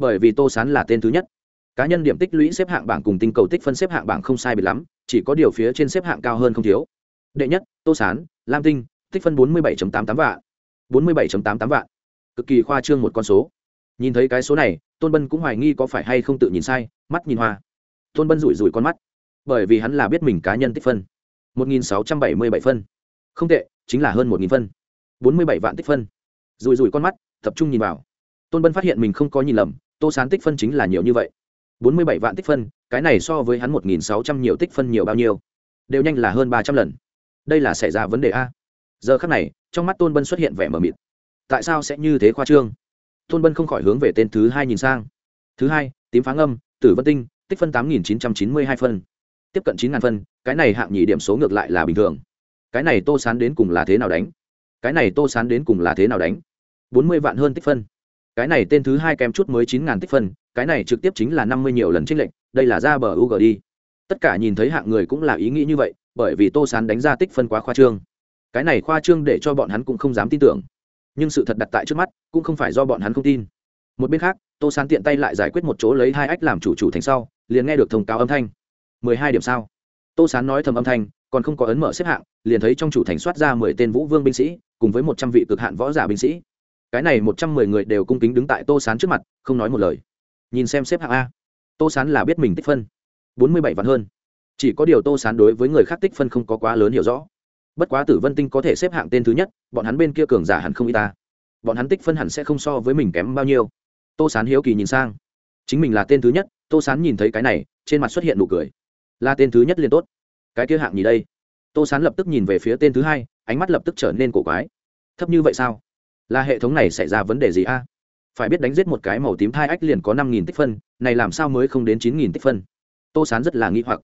bởi vì tô sán là tên thứ nhất. Cá nhân điểm tích lũy xếp hạng bảng cùng tinh cầu tích phân xếp hạng bảng không sai biệt lắm, chỉ có điều phía trên xếp hạng cao hơn không thiếu. Đệ nhất, tô sán, lam tinh, tích phân bốn mươi bảy tám tám vạn. bốn mươi bảy tám tám vạn. Cực kỳ khoa trương một con số. Nhìn thấy cái số này, tôn bân cũng hoài nghi có phải hay không tự nhìn sai, mắt nhìn hoa. Tôn bân rủi rủi con mắt. Bởi vì hắn là biết mình cá nhân tích phân. một nghìn sáu trăm bảy mươi bảy phân. Không tệ, chính là hơn một nghìn phân. bốn mươi bảy vạn tích phân. Rủi rủi con mắt, tập trung nhìn vào. Tôn bân phát hiện mình không có nhìn lầm tô sán tích phân chính là nhiều như vậy. Bốn mươi bảy vạn tích phân, cái này so với hắn một nghìn sáu trăm nhiều tích phân nhiều bao nhiêu? Đều nhanh là hơn ba trăm lần. Đây là xảy ra vấn đề a. Giờ khắc này, trong mắt tôn bân xuất hiện vẻ mờ mịt. Tại sao sẽ như thế khoa trương? Tôn bân không khỏi hướng về tên thứ hai nhìn sang. Thứ hai, tím phá ngâm, tử vân tinh, tích phân tám nghìn chín trăm chín mươi hai phân. Tiếp cận chín ngàn phân, cái này hạng nhì điểm số ngược lại là bình thường. Cái này tô sán đến cùng là thế nào đánh? Cái này tô sán đến cùng là thế nào đánh? Bốn mươi vạn hơn tích phân cái này tên thứ hai kém chút mới chín ngàn tích phân, cái này trực tiếp chính là năm mươi nhiều lần trích lệnh đây là ra bờ u đi tất cả nhìn thấy hạng người cũng là ý nghĩ như vậy, bởi vì tô sán đánh ra tích phân quá khoa trương. Cái này khoa trương để cho bọn hắn cũng không dám tin tưởng. Nhưng sự thật đặt tại trước mắt, cũng không phải do bọn hắn không tin. Một bên khác, tô sán tiện tay lại giải quyết một chỗ lấy hai ách làm chủ chủ thành sau, liền nghe được thông cáo âm thanh. Mười hai điểm sao? Tô sán nói thầm âm thanh, còn không có ấn mở xếp hạng, liền thấy trong chủ thành soát ra mười tên vũ vương binh sĩ, cùng với một trăm vị cực hạn võ giả binh sĩ cái này một trăm mười người đều cung kính đứng tại tô sán trước mặt, không nói một lời. Nhìn xem xếp hạng a. Tô sán là biết mình tích phân. Bốn mươi bảy vạn hơn. Chỉ có điều tô sán đối với người khác tích phân không có quá lớn hiểu rõ. Bất quá tử vân tinh có thể xếp hạng tên thứ nhất, bọn hắn bên kia cường giả hẳn không y ta. Bọn hắn tích phân hẳn sẽ không so với mình kém bao nhiêu. Tô sán hiếu kỳ nhìn sang. Chính mình là tên thứ nhất, tô sán nhìn thấy cái này, trên mặt xuất hiện nụ cười. Là tên thứ nhất liền tốt. Cái kia hạng gì đây? Tô sán lập tức nhìn về phía tên thứ hai, ánh mắt lập tức trở nên cổ quái. Thấp như vậy sao? Là hệ thống này xảy ra vấn đề gì a? Phải biết đánh giết một cái màu tím thai ách liền có năm nghìn tích phân, này làm sao mới không đến chín nghìn tích phân? Tô sán rất là nghi hoặc.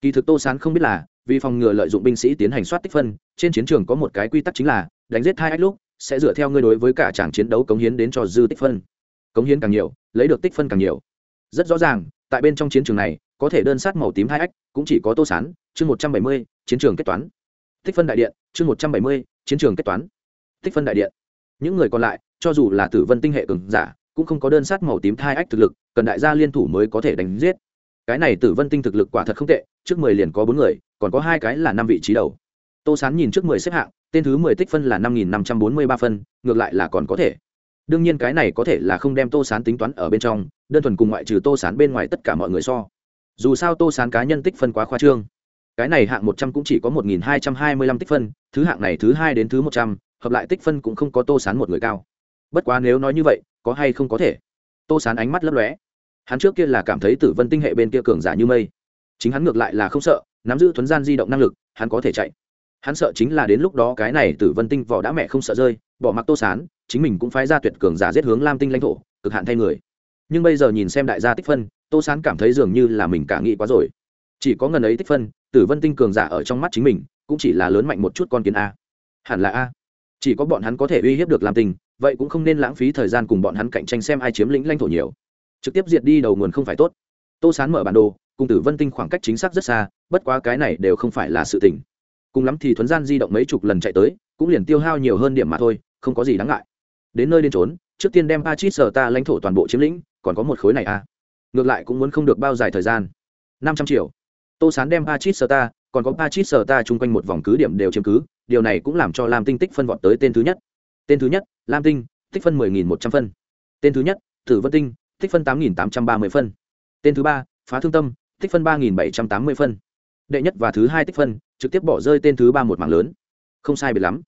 Kỳ thực tô sán không biết là vì phòng ngừa lợi dụng binh sĩ tiến hành soát tích phân, trên chiến trường có một cái quy tắc chính là đánh giết thai ách lúc sẽ dựa theo ngươi đối với cả tràng chiến đấu cống hiến đến cho dư tích phân. Cống hiến càng nhiều, lấy được tích phân càng nhiều. Rất rõ ràng, tại bên trong chiến trường này, có thể đơn sát màu tím hai ách, cũng chỉ có tô sán, chương một trăm bảy mươi, chiến trường kết toán. Tích phân đại điện, chương một trăm bảy mươi, chiến trường kết toán. Tích phân đại điện những người còn lại, cho dù là tử vân tinh hệ cường giả, cũng không có đơn sát màu tím thai ách thực lực, cần đại gia liên thủ mới có thể đánh giết. Cái này tử vân tinh thực lực quả thật không tệ, trước mười liền có bốn người, còn có hai cái là năm vị trí đầu. Tô sán nhìn trước mười xếp hạng, tên thứ mười tích phân là năm nghìn năm trăm bốn mươi ba phân, ngược lại là còn có thể. Đương nhiên cái này có thể là không đem tô sán tính toán ở bên trong, đơn thuần cùng ngoại trừ tô sán bên ngoài tất cả mọi người so. Dù sao tô sán cá nhân tích phân quá khoa trương. Cái này hạng một trăm cũng chỉ có một nghìn hai trăm hai mươi lăm tích phân, thứ hạng này thứ hai đến thứ một trăm hợp lại tích phân cũng không có tô sán một người cao. Bất quá nếu nói như vậy, có hay không có thể? Tô sán ánh mắt lấp lóe. Hắn trước kia là cảm thấy tử vân tinh hệ bên kia cường giả như mây. Chính hắn ngược lại là không sợ, nắm giữ thuấn gian di động năng lực, hắn có thể chạy. Hắn sợ chính là đến lúc đó cái này tử vân tinh vỏ đã mẹ không sợ rơi, bỏ mặc tô sán, chính mình cũng phái ra tuyệt cường giả giết hướng lam tinh lãnh thổ, cực hạn thay người. Nhưng bây giờ nhìn xem đại gia tích phân, tô sán cảm thấy dường như là mình cả nghĩ quá rồi. Chỉ có ngần ấy tích phân, tử vân tinh cường giả ở trong mắt chính mình, cũng chỉ là lớn mạnh một chút con kiến a. Hẳn là a chỉ có bọn hắn có thể uy hiếp được lam tinh, vậy cũng không nên lãng phí thời gian cùng bọn hắn cạnh tranh xem ai chiếm lĩnh lãnh thổ nhiều. Trực tiếp diệt đi đầu nguồn không phải tốt. Tô sán mở bản đồ, cùng tử vân tinh khoảng cách chính xác rất xa, bất quá cái này đều không phải là sự tình. Cùng lắm thì thuấn gian di động mấy chục lần chạy tới, cũng liền tiêu hao nhiều hơn điểm mà thôi, không có gì đáng ngại. Đến nơi đến trốn trước tiên đem ba chít sở ta lãnh thổ toàn bộ chiếm lĩnh, còn có một khối này à. Ngược lại cũng muốn không được bao dài thời gian. Năm trăm triệu. Tô sán đem ba chít sở ta còn có Pachit sở ta chung quanh một vòng cứ điểm đều chiếm cứ, điều này cũng làm cho Lam Tinh tích phân vọt tới tên thứ nhất. Tên thứ nhất, Lam Tinh, tích phân 10100 phân. Tên thứ nhất, Tử Vân Tinh, tích phân 8830 phân. Tên thứ ba, Phá Thương Tâm, tích phân 3780 phân. Đệ nhất và thứ hai tích phân, trực tiếp bỏ rơi tên thứ ba một mảng lớn. Không sai biệt lắm.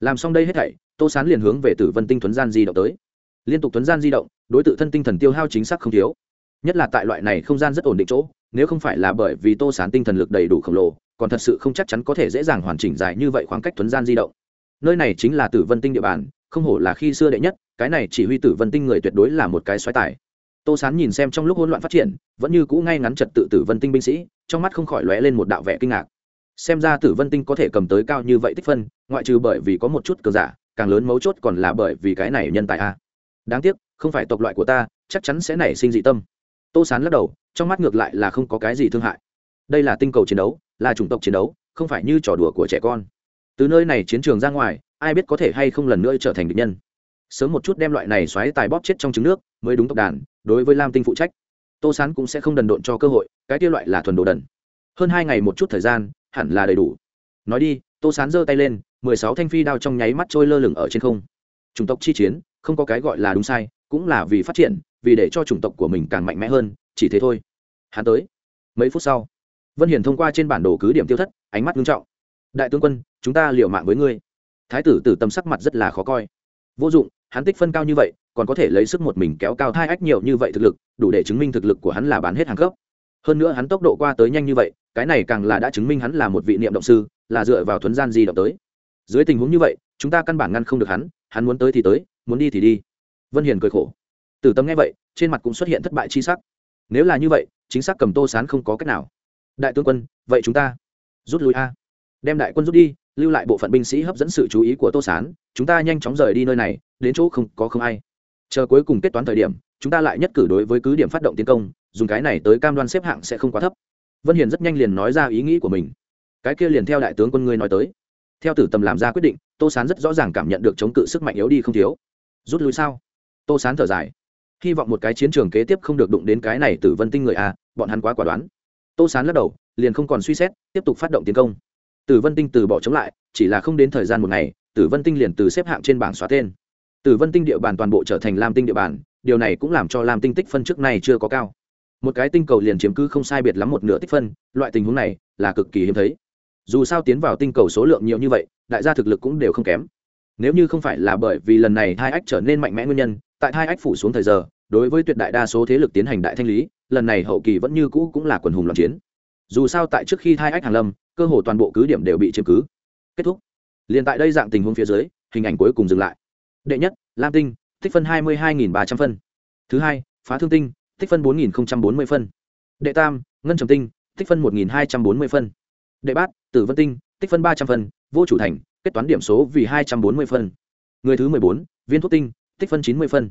Làm xong đây hết thảy, Tô Sán liền hướng về Tử Vân Tinh tuấn gian di động tới. Liên tục tuấn gian di động, đối tự thân tinh thần tiêu hao chính xác không thiếu. Nhất là tại loại này không gian rất ổn định chỗ, nếu không phải là bởi vì Tô Sán tinh thần lực đầy đủ khổng lồ, còn thật sự không chắc chắn có thể dễ dàng hoàn chỉnh dài như vậy khoảng cách thuấn gian di động. Nơi này chính là tử vân tinh địa bàn, không hổ là khi xưa đệ nhất, cái này chỉ huy tử vân tinh người tuyệt đối là một cái xoáy tài. Tô sán nhìn xem trong lúc hỗn loạn phát triển, vẫn như cũ ngay ngắn trật tự tử vân tinh binh sĩ, trong mắt không khỏi lóe lên một đạo vẻ kinh ngạc. Xem ra tử vân tinh có thể cầm tới cao như vậy tích phân, ngoại trừ bởi vì có một chút cờ giả, càng lớn mấu chốt còn là bởi vì cái này nhân tài a. Đáng tiếc, không phải tộc loại của ta, chắc chắn sẽ nảy sinh dị tâm. Tô sán lắc đầu, trong mắt ngược lại là không có cái gì thương hại. Đây là tinh cầu chiến đấu là chủng tộc chiến đấu, không phải như trò đùa của trẻ con. Từ nơi này chiến trường ra ngoài, ai biết có thể hay không lần nữa trở thành địch nhân. Sớm một chút đem loại này xoáy tài bóp chết trong trứng nước, mới đúng tộc đàn, đối với lam tinh phụ trách. Tô sán cũng sẽ không đần độn cho cơ hội, cái kia loại là thuần đồ đần. Hơn hai ngày một chút thời gian, hẳn là đầy đủ. Nói đi, tô sán giơ tay lên, mười sáu thanh phi đao trong nháy mắt trôi lơ lửng ở trên không. Chủng tộc chi chiến, không có cái gọi là đúng sai, cũng là vì phát triển, vì để cho chủng tộc của mình càng mạnh mẽ hơn, chỉ thế thôi. Hắn tới. Mấy phút sau vân hiền thông qua trên bản đồ cứ điểm tiêu thất, ánh mắt nghiêm trọng. Đại tướng quân, chúng ta liều mạng với ngươi. Thái tử tử tâm sắc mặt rất là khó coi. Vô dụng, hắn tích phân cao như vậy, còn có thể lấy sức một mình kéo cao thai ách nhiều như vậy thực lực, đủ để chứng minh thực lực của hắn là bán hết hàng cấp. Hơn nữa hắn tốc độ qua tới nhanh như vậy, cái này càng là đã chứng minh hắn là một vị niệm động sư, là dựa vào thuấn gian di động tới. Dưới tình huống như vậy, chúng ta căn bản ngăn không được hắn hắn muốn tới thì tới, muốn đi thì đi. Vân hiền cười khổ. Tử tâm nghe vậy, trên mặt cũng xuất hiện thất bại chi sắc. Nếu là như vậy, chính xác cầm tô sán không có cách nào đại tướng quân, vậy chúng ta rút lui a. Đem đại quân rút đi, lưu lại bộ phận binh sĩ hấp dẫn sự chú ý của tô s á n chúng ta nhanh chóng rời đi nơi này, đến chỗ không có không ai. Chờ cuối cùng kết toán thời điểm, chúng ta lại nhất cử đối với cứ điểm phát động tiến công, dùng cái này tới cam đoan xếp hạng sẽ không quá thấp. Vân hiền rất nhanh liền nói ra ý nghĩ của mình. Cái kia liền theo đại tướng quân ngươi nói tới. Theo tử tầm làm ra quyết định, tô sán rất rõ ràng cảm nhận được chống cự sức mạnh yếu đi không thiếu. Rút lui sao? Tô sán thở dài. Hy vọng một cái chiến trường kế tiếp không được đụng đến cái này tử vân tinh người a, bọn hắn quá quả đoán tô sán lắc đầu, liền không còn suy xét, tiếp tục phát động tiến công. Tử vân tinh từ bỏ chống lại, chỉ là không đến thời gian một ngày, tử vân tinh liền từ xếp hạng trên bảng xóa tên. Tử vân tinh địa bàn toàn bộ trở thành lam tinh địa bàn, điều này cũng làm cho lam tinh tích phân trước này chưa có cao. Một cái tinh cầu liền chiếm cứ không sai biệt lắm một nửa tích phân, loại tình huống này là cực kỳ hiếm thấy. Dù sao tiến vào tinh cầu số lượng nhiều như vậy, đại gia thực lực cũng đều không kém. Nếu như không phải là bởi vì lần này hai ách trở nên mạnh mẽ nguyên nhân, tại hai ách phủ xuống thời giờ, đối với tuyệt đại đa số thế lực tiến hành đại thanh lý lần này hậu kỳ vẫn như cũ cũng là quần hùng loạn chiến. Dù sao tại trước khi hai ách hàng lâm, cơ hồ toàn bộ cứ điểm đều bị chiếm cứ. Kết thúc. Liền tại đây dạng tình huống phía dưới, hình ảnh cuối cùng dừng lại. Đệ nhất, lam tinh, tích phân hai mươi hai ba trăm phân. Thứ hai, phá thương tinh, tích phân bốn nghìn bốn mươi phân. Đệ tam, ngân trầm tinh, tích phân một nghìn hai trăm bốn mươi phân. Đệ bát, tử vân tinh, tích phân ba trăm phân, vô chủ thành, kết toán điểm số vì hai trăm bốn mươi phân. Người thứ mười bốn, viên thuốc tinh, tích phân chín mươi phân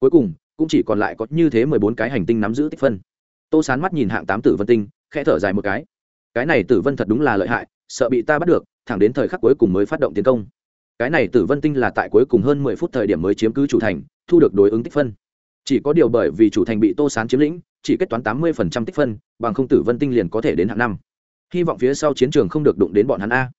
cuối cùng, cũng chỉ còn lại có như thế mười bốn cái hành tinh nắm giữ tích phân. Tô sán mắt nhìn hạng tám tử vân tinh, khẽ thở dài một cái. Cái này tử vân thật đúng là lợi hại, sợ bị ta bắt được, thẳng đến thời khắc cuối cùng mới phát động tiến công. Cái này tử vân tinh là tại cuối cùng hơn mười phút thời điểm mới chiếm cứ chủ thành, thu được đối ứng tích phân. Chỉ có điều bởi vì chủ thành bị tô sán chiếm lĩnh, chỉ kết toán tám mươi phần trăm tích phân, bằng không tử vân tinh liền có thể đến hạng năm. Hy vọng phía sau chiến trường không được đụng đến bọn hắn a.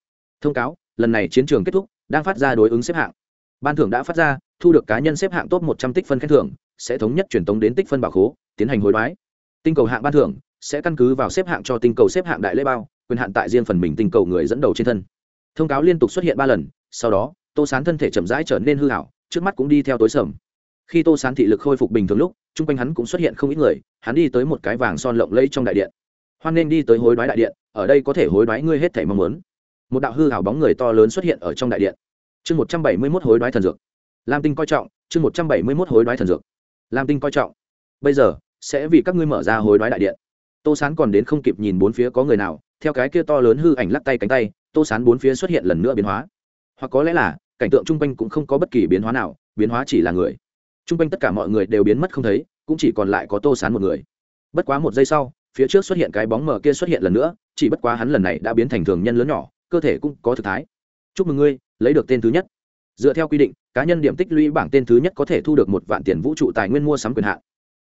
Thông cáo, lần này chiến trường kết thúc, đang phát ra đối ứng xếp hạng ban thưởng đã phát ra, thu được cá nhân xếp hạng top một trăm tích phân khen thưởng, sẽ thống nhất truyền tống đến tích phân bảo khố, tiến hành hối đoái. Tinh cầu hạng ban thưởng sẽ căn cứ vào xếp hạng cho tinh cầu xếp hạng đại lễ bao, quyền hạn tại riêng phần mình tinh cầu người dẫn đầu trên thân. Thông cáo liên tục xuất hiện ba lần, sau đó, tô sán thân thể chậm rãi trở nên hư hảo trước mắt cũng đi theo tối sầm. Khi tô sán thị lực khôi phục bình thường lúc, chung quanh hắn cũng xuất hiện không ít người, hắn đi tới một cái vàng son lộng lẫy trong đại điện. Hoan nên đi tới hối đoái đại điện, ở đây có thể hối đoái ngươi hết thể mong muốn. Một đạo hư hảo bóng người to lớn xuất hiện ở trong đại điện chương một trăm bảy mươi mốt hối đoái thần dược. Lam tinh coi trọng, chương một trăm bảy mươi mốt hối đoái thần dược. Lam tinh coi trọng. Bây giờ, sẽ vì các ngươi mở ra hối đoái đại điện. Tô sán còn đến không kịp nhìn bốn phía có người nào, theo cái kia to lớn hư ảnh lắc tay cánh tay, tô sán bốn phía xuất hiện lần nữa biến hóa. Hoặc có lẽ là, cảnh tượng chung quanh cũng không có bất kỳ biến hóa nào, biến hóa chỉ là người. Chung quanh tất cả mọi người đều biến mất không thấy, cũng chỉ còn lại có tô sán một người. Bất quá một giây sau, phía trước xuất hiện cái bóng mờ kia xuất hiện lần nữa, chỉ bất quá hắn lần này đã biến thành thường nhân lớn nhỏ, cơ thể cũng có thực thái. Chúc mừng ngươi lấy được tên thứ nhất. Dựa theo quy định, cá nhân điểm tích lũy bảng tên thứ nhất có thể thu được một vạn tiền vũ trụ tài nguyên mua sắm quyền hạn.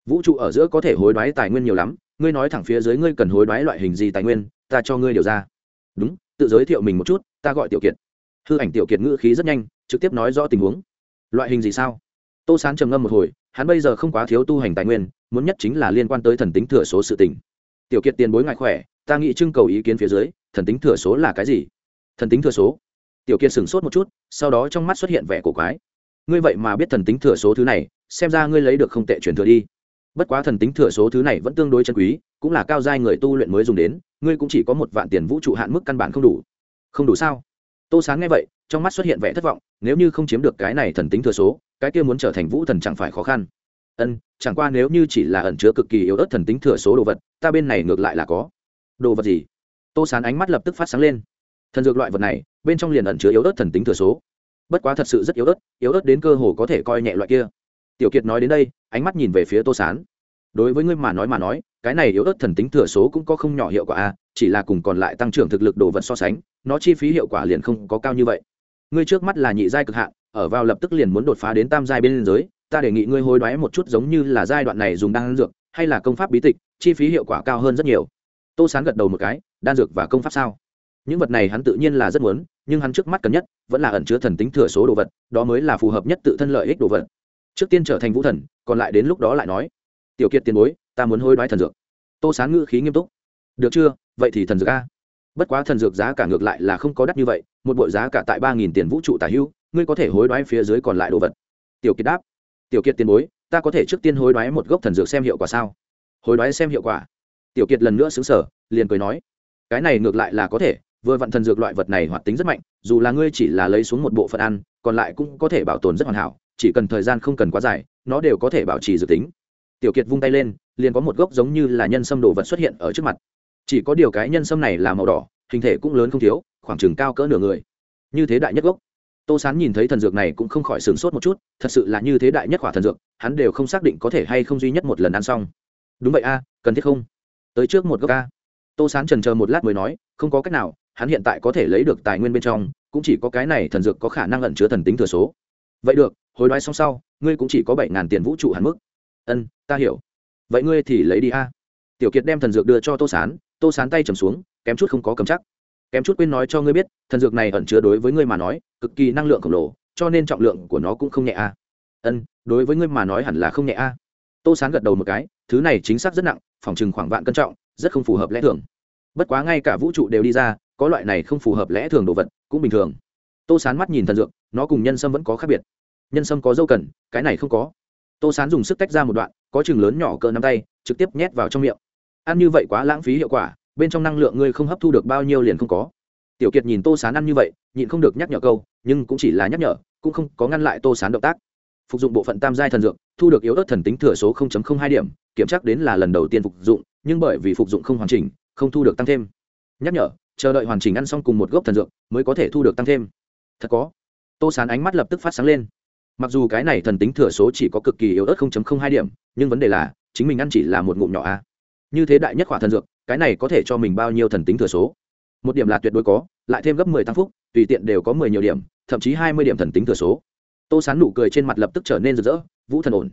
Vũ trụ ở giữa có thể hối đoái tài nguyên nhiều lắm, ngươi nói thẳng phía dưới ngươi cần hối đoái loại hình gì tài nguyên, ta cho ngươi điều ra. Đúng, tự giới thiệu mình một chút, ta gọi tiểu kiệt. Hư ảnh tiểu kiệt ngữ khí rất nhanh, trực tiếp nói rõ tình huống. Loại hình gì sao? Tô sán trầm ngâm một hồi, hắn bây giờ không quá thiếu tu hành tài nguyên, muốn nhất chính là liên quan tới thần tính thừa số sự tình. Tiểu kiệt tiền bối ngại khỏe, ta nghĩ trưng cầu ý kiến phía dưới, thần tính thừa số là cái gì? Thần tính thừa số? Tiểu kiệt sửng sốt một chút, sau đó trong mắt xuất hiện vẻ cổ quái. Ngươi vậy mà biết thần tính thừa số thứ này, xem ra ngươi lấy được không tệ truyền thừa đi. Bất quá thần tính thừa số thứ này vẫn tương đối chân quý, cũng là cao giai người tu luyện mới dùng đến, ngươi cũng chỉ có một vạn tiền vũ trụ hạn mức căn bản không đủ. Không đủ sao? Tô sáng nghe vậy, trong mắt xuất hiện vẻ thất vọng, nếu như không chiếm được cái này thần tính thừa số, cái kia muốn trở thành vũ thần chẳng phải khó khăn. Ân, chẳng qua nếu như chỉ là ẩn chứa cực kỳ yếu ớt thần tính thừa số đồ vật, ta bên này ngược lại là có. Đồ vật gì? Tô sán ánh mắt lập tức phát sáng lên. Thần dược loại vật này bên trong liền ẩn chứa yếu ớt thần tính thừa số. Bất quá thật sự rất yếu ớt yếu ớt đến cơ hồ có thể coi nhẹ loại kia. Tiểu kiệt nói đến đây, ánh mắt nhìn về phía tô sán. Đối với ngươi mà nói mà nói, cái này yếu ớt thần tính thừa số cũng có không nhỏ hiệu quả a, chỉ là cùng còn lại tăng trưởng thực lực đồ vật so sánh, nó chi phí hiệu quả liền không có cao như vậy. Ngươi trước mắt là nhị giai cực hạn, ở vào lập tức liền muốn đột phá đến tam giai bên giới, ta đề nghị ngươi hối đoái một chút giống như là giai đoạn này dùng đan dược, hay là công pháp bí tịch, chi phí hiệu quả cao hơn rất nhiều. Tô sán gật đầu một cái, đan dược và công pháp sao? Những vật này hắn tự nhiên là rất muốn nhưng hắn trước mắt cần nhất vẫn là ẩn chứa thần tính thừa số đồ vật, đó mới là phù hợp nhất tự thân lợi ích đồ vật. Trước tiên trở thành vũ thần, còn lại đến lúc đó lại nói, tiểu kiệt tiền bối, ta muốn hối đoái thần dược. Tô sán ngữ khí nghiêm túc, được chưa? Vậy thì thần dược a. Bất quá thần dược giá cả ngược lại là không có đắt như vậy, một bộ giá cả tại ba nghìn tiền vũ trụ tả hữu ngươi có thể hối đoái phía dưới còn lại đồ vật. Tiểu kiệt đáp, tiểu kiệt tiền bối, ta có thể trước tiên hối đoái một gốc thần dược xem hiệu quả sao? Hối đoái xem hiệu quả. Tiểu kiệt lần nữa xứng sở liền cười nói, cái này ngược lại là có thể vừa vặn thần dược loại vật này hoạt tính rất mạnh, dù là ngươi chỉ là lấy xuống một bộ phận ăn, còn lại cũng có thể bảo tồn rất hoàn hảo, chỉ cần thời gian không cần quá dài, nó đều có thể bảo trì dự tính. Tiểu kiệt vung tay lên, liền có một gốc giống như là nhân sâm đồ vật xuất hiện ở trước mặt. Chỉ có điều cái nhân sâm này là màu đỏ, hình thể cũng lớn không thiếu, khoảng chừng cao cỡ nửa người. Như thế đại nhất gốc. Tô sán nhìn thấy thần dược này cũng không khỏi sửng sốt một chút, thật sự là như thế đại nhất khỏa thần dược, hắn đều không xác định có thể hay không duy nhất một lần ăn xong. Đúng vậy a, cần thiết không? Tới trước một gốc a. Tô sán trần chờ một lát mới nói, không có cách nào hắn hiện tại có thể lấy được tài nguyên bên trong, cũng chỉ có cái này thần dược có khả năng ẩn chứa thần tính thừa số. Vậy được, hồi đoái xong sau, ngươi cũng chỉ có bảy ngàn tiền vũ trụ hạn mức. Ân, ta hiểu. Vậy ngươi thì lấy đi a. Tiểu kiệt đem thần dược đưa cho tô sán tô sán tay trầm xuống, kém chút không có cầm chắc. Kém chút quên nói cho ngươi biết, thần dược này ẩn chứa đối với ngươi mà nói, cực kỳ năng lượng khổng lồ, cho nên trọng lượng của nó cũng không nhẹ a. Ân, đối với ngươi mà nói hẳn là không nhẹ a. Tô sán gật đầu một cái, thứ này chính xác rất nặng, phòng chừng khoảng vạn cân trọng, rất không phù hợp lẽ thường. Bất quá ngay cả vũ trụ đều đi ra có loại này không phù hợp lẽ thường đồ vật, cũng bình thường. Tô sán mắt nhìn thần dược, nó cùng nhân sâm vẫn có khác biệt. Nhân sâm có dâu cần, cái này không có. Tô sán dùng sức tách ra một đoạn, có chừng lớn nhỏ cỡ nắm tay, trực tiếp nhét vào trong miệng. Ăn như vậy quá lãng phí hiệu quả, bên trong năng lượng ngươi không hấp thu được bao nhiêu liền không có. Tiểu kiệt nhìn tô sán ăn như vậy, nhịn không được nhắc nhở câu, nhưng cũng chỉ là nhắc nhở, cũng không có ngăn lại tô sán động tác. Phục dụng bộ phận tam giai thần dược, thu được yếu ớt thần tính thừa số hai điểm, kiểm tra đến là lần đầu tiên phục dụng, nhưng bởi vì phục dụng không hoàn chỉnh, không thu được tăng thêm. Nhắc nhở chờ đợi hoàn chỉnh ăn xong cùng một gốc thần dược mới có thể thu được tăng thêm. Thật có. Tô sán ánh mắt lập tức phát sáng lên. Mặc dù cái này thần tính thừa số chỉ có cực kỳ yếu ớt hai điểm, nhưng vấn đề là, chính mình ăn chỉ là một ngụm nhỏ a. Như thế đại nhất khỏa thần dược, cái này có thể cho mình bao nhiêu thần tính thừa số? Một điểm là tuyệt đối có, lại thêm gấp mười tăng phúc, tùy tiện đều có mười nhiều điểm, thậm chí hai mươi điểm thần tính thừa số. Tô sán nụ cười trên mặt lập tức trở nên rực rỡ, vũ thần ổn.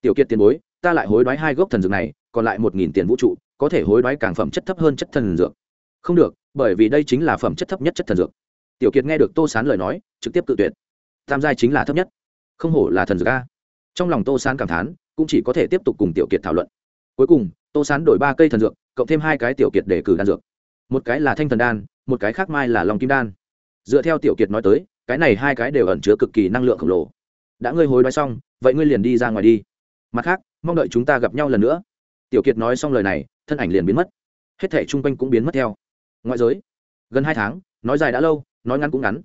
Tiểu kiệt tiền bối, ta lại hối đoái hai gốc thần dược này, còn lại một nghìn tiền vũ trụ, có thể hối đoái càng phẩm chất thấp hơn chất thần dược. Không được bởi vì đây chính là phẩm chất thấp nhất chất thần dược. Tiểu kiệt nghe được tô sán lời nói, trực tiếp tự tuyệt. Tam giai chính là thấp nhất. Không hổ là thần dược a. Trong lòng tô sán cảm thán, cũng chỉ có thể tiếp tục cùng tiểu kiệt thảo luận. Cuối cùng, tô sán đổi ba cây thần dược, cộng thêm hai cái tiểu kiệt để cử đan dược. Một cái là thanh thần đan, một cái khác mai là lòng kim đan. Dựa theo tiểu kiệt nói tới, cái này hai cái đều ẩn chứa cực kỳ năng lượng khổng lồ. Đã ngươi hối đoái xong, vậy ngươi liền đi ra ngoài đi. Mặt khác, mong đợi chúng ta gặp nhau lần nữa. Tiểu kiệt nói xong lời này, thân ảnh liền biến mất. Hết thẻ chung quanh cũng biến mất theo ngoại giới. Gần hai tháng, nói dài đã lâu, nói ngắn cũng ngắn.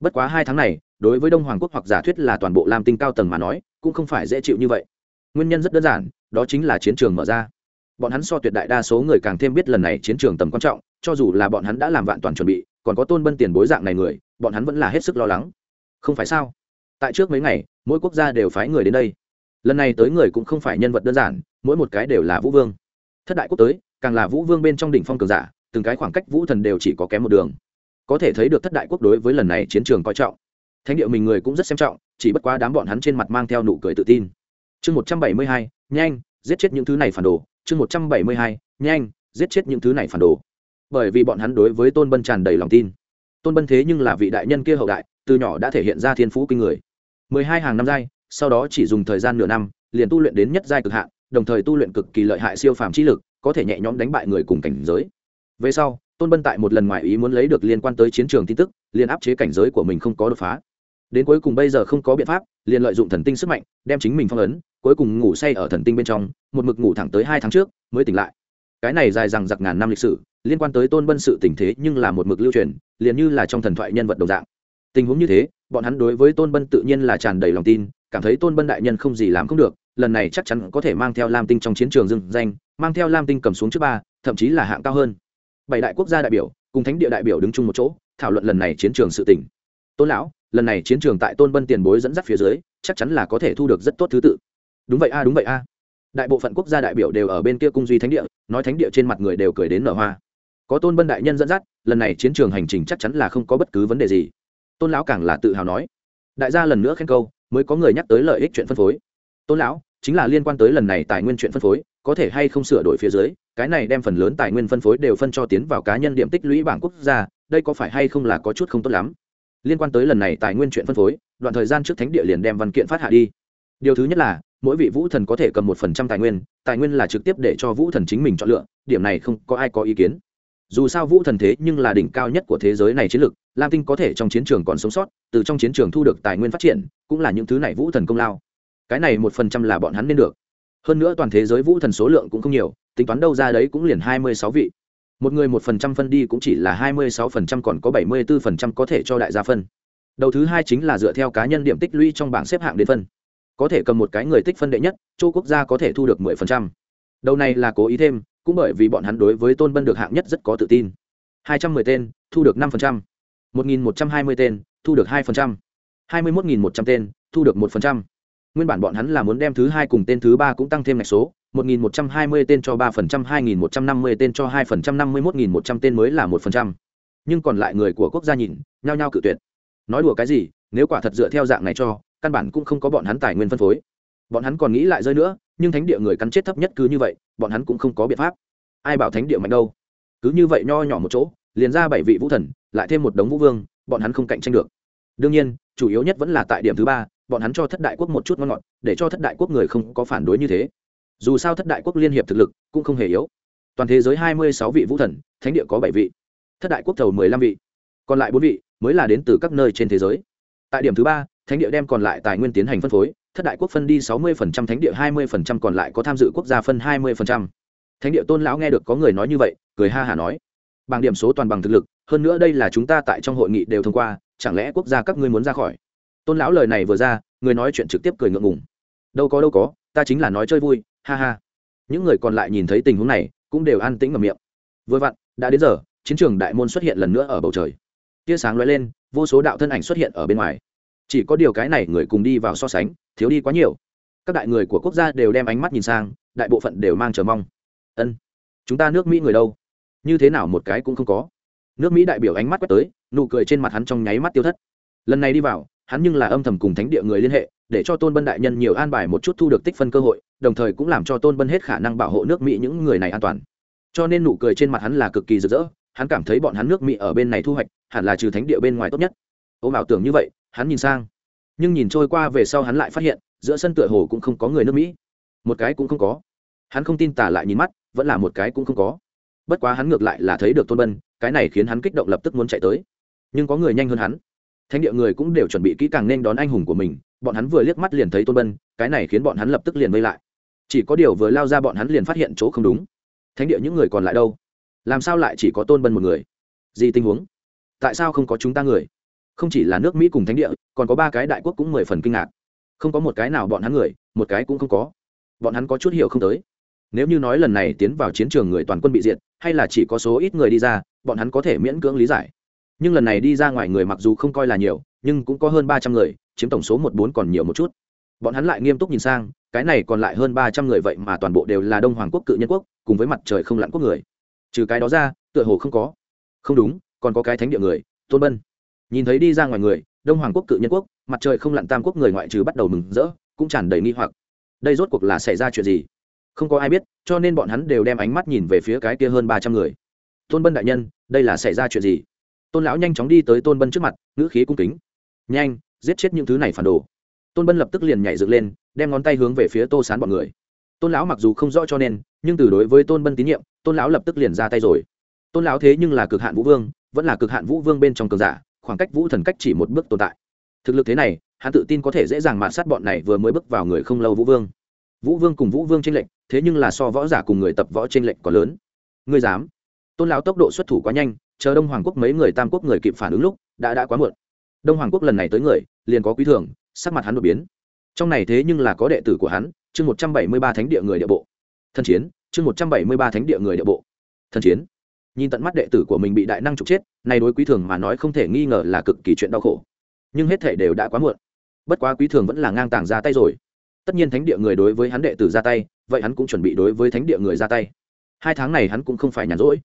Bất quá hai tháng này, đối với đông hoàng quốc hoặc giả thuyết là toàn bộ lam tinh cao tầng mà nói, cũng không phải dễ chịu như vậy. Nguyên nhân rất đơn giản, đó chính là chiến trường mở ra. Bọn hắn so tuyệt đại đa số người càng thêm biết lần này chiến trường tầm quan trọng, cho dù là bọn hắn đã làm vạn toàn chuẩn bị, còn có tôn bân tiền bối dạng này người, bọn hắn vẫn là hết sức lo lắng. Không phải sao? Tại trước mấy ngày, mỗi quốc gia đều phái người đến đây. Lần này tới người cũng không phải nhân vật đơn giản, mỗi một cái đều là vũ vương. Thất đại quốc tới, càng là vũ vương bên trong đỉnh phong cường giả từng cái khoảng cách vũ thần đều chỉ có kém một đường. Có thể thấy được thất đại quốc đối với lần này chiến trường coi trọng. Thánh địa mình người cũng rất xem trọng, chỉ bất quá đám bọn hắn trên mặt mang theo nụ cười tự tin. Chương một trăm bảy mươi hai, nhanh, giết chết những thứ này phản đồ. Chương một trăm bảy mươi hai, nhanh, giết chết những thứ này phản đồ. Bởi vì bọn hắn đối với tôn bân tràn đầy lòng tin. Tôn bân thế nhưng là vị đại nhân kia hậu đại, từ nhỏ đã thể hiện ra thiên phú kinh người. mười hai hàng năm giai, sau đó chỉ dùng thời gian nửa năm, liền tu luyện đến nhất giai cực hạn, đồng thời tu luyện cực kỳ lợi hại siêu phàm trí lực, có thể nhẹ nhõm đánh bại người cùng cảnh giới về sau, tôn bân tại một lần ngoài ý muốn lấy được liên quan tới chiến trường tin tức, liền áp chế cảnh giới của mình không có đột phá. Đến cuối cùng bây giờ không có biện pháp, liền lợi dụng thần tinh sức mạnh, đem chính mình phong ấn, cuối cùng ngủ say ở thần tinh bên trong, một mực ngủ thẳng tới hai tháng trước, mới tỉnh lại. Cái này dài rằng giặc ngàn năm lịch sử, liên quan tới tôn bân sự tình thế nhưng là một mực lưu truyền, liền như là trong thần thoại nhân vật đồng dạng. Tình huống như thế, bọn hắn đối với tôn bân tự nhiên là tràn đầy lòng tin, cảm thấy tôn bân đại nhân không gì làm không được, lần này chắc chắn có thể mang theo lam tinh trong chiến trường dừng danh, mang theo lam tinh cầm xuống trước ba, thậm chí là hạng cao hơn bảy đại quốc gia đại biểu, cùng thánh địa đại biểu đứng chung một chỗ, thảo luận lần này chiến trường sự tỉnh tôn lão, lần này chiến trường tại tôn bân tiền bối dẫn dắt phía dưới, chắc chắn là có thể thu được rất tốt thứ tự. Đúng vậy a, đúng vậy a. Đại bộ phận quốc gia đại biểu đều ở bên kia cung duy thánh địa, nói thánh địa trên mặt người đều cười đến nở hoa. Có tôn bân đại nhân dẫn dắt, lần này chiến trường hành trình chắc chắn là không có bất cứ vấn đề gì. Tôn lão càng là tự hào nói. Đại gia lần nữa khen câu, mới có người nhắc tới lợi ích chuyện phân phối. Tôn lão, chính là liên quan tới lần này tài nguyên chuyện phân phối có thể hay không sửa đổi phía dưới, cái này đem phần lớn tài nguyên phân phối đều phân cho tiến vào cá nhân điểm tích lũy bảng quốc gia, đây có phải hay không là có chút không tốt lắm? Liên quan tới lần này tài nguyên chuyện phân phối, đoạn thời gian trước thánh địa liền đem văn kiện phát hạ đi. Điều thứ nhất là, mỗi vị vũ thần có thể cầm một phần trăm tài nguyên tài nguyên là trực tiếp để cho vũ thần chính mình chọn lựa, điểm này không có ai có ý kiến. Dù sao vũ thần thế nhưng là đỉnh cao nhất của thế giới này chiến lược, lam tinh có thể trong chiến trường còn sống sót, từ trong chiến trường thu được tài nguyên phát triển, cũng là những thứ này vũ thần công lao. Cái này một phần trăm là bọn hắn nên được hơn nữa toàn thế giới vũ thần số lượng cũng không nhiều, tính toán đâu ra đấy cũng liền hai mươi sáu vị. Một người một phần trăm phân đi cũng chỉ là hai mươi sáu phần trăm, còn có bảy mươi bốn phần trăm có thể cho đại gia phân. Đầu thứ hai chính là dựa theo cá nhân điểm tích lũy trong bảng xếp hạng đến phân. Có thể cầm một cái người tích phân đệ nhất châu quốc gia có thể thu được mười phần trăm. Đầu này là cố ý thêm, cũng bởi vì bọn hắn đối với tôn bân được hạng nhất rất có tự tin. hai trăm mười tên, thu được năm phần trăm. một nghìn một trăm hai mươi tên, thu được hai phần trăm. hai mươi một nghìn một trăm tên, thu được một phần trăm nguyên bản bọn hắn là muốn đem thứ hai cùng tên thứ ba cũng tăng thêm ngạch số 1.120 tên cho 3%, 2.150 tên cho 2%, 51.100 tên mới là 1%. Nhưng còn lại người của quốc gia nhìn, nhao nhao cự tuyệt. Nói đùa cái gì, nếu quả thật dựa theo dạng này cho, căn bản cũng không có bọn hắn tài nguyên phân phối. Bọn hắn còn nghĩ lại rơi nữa, nhưng thánh địa người cắn chết thấp nhất cứ như vậy, bọn hắn cũng không có biện pháp. Ai bảo thánh địa mạnh đâu? Cứ như vậy nho nhỏ một chỗ, liền ra bảy vị vũ thần, lại thêm một đống vũ vương, bọn hắn không cạnh tranh được. Đương nhiên, chủ yếu nhất vẫn là tại điểm thứ ba, bọn hắn cho thất đại quốc một chút ngon ngọt, để cho thất đại quốc người không có phản đối như thế. Dù sao thất đại quốc liên hiệp thực lực cũng không hề yếu. Toàn thế giới hai mươi sáu vị vũ thần thánh địa có bảy vị. Thất đại quốc thầu mười lăm vị. Còn lại bốn vị mới là đến từ các nơi trên thế giới. Tại điểm thứ ba thánh địa đem còn lại tài nguyên tiến hành phân phối. Thất đại quốc phân đi sáu mươi thánh địa hai mươi còn lại có tham dự quốc gia phân hai mươi thánh địa tôn lão nghe được có người nói như vậy cười ha hả nói. Bằng điểm số toàn bằng thực lực hơn nữa đây là chúng ta tại trong hội nghị đều thông qua chẳng lẽ quốc gia các ngươi muốn ra khỏi? Tôn lão lời này vừa ra người nói chuyện trực tiếp cười ngượng ngùng đâu có đâu có ta chính là nói chơi vui ha ha những người còn lại nhìn thấy tình huống này cũng đều an tĩnh ngầm miệng vừa vặn đã đến giờ chiến trường đại môn xuất hiện lần nữa ở bầu trời tia sáng lóe lên vô số đạo thân ảnh xuất hiện ở bên ngoài chỉ có điều cái này người cùng đi vào so sánh thiếu đi quá nhiều các đại người của quốc gia đều đem ánh mắt nhìn sang đại bộ phận đều mang chờ mong ân chúng ta nước mỹ người đâu như thế nào một cái cũng không có nước mỹ đại biểu ánh mắt quét tới nụ cười trên mặt hắn trong nháy mắt tiêu thất lần này đi vào hắn nhưng là âm thầm cùng thánh địa người liên hệ, để cho tôn bân đại nhân nhiều an bài một chút thu được tích phân cơ hội, đồng thời cũng làm cho tôn bân hết khả năng bảo hộ nước mỹ những người này an toàn. Cho nên nụ cười trên mặt hắn là cực kỳ rực rỡ, hắn cảm thấy bọn hắn nước mỹ ở bên này thu hoạch, hẳn là trừ thánh địa bên ngoài tốt nhất. Ôm ảo tưởng như vậy, hắn nhìn sang. Nhưng nhìn trôi qua về sau hắn lại phát hiện, giữa sân tựa hồ cũng không có người nước mỹ. Một cái cũng không có. Hắn không tin tả lại nhìn mắt, vẫn là một cái cũng không có. Bất quá hắn ngược lại là thấy được tôn bân, cái này khiến hắn kích động lập tức muốn chạy tới. Nhưng có người nhanh hơn hắn thánh địa người cũng đều chuẩn bị kỹ càng nên đón anh hùng của mình, bọn hắn vừa liếc mắt liền thấy tôn bân, cái này khiến bọn hắn lập tức liền vây lại. Chỉ có điều vừa lao ra bọn hắn liền phát hiện chỗ không đúng. Thánh địa những người còn lại đâu? Làm sao lại chỉ có tôn bân một người? Gì tình huống? Tại sao không có chúng ta người? Không chỉ là nước mỹ cùng thánh địa, còn có ba cái đại quốc cũng mười phần kinh ngạc. Không có một cái nào bọn hắn người, một cái cũng không có. Bọn hắn có chút hiểu không tới. Nếu như nói lần này tiến vào chiến trường người toàn quân bị diệt, hay là chỉ có số ít người đi ra, bọn hắn có thể miễn cưỡng lý giải nhưng lần này đi ra ngoài người mặc dù không coi là nhiều, nhưng cũng có hơn ba trăm người, chiếm tổng số một bốn còn nhiều một chút. Bọn hắn lại nghiêm túc nhìn sang, cái này còn lại hơn ba trăm người vậy mà toàn bộ đều là đông hoàng quốc cự nhân quốc, cùng với mặt trời không lặn quốc người. Trừ cái đó ra, tựa hồ không có. Không đúng, còn có cái thánh địa người, tôn bân. Nhìn thấy đi ra ngoài người, đông hoàng quốc cự nhân quốc, mặt trời không lặn tam quốc người ngoại trừ bắt đầu mừng rỡ, cũng tràn đầy nghi hoặc. Đây rốt cuộc là xảy ra chuyện gì? Không có ai biết, cho nên bọn hắn đều đem ánh mắt nhìn về phía cái kia hơn ba trăm người. Tôn bân đại nhân, đây là xảy ra chuyện gì? Tôn lão nhanh chóng đi tới tôn bân trước mặt ngữ khí cung kính nhanh giết chết những thứ này phản đồ tôn bân lập tức liền nhảy dựng lên đem ngón tay hướng về phía tô sán bọn người tôn lão mặc dù không rõ cho nên nhưng từ đối với tôn bân tín nhiệm tôn lão lập tức liền ra tay rồi tôn lão thế nhưng là cực hạn vũ vương vẫn là cực hạn vũ vương bên trong cường giả khoảng cách vũ thần cách chỉ một bước tồn tại thực lực thế này hắn tự tin có thể dễ dàng mạn sát bọn này vừa mới bước vào người không lâu vũ vương vũ vương cùng vũ vương tranh lệnh thế nhưng là so võ giả cùng người tập võ tranh lệnh có lớn ngươi dám tôn lão tốc độ xuất thủ quá nhanh chờ đông hoàng quốc mấy người tam quốc người kịp phản ứng lúc, đã đã quá muộn. Đông hoàng quốc lần này tới người, liền có quý thường, sắc mặt hắn đột biến. Trong này thế nhưng là có đệ tử của hắn, chương một trăm bảy mươi ba thánh địa người địa bộ. Thân chiến, chương một trăm bảy mươi ba thánh địa người địa bộ. Thân chiến. Nhìn tận mắt đệ tử của mình bị đại năng trục chết này đối quý thường mà nói không thể nghi ngờ là cực kỳ chuyện đau khổ. Nhưng hết thể đều đã quá muộn. Bất quá quý thường vẫn là ngang tàng ra tay rồi. Tất nhiên thánh địa người đối với hắn đệ tử ra tay, vậy hắn cũng chuẩn bị đối với thánh địa người ra tay. Hai tháng này hắn cũng không phải nhàn rỗi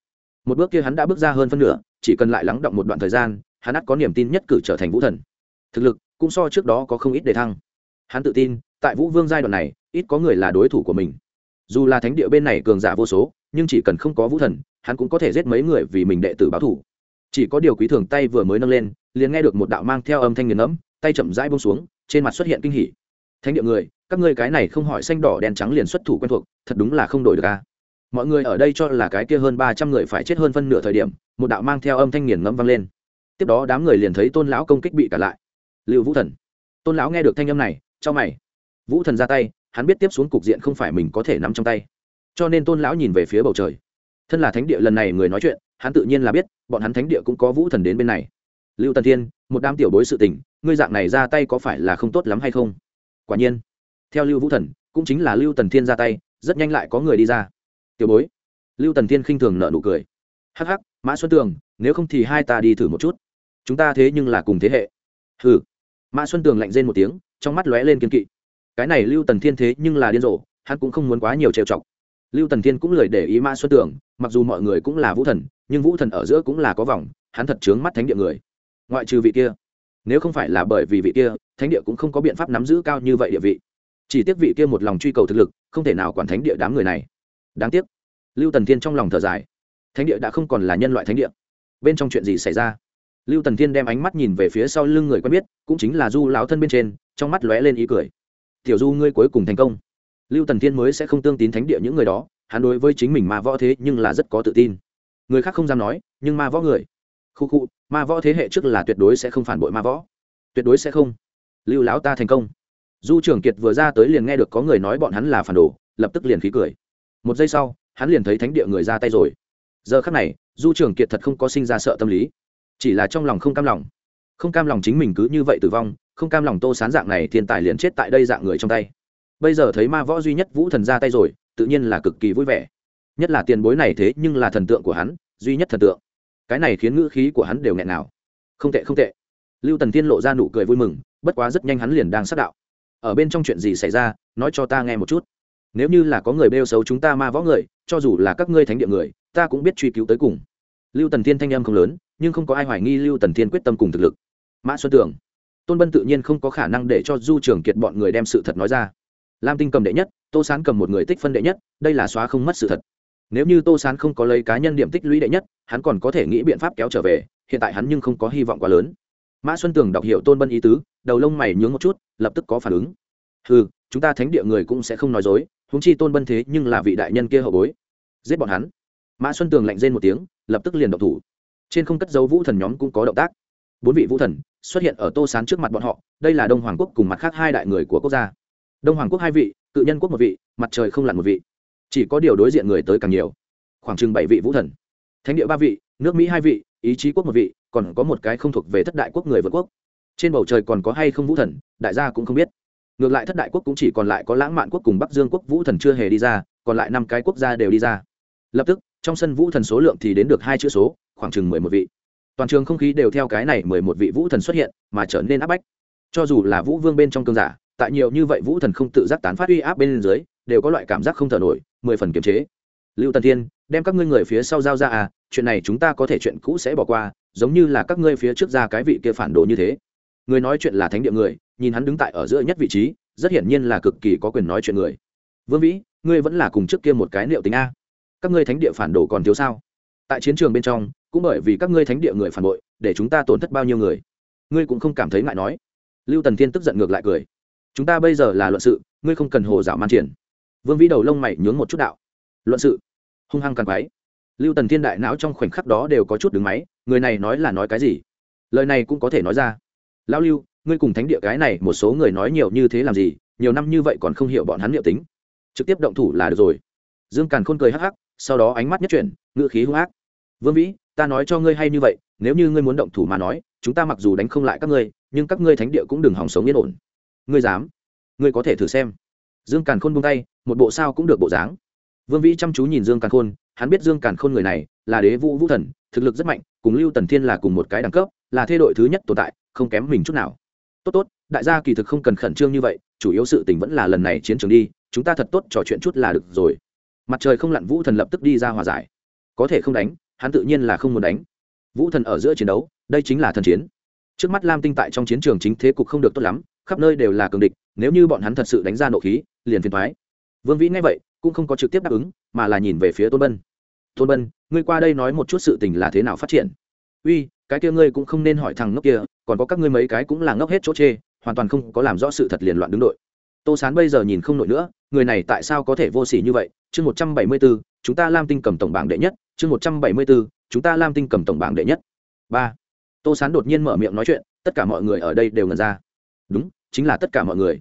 một bước kia hắn đã bước ra hơn phân nửa, chỉ cần lại lắng động một đoạn thời gian, hắn ắt có niềm tin nhất cử trở thành vũ thần. Thực lực cũng so trước đó có không ít đề thăng. Hắn tự tin, tại vũ vương giai đoạn này, ít có người là đối thủ của mình. Dù là thánh địa bên này cường giả vô số, nhưng chỉ cần không có vũ thần, hắn cũng có thể giết mấy người vì mình đệ tử báo thủ chỉ có điều quý thường tay vừa mới nâng lên, liền nghe được một đạo mang theo âm thanh nghiền ngẫm, tay chậm rãi bông xuống, trên mặt xuất hiện kinh hỉ. Thánh địa người, các ngươi cái này không hỏi xanh đỏ đen trắng liền xuất thủ quen thuộc, thật đúng là không đổi được a mọi người ở đây cho là cái kia hơn ba trăm người phải chết hơn phân nửa thời điểm, một đạo mang theo âm thanh nghiền ngẫm vang lên. Tiếp đó đám người liền thấy tôn lão công kích bị cả lại. Lưu vũ thần. Tôn lão nghe được thanh âm này, cho mày. Vũ thần ra tay, hắn biết tiếp xuống cục diện không phải mình có thể nắm trong tay. Cho nên tôn lão nhìn về phía bầu trời. Thân là thánh địa lần này người nói chuyện, hắn tự nhiên là biết, bọn hắn thánh địa cũng có vũ thần đến bên này. Lưu tần thiên, một đám tiểu bối sự tình, ngươi dạng này ra tay có phải là không tốt lắm hay không? Quả nhiên, theo lưu vũ thần, cũng chính là lưu tần thiên ra tay, rất nhanh lại có người đi ra tiểu bối. Lưu tần thiên khinh thường nợ nụ cười. Hắc hắc, mã xuân tường, nếu không thì hai ta đi thử một chút. Chúng ta thế nhưng là cùng thế hệ. Hừ. Mã xuân tường lạnh rên một tiếng, trong mắt lóe lên kiên kỵ. Cái này lưu tần thiên thế nhưng là điên rồ, hắn cũng không muốn quá nhiều trêu chọc. Lưu tần thiên cũng lời để ý mã xuân tường, mặc dù mọi người cũng là vũ thần, nhưng vũ thần ở giữa cũng là có vòng, hắn thật chướng mắt thánh địa người. Ngoại trừ vị kia. Nếu không phải là bởi vì vị kia, thánh địa cũng không có biện pháp nắm giữ cao như vậy địa vị. Chỉ tiếc vị kia một lòng truy cầu thực lực, không thể nào quản thánh địa đám người này đáng tiếc. Lưu tần thiên trong lòng thở dài. Thánh địa đã không còn là nhân loại thánh địa. Bên trong chuyện gì xảy ra? Lưu tần thiên đem ánh mắt nhìn về phía sau lưng người quen biết, cũng chính là du lão thân bên trên, trong mắt lóe lên ý cười. Tiểu du ngươi cuối cùng thành công. Lưu tần thiên mới sẽ không tương tín thánh địa những người đó, hắn đối với chính mình ma võ thế nhưng là rất có tự tin. Người khác không dám nói, nhưng ma võ người. Khu khu, ma võ thế hệ trước là tuyệt đối sẽ không phản bội ma võ. Tuyệt đối sẽ không. Lưu lão ta thành công. Du trưởng kiệt vừa ra tới liền nghe được có người nói bọn hắn là phản đồ, lập tức liền khí cười một giây sau, hắn liền thấy thánh địa người ra tay rồi. Giờ khắc này, du trưởng kiệt thật không có sinh ra sợ tâm lý. Chỉ là trong lòng không cam lòng. Không cam lòng chính mình cứ như vậy tử vong, không cam lòng tô sán dạng này thiên tài liền chết tại đây dạng người trong tay. Bây giờ thấy ma võ duy nhất vũ thần ra tay rồi, tự nhiên là cực kỳ vui vẻ. Nhất là tiền bối này thế nhưng là thần tượng của hắn, duy nhất thần tượng. Cái này khiến ngữ khí của hắn đều nghẹn nào. Không tệ không tệ. Lưu tần tiên lộ ra nụ cười vui mừng, bất quá rất nhanh hắn liền đang sát đạo. Ở bên trong chuyện gì xảy ra, nói cho ta nghe một chút nếu như là có người bêu xấu chúng ta ma võ người, cho dù là các ngươi thánh địa người, ta cũng biết truy cứu tới cùng. Lưu tần thiên thanh âm không lớn, nhưng không có ai hoài nghi lưu tần thiên quyết tâm cùng thực lực. Mã xuân tưởng, tôn bân tự nhiên không có khả năng để cho du trường kiệt bọn người đem sự thật nói ra. Lam tinh cầm đệ nhất, tô sán cầm một người tích phân đệ nhất, đây là xóa không mất sự thật. Nếu như tô sán không có lấy cá nhân điểm tích lũy đệ nhất, hắn còn có thể nghĩ biện pháp kéo trở về, hiện tại hắn nhưng không có hy vọng quá lớn. Mã xuân tường đọc hiểu tôn bân ý tứ, đầu lông mày nhướng một chút, lập tức có phản ứng. Ừ chúng ta thánh địa người cũng sẽ không nói dối húng chi tôn bân thế nhưng là vị đại nhân kia hậu bối. Giết bọn hắn. Mã xuân tường lạnh rên một tiếng, lập tức liền động thủ. Trên không cất dấu vũ thần nhóm cũng có động tác. Bốn vị vũ thần xuất hiện ở tô sán trước mặt bọn họ, đây là đông hoàng quốc cùng mặt khác hai đại người của quốc gia. Đông hoàng quốc hai vị, cự nhân quốc một vị, mặt trời không lặn một vị. Chỉ có điều đối diện người tới càng nhiều. Khoảng chừng bảy vị vũ thần. Thánh địa ba vị, nước mỹ hai vị, ý chí quốc một vị, còn có một cái không thuộc về thất đại quốc người vượt quốc. Trên bầu trời còn có hay không vũ thần, đại gia cũng không biết ngược lại thất đại quốc cũng chỉ còn lại có lãng mạn quốc cùng bắc dương quốc vũ thần chưa hề đi ra, còn lại năm cái quốc gia đều đi ra. Lập tức, trong sân vũ thần số lượng thì đến được hai chữ số, khoảng chừng mười một vị. Toàn trường không khí đều theo cái này mười một vị vũ thần xuất hiện, mà trở nên áp bách. Cho dù là vũ vương bên trong cơn giả, tại nhiều như vậy vũ thần không tự giác tán phát uy áp bên dưới, đều có loại cảm giác không thở nổi, mười phần kiềm chế. Lưu tần thiên, đem các ngươi người phía sau giao ra à chuyện này chúng ta có thể chuyện cũ sẽ bỏ qua, giống như là các ngươi phía trước ra cái vị kia phản đồ như thế. Người nói chuyện là thánh địa người nhìn hắn đứng tại ở giữa nhất vị trí, rất hiển nhiên là cực kỳ có quyền nói chuyện người. Vương vĩ, ngươi vẫn là cùng trước kia một cái liệu tính a. Các ngươi thánh địa phản đồ còn thiếu sao? Tại chiến trường bên trong, cũng bởi vì các ngươi thánh địa người phản bội, để chúng ta tổn thất bao nhiêu người? Ngươi cũng không cảm thấy ngại nói. Lưu tần thiên tức giận ngược lại cười. Chúng ta bây giờ là luận sự, ngươi không cần hồ dạo man triển. Vương vĩ đầu lông mày nhướng một chút đạo. Luận sự? Hung hăng càng quái lưu tần thiên đại não trong khoảnh khắc đó đều có chút đứng máy, người này nói là nói cái gì? Lời này cũng có thể nói ra. Lão lưu ngươi cùng thánh địa cái này, một số người nói nhiều như thế làm gì, nhiều năm như vậy còn không hiểu bọn hắn liệu tính. Trực tiếp động thủ là được rồi. Dương càn khôn cười hắc hắc, sau đó ánh mắt nhất chuyển ngự khí hung ác. Vương vĩ, ta nói cho ngươi hay như vậy, nếu như ngươi muốn động thủ mà nói, chúng ta mặc dù đánh không lại các ngươi, nhưng các ngươi thánh địa cũng đừng hỏng sống yên ổn. Ngươi dám? Ngươi có thể thử xem. Dương càn khôn buông tay, một bộ sao cũng được bộ dáng. Vương vĩ chăm chú nhìn dương càn khôn, hắn biết dương càn khôn người này là đế vũ vũ thần, thực lực rất mạnh, cùng lưu tần thiên là cùng một cái đẳng cấp, là thê đội thứ nhất tồn tại, không kém mình chút nào tốt tốt, đại gia kỳ thực không cần khẩn trương như vậy, chủ yếu sự tình vẫn là lần này chiến trường đi, chúng ta thật tốt trò chuyện chút là được rồi. Mặt trời không lặn vũ thần lập tức đi ra hòa giải. Có thể không đánh, hắn tự nhiên là không muốn đánh. Vũ thần ở giữa chiến đấu, đây chính là thần chiến. Trước mắt lam tinh tại trong chiến trường chính thế cục không được tốt lắm, khắp nơi đều là cường địch, nếu như bọn hắn thật sự đánh ra nộ khí, liền phiền thoái vương vĩ nghe vậy, cũng không có trực tiếp đáp ứng, mà là nhìn về phía tôn bân. Tôn bân, ngươi qua đây nói một chút sự tình là thế nào phát triển? Uy, cái kia ngươi cũng không nên hỏi thằng ngốc kia, còn có các ngươi mấy cái cũng là ngốc hết chỗ chê, hoàn toàn không có làm rõ sự thật liền loạn đứng đội. Tô sán bây giờ nhìn không nổi nữa, người này tại sao có thể vô s ỉ như vậy? Chương một trăm bảy mươi b ố chúng ta lam tinh cầm tổng bảng đệ nhất, chương một trăm bảy mươi b ố chúng ta lam tinh cầm tổng bảng đệ nhất. Ba. Tô sán đột nhiên mở miệng nói chuyện, tất cả mọi người ở đây đều ngần ra. Đúng, chính là tất cả mọi người.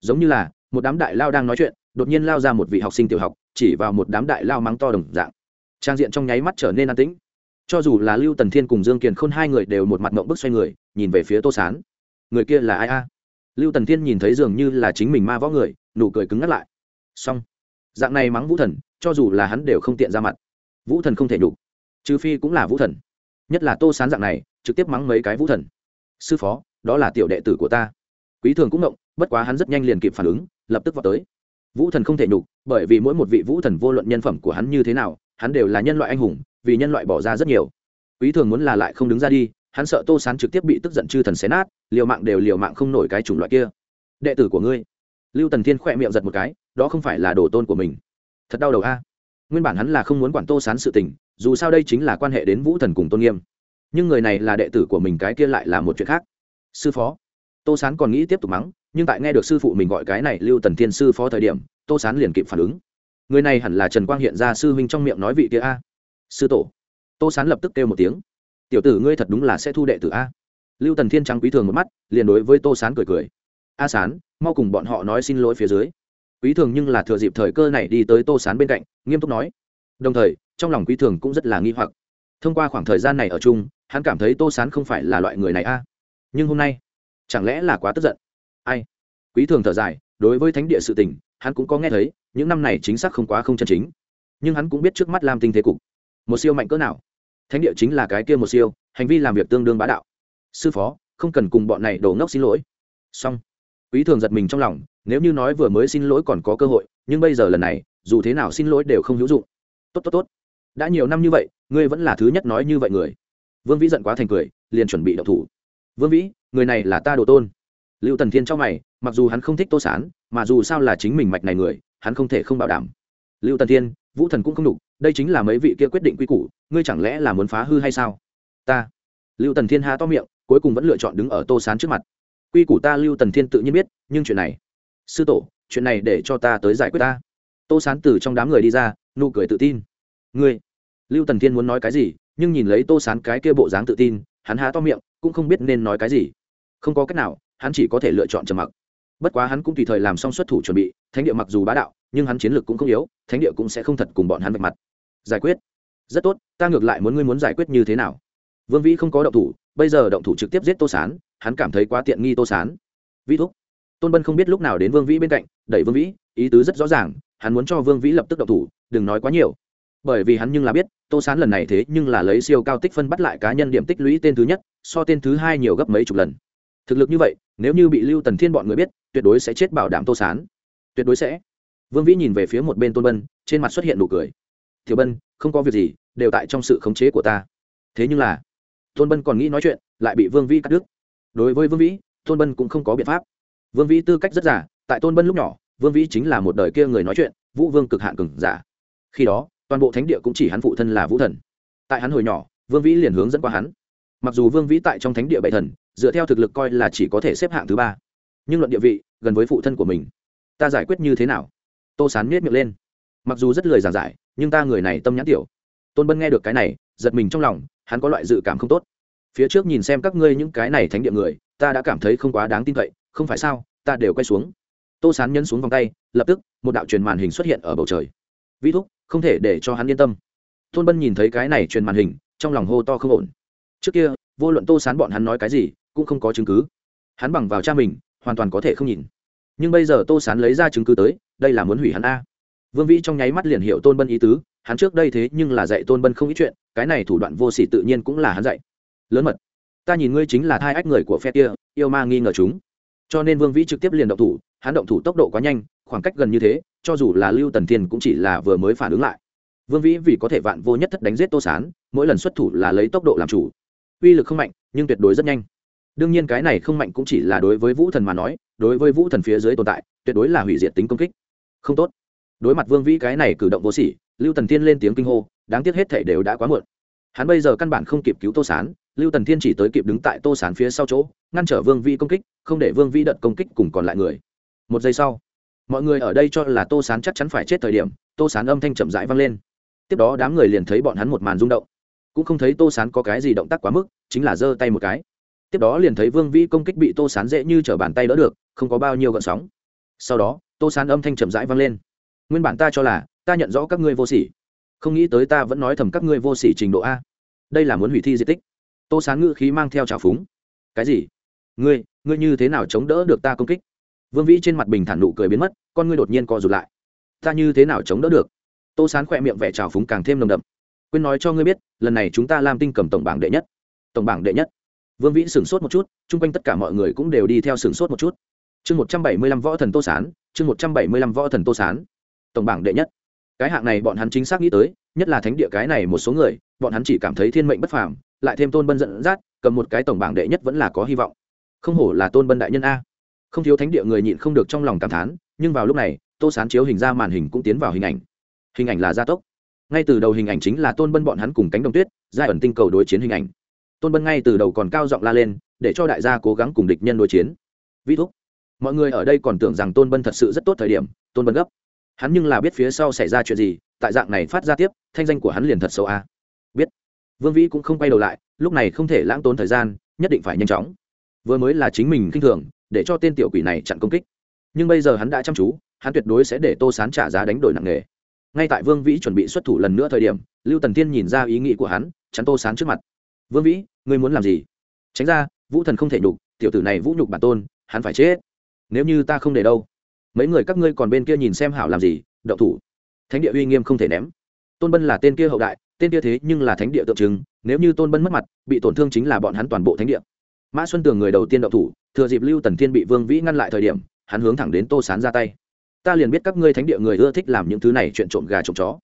Giống như là, một đám đại lao đang nói chuyện, đột nhiên lao ra một vị học sinh tiểu học, chỉ vào một đám đại lao mắng to đồng dạng. Trang diện trong nháy mắt trở nên an tĩnh cho dù là lưu tần thiên cùng dương kiền khôn hai người đều một mặt mộng bức xoay người, nhìn về phía tô sán. Người kia là ai a? Lưu tần thiên nhìn thấy dường như là chính mình ma võ người, nụ cười cứng ngắt lại. Xong. Dạng này mắng vũ thần, cho dù là hắn đều không tiện ra mặt. Vũ thần không thể nhục. Trừ phi cũng là vũ thần. Nhất là tô sán dạng này, trực tiếp mắng mấy cái vũ thần. Sư phó, đó là tiểu đệ tử của ta. Quý thường cũng động bất quá hắn rất nhanh liền kịp phản ứng, lập tức vào tới. Vũ thần không thể nhục, bởi vì mỗi một vị vũ thần vô luận nhân phẩm của hắn như thế nào, hắn đều là nhân loại anh hùng vì nhân loại bỏ ra rất nhiều. Quý thường muốn là lại không đứng ra đi, hắn sợ tô sán trực tiếp bị tức giận chư thần xé nát, liều mạng đều liều mạng không nổi cái chủng loại kia. Đệ tử của ngươi. Lưu tần thiên khỏe miệng giật một cái, đó không phải là đồ tôn của mình. Thật đau đầu a. Nguyên bản hắn là không muốn quản tô sán sự tình, dù sao đây chính là quan hệ đến vũ thần cùng tôn nghiêm. Nhưng người này là đệ tử của mình, cái kia lại là một chuyện khác. Sư phó. Tô sán còn nghĩ tiếp tục mắng, nhưng tại nghe được sư phụ mình gọi cái này lưu tần thiên sư phó thời điểm, tô sán liền kịp phản ứng. Người này hẳn là trần quang hiện ra sư huynh trong miệng nói vị kia a sư tổ. Tô sán lập tức kêu một tiếng. Tiểu tử ngươi thật đúng là sẽ thu đệ tử a. Lưu tần thiên trắng quý thường một mắt, liền đối với tô sán cười cười. A sán, mau cùng bọn họ nói xin lỗi phía dưới. Quý thường nhưng là thừa dịp thời cơ này đi tới tô sán bên cạnh, nghiêm túc nói. Đồng thời, trong lòng quý thường cũng rất là nghi hoặc. Thông qua khoảng thời gian này ở chung, hắn cảm thấy tô sán không phải là loại người này a. Nhưng hôm nay, chẳng lẽ là quá tức giận? Ai? Quý thường thở dài, đối với thánh địa sự tình, hắn cũng có nghe thấy, những năm này chính xác không quá không chân chính. Nhưng hắn cũng biết trước mắt lam tinh thế cục một siêu mạnh cỡ nào? Thánh địa chính là cái kia một siêu, hành vi làm việc tương đương bá đạo. Sư phó, không cần cùng bọn này đổ ngốc xin lỗi. Xong. Quý thường giật mình trong lòng, nếu như nói vừa mới xin lỗi còn có cơ hội, nhưng bây giờ lần này, dù thế nào xin lỗi đều không hữu dụng. Tốt tốt tốt. Đã nhiều năm như vậy, ngươi vẫn là thứ nhất nói như vậy người. Vương vĩ giận quá thành cười, liền chuẩn bị đậu thủ. Vương vĩ, người này là ta đồ tôn. Lưu tần thiên trong mày, mặc dù hắn không thích tô sán, mà dù sao là chính mình mạch này người, hắn không thể không bảo đảm. Lưu tần thiên vũ thần cũng không đủ đây chính là mấy vị kia quyết định quy củ, ngươi chẳng lẽ là muốn phá hư hay sao? Ta. Lưu tần thiên há to miệng, cuối cùng vẫn lựa chọn đứng ở tô sán trước mặt. Quy củ ta lưu tần thiên tự nhiên biết, nhưng chuyện này. Sư tổ, chuyện này để cho ta tới giải quyết ta. Tô sán từ trong đám người đi ra, nụ cười tự tin. Ngươi. Lưu tần thiên muốn nói cái gì, nhưng nhìn lấy tô sán cái kia bộ dáng tự tin, hắn há to miệng, cũng không biết nên nói cái gì. Không có cách nào, hắn chỉ có thể lựa chọn trầm mặc. Bất quá hắn cũng tùy thời làm xong xuất thủ chuẩn bị, thánh địa mặc dù bá đạo nhưng hắn chiến lược cũng không yếu, thánh địa cũng sẽ không thật cùng bọn hắn vạch mặt. Giải quyết. Rất tốt, ta ngược lại muốn ngươi muốn giải quyết như thế nào? Vương vĩ không có động thủ, bây giờ động thủ trực tiếp giết tô sán, hắn cảm thấy quá tiện nghi tô sán. Vĩ thúc. Tôn bân không biết lúc nào đến vương vĩ bên cạnh, đẩy vương vĩ, ý tứ rất rõ ràng, hắn muốn cho vương vĩ lập tức động thủ, đừng nói quá nhiều. Bởi vì hắn nhưng là biết, tô sán lần này thế nhưng là lấy siêu cao tích phân bắt lại cá nhân điểm tích lũy tên thứ nhất, so tên thứ hai nhiều gấp mấy chục lần. Thực lực như vậy, nếu như bị lưu tần thiên bọn người biết, tuyệt đối sẽ chết bảo đảm tô sán. Tuyệt đối sẽ vương vĩ nhìn về phía một bên tôn bân, trên mặt xuất hiện nụ cười. Thiếu bân, không có việc gì, đều tại trong sự khống chế của ta. Thế nhưng là, tôn bân còn nghĩ nói chuyện, lại bị vương vĩ cắt đứt. Đối với vương vĩ, tôn bân cũng không có biện pháp. Vương vĩ tư cách rất giả tại tôn bân lúc nhỏ, vương vĩ chính là một đời kia người nói chuyện, vũ vương cực hạn cừng giả. Khi đó, toàn bộ thánh địa cũng chỉ hắn phụ thân là vũ thần. Tại hắn hồi nhỏ, vương vĩ liền hướng dẫn qua hắn. Mặc dù vương vĩ tại trong thánh địa bảy thần, dựa theo thực lực coi là chỉ có thể xếp hạng thứ ba, nhưng luận địa vị, gần với phụ thân của mình. Ta giải quyết như thế nào? Tô sán miết miệng lên. Mặc dù rất lời giảng giải, nhưng ta người này tâm nhãn tiểu. Tôn bân nghe được cái này, giật mình trong lòng, hắn có loại dự cảm không tốt. Phía trước nhìn xem các ngươi những cái này thánh địa người, ta đã cảm thấy không quá đáng tin cậy, không phải sao, ta đều quay xuống. Tô sán nhấn xuống vòng tay, lập tức, một đạo truyền màn hình xuất hiện ở bầu trời. Vĩ thúc, không thể để cho hắn yên tâm. Tôn bân nhìn thấy cái này truyền màn hình, trong lòng hô to không ổn. Trước kia, vô luận tô sán bọn hắn nói cái gì, cũng không có chứng cứ. Hắn bằng vào cha mình, hoàn toàn có thể không nhìn nhưng bây giờ tô sán lấy ra chứng cứ tới, đây là muốn hủy hắn a. Vương vĩ trong nháy mắt liền hiệu tôn bân ý tứ, hắn trước đây thế nhưng là dạy tôn bân không ít chuyện, cái này thủ đoạn vô s ỉ tự nhiên cũng là hắn dạy. Lớn mật, ta nhìn ngươi chính là thai ách người của phe kia, yêu ma nghi ngờ chúng. Cho nên vương vĩ trực tiếp liền động thủ, hắn động thủ tốc độ quá nhanh, khoảng cách gần như thế, cho dù là lưu tần thiên cũng chỉ là vừa mới phản ứng lại. Vương vĩ vì có thể vạn vô nhất thất đánh giết tô sán, mỗi lần xuất thủ là lấy tốc độ làm chủ. Uy lực không mạnh, nhưng tuyệt đối rất nhanh đương nhiên cái này không mạnh cũng chỉ là đối với vũ thần mà nói, đối với vũ thần phía dưới tồn tại, tuyệt đối là hủy diệt tính công kích. Không tốt. Đối mặt vương vĩ cái này cử động vô sỉ, lưu tần thiên lên tiếng kinh hô, đáng tiếc hết thể đều đã quá muộn. Hắn bây giờ căn bản không kịp cứu tô sán, lưu tần thiên chỉ tới kịp đứng tại tô sán phía sau chỗ, ngăn trở vương vĩ công kích, không để vương vĩ đợt công kích cùng còn lại người. Một giây sau, mọi người ở đây cho là tô sán chắc chắn phải chết thời điểm, tô sán âm thanh chậm rãi vang lên. Tiếp đó đám người liền thấy bọn hắn một màn rung động. Cũng không thấy tô sán có cái gì động tác quá mức, chính là giơ tay một cái tiếp đó liền thấy vương vĩ công kích bị tô sán dễ như t r ở bàn tay đỡ được, không có bao nhiêu gợn sóng. Sau đó, tô sán âm thanh chậm rãi vang lên. Nguyên bản ta cho là, ta nhận rõ các ngươi vô sỉ. Không nghĩ tới ta vẫn nói thầm các ngươi vô sỉ trình độ a. Đây là muốn hủy thi di tích. Tô sán ngữ khí mang theo trào phúng. Cái gì? Ngươi ngươi như thế nào chống đỡ được ta công kích? Vương vĩ trên mặt bình thản nụ cười biến mất, con ngươi đột nhiên co rụt lại. Ta như thế nào chống đỡ được? Tô sán khỏe miệng vẻ trào phúng càng thêm nồng đậm. Quên nói cho ngươi biết, lần này chúng ta làm tinh cầm tổng bảng đệ nhất. Tổng bảng đệ nhất vương vĩ sửng sốt một chút, chung quanh tất cả mọi người cũng đều đi theo sửng sốt một chút. Chương một trăm bảy mươi lăm võ thần tô sán, chương một trăm bảy mươi lăm võ thần tô sán. Tổng bảng đệ nhất. Cái hạng này bọn hắn chính xác nghĩ tới, nhất là thánh địa cái này một số người, bọn hắn chỉ cảm thấy thiên mệnh bất phàm, lại thêm tôn bân dẫn dắt, cầm một cái tổng bảng đệ nhất vẫn là có hy vọng. Không hổ là tôn bân đại nhân a. Không thiếu thánh địa người nhịn không được trong lòng cảm thán, nhưng vào lúc này, tô sán chiếu hình ra màn hình cũng tiến vào hình ảnh. Hình ảnh là gia tốc. Ngay từ đầu hình ảnh chính là tôn bân bọn hắn cùng cánh đồng tuyết, giai ẩn tinh cầu đối chiến hình ảnh tôn bân ngay từ đầu còn cao giọng la lên, để cho đại gia cố gắng cùng địch nhân đối chiến. Vĩ thúc, mọi người ở đây còn tưởng rằng tôn bân thật sự rất tốt thời điểm, tôn bân gấp. Hắn nhưng là biết phía sau xảy ra chuyện gì, tại dạng này phát ra tiếp, thanh danh của hắn liền thật xấu a. Biết. Vương vĩ cũng không quay đầu lại, lúc này không thể lãng tốn thời gian, nhất định phải nhanh chóng. Vừa mới là chính mình k i n h thường, để cho tên tiểu quỷ này chặn công kích. Nhưng bây giờ hắn đã chăm chú, hắn tuyệt đối sẽ để tô sán trả giá đánh đổi nặng nề. Ngay tại vương vĩ chuẩn bị xuất thủ lần nữa thời điểm, lưu tần tiên nhìn ra ý nghĩ của hắn, chắn tô sán trước mặt vương vĩ ngươi muốn làm gì tránh ra vũ thần không thể nhục tiểu tử này vũ nhục bản tôn hắn phải chết nếu như ta không để đâu mấy người các ngươi còn bên kia nhìn xem hảo làm gì đậu thủ thánh địa uy nghiêm không thể ném tôn bân là tên kia hậu đại tên kia thế nhưng là thánh địa tượng trưng nếu như tôn bân mất mặt bị tổn thương chính là bọn hắn toàn bộ thánh địa mã xuân tường người đầu tiên đậu thủ thừa dịp lưu tần thiên bị vương vĩ ngăn lại thời điểm hắn hướng thẳng đến tô sán ra tay ta liền biết các ngươi thánh địa người ưa thích làm những thứ này chuyện trộm gà trộm chó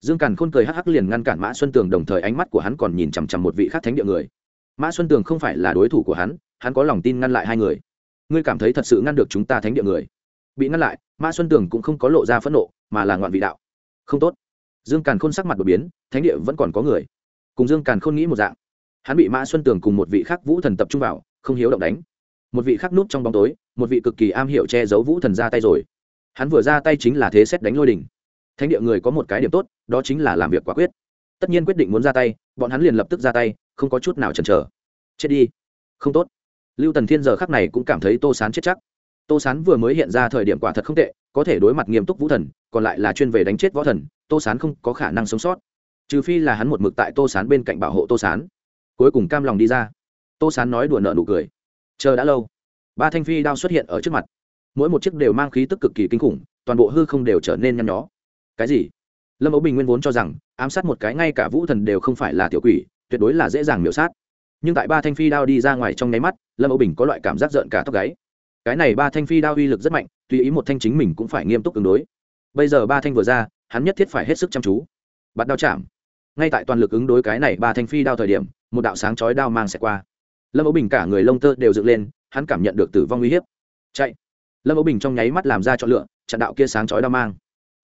dương càn khôn cười hắc hắc liền ngăn cản mã xuân tường, đồng thời ánh mắt của hắn còn nhìn chằm chằm một vị khác thánh địa người. Mã xuân tường không phải là đối thủ của hắn hắn có lòng tin ngăn lại hai người. Ngươi cảm thấy thật sự ngăn được chúng ta thánh địa người. Bị ngăn lại, mã xuân tường cũng không có lộ ra phẫn nộ, mà là ngoạn vị đạo. Không tốt. Dương càn khôn sắc mặt đột biến, thánh địa vẫn còn có người. Cùng dương càn khôn nghĩ một dạng. Hắn bị mã xuân tường cùng một vị khác vũ thần tập trung vào, không hiếu động đánh. Một vị khác núp trong bóng tối, một vị cực kỳ am hiểu che giấu vũ thần ra tay rồi. Hắn vừa ra tay chính là thế xét đánh lôi đình. Thánh địa người có một cái điểm tốt đó chính là làm việc quả quyết. Tất nhiên quyết định muốn ra tay, bọn hắn liền lập tức ra tay, không có chút nào chần chờ. Chết đi. Không tốt. Lưu tần thiên giờ khắc này cũng cảm thấy tô sán chết chắc. Tô sán vừa mới hiện ra thời điểm quả thật không tệ, có thể đối mặt nghiêm túc vũ thần, còn lại là chuyên về đánh chết võ thần, tô sán không có khả năng sống sót. Trừ phi là hắn một mực tại tô sán bên cạnh bảo hộ tô sán. Cuối cùng cam lòng đi ra. Tô sán nói đùa nợ nụ cười. Chờ đã lâu, ba thanh phi đao xuất hiện ở trước mặt. Mỗi một chiếc đều mang khí tức cực kỳ kinh khủng, toàn bộ hư không đều trở nên nhăn nhó. Cái gì? Lâm ấu bình nguyên vốn cho rằng, ám sát một cái ngay cả vũ thần đều không phải là tiểu quỷ, tuyệt đối là dễ dàng miểu sát. Nhưng tại ba thanh phi đao đi ra ngoài trong nháy mắt, lâm ấu bình có loại cảm giác rợn cả tóc gáy. Cái này ba thanh phi đao uy lực rất mạnh, tùy ý một thanh chính mình cũng phải nghiêm túc ứng đối. Bây giờ ba thanh vừa ra, hắn nhất thiết phải hết sức chăm chú. Bắt đao chạm. Ngay tại toàn lực ứng đối cái này ba thanh phi đao thời điểm, một đạo sáng chói đao mang sẽ qua. Lâm ấu bình cả người lông tơ đều dựng lên, hắn cảm nhận được tử vong uy hiếp. Chạy. Lâm ấu bình trong nháy mắt làm ra chọn lựa, chặn đạo kia sáng chói đao mang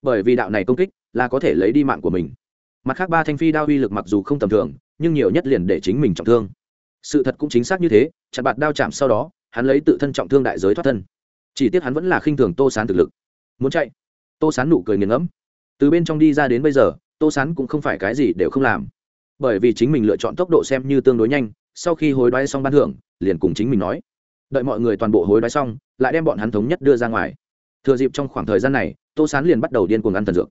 bởi vì đạo này công kích là có thể lấy đi mạng của mình. Mặt khác, ba thanh phi đao uy lực mặc dù không tầm thường, nhưng nhiều nhất liền để chính mình trọng thương. Sự thật cũng chính xác như thế chặt bạt đao chạm sau đó, hắn lấy tự thân trọng thương đại giới thoát thân. Chỉ tiếc hắn vẫn là khinh thường tô sán thực lực. Muốn chạy, tô sán nụ cười nghiền ngẫm. Từ bên trong đi ra đến bây giờ, tô sán cũng không phải cái gì đều không làm. Bởi vì chính mình lựa chọn tốc độ xem như tương đối nhanh, sau khi hối đoái xong ban thưởng, liền cùng chính mình nói. Đợi mọi người toàn bộ hối đoái xong, lại đem bọn hắn thống nhất đưa ra ngoài thừa dịp trong khoảng thời gian này, tô sán liền bắt đầu điên cuồng ăn thần dược.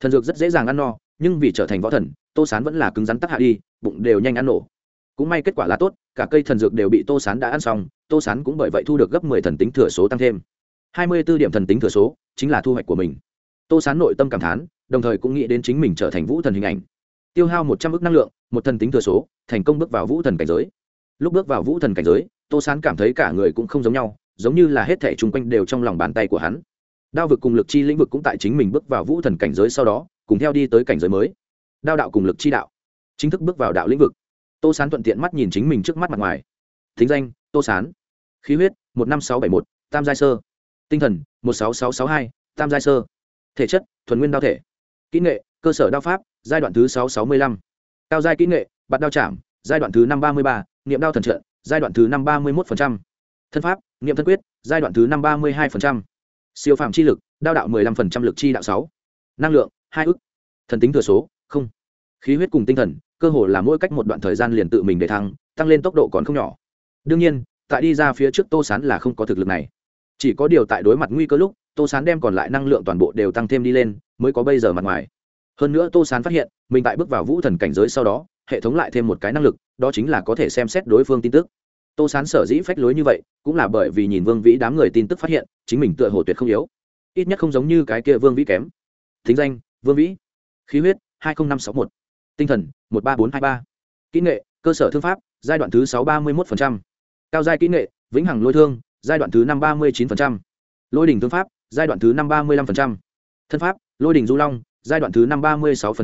Thần dược rất dễ dàng ăn no, nhưng vì trở thành võ thần, tô sán vẫn là cứng rắn tắc hạ đi, bụng đều nhanh ăn nổ. Cũng may kết quả là tốt, cả cây thần dược đều bị tô sán đã ăn xong, tô sán cũng bởi vậy thu được gấp mười thần tính thừa số tăng thêm. Hai mươi b ố điểm thần tính thừa số, chính là thu hoạch của mình. Tô sán nội tâm cảm thán, đồng thời cũng nghĩ đến chính mình trở thành vũ thần hình ảnh. Tiêu hao một trăm ước năng lượng, một thần tính thừa số, thành công bước vào vũ thần cảnh giới. Lúc bước vào vũ thần cảnh giới, tô sán cảm thấy cả người cũng không giống nhau, giống như là hết thẻ chung quanh đều trong lòng bàn tay của hắn đao vực cùng lực chi lĩnh vực cũng tại chính mình bước vào vũ thần cảnh giới sau đó, cùng theo đi tới cảnh giới mới. Đao đạo cùng lực chi đạo, chính thức bước vào đạo lĩnh vực. Tô sán thuận tiện mắt nhìn chính mình trước mắt mặt ngoài. Thính danh, tô sán. Khí huyết, một năm sáu bảy một, tam giai sơ. Tinh thần, một sáu sáu sáu hai, tam giai sơ. Thể chất, thuần nguyên đao thể. Kỹ nghệ, cơ sở đao pháp, giai đoạn thứ sáu sáu mươi lăm. Cao giai kỹ nghệ, bạt đao chạm, giai đoạn thứ năm ba mươi ba, niệm đao thần trợ, giai đoạn thứ năm ba mươi một thân pháp, niệm thân quyết, giai đoạn thứ năm ba mươi hai siêu phàm chi lực, đao đạo mười lăm phần trăm lực chi đạo sáu. Năng lượng, hai ức. Thần tính thừa số, không. Khí huyết cùng tinh thần, cơ hồ là mỗi cách một đoạn thời gian liền tự mình để thăng, tăng lên tốc độ còn không nhỏ. Đương nhiên, tại đi ra phía trước tô sán là không có thực lực này. Chỉ có điều tại đối mặt nguy cơ lúc, tô sán đem còn lại năng lượng toàn bộ đều tăng thêm đi lên, mới có bây giờ mặt ngoài. Hơn nữa tô sán phát hiện, mình tại bước vào vũ thần cảnh giới sau đó, hệ thống lại thêm một cái năng lực, đó chính là có thể xem xét đối phương tin tức tô sán sở dĩ phách lối như vậy, cũng là bởi vì nhìn vương vĩ đám người tin tức phát hiện, chính mình tựa hồ tuyệt không yếu. Ít nhất không giống như cái kia vương vĩ kém. Thính danh, vương vĩ. Khí huyết, hai mươi nghìn năm sáu một. Tinh thần, một ba bốn hai ba. Kỹ nghệ, cơ sở thương pháp, giai đoạn thứ sáu ba mươi một cao giai kỹ nghệ, vĩnh hằng lôi thương, giai đoạn thứ năm ba mươi chín lôi đỉnh thương pháp, giai đoạn thứ năm ba mươi năm thân pháp, lôi đỉnh du long, giai đoạn thứ năm ba mươi sáu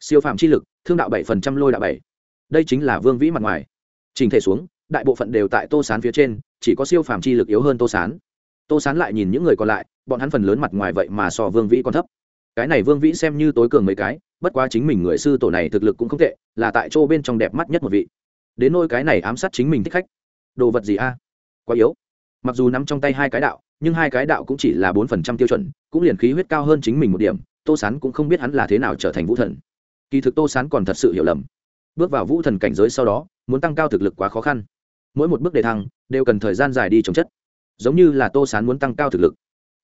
siêu phạm chi lực, thương đạo bảy lôi đạo bảy. Đây chính là vương vĩ mặt ngoài. Trình thể xuống đại bộ phận đều tại tô sán phía trên, chỉ có siêu phàm chi lực yếu hơn tô sán. Tô sán lại nhìn những người còn lại, bọn hắn phần lớn mặt ngoài vậy mà so vương vĩ còn thấp. Cái này vương vĩ xem như tối cường mấy cái, bất quá chính mình người sư tổ này thực lực cũng không tệ, là tại chỗ bên trong đẹp mắt nhất một vị. Đến nôi cái này ám sát chính mình thích khách. Đồ vật gì a? Quá yếu. Mặc dù nắm trong tay hai cái đạo, nhưng hai cái đạo cũng chỉ là bốn phần trăm tiêu chuẩn, cũng liền khí huyết cao hơn chính mình một điểm, tô sán cũng không biết hắn là thế nào trở thành vũ thần. Kỳ thực tô sán còn thật sự hiểu lầm. Bước vào vũ thần cảnh giới sau đó, muốn tăng cao thực lực quá khó khăn mỗi một bước đề thăng đều cần thời gian dài đi trồng chất. Giống như là tô sán muốn tăng cao thực lực.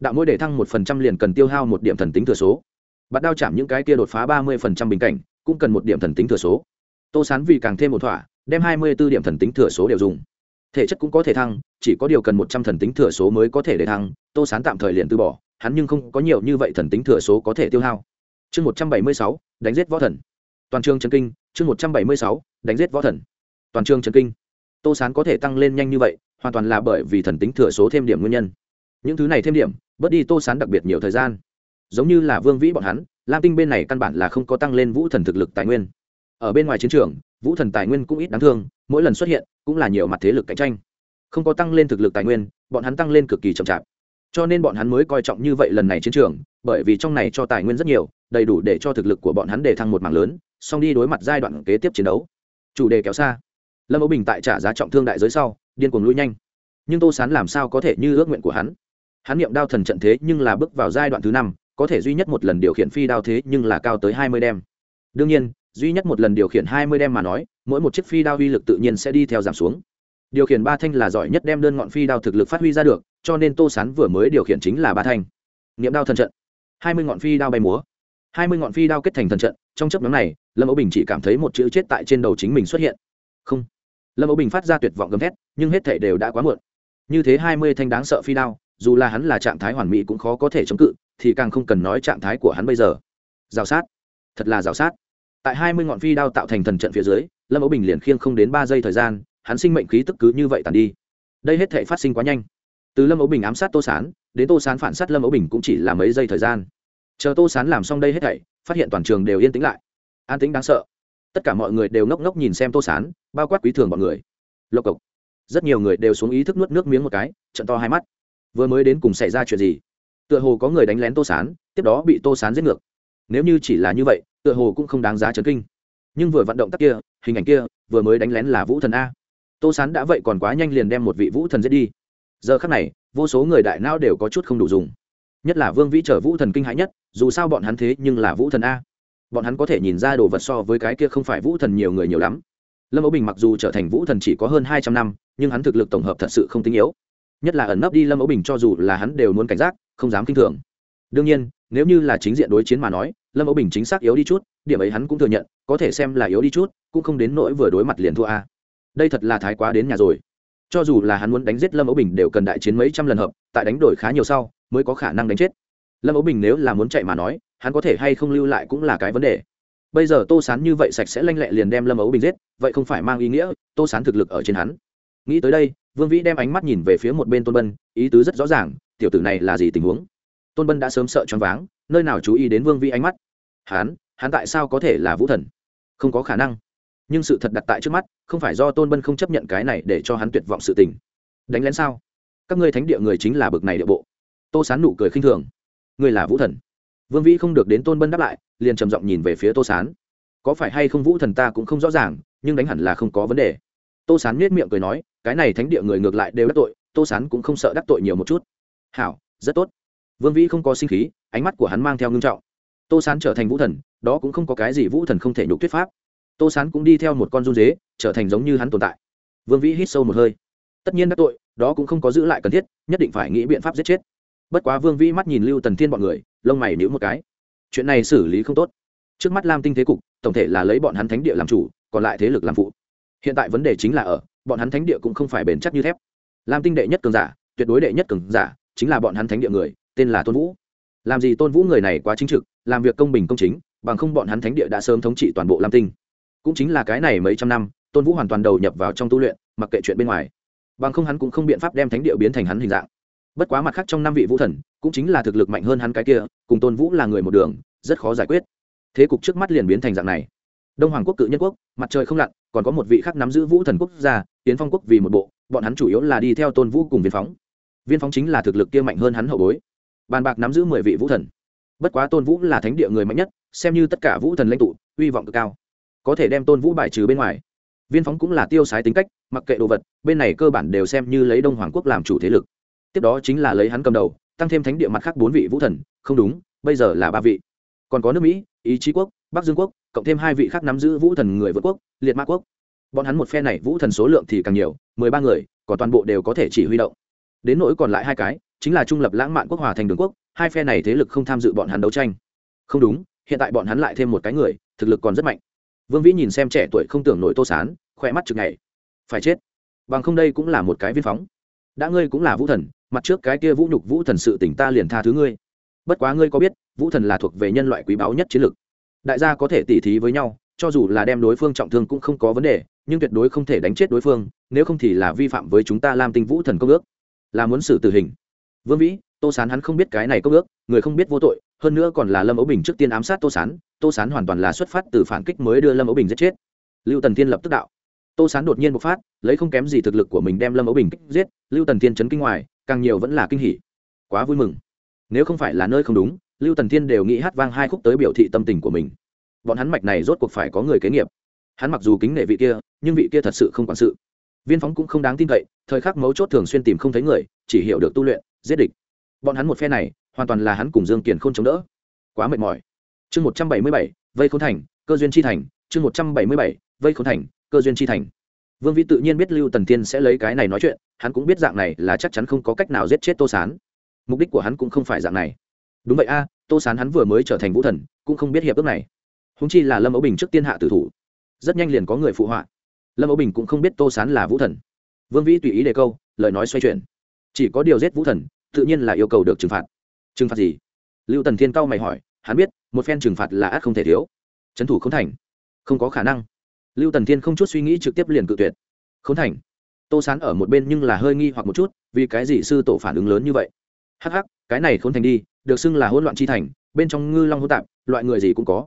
Đạo mỗi đề thăng một phần trăm liền cần tiêu hao một điểm thần tính thừa số. Bắt đao chạm những cái kia đột phá ba mươi phần trăm bình cảnh, cũng cần một điểm thần tính thừa số. Tô sán vì càng thêm một thỏa, đem hai mươi b ố điểm thần tính thừa số đều dùng. Thể chất cũng có thể thăng, chỉ có điều cần một trăm thần tính thừa số mới có thể để thăng, tô sán tạm thời liền từ bỏ, hắn nhưng không có nhiều như vậy thần tính thừa số có thể tiêu hao. Chương một trăm bảy mươi sáu, đánh giết võ thần. Toàn trường trần kinh, chương một trăm bảy mươi sáu, đánh giết võ thần. Toàn trường trần kinh tô sán có thể tăng lên nhanh như vậy, hoàn toàn là bởi vì thần tính thừa số thêm điểm nguyên nhân. Những thứ này thêm điểm, bớt đi tô sán đặc biệt nhiều thời gian. Giống như là vương vĩ bọn hắn, lam tinh bên này căn bản là không có tăng lên vũ thần thực lực tài nguyên. Ở bên ngoài chiến trường, vũ thần tài nguyên cũng ít đáng thương, mỗi lần xuất hiện cũng là nhiều mặt thế lực cạnh tranh. Không có tăng lên thực lực tài nguyên, bọn hắn tăng lên cực kỳ chậm chạp. Cho nên bọn hắn mới coi trọng như vậy lần này chiến trường, bởi vì trong này cho tài nguyên rất nhiều, đầy đủ để cho thực lực của bọn hắn để thăng một mảng lớn song đi đối mặt giai đoạn kế tiếp chiến đấu. Chủ đề kéo xa lâm ấu bình tại trả giá trọng thương đại giới sau, điên cuồng lui nhanh. Nhưng tô sán làm sao có thể như ước nguyện của hắn? Hắn niệm đao thần trận thế nhưng là bước vào giai đoạn thứ năm, có thể duy nhất một lần điều khiển phi đao thế nhưng là cao tới hai mươi đem. Đương nhiên, duy nhất một lần điều khiển hai mươi đem mà nói, mỗi một chiếc phi đao uy lực tự nhiên sẽ đi theo giảm xuống. Điều khiển ba thanh là giỏi nhất đem đơn ngọn phi đao thực lực phát huy ra được, cho nên tô sán vừa mới điều khiển chính là ba thanh. Niệm đao thần trận. hai mươi ngọn phi đao bay múa. hai mươi ngọn phi đao kết thành thần trận, trong chấp nhóm này, lâm ấu bình chỉ cảm thấy một chữ chết tại trên đầu chính mình xuất hiện. Không lâm ấu bình phát ra tuyệt vọng gầm thét, nhưng hết thể đều đã quá muộn. Như thế hai mươi thanh đáng sợ phi đao, dù là hắn là trạng thái hoàn mỹ cũng khó có thể chống cự, thì càng không cần nói trạng thái của hắn bây giờ. Rào sát. Thật là rào sát. Tại hai mươi ngọn phi đao tạo thành thần trận phía dưới, lâm ấu bình liền khiêng không đến ba giây thời gian, hắn sinh mệnh khí tức cứ như vậy tàn đi. Đây hết thể phát sinh quá nhanh. Từ lâm ấu bình ám sát tô sán, đến tô sán phản sát lâm ấu bình cũng chỉ là mấy giây thời gian. Chờ tô sán làm xong đây hết thảy, phát hiện toàn trường đều yên tĩnh lại. An tĩnh đáng sợ tất cả mọi người đều ngốc ngốc nhìn xem tô sán, bao quát quý thường bọn người. Lộc cộc. Rất nhiều người đều xuống ý thức nuốt nước miếng một cái, trận to hai mắt. Vừa mới đến cùng xảy ra chuyện gì? Tựa hồ có người đánh lén tô sán, tiếp đó bị tô sán giết ngược. Nếu như chỉ là như vậy, tựa hồ cũng không đáng giá chấn kinh. Nhưng vừa vận động tắc kia, hình ảnh kia, vừa mới đánh lén là vũ thần a. Tô sán đã vậy còn quá nhanh liền đem một vị vũ thần giết đi. Giờ khắc này, vô số người đại não đều có chút không đủ dùng. Nhất là vương vĩ trở vũ thần kinh hãi nhất, dù sao bọn hắn thế nhưng là vũ thần a bọn hắn có thể nhìn ra đồ vật so với cái kia không phải vũ thần nhiều người nhiều lắm. Lâm ấu bình mặc dù trở thành vũ thần chỉ có hơn hai trăm năm, nhưng hắn thực lực tổng hợp thật sự không tinh yếu. Nhất là ẩn nấp đi lâm ấu bình cho dù là hắn đều muốn cảnh giác, không dám kinh thường. Đương nhiên, nếu như là chính diện đối chiến mà nói, lâm ấu bình chính xác yếu đi chút, điểm ấy hắn cũng thừa nhận, có thể xem là yếu đi chút, cũng không đến nỗi vừa đối mặt liền thua a. Đây thật là thái quá đến nhà rồi. Cho dù là hắn muốn đánh giết lâm ấu bình đều cần đại chiến mấy trăm lần hợp, tại đánh đổi khá nhiều sau, mới có khả năng đánh chết lâm ấu bình nếu là muốn chạy mà nói, hắn có thể hay không lưu lại cũng là cái vấn đề. Bây giờ tô sán như vậy sạch sẽ lanh lẹ liền đem lâm ấu bình giết, vậy không phải mang ý nghĩa tô sán thực lực ở trên hắn. Nghĩ tới đây, vương vĩ đem ánh mắt nhìn về phía một bên tôn bân, ý tứ rất rõ ràng, tiểu tử này là gì tình huống? Tôn bân đã sớm sợ choáng váng, nơi nào chú ý đến vương vĩ ánh mắt? Hắn hắn tại sao có thể là vũ thần? Không có khả năng. Nhưng sự thật đặt tại trước mắt, không phải do tôn bân không chấp nhận cái này để cho hắn tuyệt vọng sự tình. Đánh lén sao? Các ngươi thánh địa người chính là bực này địa bộ. Tô sán nụ cười khinh thường ngươi là vũ thần. Vương vĩ không được đến tôn bân đáp lại, liền trầm giọng nhìn về phía tô sán. Có phải hay không vũ thần ta cũng không rõ ràng, nhưng đánh hẳn là không có vấn đề. Tô sán nhét miệng cười nói, cái này thánh địa người ngược lại đều đắc tội, tô sán cũng không sợ đắc tội nhiều một chút. Hảo, rất tốt. Vương vĩ không có sinh khí, ánh mắt của hắn mang theo ngưng trọng. Tô sán trở thành vũ thần, đó cũng không có cái gì vũ thần không thể nhục thuyết pháp. Tô sán cũng đi theo một con run dế, trở thành giống như hắn tồn tại. Vương vĩ hít sâu một hơi. Tất nhiên đắc tội, đó cũng không có giữ lại cần thiết, nhất định phải nghĩ biện pháp giết chết bất quá vương vĩ mắt nhìn lưu tần thiên bọn người, lông mày nhíu một cái. Chuyện này xử lý không tốt. Trước mắt lam tinh thế cục, tổng thể là lấy bọn hắn thánh địa làm chủ, còn lại thế lực làm phụ. Hiện tại vấn đề chính là ở, bọn hắn thánh địa cũng không phải bền chắc như thép. Lam tinh đệ nhất cường giả, tuyệt đối đệ nhất cường giả, chính là bọn hắn thánh địa người, tên là tôn vũ. Làm gì tôn vũ người này quá chính trực, làm việc công bình công chính, bằng không bọn hắn thánh địa đã sớm thống trị toàn bộ lam tinh. Cũng chính là cái này mấy trăm năm, tôn vũ hoàn toàn đầu nhập vào trong tu luyện, mặc kệ chuyện bên ngoài. Bằng không hắn cũng không biện pháp đem thánh địa biến thành hắn hình dạng bất quá mặt khác trong năm vị vũ thần, cũng chính là thực lực mạnh hơn hắn cái kia, cùng tôn vũ là người một đường, rất khó giải quyết. Thế cục trước mắt liền biến thành dạng này. Đông hoàng quốc cự nhân quốc, mặt trời không lặn, còn có một vị khác nắm giữ vũ thần quốc gia tiến phong quốc vì một bộ, bọn hắn chủ yếu là đi theo tôn vũ cùng viên phóng. Viên phóng chính là thực lực kia mạnh hơn hắn hậu bối. Bàn bạc nắm giữ mười vị vũ thần. Bất quá tôn vũ là thánh địa người mạnh nhất, xem như tất cả vũ thần lãnh tụ hy vọng cực cao. Có thể đem tôn vũ bài trừ bên ngoài, viên phóng cũng là tiêu sái tính cách, mặc kệ đồ vật, bên này cơ bản đều xem như lấy đông hoàng quốc làm chủ thế lực tiếp đó chính là lấy hắn cầm đầu, tăng thêm thánh địa mặt khác bốn vị vũ thần, không đúng, bây giờ là ba vị. Còn có nước mỹ, ý chí quốc, bắc dương quốc, cộng thêm hai vị khác nắm giữ vũ thần người vượt quốc, liệt mã quốc. Bọn hắn một phe này vũ thần số lượng thì càng nhiều, mười ba người, còn toàn bộ đều có thể chỉ huy động. Đến nỗi còn lại hai cái, chính là trung lập lãng mạn quốc, hòa thành đường quốc, hai phe này thế lực không tham dự bọn hắn đấu tranh. Không đúng, hiện tại bọn hắn lại thêm một cái người, thực lực còn rất mạnh. Vương vĩ nhìn xem trẻ tuổi không tưởng nổi tô sán, khỏe mắt chừng ngày phải chết. Bằng không đây cũng là một cái viên phóng. Đã ngươi cũng là vũ thần mặt trước cái kia vũ nhục vũ thần sự tỉnh ta liền tha thứ ngươi. Bất quá ngươi có biết, vũ thần là thuộc về nhân loại quý báu nhất chiến lược đại gia có thể tỉ thí với nhau, cho dù là đem đối phương trọng thương cũng không có vấn đề, nhưng tuyệt đối không thể đánh chết đối phương, nếu không thì là vi phạm với chúng ta làm tinh vũ thần công ước. Là muốn xử tử hình. Vương vĩ, tô sán hắn không biết cái này công ước, người không biết vô tội, hơn nữa còn là lâm ấu bình trước tiên ám sát tô sán tô sán hoàn toàn là xuất phát từ phản kích mới đưa lâm ấu bình giết chết. Lưu tần thiên lập tức đạo. Tô sán đột nhiên bộc phát, lấy không kém gì thực lực của mình đem lâm ấu bình kích giết, lưu tần thiên chấn kinh ngoài càng nhiều vẫn là kinh hỉ. Quá vui mừng. Nếu không phải là nơi không đúng, lưu tần thiên đều nghĩ hát vang hai khúc tới biểu thị tâm tình của mình. Bọn hắn mạch này rốt cuộc phải có người kế nghiệp. Hắn mặc dù kính nể vị kia, nhưng vị kia thật sự không quản sự. Viên phóng cũng không đáng tin cậy, thời khắc mấu chốt thường xuyên tìm không thấy người, chỉ hiểu được tu luyện, giết địch. Bọn hắn một phe này, hoàn toàn là hắn cùng dương kiền không chống đỡ. Quá mệt mỏi. Chương một trăm bảy mươi bảy, vây k thành, cơ duyên chi thành. Chương một trăm bảy mươi bảy, vây k thành, cơ duyên chi thành vương vĩ tự nhiên biết lưu tần Thiên sẽ lấy cái này nói chuyện, hắn cũng biết dạng này là chắc chắn không có cách nào giết chết tô sán. Mục đích của hắn cũng không phải dạng này. Đúng vậy a, tô sán hắn vừa mới trở thành vũ thần, cũng không biết hiệp ước này. Húng chi là lâm ấu bình trước tiên hạ tử thủ, rất nhanh liền có người phụ họa. Lâm ấu bình cũng không biết tô sán là vũ thần. Vương vĩ tùy ý đề câu, lời nói xoay chuyển. Chỉ có điều giết vũ thần, tự nhiên là yêu cầu được trừng phạt. Trừng phạt gì? Lưu tần thiên cao mày hỏi, hắn biết, một phen trừng phạt là át không thể thiếu. Trấn thủ không thành. Không có khả năng lưu tần thiên không chút suy nghĩ trực tiếp liền cự tuyệt. Không thành. Tô sán ở một bên nhưng là hơi nghi hoặc một chút, vì cái gì sư tổ phản ứng lớn như vậy? Hắc hắc, cái này không thành đi, được xưng là hỗn loạn chi thành, bên trong ngư long hỗn tạp, loại người gì cũng có.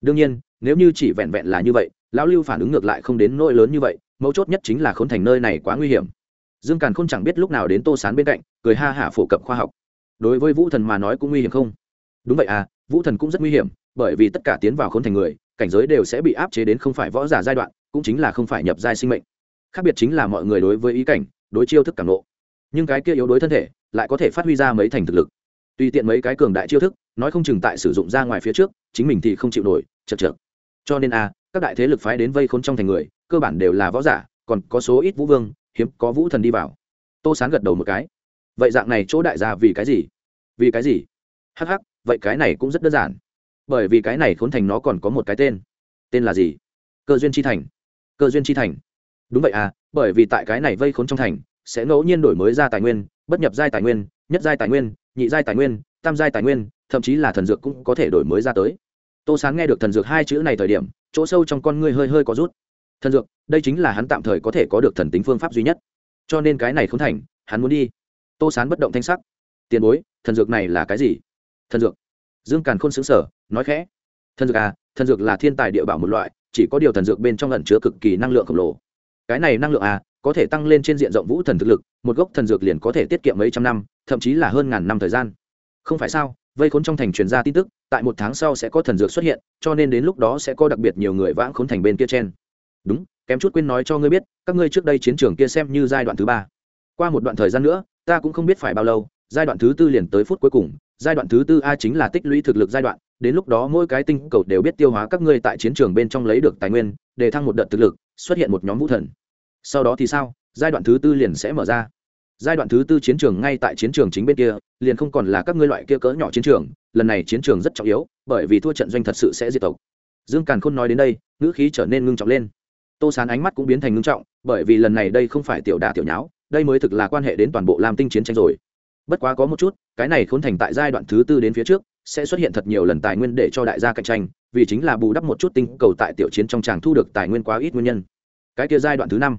Đương nhiên, nếu như chỉ vẹn vẹn là như vậy, lão lưu phản ứng ngược lại không đến nỗi lớn như vậy, mấu chốt nhất chính là khốn thành nơi này quá nguy hiểm. Dương càn khôn chẳng biết lúc nào đến tô sán bên cạnh, cười ha hả phổ cập khoa học. Đối với vũ thần mà nói cũng nguy hiểm không? Đúng vậy à vũ thần cũng rất nguy hiểm, bởi vì tất cả tiến vào khốn thành người cảnh giới đều sẽ bị áp chế đến không phải võ giả giai đoạn, cũng chính là không phải nhập giai sinh mệnh. Khác biệt chính là mọi người đối với ý cảnh, đối chiêu thức càng lộ nhưng cái kia yếu đối thân thể, lại có thể phát huy ra mấy thành thực lực. Tùy tiện mấy cái cường đại chiêu thức, nói không chừng tại sử dụng ra ngoài phía trước, chính mình thì không chịu nổi, chật chật cho nên a, các đại thế lực phái đến vây khốn trong thành người, cơ bản đều là võ giả, còn có số ít vũ vương, hiếm có vũ thần đi vào. Tô sán gật đầu một cái. Vậy dạng này chỗ đại gia vì cái gì? Vì cái gì? Hh vậy cái này cũng rất đơn giản bởi vì cái này khốn thành nó còn có một cái tên. Tên là gì? Cơ duyên chi thành. Cơ duyên chi thành. Đúng vậy à bởi vì tại cái này vây khốn trong thành, sẽ ngẫu nhiên đổi mới ra tài nguyên, bất nhập giai tài nguyên, nhất giai tài nguyên, nhị giai tài nguyên, tam giai tài nguyên, thậm chí là thần dược cũng có thể đổi mới ra tới. Tô sáng nghe được thần dược hai chữ này thời điểm, chỗ sâu trong con ngươi hơi hơi có rút. Thần dược, đây chính là hắn tạm thời có thể có được thần tính phương pháp duy nhất. Cho nên cái này không thành, hắn muốn đi. Tô sán bất động thanh sắc. Tiền bối, thần dược này là cái gì? Thần dược dương càn khôn xứng sở nói khẽ, thần dược à thần dược là thiên tài địa bảo một loại, chỉ có điều thần dược bên trong lẩn chứa cực kỳ năng lượng khổng lồ. Cái này năng lượng à có thể tăng lên trên diện rộng vũ thần thực lực, một gốc thần dược liền có thể tiết kiệm mấy trăm năm, thậm chí là hơn ngàn năm thời gian. Không phải sao, vây khốn trong thành truyền ra tin tức, tại một tháng sau sẽ có thần dược xuất hiện, cho nên đến lúc đó sẽ có đặc biệt nhiều người vãng khốn thành bên kia trên đúng, kém chút quên nói cho ngươi biết, các ngươi trước đây chiến trường kia xem như giai đoạn thứ ba. Qua một đoạn thời gian nữa, ta cũng không biết phải bao lâu, giai đoạn thứ tư liền tới phút cuối cùng giai đoạn thứ tư a chính là tích lũy thực lực giai đoạn, đến lúc đó mỗi cái tinh cầu đều biết tiêu hóa các ngươi tại chiến trường bên trong lấy được tài nguyên, để thăng một đợt thực lực, xuất hiện một nhóm vũ thần. Sau đó thì sao? Giai đoạn thứ tư liền sẽ mở ra. Giai đoạn thứ tư chiến trường ngay tại chiến trường chính bên kia, liền không còn là các ngươi loại kia cỡ nhỏ chiến trường, lần này chiến trường rất trọng yếu, bởi vì thua trận doanh thật sự sẽ diệt tộc. Dương càn khôn nói đến đây, ngữ khí trở nên ngưng trọng lên. Tô sán ánh mắt cũng biến thành ngưng trọng, bởi vì lần này đây không phải tiểu đà tiểu nháo, đây mới thực là quan hệ đến toàn bộ lam tinh chiến tranh rồi bất quá có một chút, cái này khốn thành tại giai đoạn thứ tư đến phía trước, sẽ xuất hiện thật nhiều lần tài nguyên để cho đại gia cạnh tranh, vì chính là bù đắp một chút tinh cầu tại tiểu chiến trong tràng thu được tài nguyên quá ít nguyên nhân. Cái kia giai đoạn thứ năm,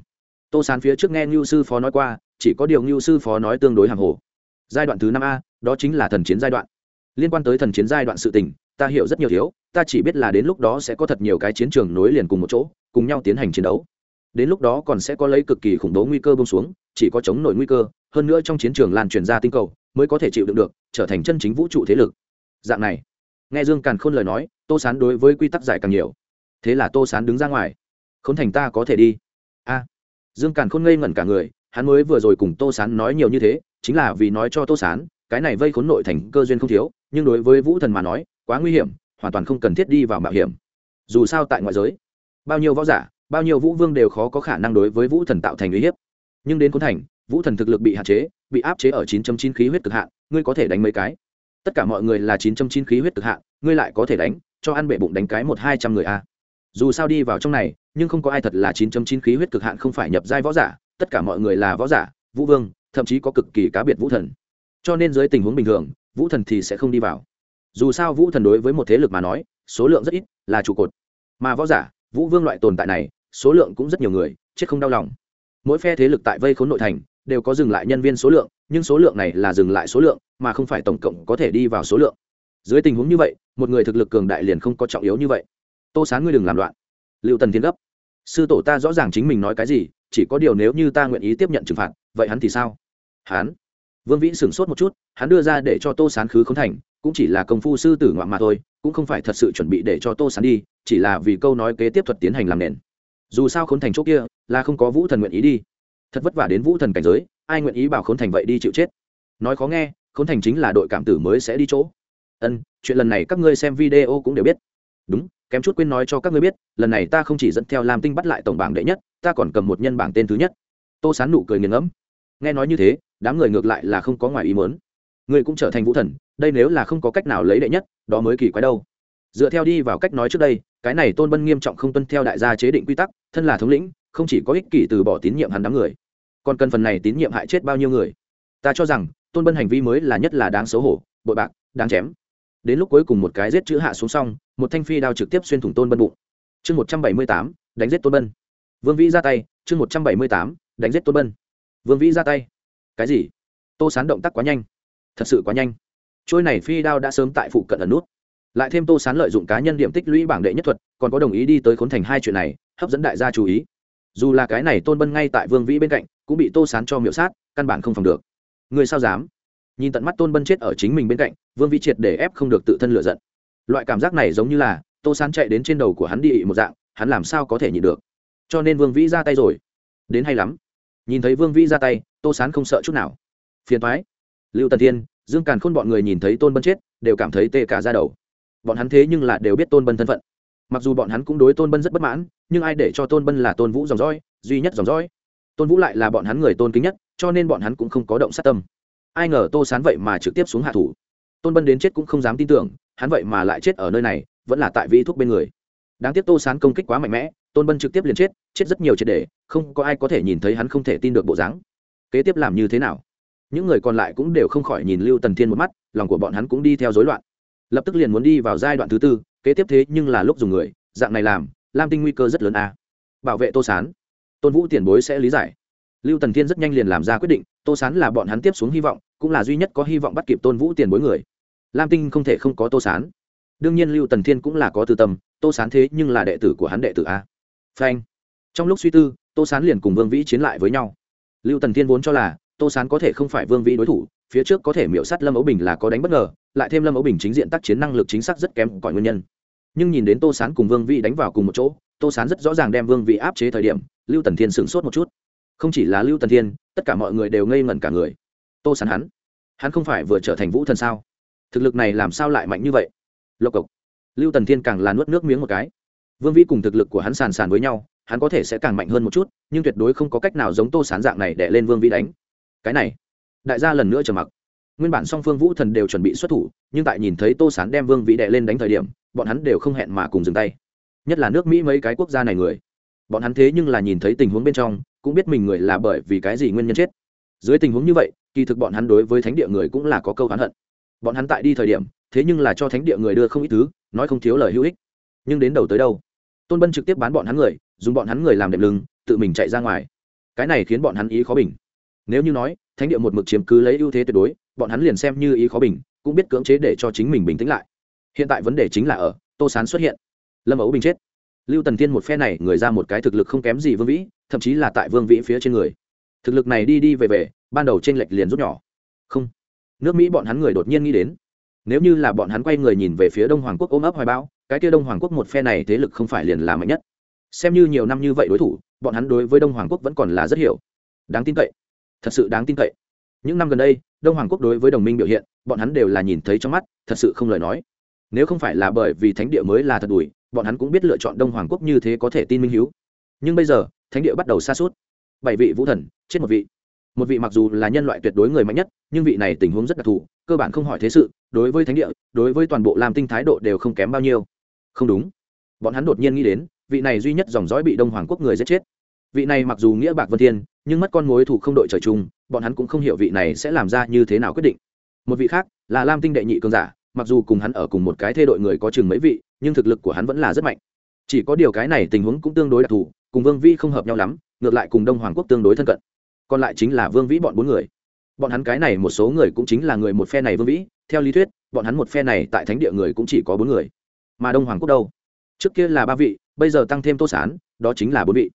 tô sán phía trước nghe ngưu sư phó nói qua, chỉ có điều ngưu sư phó nói tương đối hàng hồ. Giai đoạn thứ năm a, đó chính là thần chiến giai đoạn. Liên quan tới thần chiến giai đoạn sự tình, ta hiểu rất nhiều thiếu, ta chỉ biết là đến lúc đó sẽ có thật nhiều cái chiến trường nối liền cùng một chỗ, cùng nhau tiến hành chiến đấu đến lúc đó còn sẽ có lấy cực kỳ khủng bố nguy cơ bông xuống, chỉ có chống nổi nguy cơ, hơn nữa trong chiến trường lan truyền ra tinh cầu, mới có thể chịu đựng được, trở thành chân chính vũ trụ thế lực. Dạng này, nghe dương càn khôn lời nói, tô sán đối với quy tắc giải càng nhiều. Thế là tô sán đứng ra ngoài. Khốn thành ta có thể đi. A. Dương càn khôn ngây ngẩn cả người, hắn mới vừa rồi cùng tô sán nói nhiều như thế, chính là vì nói cho tô sán, cái này vây khốn nội thành cơ duyên không thiếu, nhưng đối với vũ thần mà nói, quá nguy hiểm, hoàn toàn không cần thiết đi vào mạo hiểm. Dù sao tại ngoại giới, bao nhiêu võ giả bao nhiêu vũ vương đều khó có khả năng đối với vũ thần tạo thành uy hiếp. Nhưng đến khốn thành, vũ thần thực lực bị hạn chế, bị áp chế ở 9.9 khí huyết cực hạn, ngươi có thể đánh mấy cái? Tất cả mọi người là 9.9 khí huyết cực hạn, ngươi lại có thể đánh, cho ăn bệ bụng đánh cái một hai trăm người a. Dù sao đi vào trong này, nhưng không có ai thật là 9.9 khí huyết cực hạn không phải nhập giai võ giả, tất cả mọi người là võ giả, vũ vương, thậm chí có cực kỳ cá biệt vũ thần. Cho nên dưới tình huống bình thường, vũ thần thì sẽ không đi vào. Dù sao vũ thần đối với một thế lực mà nói, số lượng rất ít, là trụ cột. Mà võ giả, vũ vương loại tồn tại này số lượng cũng rất nhiều người, chết không đau lòng. Mỗi phe thế lực tại vây khốn nội thành, đều có dừng lại nhân viên số lượng, nhưng số lượng này là dừng lại số lượng, mà không phải tổng cộng có thể đi vào số lượng. Dưới tình huống như vậy, một người thực lực cường đại liền không có trọng yếu như vậy. Tô sán ngươi đừng làm loạn. Liệu tần thiên gấp. Sư tổ ta rõ ràng chính mình nói cái gì, chỉ có điều nếu như ta nguyện ý tiếp nhận trừng phạt, vậy hắn thì sao? Hắn. Vương vĩ sửng sốt một chút, hắn đưa ra để cho tô sán khứ k h ố n thành, cũng chỉ là công phu sư tử ngoạn mà thôi, cũng không phải thật sự chuẩn bị để cho tô sán đi, chỉ là vì câu nói kế tiếp thuật tiến hành làm nền dù sao khốn thành chỗ kia là không có vũ thần nguyện ý đi. Thật vất vả đến vũ thần cảnh giới, ai nguyện ý bảo khốn thành vậy đi chịu chết? Nói khó nghe, khốn thành chính là đội cảm tử mới sẽ đi chỗ. Ân, chuyện lần này các ngươi xem video cũng đều biết. Đúng, kém chút quên nói cho các ngươi biết, lần này ta không chỉ dẫn theo làm tinh bắt lại tổng bảng đệ nhất, ta còn cầm một nhân bảng tên thứ nhất. Tô sán nụ cười nghiền ngẫm. Nghe nói như thế, đám người ngược lại là không có ngoài ý muốn. Ngươi cũng trở thành vũ thần, đây nếu là không có cách nào lấy đệ nhất, đó mới kỳ quái đâu dựa theo đi vào cách nói trước đây, cái này tôn bân nghiêm trọng không tuân theo đại gia chế định quy tắc, thân là thống lĩnh, không chỉ có ích kỷ từ bỏ tín nhiệm hắn đám người, còn cần phần này tín nhiệm hại chết bao nhiêu người. Ta cho rằng, tôn bân hành vi mới là nhất là đáng xấu hổ, bội bạc, đáng chém. Đến lúc cuối cùng một cái giết chữ hạ xuống xong, một thanh phi đao trực tiếp xuyên thủng tôn bân bụng. Chương một trăm bảy mươi tám, đánh giết tôn bân. Vương vĩ ra tay, chương một trăm bảy mươi tám, đánh giết tôn bân. Vương vĩ ra tay. Cái gì? Tô sán động tác quá nhanh. Thật sự quá nhanh. Trôi này phi đao đã sớm tại phụ cận ẩn nút lại thêm tô sán lợi dụng cá nhân điểm tích lũy bảng đệ nhất thuật, còn có đồng ý đi tới khốn thành hai chuyện này, hấp dẫn đại gia chú ý. Dù là cái này tôn bân ngay tại vương vĩ bên cạnh, cũng bị tô sán cho miễu sát, căn bản không phòng được. Người sao dám? Nhìn tận mắt tôn bân chết ở chính mình bên cạnh, vương vĩ triệt để ép không được tự thân lựa giận. Loại cảm giác này giống như là tô sán chạy đến trên đầu của hắn đi ị một dạng, hắn làm sao có thể nhịn được? Cho nên vương vĩ ra tay rồi. Đến hay lắm. Nhìn thấy vương vĩ ra tay, tô sán không sợ chút nào. Phiền thoái lưu tần thiên, dương càn khôn bọn người nhìn thấy tôn bân chết, đều cảm thấy tê cả ra đầu bọn hắn thế nhưng là đều biết tôn bân thân phận. Mặc dù bọn hắn cũng đối tôn bân rất bất mãn, nhưng ai để cho tôn bân là tôn vũ dòng dõi, duy nhất dòng dõi? Tôn vũ lại là bọn hắn người tôn kính nhất, cho nên bọn hắn cũng không có động sát tâm. Ai ngờ tô sán vậy mà trực tiếp xuống hạ thủ. Tôn bân đến chết cũng không dám tin tưởng, hắn vậy mà lại chết ở nơi này, vẫn là tại vĩ thuốc bên người. Đáng tiếc tô sán công kích quá mạnh mẽ, tôn bân trực tiếp liền chết chết rất nhiều triệt đề không có ai có thể nhìn thấy hắn không thể tin được bộ dáng. Kế tiếp làm như thế nào? Những người còn lại cũng đều không khỏi nhìn lưu tần thiên một mắt, lòng của bọn hắn cũng đi theo dối loạn lập tức liền muốn đi vào giai đoạn thứ tư, kế tiếp thế nhưng là lúc dùng người, dạng này làm, lam tinh nguy cơ rất lớn a. Bảo vệ tô sán. Tôn vũ tiền bối sẽ lý giải. Lưu tần thiên rất nhanh liền làm ra quyết định, tô sán là bọn hắn tiếp xuống hy vọng, cũng là duy nhất có hy vọng bắt kịp tôn vũ tiền bối người. Lam tinh không thể không có tô sán. Đương nhiên lưu tần thiên cũng là có tư tâm, tô sán thế nhưng là đệ tử của hắn đệ tử a. Phanh. Trong lúc suy tư, tô sán liền cùng vương vĩ chiến lại với nhau. Lưu tần thiên vốn cho là, tô sán có thể không phải vương vĩ đối thủ phía trước có thể miễu sát lâm ấu bình là có đánh bất ngờ, lại thêm lâm ấu bình chính diện tác chiến năng lực chính xác rất kém cỏi nguyên nhân. Nhưng nhìn đến tô sán cùng vương vị đánh vào cùng một chỗ, tô sán rất rõ ràng đem vương vị áp chế thời điểm, lưu tần thiên sửng sốt một chút. Không chỉ là lưu tần thiên, tất cả mọi người đều ngây ngẩn cả người. Tô sán hắn hắn không phải vừa trở thành vũ thần sao? Thực lực này làm sao lại mạnh như vậy? Lộc cộc. Lưu tần thiên càng là nuốt nước miếng một cái. Vương vĩ cùng thực lực của hắn sàn sàn với nhau, hắn có thể sẽ càng mạnh hơn một chút, nhưng tuyệt đối không có cách nào giống tô sán dạng này để lên vương vĩ đánh. Cái này đại gia lần nữa trầm mặc. Nguyên bản song phương vũ thần đều chuẩn bị xuất thủ, nhưng tại nhìn thấy tô sán đem vương vĩ đệ lên đánh thời điểm, bọn hắn đều không hẹn mà cùng dừng tay. Nhất là nước mỹ mấy cái quốc gia này người. Bọn hắn thế nhưng là nhìn thấy tình huống bên trong, cũng biết mình người là bởi vì cái gì nguyên nhân chết. Dưới tình huống như vậy, kỳ thực bọn hắn đối với thánh địa người cũng là có câu hắn hận. Bọn hắn tại đi thời điểm, thế nhưng là cho thánh địa người đưa không ít thứ, nói không thiếu lời hữu ích. Nhưng đến đầu tới đâu? Tôn bân trực tiếp bán bọn hắn người, dùng bọn hắn người làm đệm lưng, tự mình chạy ra ngoài. Cái này khiến bọn hắn ý khó bình nếu như nói, thánh địa một mực chiếm cứ lấy ưu thế tuyệt đối, bọn hắn liền xem như ý khó bình, cũng biết cưỡng chế để cho chính mình bình tĩnh lại. Hiện tại vấn đề chính là ở, tô sán xuất hiện. Lâm ấu bình chết. Lưu tần tiên một phe này, người ra một cái thực lực không kém gì vương vĩ, thậm chí là tại vương vĩ phía trên người. Thực lực này đi đi về về, ban đầu t r ê n lệch liền rút nhỏ. Không. Nước mỹ bọn hắn người đột nhiên nghĩ đến. Nếu như là bọn hắn quay người nhìn về phía đông hoàng quốc ôm ấp hoài bão, cái kia đông hoàng quốc một phe này thế lực không phải liền là mạnh nhất. Xem như nhiều năm như vậy đối thủ, bọn hắn đối với đông hoàng quốc vẫn còn là rất hiểu. Đáng tin cậy thật sự đáng tin cậy. Những năm gần đây, đông hoàng quốc đối với đồng minh biểu hiện, bọn hắn đều là nhìn thấy trong mắt, thật sự không lời nói. Nếu không phải là bởi vì thánh địa mới là thật đùi, bọn hắn cũng biết lựa chọn đông hoàng quốc như thế có thể tin minh hiếu. Nhưng bây giờ, thánh địa bắt đầu xa suốt bảy vị vũ thần, chết một vị. Một vị mặc dù là nhân loại tuyệt đối người mạnh nhất, nhưng vị này tình huống rất đặc thù, cơ bản không hỏi thế sự, đối với thánh địa, đối với toàn bộ làm tinh thái độ đều không kém bao nhiêu. Không đúng. Bọn hắn đột nhiên nghĩ đến, vị này duy nhất dòng dõi bị đông hoàng quốc người giết chết vị này mặc dù nghĩa bạc vân thiên, nhưng mất con mối thủ không đội trời chung, bọn hắn cũng không hiểu vị này sẽ làm ra như thế nào quyết định. Một vị khác, là lam tinh đệ nhị cường giả, mặc dù cùng hắn ở cùng một cái thê đội người có chừng mấy vị, nhưng thực lực của hắn vẫn là rất mạnh. Chỉ có điều cái này tình huống cũng tương đối đặc thù, cùng vương vĩ không hợp nhau lắm, ngược lại cùng đông hoàng quốc tương đối thân cận. Còn lại chính là vương vĩ bọn bốn người. Bọn hắn cái này một số người cũng chính là người một phe này vương vĩ, theo lý thuyết, bọn hắn một phe này tại thánh địa người cũng chỉ có bốn người. Mà đông hoàng quốc đâu? Trước kia là ba vị, bây giờ tăng thêm tô sán, đó chính là bốn vị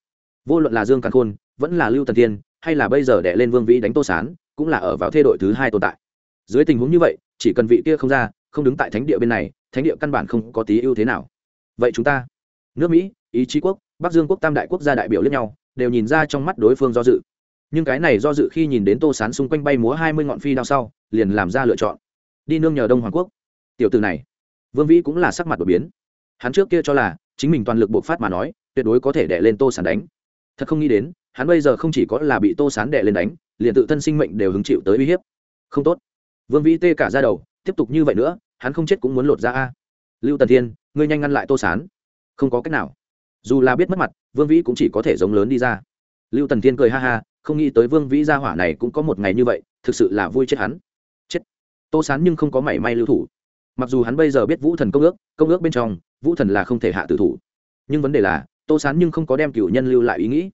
vô luận là dương càn khôn, vẫn là lưu tần tiên hay là bây giờ đệ lên vương vĩ đánh tô sán, cũng là ở vào thê đội thứ hai tồn tại. Dưới tình huống như vậy, chỉ cần vị kia không ra, không đứng tại thánh địa bên này, thánh địa căn bản không có tí ưu thế nào. Vậy chúng ta, nước mỹ, ý chí quốc, bắc dương quốc, tam đại quốc gia đại biểu lẫn nhau, đều nhìn ra trong mắt đối phương do dự. Nhưng cái này do dự khi nhìn đến tô sán xung quanh bay múa hai mươi ngọn phi đao sau, liền làm ra lựa chọn. Đi nương nhờ đông hoàng quốc. Tiểu từ này, vương vĩ cũng là sắc mặt đột biến. Hắn trước kia cho là, chính mình toàn lực buộc phát mà nói, tuyệt đối có thể đẻ lên tô sán đánh thật không nghĩ đến, hắn bây giờ không chỉ có là bị tô sán đẻ lên đánh, liền tự thân sinh mệnh đều hứng chịu tới uy hiếp. Không tốt. Vương vĩ tê cả ra đầu, tiếp tục như vậy nữa, hắn không chết cũng muốn lột ra a. Lưu tần thiên, ngươi nhanh ngăn lại tô sán. Không có cách nào. Dù là biết mất mặt, vương vĩ cũng chỉ có thể giống lớn đi ra. Lưu tần thiên cười ha ha, không nghĩ tới vương vĩ gia hỏa này cũng có một ngày như vậy, thực sự là vui chết hắn. Chết. Tô sán nhưng không có mảy may lưu thủ. Mặc dù hắn bây giờ biết vũ thần công ước công ước bên trong, vũ thần là không thể hạ tử thủ. Nhưng vấn đề là tô sán nhưng không có đem cựu nhân lưu lại ý nghĩ.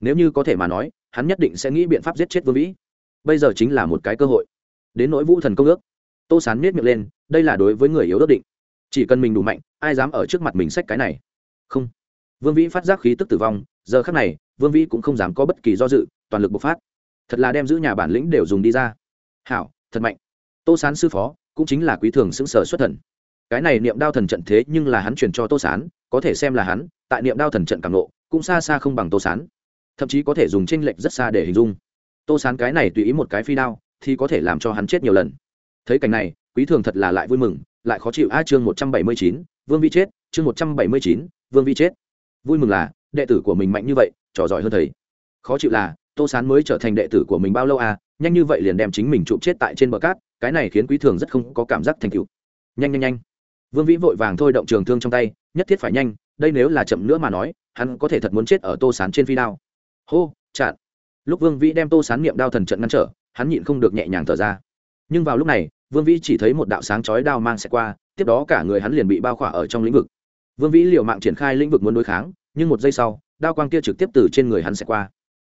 Nếu như có thể mà nói, hắn nhất định sẽ nghĩ biện pháp giết chết vương vĩ. Bây giờ chính là một cái cơ hội. Đến nỗi vũ thần công ước, tô sán miết miệng lên, đây là đối với người yếu ước định. Chỉ cần mình đủ mạnh, ai dám ở trước mặt mình xách cái này? Không. Vương vĩ phát giác khí tức tử vong, giờ khắc này, vương vĩ cũng không dám có bất kỳ do dự, toàn lực bộc phát. Thật là đem giữ nhà bản lĩnh đều dùng đi ra. Hảo, thật mạnh. Tô sán sư phó, cũng chính là quý thường xứng sở xuất thần cái này niệm đao thần trận thế nhưng là hắn truyền cho tô sán, có thể xem là hắn, tại niệm đao thần trận càng lộ cũng xa xa không bằng tô sán. Thậm chí có thể dùng tranh lệch rất xa để hình dung. Tô sán cái này tùy ý một cái phi đao, thì có thể làm cho hắn chết nhiều lần. Thấy cảnh này, quý thường thật là lại vui mừng, lại khó chịu. A chương một trăm bảy mươi chín, vương vi chết, chương một trăm bảy mươi chín, vương vi chết. Vui mừng là, đệ tử của mình mạnh như vậy, trò giỏi hơn thầy. Khó chịu là, tô sán mới trở thành đệ tử của mình bao lâu à? Nhanh như vậy liền đem chính mình chụp chết tại trên bờ cát, cái này khiến quý thường rất không có cảm giác thành cựu nhanh nhanh nhanh vương vĩ vội vàng thôi động trường thương trong tay, nhất thiết phải nhanh, đây nếu là chậm nữa mà nói, hắn có thể thật muốn chết ở tô sán trên phi đao. Hô, chặn. Lúc vương vĩ đem tô sán niệm đao thần trận ngăn trở, hắn nhịn không được nhẹ nhàng thở ra. Nhưng vào lúc này, vương vĩ chỉ thấy một đạo sáng chói đao mang sẽ qua, tiếp đó cả người hắn liền bị bao khỏa ở trong lĩnh vực. Vương vĩ liều mạng triển khai lĩnh vực muốn đối kháng, nhưng một giây sau, đao quang kia trực tiếp từ trên người hắn sẽ qua.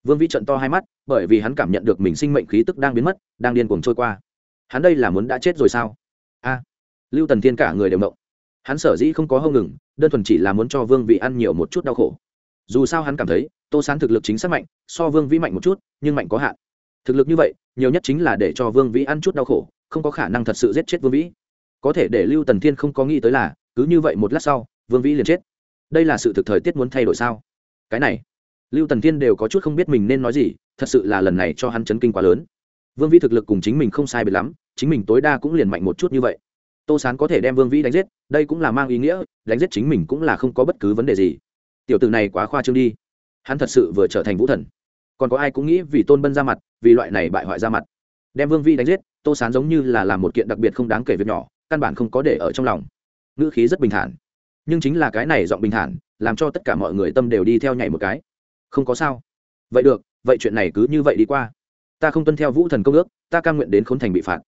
Vương vĩ trận to hai mắt, bởi vì hắn cảm nhận được mình sinh mệnh khí tức đang biến mất, đang điên cuồng trôi qua. Hắn đây là muốn đã chết rồi sao? A lưu tần thiên cả người đều động. Hắn sở dĩ không có hâu ngừng, đơn thuần chỉ là muốn cho vương vị ăn nhiều một chút đau khổ. Dù sao hắn cảm thấy, tô sán thực lực chính xác mạnh, so vương vĩ mạnh một chút, nhưng mạnh có hạn. Thực lực như vậy, nhiều nhất chính là để cho vương vĩ ăn chút đau khổ, không có khả năng thật sự giết chết vương vĩ. Có thể để lưu tần thiên không có nghĩ tới là, cứ như vậy một lát sau, vương vĩ liền chết. Đây là sự thực thời tiết muốn thay đổi sao? Cái này, lưu tần thiên đều có chút không biết mình nên nói gì, thật sự là lần này cho hắn chấn kinh quá lớn. Vương vĩ thực lực cùng chính mình không sai biệt lắm, chính mình tối đa cũng liền mạnh một chút như vậy tô sán có thể đem vương vĩ đánh giết, đây cũng là mang ý nghĩa, đánh giết chính mình cũng là không có bất cứ vấn đề gì. Tiểu tử này quá khoa trương đi. Hắn thật sự vừa trở thành vũ thần. Còn có ai cũng nghĩ vì tôn bân ra mặt, vì loại này bại hoại ra mặt. Đem vương vĩ đánh giết, tô sán giống như là làm một kiện đặc biệt không đáng kể việc nhỏ, căn bản không có để ở trong lòng. Ngữ khí rất bình thản. Nhưng chính là cái này giọng bình thản, làm cho tất cả mọi người tâm đều đi theo nhảy một cái. Không có sao. Vậy được, vậy chuyện này cứ như vậy đi qua. Ta không tuân theo vũ thần công ước, ta cam nguyện đến khốn thành bị phạt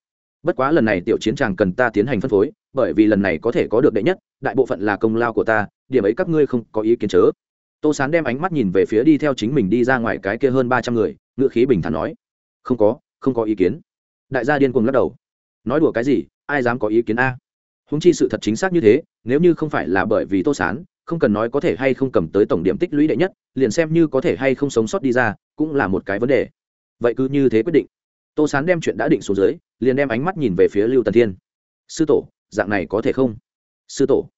bất quá lần này tiểu chiến tràng cần ta tiến hành phân phối, bởi vì lần này có thể có được đệ nhất, đại bộ phận là công lao của ta, điểm ấy các ngươi không có ý kiến chớ. Tô sán đem ánh mắt nhìn về phía đi theo chính mình đi ra ngoài cái kia hơn ba trăm người ngựa khí bình thản nói. Không có không có ý kiến. Đại gia điên cuồng lắc đầu. Nói đùa cái gì, ai dám có ý kiến a? Húng chi sự thật chính xác như thế, nếu như không phải là bởi vì tô sán, không cần nói có thể hay không cầm tới tổng điểm tích lũy đệ nhất, liền xem như có thể hay không sống sót đi ra, cũng là một cái vấn đề. Vậy cứ như thế quyết định. Tô sán đem chuyện đã định xuống dưới liền đem ánh mắt nhìn về phía lưu tần thiên. Sư tổ, dạng này có thể không? Sư tổ.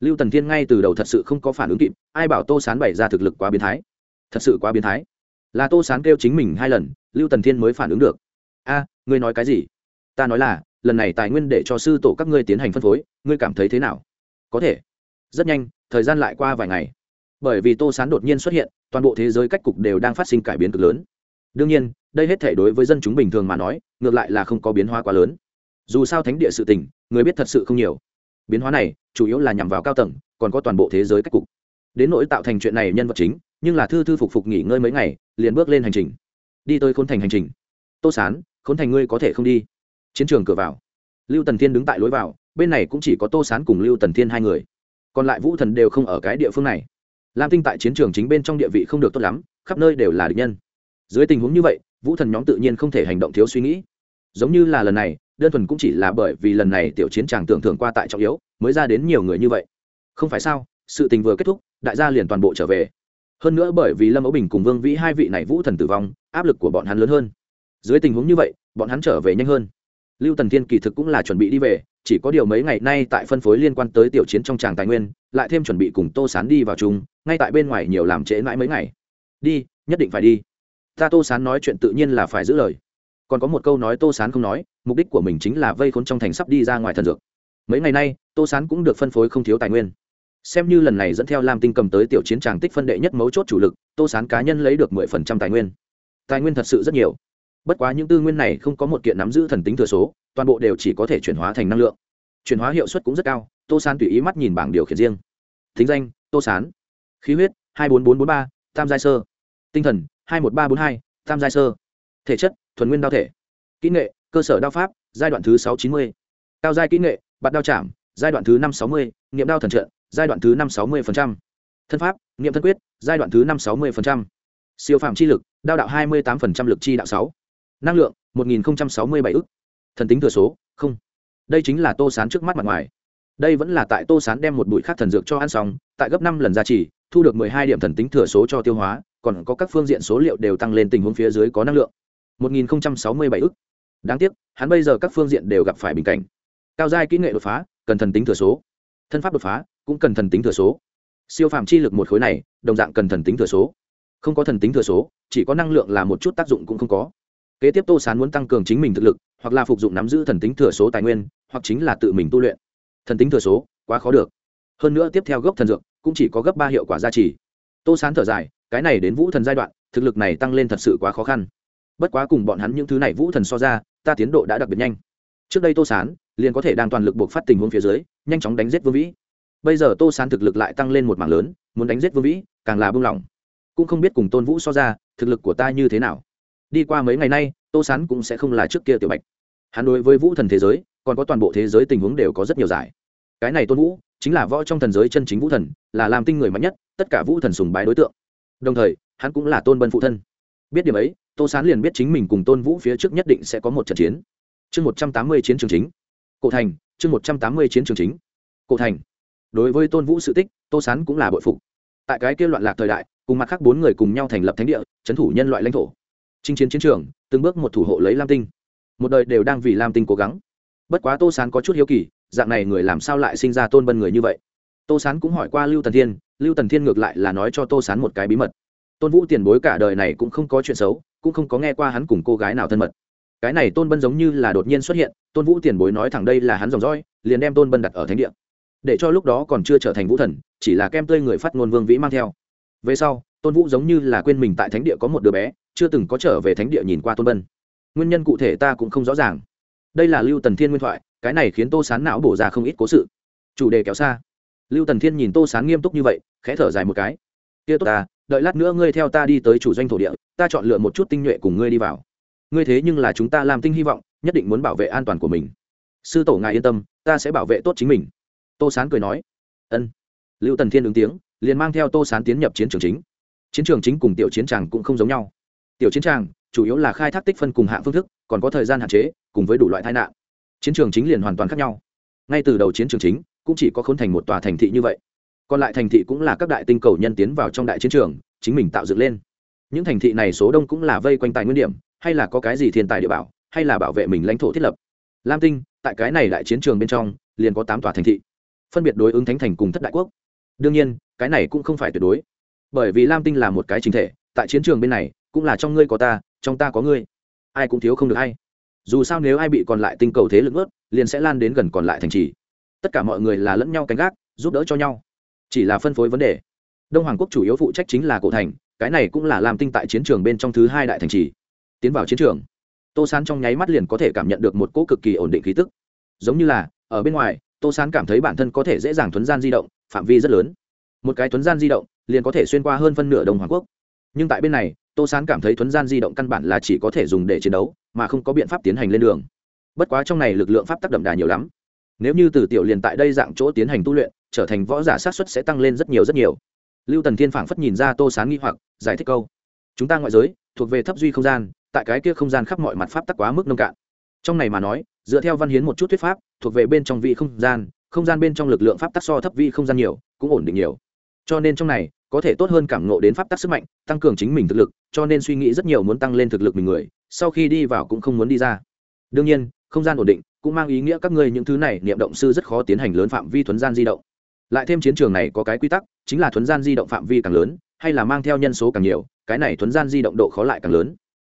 Lưu tần thiên ngay từ đầu thật sự không có phản ứng kịp, ai bảo tô sán bày ra thực lực quá biến thái? Thật sự quá biến thái. Là tô sán kêu chính mình hai lần, lưu tần thiên mới phản ứng được. A, ngươi nói cái gì? Ta nói là, lần này tài nguyên để cho sư tổ các ngươi tiến hành phân phối, ngươi cảm thấy thế nào? Có thể. Rất nhanh, thời gian lại qua vài ngày. Bởi vì tô sán đột nhiên xuất hiện, toàn bộ thế giới cách cục đều đang phát sinh cải biến cực lớn. Đương nhiên đây hết thể đối với dân chúng bình thường mà nói, ngược lại là không có biến hóa quá lớn. Dù sao thánh địa sự tình, người biết thật sự không nhiều. Biến hóa này, chủ yếu là nhằm vào cao tầng, còn có toàn bộ thế giới cách cục. Đến nỗi tạo thành chuyện này nhân vật chính, nhưng là thư thư phục phục nghỉ ngơi mấy ngày, liền bước lên hành trình. Đi tới khốn thành hành trình. Tô sán, khốn thành ngươi có thể không đi. Chiến trường cửa vào. Lưu tần thiên đứng tại lối vào, bên này cũng chỉ có tô sán cùng lưu tần thiên hai người. Còn lại vũ thần đều không ở cái địa phương này. Lam tinh tại chiến trường chính bên trong địa vị không được tốt lắm, khắp nơi đều là địch nhân. Dưới tình huống như vậy vũ thần nhóm tự nhiên không thể hành động thiếu suy nghĩ. Giống như là lần này, đơn thuần cũng chỉ là bởi vì lần này tiểu chiến tràng tưởng thưởng qua tại trọng yếu, mới ra đến nhiều người như vậy. Không phải sao, sự tình vừa kết thúc, đại gia liền toàn bộ trở về. Hơn nữa bởi vì lâm ấu bình cùng vương vĩ hai vị này vũ thần tử vong, áp lực của bọn hắn lớn hơn. Dưới tình huống như vậy, bọn hắn trở về nhanh hơn. Lưu tần thiên kỳ thực cũng là chuẩn bị đi về, chỉ có điều mấy ngày nay tại phân phối liên quan tới tiểu chiến trong tràng tài nguyên, lại thêm chuẩn bị cùng tô sán đi vào chung, ngay tại bên ngoài nhiều làm trễ mãi mấy ngày. Đi, nhất định phải đi ta tô sán nói chuyện tự nhiên là phải giữ lời. Còn có một câu nói tô sán không nói, mục đích của mình chính là vây khốn trong thành sắp đi ra ngoài thần dược. Mấy ngày nay, tô sán cũng được phân phối không thiếu tài nguyên. Xem như lần này dẫn theo lam tinh cầm tới tiểu chiến tràng tích phân đệ nhất mấu chốt chủ lực, tô sán cá nhân lấy được mười phần trăm tài nguyên. Tài nguyên thật sự rất nhiều. Bất quá những tư nguyên này không có một kiện nắm giữ thần tính thừa số, toàn bộ đều chỉ có thể chuyển hóa thành năng lượng. Chuyển hóa hiệu suất cũng rất cao, tô sán tùy ý mắt nhìn bảng điều khiển riêng. Thính danh, tô sán. Khí huyết, hai mươi bốn nghìn bốn trăm bốn mươi ba, tam giai sơ. Tinh thần hai mươi một nghìn ba trăm bốn mươi hai, tam giai sơ. Thể chất, thuần nguyên đao thể. Kỹ nghệ, cơ sở đao pháp, giai đoạn thứ sáu chín mươi. Cao giai kỹ nghệ, bạt đao chạm, giai đoạn thứ năm sáu mươi. Nghiệm đao thần trận, giai đoạn thứ năm sáu mươi thân pháp, nghiệm thân quyết, giai đoạn thứ năm sáu mươi siêu phạm chi lực, đao đạo hai mươi tám lực chi đạo sáu. Năng lượng, một nghìn sáu mươi bảy ức. Thần tính thừa số, không. Đây chính là tô sán trước mắt mặt ngoài. Đây vẫn là tại tô sán đem một bụi khác thần dược cho ăn xong, tại gấp năm lần giá trị thu được mười hai điểm thần tính thừa số cho tiêu hóa còn có các phương diện số liệu đều tăng lên tình huống phía dưới có năng lượng. Một nghìn sáu mươi bảy ức. Đáng tiếc, hắn bây giờ các phương diện đều gặp phải bình cảnh. Cao giai kỹ nghệ đột phá, cần thần tính thừa số. Thân pháp đột phá, cũng cần thần tính thừa số. Siêu phàm chi lực một khối này, đồng dạng cần thần tính thừa số. Không có thần tính thừa số, chỉ có năng lượng là một chút tác dụng cũng không có. Kế tiếp tô sán muốn tăng cường chính mình thực lực, hoặc là phục dụng nắm giữ thần tính thừa số tài nguyên, hoặc chính là tự mình tu luyện. Thần tính thừa số, quá khó được. Hơn nữa tiếp theo gốc thần dược, cũng chỉ có gấp ba hiệu quả gia trì. Tô sán thở dài cái này đến vũ thần giai đoạn, thực lực này tăng lên thật sự quá khó khăn. Bất quá cùng bọn hắn những thứ này vũ thần so ra, ta tiến độ đã đặc biệt nhanh. Trước đây tô sán liền có thể đang toàn lực buộc phát tình huống phía dưới, nhanh chóng đánh giết vương vĩ. Bây giờ tô sán thực lực lại tăng lên một mảng lớn, muốn đánh giết vương vĩ, càng là bưng lỏng cũng không biết cùng tôn vũ so ra, thực lực của ta như thế nào. Đi qua mấy ngày nay, tô sán cũng sẽ không là trước kia tiểu bạch. Hắn đối với vũ thần thế giới, còn có toàn bộ thế giới tình huống đều có rất nhiều giải. Cái này tôn vũ chính là võ trong thần giới chân chính vũ thần, là làm tinh người mạnh nhất, tất cả vũ thần sùng bái đối tượng đồng thời, hắn cũng là tôn bân phụ thân. Biết điểm ấy, tô sán liền biết chính mình cùng tôn vũ phía trước nhất định sẽ có một trận chiến. Chương một trăm tám mươi chiến trường chính. Cổ thành, chương một trăm tám mươi chiến trường chính. Cổ thành. Đối với tôn vũ sự tích, tô sán cũng là bội phục. Tại cái kia loạn lạc thời đại, cùng mặt khác bốn người cùng nhau thành lập thánh địa, trấn thủ nhân loại lãnh thổ. Chinh chiến chiến trường, từng bước một thủ hộ lấy lam tinh. Một đời đều đang vì lam tinh cố gắng. Bất quá tô sán có chút hiếu kỳ, dạng này người làm sao lại sinh ra tôn bân người như vậy? Tô sán cũng hỏi qua lưu tần thiên lưu tần thiên ngược lại là nói cho tô sán một cái bí mật. Tôn vũ tiền bối cả đời này cũng không có chuyện xấu, cũng không có nghe qua hắn cùng cô gái nào thân mật. Cái này tôn bân giống như là đột nhiên xuất hiện, tôn vũ tiền bối nói thẳng đây là hắn dòng dõi, liền đem tôn bân đặt ở thánh địa. Để cho lúc đó còn chưa trở thành vũ thần, chỉ là kem tươi người phát ngôn vương vĩ mang theo. Về sau, tôn vũ giống như là quên mình tại thánh địa có một đứa bé, chưa từng có trở về thánh địa nhìn qua tôn bân. Nguyên nhân cụ thể ta cũng không rõ ràng. Đây là lưu tần thiên nguyên thoại, cái này khiến tô sán não bổ ra không ít cố sự. Chủ đề kéo xa lưu tần thiên nhìn tô sán nghiêm túc như vậy, khẽ thở dài một cái. Kia tốt ta, đợi lát nữa ngươi theo ta đi tới chủ doanh thổ địa, ta chọn lựa một chút tinh nhuệ cùng ngươi đi vào. Ngươi thế nhưng là chúng ta làm tinh hy vọng, nhất định muốn bảo vệ an toàn của mình. Sư tổ ngài yên tâm, ta sẽ bảo vệ tốt chính mình. Tô sán cười nói. Ân. Lưu tần thiên ứng tiếng, liền mang theo tô sán tiến nhập chiến trường chính. Chiến trường chính cùng tiểu chiến tràng cũng không giống nhau. Tiểu chiến tràng chủ yếu là khai thác tích phân cùng hạng phương thức, còn có thời gian hạn chế, cùng với đủ loại tai nạn. Chiến trường chính liền hoàn toàn khác nhau. Ngay từ đầu chiến trường chính cũng chỉ có khốn thành một tòa thành thị như vậy. Còn lại thành thị cũng là các đại tinh cầu nhân tiến vào trong đại chiến trường, chính mình tạo dựng lên. Những thành thị này số đông cũng là vây quanh tài nguyên điểm, hay là có cái gì thiên tài địa bảo, hay là bảo vệ mình lãnh thổ thiết lập. Lam tinh, tại cái này đại chiến trường bên trong, liền có tám tòa thành thị. Phân biệt đối ứng thánh thành cùng thất đại quốc. Đương nhiên, cái này cũng không phải tuyệt đối. Bởi vì lam tinh là một cái chính thể, tại chiến trường bên này, cũng là trong ngươi có ta, trong ta có ngươi. Ai cũng thiếu không được hay dù sao nếu ai bị còn lại tinh cầu thế lực ướt liền sẽ lan đến gần còn lại thành trì tất cả mọi người là lẫn nhau canh gác, giúp đỡ cho nhau. Chỉ là phân phối vấn đề. Đông hoàng quốc chủ yếu phụ trách chính là cổ thành, cái này cũng là làm tinh tại chiến trường bên trong thứ hai đại thành trì. Tiến vào chiến trường, tô sán trong nháy mắt liền có thể cảm nhận được một cỗ cực kỳ ổn định khí tức. Giống như là, ở bên ngoài, tô sán cảm thấy bản thân có thể dễ dàng thuấn gian di động, phạm vi rất lớn. Một cái thuấn gian di động, liền có thể xuyên qua hơn phân nửa đông hoàng quốc. Nhưng tại bên này, tô sán cảm thấy thuấn gian di động căn bản là chỉ có thể dùng để chiến đấu, mà không có biện pháp tiến hành lên đường. Bất quá trong này lực lượng pháp tác đậm đà nhiều lắm nếu như từ tiểu liền tại đây dạng chỗ tiến hành tu luyện, trở thành võ giả sát xuất sẽ tăng lên rất nhiều rất nhiều. Lưu tần thiên phảng phất nhìn ra tô sán nghi hoặc, giải thích câu. Chúng ta ngoại giới, thuộc về thấp duy không gian, tại cái kia không gian khắp mọi mặt pháp tắc quá mức nông cạn. Trong này mà nói, dựa theo văn hiến một chút thuyết pháp, thuộc về bên trong vị không gian không gian bên trong lực lượng pháp tắc so thấp vị không gian nhiều, cũng ổn định nhiều. Cho nên trong này, có thể tốt hơn cảm ngộ đến pháp tắc sức mạnh, tăng cường chính mình thực lực, cho nên suy nghĩ rất nhiều muốn tăng lên thực lực mình người, sau khi đi vào cũng không muốn đi ra. Đương nhiên không gian ổn định, cũng mang ý nghĩa các ngươi những thứ này niệm động sư rất khó tiến hành lớn phạm vi thuấn gian di động. Lại thêm chiến trường này có cái quy tắc, chính là thuấn gian di động phạm vi càng lớn, hay là mang theo nhân số càng nhiều, cái này thuấn gian di động độ khó lại càng lớn.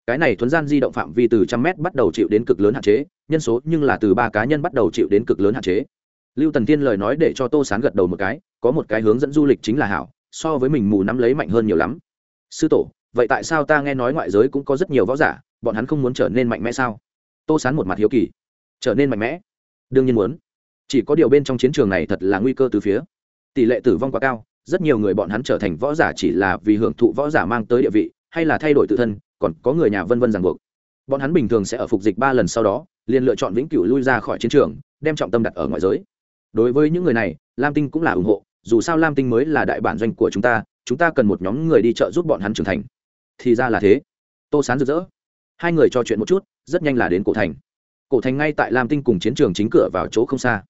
Cái này thuấn gian di động phạm vi từ trăm mét bắt đầu chịu đến cực lớn hạn chế, nhân số nhưng là từ ba cá nhân bắt đầu chịu đến cực lớn hạn chế. Lưu tần tiên lời nói để cho tô sán gật đầu một cái, có một cái hướng dẫn du lịch chính là hảo, so với mình mù nắm lấy mạnh hơn nhiều lắm. Sư tổ, vậy tại sao ta nghe nói ngoại giới cũng có rất nhiều võ giả, bọn hắn không muốn trở nên mạnh mẽ sao? Tô sán một mặt hiếu kỳ. Trở nên mạnh mẽ. Đương nhiên muốn. Chỉ có điều bên trong chiến trường này thật là nguy cơ từ phía. Tỷ lệ tử vong quá cao, rất nhiều người bọn hắn trở thành võ giả chỉ là vì hưởng thụ võ giả mang tới địa vị, hay là thay đổi tự thân, còn có người nhà vân vân ràng buộc. Bọn hắn bình thường sẽ ở phục dịch ba lần sau đó, liền lựa chọn vĩnh cửu lui ra khỏi chiến trường, đem trọng tâm đặt ở ngoại giới. Đối với những người này, lam tinh cũng là ủng hộ, dù sao lam tinh mới là đại bản doanh của chúng ta chúng ta cần một nhóm người đi chợ giúp bọn hắn trưởng thành. Thì ra là thế. Tô sán rực rỡ. Hai người trò chuyện một chút rất nhanh là đến cổ thành. Cổ thành ngay tại lam tinh cùng chiến trường chính cửa vào chỗ không xa.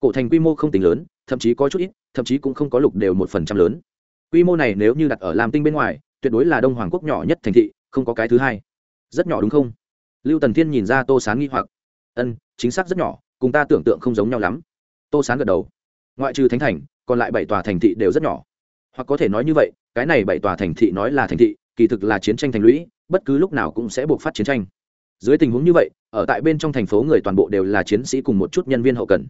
Cổ thành quy mô không tính lớn, thậm chí có chút ít, thậm chí cũng không có lục đều một phần trăm lớn. Quy mô này nếu như đặt ở lam tinh bên ngoài, tuyệt đối là đông hoàng quốc nhỏ nhất thành thị, không có cái thứ hai. Rất nhỏ đúng không? Lưu tần thiên nhìn ra tô sán nghi hoặc. Ân, chính xác rất nhỏ, cùng ta tưởng tượng không giống nhau lắm. Tô sán gật đầu. Ngoại trừ thánh thành, còn lại bảy tòa thành thị đều rất nhỏ. Hoặc có thể nói như vậy, cái này bảy tòa thành thị nói là thành thị, kỳ thực là chiến tranh thành lũy, bất cứ lúc nào cũng sẽ buộc phát chiến tranh dưới tình huống như vậy, ở tại bên trong thành phố người toàn bộ đều là chiến sĩ cùng một chút nhân viên hậu cần.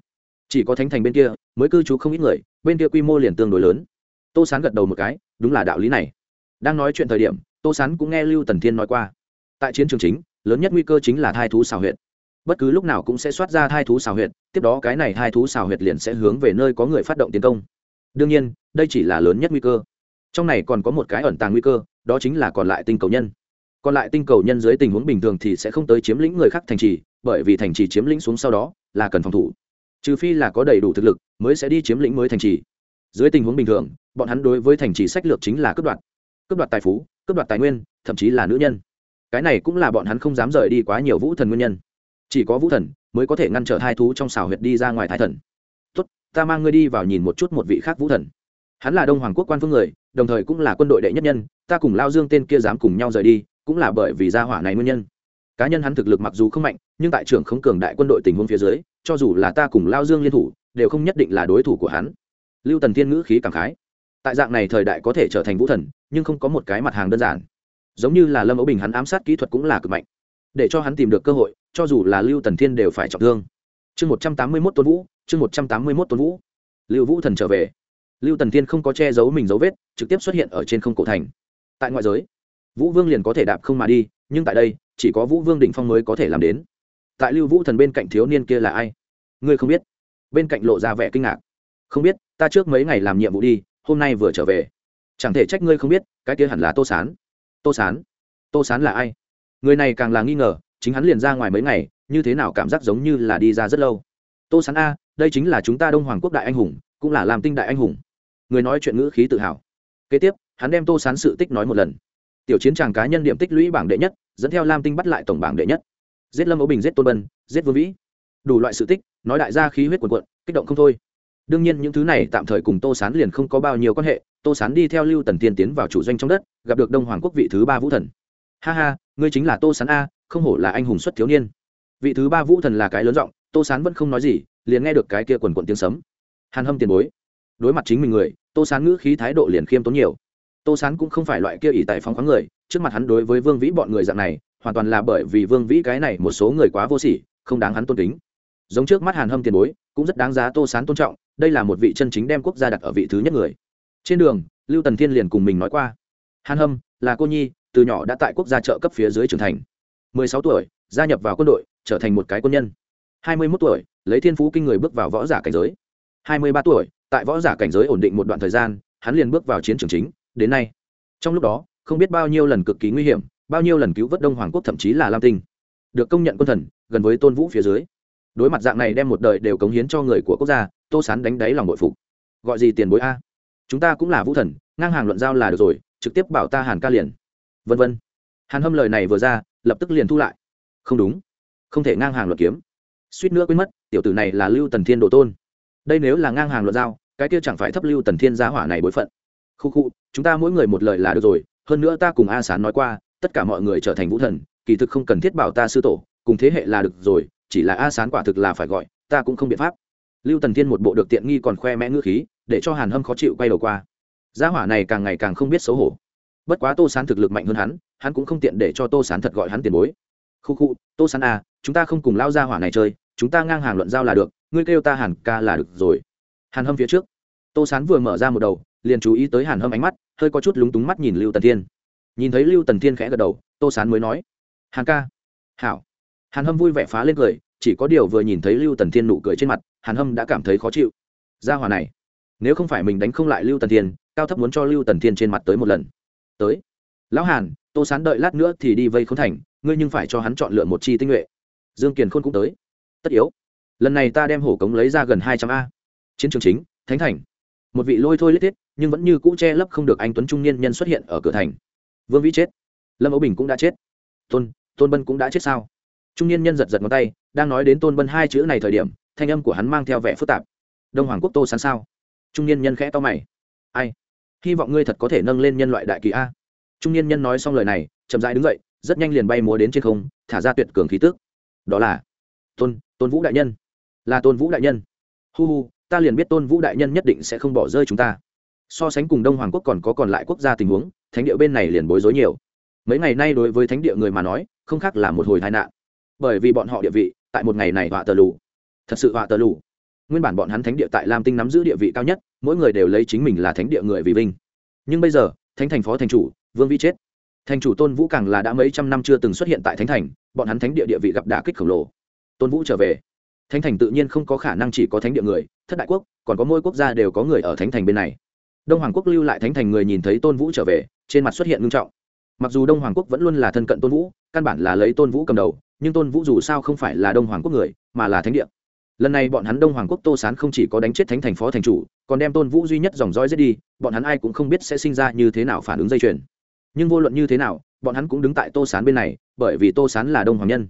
Chỉ có thánh thành bên kia, mới cư trú không ít người, bên kia quy mô liền tương đối lớn. Tô sán gật đầu một cái, đúng là đạo lý này. Đang nói chuyện thời điểm, tô sán cũng nghe lưu tần thiên nói qua. Tại chiến trường chính, lớn nhất nguy cơ chính là thai thú xào huyệt. Bất cứ lúc nào cũng sẽ soát ra thai thú xào huyệt, tiếp đó cái này thai thú xào huyệt liền sẽ hướng về nơi có người phát động tiến công. Đương nhiên, đây chỉ là lớn nhất nguy cơ. Trong này còn có một cái ẩn tàng nguy cơ, đó chính là còn lại tinh cầu nhân còn lại tinh cầu nhân dưới tình huống bình thường thì sẽ không tới chiếm lĩnh người khác thành trì, bởi vì thành trì chiếm lĩnh xuống sau đó là cần phòng thủ. Trừ phi là có đầy đủ thực lực mới sẽ đi chiếm lĩnh mới thành trì. Dưới tình huống bình thường, bọn hắn đối với thành trì sách lược chính là cướp đoạt. Cướp đoạt tài phú, cướp đoạt tài nguyên, thậm chí là nữ nhân. Cái này cũng là bọn hắn không dám rời đi quá nhiều vũ thần nguyên nhân. Chỉ có vũ thần mới có thể ngăn trở hai thú trong xào huyệt đi ra ngoài thái thần. Tốt, ta mang ngươi đi vào nhìn một chút một vị khác vũ thần. Hắn là đông hoàng quốc quan phương người, đồng thời cũng là quân đội đệ nhất nhân, ta cùng lao dương tên kia dám cùng nhau rời đi cũng là bởi vì gia hỏa này nguyên nhân. Cá nhân hắn thực lực mặc dù không mạnh, nhưng tại trưởng không cường đại quân đội tình huống phía dưới, cho dù là ta cùng lao dương liên thủ, đều không nhất định là đối thủ của hắn. Lưu tần thiên ngữ khí cảm khái. Tại dạng này thời đại có thể trở thành vũ thần, nhưng không có một cái mặt hàng đơn giản. Giống như là lâm ấu bình hắn ám sát kỹ thuật cũng là cực mạnh. Để cho hắn tìm được cơ hội, cho dù là lưu tần thiên đều phải trọng thương. Chương một trăm tám mươi mốt tôn vũ, chương một trăm tám mươi mốt tôn vũ. Lưu vũ thần trở về. Lưu tần thiên không có che giấu mình dấu vết, trực tiếp xuất hiện ở trên không cổ thành. Tại ngoại giới vũ vương liền có thể đạp không mà đi, nhưng tại đây, chỉ có vũ vương định phong mới có thể làm đến. Tại lưu vũ thần bên cạnh thiếu niên kia là ai? Ngươi không biết. Bên cạnh lộ ra vẻ kinh ngạc. Không biết, ta trước mấy ngày làm nhiệm vụ đi, hôm nay vừa trở về. Chẳng thể trách ngươi không biết, cái kia hẳn là tô sán. Tô sán? Tô sán là ai? Người này càng là nghi ngờ, chính hắn liền ra ngoài mấy ngày, như thế nào cảm giác giống như là đi ra rất lâu. Tô sán a, đây chính là chúng ta đông hoàng quốc đại anh hùng, cũng là làm tinh đại anh hùng. Người nói chuyện ngữ khí tự hào. Kế tiếp, hắn đem tô sán sự tích nói một lần tiểu chiến tràng cá nhân điểm tích lũy bảng đệ nhất, dẫn theo lam tinh bắt lại tổng bảng đệ nhất. Giết lâm ấu bình, giết tôn bân giết vương vĩ. Đủ loại sự tích, nói đại gia khí huyết quần quận kích động không thôi. Đương nhiên những thứ này tạm thời cùng tô sán liền không có bao nhiêu quan hệ, tô sán đi theo lưu tần tiên tiến vào chủ doanh trong đất, gặp được đông hoàng quốc vị thứ ba vũ thần. Ha ha, ngươi chính là tô sán a, không hổ là anh hùng xuất thiếu niên. Vị thứ ba vũ thần là cái lớn giọng, tô sán vẫn không nói gì, liền nghe được cái kia quần quận tiếng sấm. Hàn hâm tiền bối. Đối mặt chính mình người, tô sán ngữ khí thái độ liền khiêm tốn nhiều tô sán cũng không phải loại kia ỷ tài phóng khoáng người, trước mặt hắn đối với vương vĩ bọn người dạng này, hoàn toàn là bởi vì vương vĩ cái này một số người quá vô sỉ, không đáng hắn tôn kính. Giống trước mắt hàn hâm tiền bối, cũng rất đáng giá tô sán tôn trọng, đây là một vị chân chính đem quốc gia đặt ở vị thứ nhất người. Trên đường, lưu tần thiên liền cùng mình nói qua, hàn hâm, là cô nhi, từ nhỏ đã tại quốc gia trợ cấp phía dưới trưởng thành. Mười sáu tuổi, gia nhập vào quân đội, trở thành một cái quân nhân. Hai mươi 21 tuổi, lấy thiên phú kinh người bước vào võ giả cảnh giới. Hai mươi ba tuổi, tại võ giả cảnh giới ổn định một đoạn thời gian, hắn liền bước vào chiến trường chính đến nay. Trong lúc đó, không biết bao nhiêu lần cực kỳ nguy hiểm, bao nhiêu lần cứu vớt đông hoàng quốc, thậm chí là lam tinh. Được công nhận quân thần, gần với tôn vũ phía dưới. Đối mặt dạng này đem một đời đều cống hiến cho người của quốc gia, tô sán đánh đáy lòng nội phục. Gọi gì tiền bối a? Chúng ta cũng là vũ thần, ngang hàng luận giao là được rồi, trực tiếp bảo ta hàn ca liền. Vân vân. Hàn hâm lời này vừa ra, lập tức liền thu lại. Không đúng. Không thể ngang hàng luận kiếm. Suýt nữa quên mất, tiểu tử này là lưu tần thiên đồ tôn. Đây nếu là ngang hàng luận giao, cái kia chẳng phải thấp lưu tần thiên giá hỏa này bối phận khu khu chúng ta mỗi người một lời là được rồi, hơn nữa ta cùng a sán nói qua, tất cả mọi người trở thành vũ thần, kỳ thực không cần thiết bảo ta sư tổ, cùng thế hệ là được rồi, chỉ là a sán quả thực là phải gọi, ta cũng không biện pháp. Lưu tần thiên một bộ được tiện nghi còn khoe mẽ ngữ khí, để cho hàn hâm khó chịu quay đầu qua. Gia hỏa này càng ngày càng không biết xấu hổ. Bất quá tô sán thực lực mạnh hơn hắn hắn cũng không tiện để cho tô sán thật gọi hắn tiền bối. Khu khu tô sán à chúng ta không cùng lao gia hỏa này chơi, chúng ta ngang hàng luận giao là được, ngươi kêu ta hàn ca là được rồi. Hàn hâm phía trước. Tô sán vừa mở ra một đầu liền chú ý tới hàn hâm ánh mắt, hơi có chút lúng túng mắt nhìn lưu tần thiên. Nhìn thấy lưu tần thiên khẽ gật đầu, tô sán mới nói, hàn ca. Hảo. Hàn hâm vui vẻ phá lên cười, chỉ có điều vừa nhìn thấy lưu tần thiên nụ cười trên mặt, hàn hâm đã cảm thấy khó chịu. Ra hòa này, nếu không phải mình đánh không lại lưu tần thiên, cao thấp muốn cho lưu tần thiên trên mặt tới một lần. Tới. Lão hàn, tô sán đợi lát nữa thì đi vây k h ố n thành, ngươi nhưng phải cho hắn chọn lựa một chi tinh nhuệ. Dương kiền khôn cũng tới. Tất yếu. Lần này ta đem hổ cống lấy ra gần hai trăm a. Chiến trường chính, thánh thành. Một vị lôi thôi lít tiết nhưng vẫn như cũ che lấp không được anh tuấn trung niên nhân xuất hiện ở cửa thành. Vương vĩ chết. Lâm ấu bình cũng đã chết. Tôn tôn bân cũng đã chết sao? Trung niên nhân giật giật ngón tay, đang nói đến tôn bân hai chữ này thời điểm, thanh âm của hắn mang theo vẻ phức tạp. Đông hoàng quốc tô sán sao? Trung niên nhân khẽ to mày. Ai? Hy vọng ngươi thật có thể nâng lên nhân loại đại kỳ a. Trung niên nhân nói xong lời này, chậm rãi đứng dậy, rất nhanh liền bay múa đến trên không, thả ra tuyệt cường khí tức. Đó là tôn tôn vũ đại nhân. Là tôn vũ đại nhân. Hu hu, ta liền biết tôn vũ đại nhân nhất định sẽ không bỏ rơi chúng ta so sánh cùng đông hoàng quốc còn có còn lại quốc gia tình huống, thánh địa bên này liền bối rối nhiều. Mấy ngày nay đối với thánh địa người mà nói, không khác là một hồi tai nạn. Bởi vì bọn họ địa vị, tại một ngày này họa tờ lù. Thật sự họa tờ lù. Nguyên bản bọn hắn thánh địa tại lam tinh nắm giữ địa vị cao nhất, mỗi người đều lấy chính mình là thánh địa người vì vinh. Nhưng bây giờ, thánh thành phó thành chủ, vương vĩ chết. Thành chủ tôn vũ càng là đã mấy trăm năm chưa từng xuất hiện tại thánh thành, bọn hắn thánh địa địa vị gặp đả kích khổng lồ. Tôn vũ trở về. Thánh thành tự nhiên không có khả năng chỉ có thánh địa người, thất đại quốc, còn có mỗi quốc gia đều có người ở thánh thành bên này đông hoàng quốc lưu lại thánh thành người nhìn thấy tôn vũ trở về, trên mặt xuất hiện ngưng trọng. Mặc dù đông hoàng quốc vẫn luôn là thân cận tôn vũ, căn bản là lấy tôn vũ cầm đầu, nhưng tôn vũ dù sao không phải là đông hoàng quốc người, mà là thánh địa. Lần này bọn hắn đông hoàng quốc tô sán không chỉ có đánh chết thánh thành phó thành chủ, còn đem tôn vũ duy nhất dòng dõi giết đi, bọn hắn ai cũng không biết sẽ sinh ra như thế nào phản ứng dây chuyền. Nhưng vô luận như thế nào, bọn hắn cũng đứng tại tô sán bên này, bởi vì tô sán là đông hoàng nhân.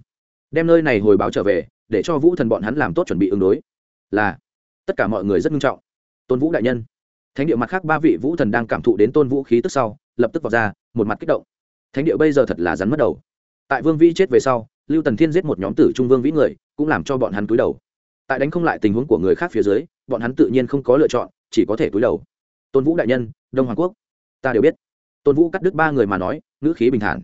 Đem nơi này hồi báo trở về, để cho vũ thần bọn hắn làm tốt chuẩn bị ứng đối. Là, tất cả mọi người rất nghiêm trọng. Tôn vũ đại nhân thánh địa mặt khác ba vị vũ thần đang cảm thụ đến tôn vũ khí tức sau, lập tức vào ra, một mặt kích động. Thánh địa bây giờ thật là rắn mất đầu. Tại vương vĩ chết về sau, lưu tần thiên giết một nhóm tử trung vương vĩ người, cũng làm cho bọn hắn cúi đầu. Tại đánh không lại tình huống của người khác phía dưới, bọn hắn tự nhiên không có lựa chọn, chỉ có thể cúi đầu. Tôn vũ đại nhân, đông hoàng quốc, ta đều biết. Tôn vũ cắt đứt ba người mà nói, ngữ khí bình thản.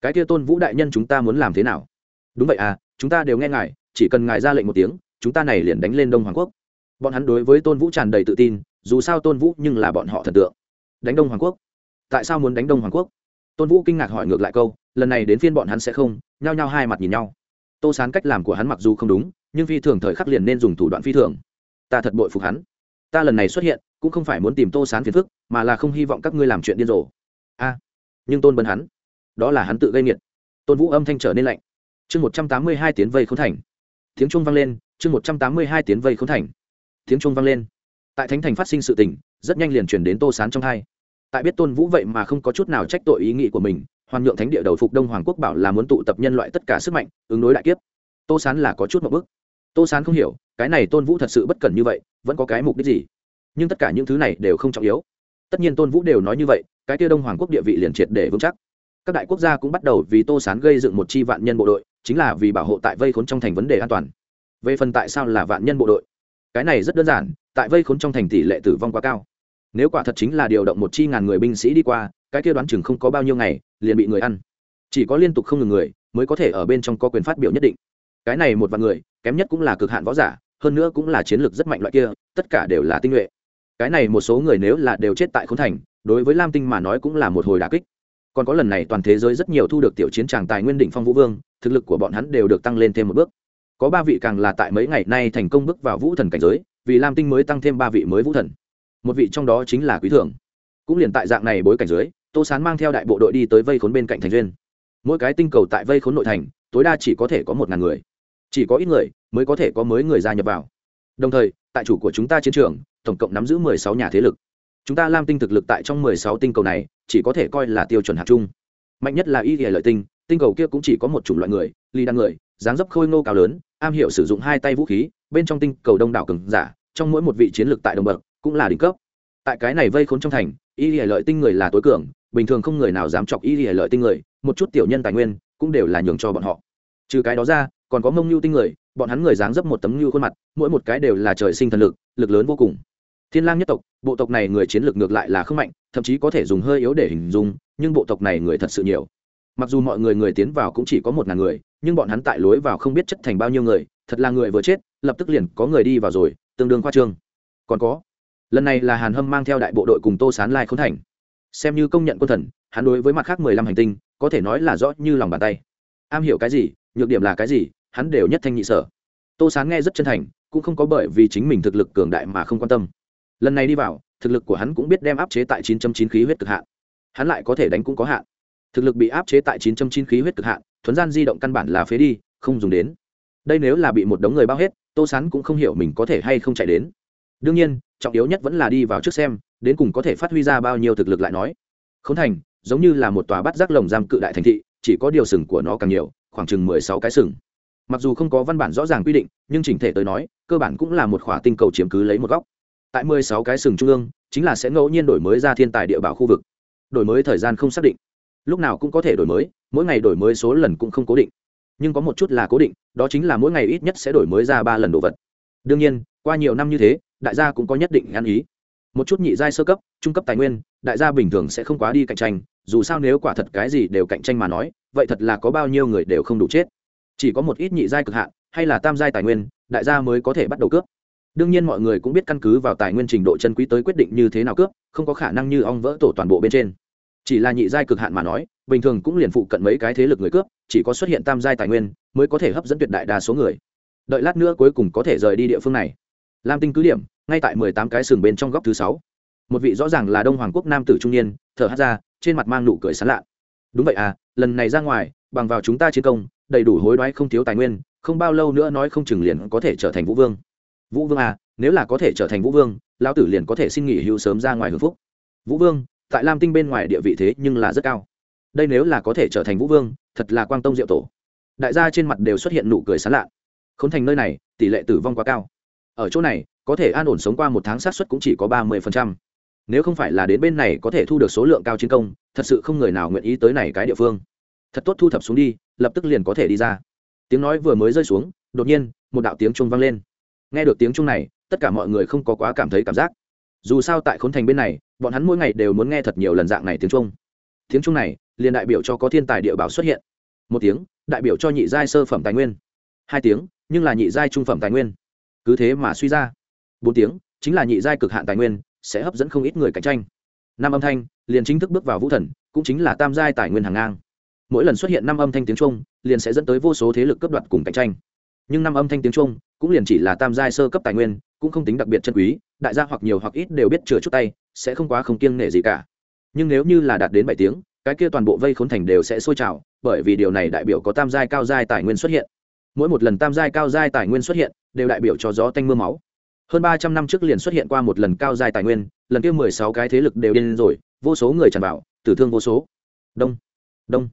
Cái kia tôn vũ đại nhân chúng ta muốn làm thế nào? Đúng vậy à chúng ta đều nghe ngài, chỉ cần ngài ra lệnh một tiếng, chúng ta này liền đánh lên đông hoàng quốc. Bọn hắn đối với tôn vũ tràn đầy tự tin dù sao tôn vũ nhưng là bọn họ thần tượng. Đánh đông hoàng quốc. Tại sao muốn đánh đông hoàng quốc? Tôn vũ kinh ngạc hỏi ngược lại câu, lần này đến phiên bọn hắn sẽ không, nhao nhao hai mặt nhìn nhau. Tô sán cách làm của hắn mặc dù không đúng, nhưng phi thường thời khắc liền nên dùng thủ đoạn phi thường. Ta thật bội phục hắn. Ta lần này xuất hiện, cũng không phải muốn tìm tô sán phiền phức, mà là không hy vọng các ngươi làm chuyện điên rồ. A, nhưng tôn bấn hắn. Đó là hắn tự gây nghiệt. Tôn vũ âm thanh trở nên lạnh. Chương một trăm tám mươi hai tiến vây k h ô n thành. Tiếng trung vang lên, chương một trăm tám mươi hai tiến vây k h ô n thành. Tiếng trung vang lên tại thánh thành phát sinh sự tình, rất nhanh liền chuyển đến tô sán trong hai. Tại biết tôn vũ vậy mà không có chút nào trách tội ý nghĩ của mình, hoàn nhượng thánh địa đầu phục đông hoàng quốc bảo là muốn tụ tập nhân loại tất cả sức mạnh, ứng đối đại kiếp. Tô sán là có chút một bước. tô sán không hiểu, cái này tôn vũ thật sự bất cần như vậy, vẫn có cái mục đích gì? Nhưng tất cả những thứ này đều không trọng yếu. Tất nhiên tôn vũ đều nói như vậy, cái kia đông hoàng quốc địa vị liền triệt để vững chắc. Các đại quốc gia cũng bắt đầu vì tô sán gây dựng một chi vạn nhân bộ đội, chính là vì bảo hộ tại vây khốn trong thành vấn đề an toàn. Về phần tại sao là vạn nhân bộ đội? Cái này rất đơn giản tại vây khốn trong thành tỷ lệ tử vong quá cao. Nếu quả thật chính là điều động một chi ngàn người binh sĩ đi qua, cái kia đoán chừng không có bao nhiêu ngày, liền bị người ăn. Chỉ có liên tục không ngừng người, mới có thể ở bên trong có quyền phát biểu nhất định. Cái này một vạn người, kém nhất cũng là cực hạn võ giả, hơn nữa cũng là chiến lược rất mạnh loại kia, tất cả đều là tinh nhuệ. Cái này một số người nếu là đều chết tại khốn thành, đối với lam tinh mà nói cũng là một hồi đà kích. Còn có lần này toàn thế giới rất nhiều thu được tiểu chiến tràng tài nguyên đỉnh phong vũ vương, thực lực của bọn hắn đều được tăng lên thêm một bước có ba vị càng là tại mấy ngày nay thành công bước vào vũ thần cảnh giới, vì lam tinh mới tăng thêm ba vị mới vũ thần. Một vị trong đó chính là quý thường cũng liền tại dạng này bối cảnh giới tô sán mang theo đại bộ đội đi tới vây khốn bên cạnh thành duyên mỗi cái tinh cầu tại vây khốn nội thành, tối đa chỉ có thể có một ngàn người. Chỉ có ít người mới có thể có mới người gia nhập vào. Đồng thời, tại chủ của chúng ta chiến trường, tổng cộng nắm giữ mười sáu nhà thế lực. Chúng ta lam tinh thực lực tại trong mười sáu tinh cầu này, chỉ có thể coi là tiêu chuẩn hạt chung mạnh nhất là y hệ lợi tinh tinh cầu kia cũng chỉ có một chủng loại người, ly đăng người dáng dấp khôi ngô cao lớn, am hiểu sử dụng hai tay vũ khí, bên trong tinh cầu đông đảo cường giả, trong mỗi một vị chiến lược tại đồng bậc, cũng là đỉnh cấp. Tại cái này vây khốn trong thành, y hệ lợi tinh người là tối cường, bình thường không người nào dám chọc y hệ lợi tinh người, một chút tiểu nhân tài nguyên, cũng đều là nhường cho bọn họ. Trừ cái đó ra, còn có mông nhu tinh người, bọn hắn người dáng dấp một tấm nhu khuôn mặt, mỗi một cái đều là trời sinh thần lực lực lớn vô cùng. Thiên lang nhất tộc, bộ tộc này người chiến lược ngược lại là không mạnh, thậm chí có thể dùng hơi yếu để hình dung, nhưng bộ tộc này người thật sự nhiều mặc dù mọi người người tiến vào cũng chỉ có một ngàn người, nhưng bọn hắn tại lối vào không biết chất thành bao nhiêu người, thật là người vừa chết, lập tức liền có người đi vào rồi, tương đương khoa trương. Còn có, lần này là hàn hâm mang theo đại bộ đội cùng tô sán lai khốn thành. Xem như công nhận quân thần, hắn đối với mặt khác mười lăm hành tinh, có thể nói là rõ như lòng bàn tay. Am hiểu cái gì, nhược điểm là cái gì, hắn đều nhất thanh nhị sở. Tô sán nghe rất chân thành, cũng không có bởi vì chính mình thực lực cường đại mà không quan tâm. Lần này đi vào, thực lực của hắn cũng biết đem áp chế tại 9.9 khí huyết cực hạn. Hắn lại có thể đánh cũng có hạn thực lực bị áp chế tại 9.9 khí huyết cực hạn, thuấn gian di động căn bản là phế đi, không dùng đến. Đây nếu là bị một đống người bao hết, tô sán cũng không hiểu mình có thể hay không chạy đến. Đương nhiên, trọng yếu nhất vẫn là đi vào trước xem, đến cùng có thể phát huy ra bao nhiêu thực lực lại nói. Khốn thành, giống như là một tòa bắt rác lồng giam cự đại thành thị, chỉ có điều sừng của nó càng nhiều, khoảng chừng mười sáu cái sừng. Mặc dù không có văn bản rõ ràng quy định, nhưng chỉnh thể tới nói, cơ bản cũng là một khỏa tinh cầu chiếm cứ lấy một góc. Tại mười sáu cái sừng trung ương, chính là sẽ ngẫu nhiên đổi mới ra thiên tài địa bảo khu vực. Đổi mới thời gian không xác định lúc nào cũng có thể đổi mới, mỗi ngày đổi mới số lần cũng không cố định. Nhưng có một chút là cố định, đó chính là mỗi ngày ít nhất sẽ đổi mới ra ba lần đồ vật. Đương nhiên, qua nhiều năm như thế, đại gia cũng có nhất định ăn ý. Một chút nhị giai sơ cấp, trung cấp tài nguyên, đại gia bình thường sẽ không quá đi cạnh tranh, dù sao nếu quả thật cái gì đều cạnh tranh mà nói, vậy thật là có bao nhiêu người đều không đủ chết. Chỉ có một ít nhị giai cực hạn, hay là tam giai tài nguyên, đại gia mới có thể bắt đầu cướp. Đương nhiên mọi người cũng biết căn cứ vào tài nguyên trình độ chân quý tới quyết định như thế nào cướp, không có khả năng như ong vỡ tổ toàn bộ bên trên chỉ là nhị giai cực hạn mà nói, bình thường cũng liền phụ cận mấy cái thế lực người cướp, chỉ có xuất hiện tam giai tài nguyên mới có thể hấp dẫn tuyệt đại đa số người. Đợi lát nữa cuối cùng có thể rời đi địa phương này. Lam tinh cứ điểm, ngay tại mười tám cái sừng bên trong góc thứ sáu. Một vị rõ ràng là đông hoàng quốc nam tử trung niên, thở hát ra, trên mặt mang nụ cười sán lạ. Đúng vậy à lần này ra ngoài, bằng vào chúng ta chiến công, đầy đủ hối đoái không thiếu tài nguyên, không bao lâu nữa nói không chừng liền có thể trở thành vũ vương. Vũ vương à nếu là có thể trở thành vũ vương, lão tử liền có thể xin nghỉ hưu sớm ra ngoài hưng phúc. Vũ vương tại lam tinh bên ngoài địa vị thế nhưng là rất cao. Đây nếu là có thể trở thành vũ vương, thật là quang tông diệu tổ. Đại gia trên mặt đều xuất hiện nụ cười sán lạ. K h ố n thành nơi này, tỷ lệ tử vong quá cao. Ở chỗ này, có thể an ổn sống qua một tháng sát xuất cũng chỉ có ba mươi nếu không phải là đến bên này có thể thu được số lượng cao chiến công, thật sự không người nào nguyện ý tới này cái địa phương. Thật tốt thu thập xuống đi, lập tức liền có thể đi ra. Tiếng nói vừa mới rơi xuống, đột nhiên, một đạo tiếng trung vang lên. Nghe được tiếng trung này, tất cả mọi người không có quá cảm thấy cảm giác dù sao tại khốn thành bên này, bọn hắn mỗi ngày đều muốn nghe thật nhiều lần dạng này tiếng trung. Tiếng trung này, liền đại biểu cho có thiên tài địa bảo xuất hiện. Một tiếng, đại biểu cho nhị giai sơ phẩm tài nguyên. Hai tiếng, nhưng là nhị giai trung phẩm tài nguyên. Cứ thế mà suy ra. Bốn tiếng, chính là nhị giai cực hạn tài nguyên, sẽ hấp dẫn không ít người cạnh tranh. Năm âm thanh, liền chính thức bước vào vũ thần, cũng chính là tam giai tài nguyên hàng ngang. Mỗi lần xuất hiện năm âm thanh tiếng trung, liền sẽ dẫn tới vô số thế lực cấp đoạt cùng cạnh tranh. Nhưng năm âm thanh tiếng trung, cũng liền chỉ là tam giai sơ cấp tài nguyên, cũng không tính đặc biệt chân quý đại gia hoặc nhiều hoặc ít đều biết chừa chút tay, sẽ không quá không kiêng nể gì cả. Nhưng nếu như là đạt đến bảy tiếng, cái kia toàn bộ vây khốn thành đều sẽ sôi trào, bởi vì điều này đại biểu có tam giai cao giai tài nguyên xuất hiện. Mỗi một lần tam giai cao giai tài nguyên xuất hiện, đều đại biểu cho gió tanh mưa máu. Hơn ba trăm năm trước liền xuất hiện qua một lần cao giai tài nguyên, lần kia mười sáu cái thế lực đều điên rồi, vô số người tràn vào, tử thương vô số. Đông đông.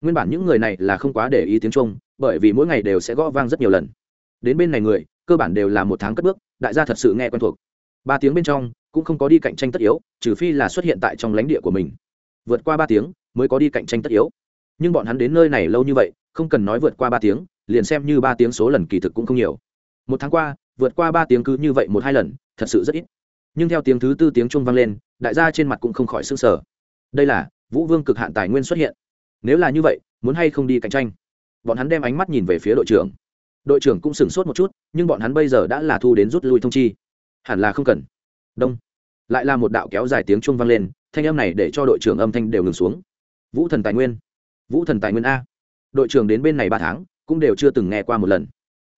Nguyên bản những người này là không quá để ý tiếng trung, bởi vì mỗi ngày đều sẽ gõ vang rất nhiều lần. Đến bên này người, cơ bản đều là một tháng cất bước, đại gia thật sự nghe quen thuộc ba tiếng bên trong cũng không có đi cạnh tranh tất yếu, trừ phi là xuất hiện tại trong lãnh địa của mình. Vượt qua ba tiếng mới có đi cạnh tranh tất yếu. Nhưng bọn hắn đến nơi này lâu như vậy, không cần nói vượt qua ba tiếng, liền xem như ba tiếng số lần kỳ thực cũng không nhiều. Một tháng qua, vượt qua ba tiếng cứ như vậy một hai lần, thật sự rất ít. Nhưng theo tiếng thứ tư tiếng trung vang lên, đại gia trên mặt cũng không khỏi s ư n g sở đây là vũ vương cực hạn tài nguyên xuất hiện. Nếu là như vậy, muốn hay không đi cạnh tranh? Bọn hắn đem ánh mắt nhìn về phía đội trưởng. Đội trưởng cũng sửng sốt một chút, nhưng bọn hắn bây giờ đã là thu đến rút lui thông chi hẳn là không cần. Đông. Lại là một đạo kéo dài tiếng chuông vang lên, thanh âm này để cho đội trưởng âm thanh đều ngừng xuống. Vũ thần tài nguyên. Vũ thần tài nguyên a. Đội trưởng đến bên này ba tháng, cũng đều chưa từng nghe qua một lần.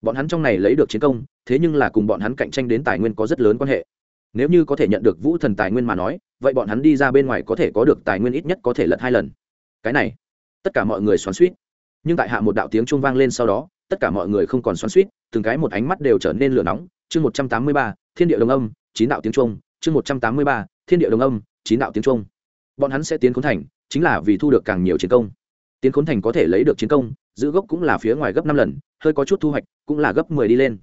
Bọn hắn trong này lấy được chiến công, thế nhưng là cùng bọn hắn cạnh tranh đến tài nguyên có rất lớn quan hệ. Nếu như có thể nhận được vũ thần tài nguyên mà nói, vậy bọn hắn đi ra bên ngoài có thể có được tài nguyên ít nhất có thể lật hai lần. Cái này, tất cả mọi người xoắn suýt nhưng tại hạ một đạo tiếng chuông vang lên sau đó, tất cả mọi người không còn xoắn suýt từng cái một ánh mắt đều trở nên lửa nóng. Chương một trăm tám mươi ba thiên địa đồng âm, chín đạo tiếng trung, chương một trăm tám mươi ba, thiên địa đồng âm, chín đạo tiếng trung. Bọn hắn sẽ tiến khốn thành, chính là vì thu được càng nhiều chiến công. Tiến khốn thành có thể lấy được chiến công, giữ gốc cũng là phía ngoài gấp năm lần, hơi có chút thu hoạch cũng là gấp mười đi lên.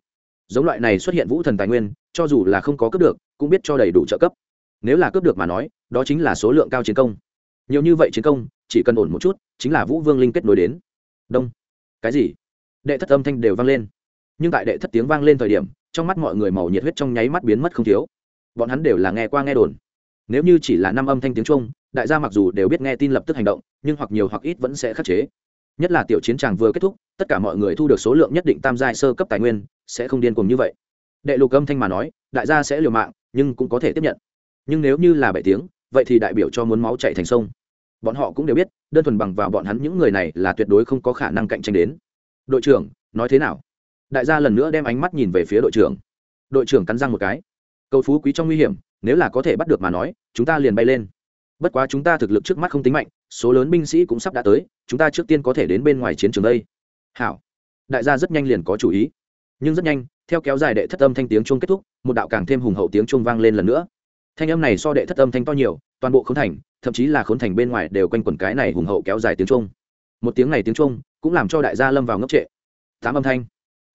Giống loại này xuất hiện vũ thần tài nguyên, cho dù là không có cướp được, cũng biết cho đầy đủ trợ cấp. Nếu là cướp được mà nói, đó chính là số lượng cao chiến công. Nhiều như vậy chiến công, chỉ cần ổn một chút, chính là vũ vương linh kết nối đến. Đông. Cái gì? Đệ thất âm thanh đều vang lên. Nhưng tại đệ thất tiếng vang lên thời điểm trong mắt mọi người màu nhiệt huyết trong nháy mắt biến mất không thiếu. Bọn hắn đều là nghe qua nghe đồn. Nếu như chỉ là năm âm thanh tiếng trung, đại gia mặc dù đều biết nghe tin lập tức hành động, nhưng hoặc nhiều hoặc ít vẫn sẽ khắc chế. Nhất là tiểu chiến tràng vừa kết thúc, tất cả mọi người thu được số lượng nhất định tam giai sơ cấp tài nguyên, sẽ không điên cùng như vậy. Đệ lục âm thanh mà nói, đại gia sẽ liều mạng, nhưng cũng có thể tiếp nhận. Nhưng nếu như là bảy tiếng, vậy thì đại biểu cho muốn máu chạy thành sông. Bọn họ cũng đều biết, đơn thuần bằng vào bọn hắn những người này là tuyệt đối không có khả năng cạnh tranh đến. Đội trưởng, nói thế nào? Đại gia lần nữa đem ánh mắt nhìn về phía đội trưởng. Đội trưởng cắn răng một cái. Cầu phú quý trong nguy hiểm, nếu là có thể bắt được mà nói, chúng ta liền bay lên. Bất quá chúng ta thực lực trước mắt không tính mạnh, số lớn binh sĩ cũng sắp đã tới, chúng ta trước tiên có thể đến bên ngoài chiến trường đây. Hảo. Đại gia rất nhanh liền có chủ ý. Nhưng rất nhanh, theo kéo dài đệ thất âm thanh tiếng chuông kết thúc, một đạo càng thêm hùng hậu tiếng chuông vang lên lần nữa. Thanh âm này so đệ thất âm thanh to nhiều, toàn bộ khốn thành, thậm chí là khốn thành bên ngoài đều quanh quẩn cái này hùng hậu kéo dài tiếng chuông. Một tiếng này tiếng chuông cũng làm cho đại gia lâm vào ngốc trệ. Tám âm thanh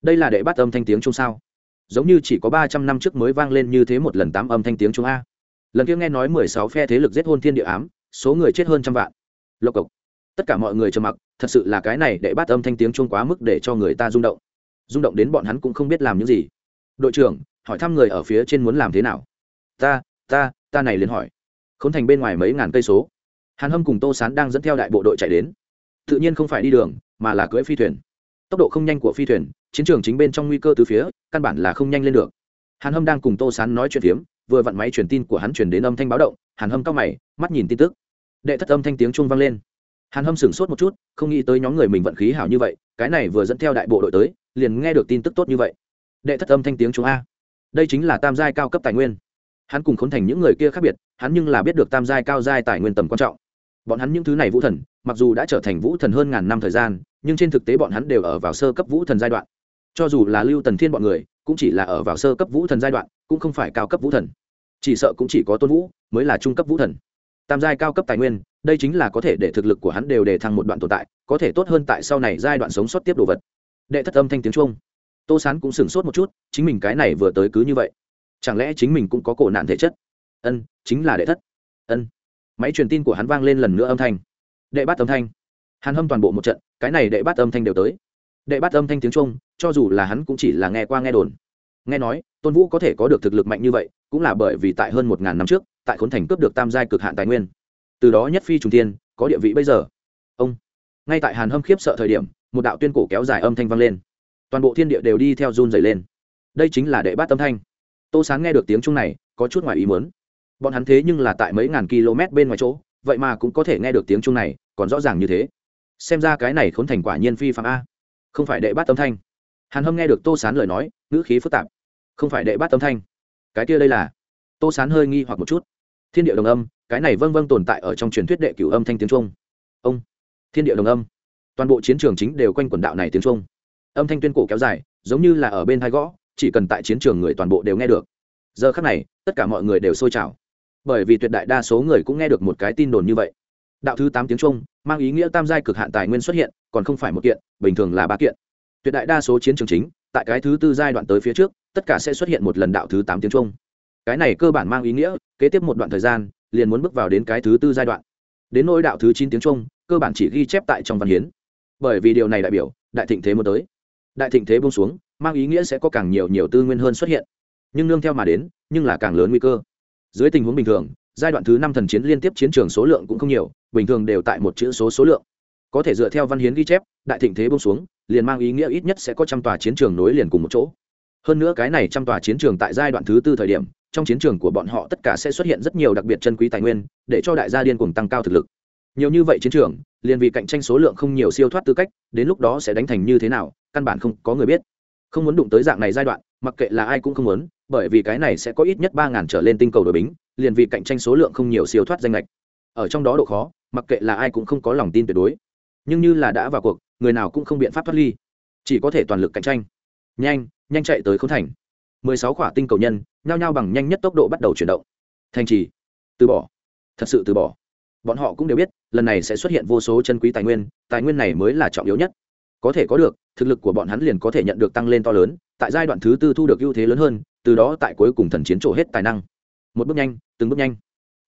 đây là đệ bắt âm thanh tiếng chung sao? Giống như chỉ có ba trăm năm trước mới vang lên như thế một lần tám âm thanh tiếng chung a. Lần kia nghe nói mười sáu phe thế lực giết hôn thiên địa ám, số người chết hơn trăm vạn. Lộc cộc. Tất cả mọi người trầm mặc, thật sự là cái này đệ bắt âm thanh tiếng chung quá mức để cho người ta rung động. Rung động đến bọn hắn cũng không biết làm những gì. Đội trưởng, hỏi thăm người ở phía trên muốn làm thế nào? Ta ta ta này liền hỏi. K h ố n thành bên ngoài mấy ngàn cây số. Hàn hâm cùng tô sán đang dẫn theo đại bộ đội chạy đến. Tự nhiên không phải đi đường, mà là cưỡi phi thuyền tốc độ không nhanh của phi thuyền, chiến trường chính bên trong nguy cơ từ phía, căn bản là không nhanh lên được. Hàn hâm đang cùng tô sán nói chuyện phiếm, vừa vặn máy truyền tin của hắn chuyển đến âm thanh báo động, hàn hâm cao mày, mắt nhìn tin tức. Đệ thất âm thanh tiếng trung vang lên. Hàn hâm sửng sốt một chút, không nghĩ tới nhóm người mình vận khí hảo như vậy, cái này vừa dẫn theo đại bộ đội tới, liền nghe được tin tức tốt như vậy. Đệ thất âm thanh tiếng trung a. Đây chính là tam giai cao cấp tài nguyên. Hắn cùng khốn thành những người kia khác biệt, hắn nhưng là biết được tam giai cao giai tài nguyên tầm quan trọng bọn hắn những thứ này vũ thần, mặc dù đã trở thành vũ thần hơn ngàn năm thời gian, nhưng trên thực tế bọn hắn đều ở vào sơ cấp vũ thần giai đoạn. Cho dù là lưu tần thiên bọn người, cũng chỉ là ở vào sơ cấp vũ thần giai đoạn, cũng không phải cao cấp vũ thần. Chỉ sợ cũng chỉ có tôn vũ mới là trung cấp vũ thần. Tam giai cao cấp tài nguyên, đây chính là có thể để thực lực của hắn đều đề thăng một đoạn tồn tại, có thể tốt hơn tại sau này giai đoạn sống sót tiếp đồ vật. Đệ thất âm thanh tiếng trung tô sán cũng sửng sốt một chút, chính mình cái này vừa tới cứ như vậy. Chẳng lẽ chính mình cũng có cổ nạn thể chất? Ân, chính là đệ thất. Ân máy truyền tin của hắn vang lên lần nữa âm thanh. Đệ bát âm thanh. Hàn hâm toàn bộ một trận, cái này đệ bát âm thanh đều tới. Đệ bát âm thanh tiếng trung, cho dù là hắn cũng chỉ là nghe qua nghe đồn. Nghe nói, tôn vũ có thể có được thực lực mạnh như vậy, cũng là bởi vì tại hơn một ngàn năm trước, tại khốn thành cướp được tam giai cực hạn tài nguyên. Từ đó nhất phi trùng tiên có địa vị bây giờ. Ông. Ngay tại hàn hâm khiếp sợ thời điểm, một đạo tuyên cổ kéo dài âm thanh vang lên. Toàn bộ thiên địa đều đi theo run dày lên. Đây chính là đệ bát âm thanh. Tô sán nghe được tiếng chung này, có chút ngoài ý muốn bọn hắn thế nhưng là tại mấy ngàn km bên ngoài chỗ, vậy mà cũng có thể nghe được tiếng chung này, còn rõ ràng như thế. Xem ra cái này khốn thành quả nhiên phi phạm a. Không phải đệ bát âm thanh. Hàn hâm nghe được tô sán lời nói, ngữ khí phức tạp. Không phải đệ bát âm thanh. Cái kia đây là. Tô sán hơi nghi hoặc một chút. Thiên địa đồng âm, cái này vâng vâng tồn tại ở trong truyền thuyết đệ cửu âm thanh tiếng trung ông. Thiên địa đồng âm. Toàn bộ chiến trường chính đều quanh quần đạo này tiếng trung âm thanh tuyên cổ kéo dài, giống như là ở bên hai gõ, chỉ cần tại chiến trường người toàn bộ đều nghe được. Giờ khắc này, tất cả mọi người đều sôi trào bởi vì tuyệt đại đa số người cũng nghe được một cái tin đồn như vậy. Đạo thứ tám tiếng trung, mang ý nghĩa tam giai cực hạn tài nguyên xuất hiện, còn không phải một kiện, bình thường là ba kiện. Tuyệt đại đa số chiến trường chính, tại cái thứ tư giai đoạn tới phía trước, tất cả sẽ xuất hiện một lần đạo thứ tám tiếng trung. Cái này cơ bản mang ý nghĩa, kế tiếp một đoạn thời gian, liền muốn bước vào đến cái thứ tư giai đoạn. Đến nỗi đạo thứ chín tiếng trung, cơ bản chỉ ghi chép tại trong văn hiến. Bởi vì điều này đại biểu, đại thịnh thế muốn tới. Đại thịnh thế bông xuống, mang ý nghĩa sẽ có càng nhiều nhiều tư nguyên hơn xuất hiện. Nhưng nương theo mà đến, nhưng là càng lớn nguy cơ dưới tình huống bình thường, giai đoạn thứ năm thần chiến liên tiếp chiến trường số lượng cũng không nhiều, bình thường đều tại một chữ số số lượng. Có thể dựa theo văn hiến ghi chép, đại thịnh thế bông xuống, liền mang ý nghĩa ít nhất sẽ có trăm tòa chiến trường nối liền cùng một chỗ. Hơn nữa cái này trăm tòa chiến trường tại giai đoạn thứ tư thời điểm, trong chiến trường của bọn họ tất cả sẽ xuất hiện rất nhiều đặc biệt chân quý tài nguyên, để cho đại gia điên cùng tăng cao thực lực. Nhiều như vậy chiến trường, liền vì cạnh tranh số lượng không nhiều siêu thoát tư cách, đến lúc đó sẽ đánh thành như thế nào, căn bản không có người biết. Không muốn đụng tới dạng này giai đoạn, mặc kệ là ai cũng không muốn bởi vì cái này sẽ có ít nhất ba ngàn trở lên tinh cầu đội bính, liền vì cạnh tranh số lượng không nhiều siêu thoát danh lệch ở trong đó độ khó, mặc kệ là ai cũng không có lòng tin tuyệt đối. Nhưng như là đã vào cuộc, người nào cũng không biện pháp thoát ly. Chỉ có thể toàn lực cạnh tranh. Nhanh nhanh chạy tới không thành. Mười sáu khỏa tinh cầu nhân, nhao nhao bằng nhanh nhất tốc độ bắt đầu chuyển động. Thành trì. Từ bỏ. Thật sự từ bỏ. Bọn họ cũng đều biết, lần này sẽ xuất hiện vô số chân quý tài nguyên tài nguyên này mới là trọng yếu nhất. Có thể có được, thực lực của bọn hắn liền có thể nhận được tăng lên to lớn, tại giai đoạn thứ tư thu được ưu thế lớn hơn từ đó tại cuối cùng thần chiến trổ hết tài năng. Một bước nhanh, từng bước nhanh.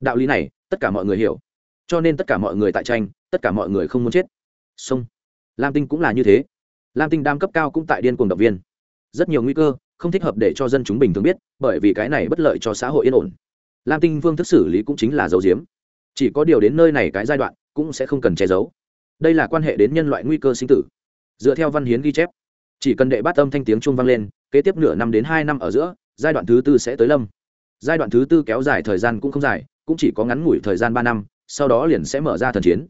Đạo lý này, tất cả mọi người hiểu. Cho nên tất cả mọi người tại tranh, tất cả mọi người không muốn chết. Sông lam tinh cũng là như thế. Lam tinh đam cấp cao cũng tại điên cuồng động viên. Rất nhiều nguy cơ, không thích hợp để cho dân chúng bình thường biết, bởi vì cái này bất lợi cho xã hội yên ổn. Lam tinh phương thức xử lý cũng chính là dấu diếm chỉ có điều đến nơi này cái giai đoạn, cũng sẽ không cần che giấu. Đây là quan hệ đến nhân loại nguy cơ sinh tử. Dựa theo văn hiến ghi chép, chỉ cần đệ bát âm thanh tiếng trung vang lên, kế tiếp nửa năm đến hai năm ở giữa giai đoạn thứ tư sẽ tới lâm. Giai đoạn thứ tư kéo dài thời gian cũng không dài, cũng chỉ có ngắn ngủi thời gian ba năm, sau đó liền sẽ mở ra thần chiến.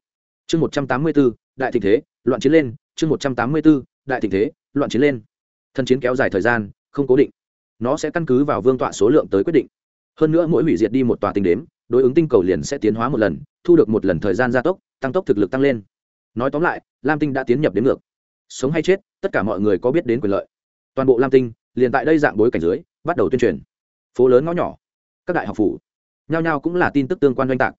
Chương một trăm tám mươi b ố đại thịnh thế, loạn chiến lên. Chương một trăm tám mươi b ố đại thịnh thế, loạn chiến lên. Thần chiến kéo dài thời gian, không cố định. Nó sẽ căn cứ vào vương tọa số lượng tới quyết định. Hơn nữa mỗi hủy diệt đi một tòa tinh đếm, đối ứng tinh cầu liền sẽ tiến hóa một lần, thu được một lần thời gian gia tốc, tăng tốc thực lực tăng lên. Nói tóm lại, lam tinh đã tiến nhập đến ngược. Sống hay chết, tất cả mọi người có biết đến quyền lợi. Toàn bộ lam tinh, liền tại đây dạng bối cảnh dưới bắt đầu tuyên truyền. Phố lớn ngõ nhỏ, các đại học phủ, nhao nhao cũng là tin tức tương quan doanh tạc.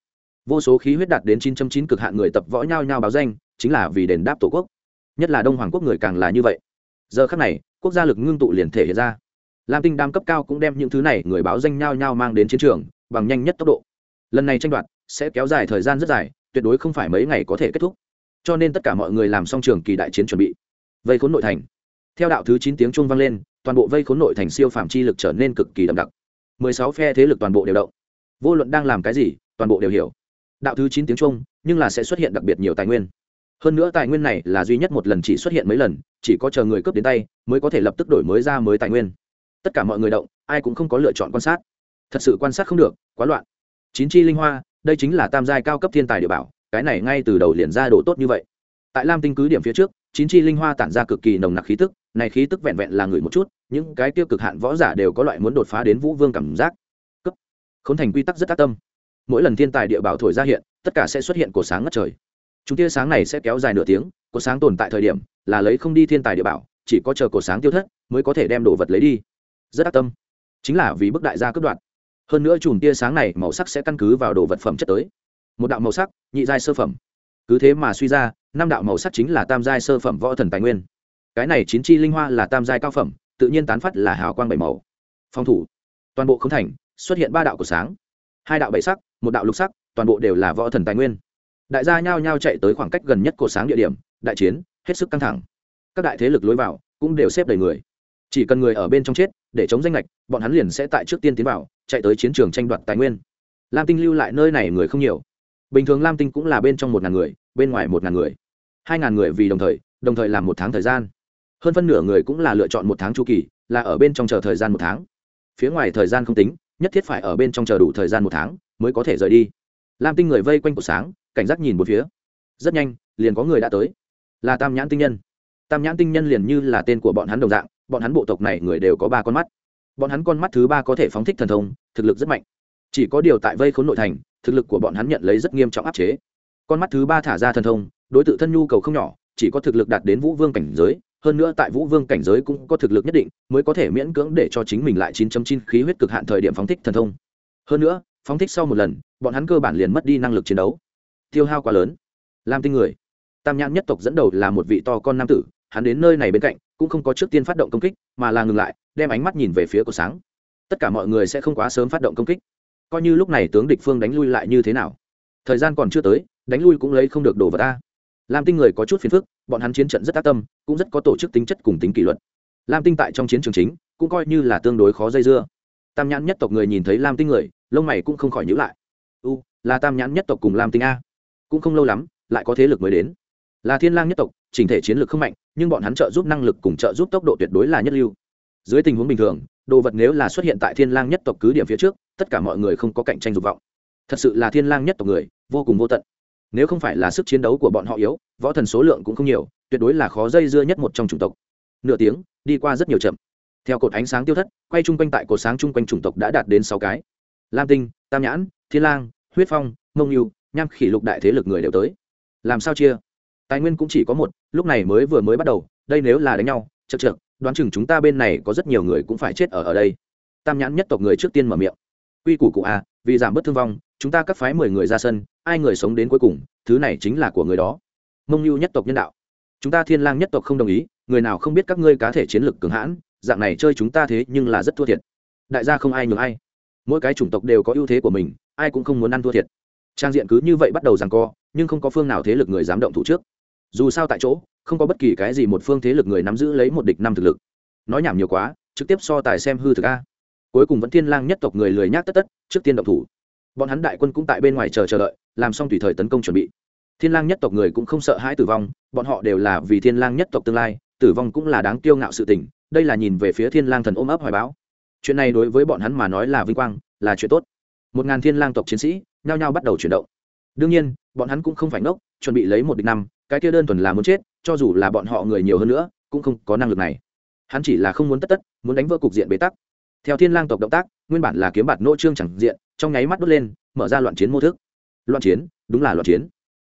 Vô số khí huyết đạt đến 9.9 cực hạn người tập võ nhao nhao báo danh, chính là vì đền đáp tổ quốc. Nhất là đông hoàng quốc người càng là như vậy. Giờ khắc này, quốc gia lực ngưng tụ liền thể hiện ra. Lam tinh đam cấp cao cũng đem những thứ này người báo danh nhao nhao mang đến chiến trường, bằng nhanh nhất tốc độ. Lần này tranh đoạt sẽ kéo dài thời gian rất dài, tuyệt đối không phải mấy ngày có thể kết thúc. Cho nên tất cả mọi người làm xong trường kỳ đại chiến chuẩn bị. Vây khốn nội thành. Theo đạo thứ chín tiếng chuông vang lên toàn bộ vây khốn nội thành siêu phàm chi lực trở nên cực kỳ đậm đặc. Mười sáu phe thế lực toàn bộ đều động. Vô luận đang làm cái gì, toàn bộ đều hiểu. Đạo thứ chín tiếng trung, nhưng là sẽ xuất hiện đặc biệt nhiều tài nguyên. Hơn nữa tài nguyên này là duy nhất một lần chỉ xuất hiện mấy lần, chỉ có chờ người cướp đến tay, mới có thể lập tức đổi mới ra mới tài nguyên. Tất cả mọi người động, ai cũng không có lựa chọn quan sát. Thật sự quan sát không được, quá loạn. Chín chi linh hoa, đây chính là tam giai cao cấp thiên tài địa bảo, cái này ngay từ đầu liền ra độ tốt như vậy. Tại lam tinh cứ điểm phía trước chín chi linh hoa tản ra cực kỳ nồng nặc khí tức, này khí tức vẹn vẹn là người một chút, những cái tiêu cực hạn võ giả đều có loại muốn đột phá đến vũ vương cảm giác. Cấp. Khốn thành quy tắc rất tác tâm. Mỗi lần thiên tài địa bảo thổi ra hiện, tất cả sẽ xuất hiện của sáng ngất trời. Chúng tia sáng này sẽ kéo dài nửa tiếng của sáng tồn tại thời điểm là lấy không đi thiên tài địa bảo, chỉ có chờ cổ sáng tiêu thất mới có thể đem đồ vật lấy đi. Rất ác tâm. Chính là vì bức đại gia cướp đoạt. Hơn nữa chùm tia sáng này màu sắc sẽ căn cứ vào đồ vật phẩm chất tới. Một đạo màu sắc, nhị giai sơ phẩm cứ thế mà suy ra, năm đạo màu sắc chính là tam giai sơ phẩm võ thần tài nguyên. Cái này chín chi linh hoa là tam giai cao phẩm, tự nhiên tán phát là hào quang bảy màu. Phòng thủ. Toàn bộ không thành, xuất hiện ba đạo của sáng. Hai đạo bảy sắc, một đạo lục sắc, toàn bộ đều là võ thần tài nguyên. Đại gia nhao nhao chạy tới khoảng cách gần nhất cổ sáng địa điểm, đại chiến, hết sức căng thẳng. Các đại thế lực lối vào cũng đều xếp đầy người. Chỉ cần người ở bên trong chết, để chống danh lệch bọn hắn liền sẽ tại trước tiên tiến vào, chạy tới chiến trường tranh đoạt tài nguyên. Lam tinh lưu lại nơi này người không nhiều bình thường lam tinh cũng là bên trong một ngàn người, bên ngoài một ngàn người. Hai ngàn người vì đồng thời đồng thời làm một tháng thời gian. Hơn phân nửa người cũng là lựa chọn một tháng chu kỳ, là ở bên trong chờ thời gian một tháng. Phía ngoài thời gian không tính, nhất thiết phải ở bên trong chờ đủ thời gian một tháng mới có thể rời đi. Lam tinh người vây quanh cổ sáng, cảnh giác nhìn một phía. Rất nhanh, liền có người đã tới. Là tam nhãn tinh nhân. Tam nhãn tinh nhân liền như là tên của bọn hắn đồng dạng, bọn hắn bộ tộc này người đều có ba con mắt. Bọn hắn con mắt thứ ba có thể phóng thích thần thông, thực lực rất mạnh. Chỉ có điều tại vây khốn nội thành thực lực của bọn hắn nhận lấy rất nghiêm trọng áp chế. Con mắt thứ ba thả ra thần thông, đối tượng thân nhu cầu không nhỏ, chỉ có thực lực đạt đến vũ vương cảnh giới, hơn nữa tại vũ vương cảnh giới cũng có thực lực nhất định, mới có thể miễn cưỡng để cho chính mình lại 9.9 khí huyết cực hạn thời điểm phóng thích thần thông. Hơn nữa, phóng thích sau một lần, bọn hắn cơ bản liền mất đi năng lực chiến đấu. Tiêu hao quá lớn. Lam tinh người. Tam nhãn nhất tộc dẫn đầu là một vị to con nam tử, hắn đến nơi này bên cạnh, cũng không có trước tiên phát động công kích, mà là ngừng lại, đem ánh mắt nhìn về phía của sáng. Tất cả mọi người sẽ không quá sớm phát động công kích coi như lúc này tướng địch phương đánh lui lại như thế nào. Thời gian còn chưa tới, đánh lui cũng lấy không được đồ vật ta lam tinh người có chút phiền phức, bọn hắn chiến trận rất tác tâm, cũng rất có tổ chức tính chất cùng tính kỷ luật. Lam tinh tại trong chiến trường chính, cũng coi như là tương đối khó dây dưa. Tam nhãn nhất tộc người nhìn thấy lam tinh người, lông mày cũng không khỏi nhữ lại. U, là tam nhãn nhất tộc cùng lam tinh a. Cũng không lâu lắm, lại có thế lực mới đến. Là thiên lang nhất tộc, chỉnh thể chiến lược không mạnh, nhưng bọn hắn trợ giúp năng lực cùng trợ giúp tốc độ tuyệt đối là nhất lưu. Dưới tình huống bình thường đồ vật nếu là xuất hiện tại thiên lang nhất tộc cứ điểm phía trước, tất cả mọi người không có cạnh tranh dục vọng. Thật sự là thiên lang nhất tộc người, vô cùng vô tận. Nếu không phải là sức chiến đấu của bọn họ yếu, võ thần số lượng cũng không nhiều, tuyệt đối là khó dây dưa nhất một trong chủng tộc. Nửa tiếng, đi qua rất nhiều chậm. Theo cột ánh sáng tiêu thất, quay chung quanh tại cột sáng chung quanh chủng tộc đã đạt đến sáu cái. Lam tinh, tam nhãn, thiên lang, huyết phong, mông yêu nham khỉ lục đại thế lực người đều tới. Làm sao chia? Tài nguyên cũng chỉ có một, lúc này mới vừa mới bắt đầu, đây nếu là đánh nhau chật chật đoán chừng chúng ta bên này có rất nhiều người cũng phải chết ở ở đây. Tam nhãn nhất tộc người trước tiên mở miệng. Quy củ cụ a, vì giảm bớt thương vong, chúng ta cắt phái mười người ra sân, ai người sống đến cuối cùng, thứ này chính là của người đó. Mông lưu nhất tộc nhân đạo. Chúng ta thiên lang nhất tộc không đồng ý, người nào không biết các ngươi cá thể chiến lược cường hãn, dạng này chơi chúng ta thế nhưng là rất thua thiệt. Đại gia không ai nhường ai. Mỗi cái chủng tộc đều có ưu thế của mình, ai cũng không muốn ăn thua thiệt. Trang diện cứ như vậy bắt đầu rằng co, nhưng không có phương nào thế lực người dám động thủ trước dù sao tại chỗ, không có bất kỳ cái gì một phương thế lực người nắm giữ lấy một địch năm thực lực. Nói nhảm nhiều quá, trực tiếp so tài xem hư thực a. Cuối cùng vẫn thiên lang nhất tộc người lười nhác tất tất, trước tiên động thủ. Bọn hắn đại quân cũng tại bên ngoài chờ chờ đợi, làm xong tùy thời tấn công chuẩn bị. Thiên lang nhất tộc người cũng không sợ hãi tử vong, bọn họ đều là vì thiên lang nhất tộc tương lai, tử vong cũng là đáng kiêu ngạo sự tình, đây là nhìn về phía thiên lang thần ôm ấp hoài báo. Chuyện này đối với bọn hắn mà nói là vinh quang, là chuyện tốt. Một ngàn thiên lang tộc chiến sĩ, nhao nhao bắt đầu chuyển động đương nhiên, bọn hắn cũng không phải ngốc, chuẩn bị lấy một địch năm, cái kia đơn thuần là muốn chết, cho dù là bọn họ người nhiều hơn nữa, cũng không có năng lực này. Hắn chỉ là không muốn tất tất, muốn đánh vỡ cục diện bế tắc. Theo thiên lang tộc động tác, nguyên bản là kiếm bạt nỗ trương chẳng diện, trong nháy mắt đốt lên, mở ra loạn chiến mô thức. Loạn chiến, đúng là loạn chiến.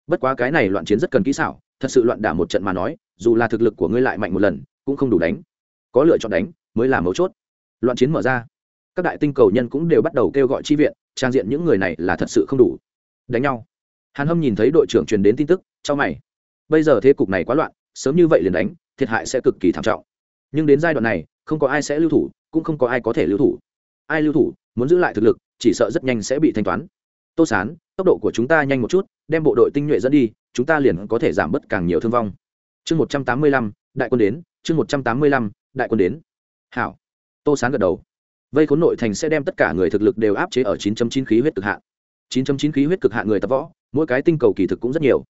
Bất quá cái này loạn chiến rất cần kỹ xảo, thật sự loạn đả một trận mà nói, dù là thực lực của ngươi lại mạnh một lần, cũng không đủ đánh. Có lựa chọn đánh, mới là mấu chốt. Loạn chiến mở ra. Các đại tinh cầu nhân cũng đều bắt đầu kêu gọi chi viện, trang diện những người này là thật sự không đủ. Đánh nhau hàn hâm nhìn thấy đội trưởng truyền đến tin tức cho mày. Bây giờ thế cục này quá loạn, sớm như vậy liền đánh, thiệt hại sẽ cực kỳ thảm trọng. Nhưng đến giai đoạn này, không có ai sẽ lưu thủ, cũng không có ai có thể lưu thủ. Ai lưu thủ, muốn giữ lại thực lực, chỉ sợ rất nhanh sẽ bị thanh toán. Tô sán, tốc độ của chúng ta nhanh một chút, đem bộ đội tinh nhuệ dẫn đi, chúng ta liền có thể giảm bớt càng nhiều thương vong. Chương một trăm tám mươi lăm, đại quân đến, chương một trăm tám mươi lăm, đại quân đến. Hảo. Tô sán gật đầu. Vây khốn nội thành sẽ đem tất cả người thực lực đều áp chế ở 9.9 khí huyết cực hạn. 9.9 khí huyết cực hạn người tập võ, mỗi cái tinh cầu kỳ thực cũng rất nhiều.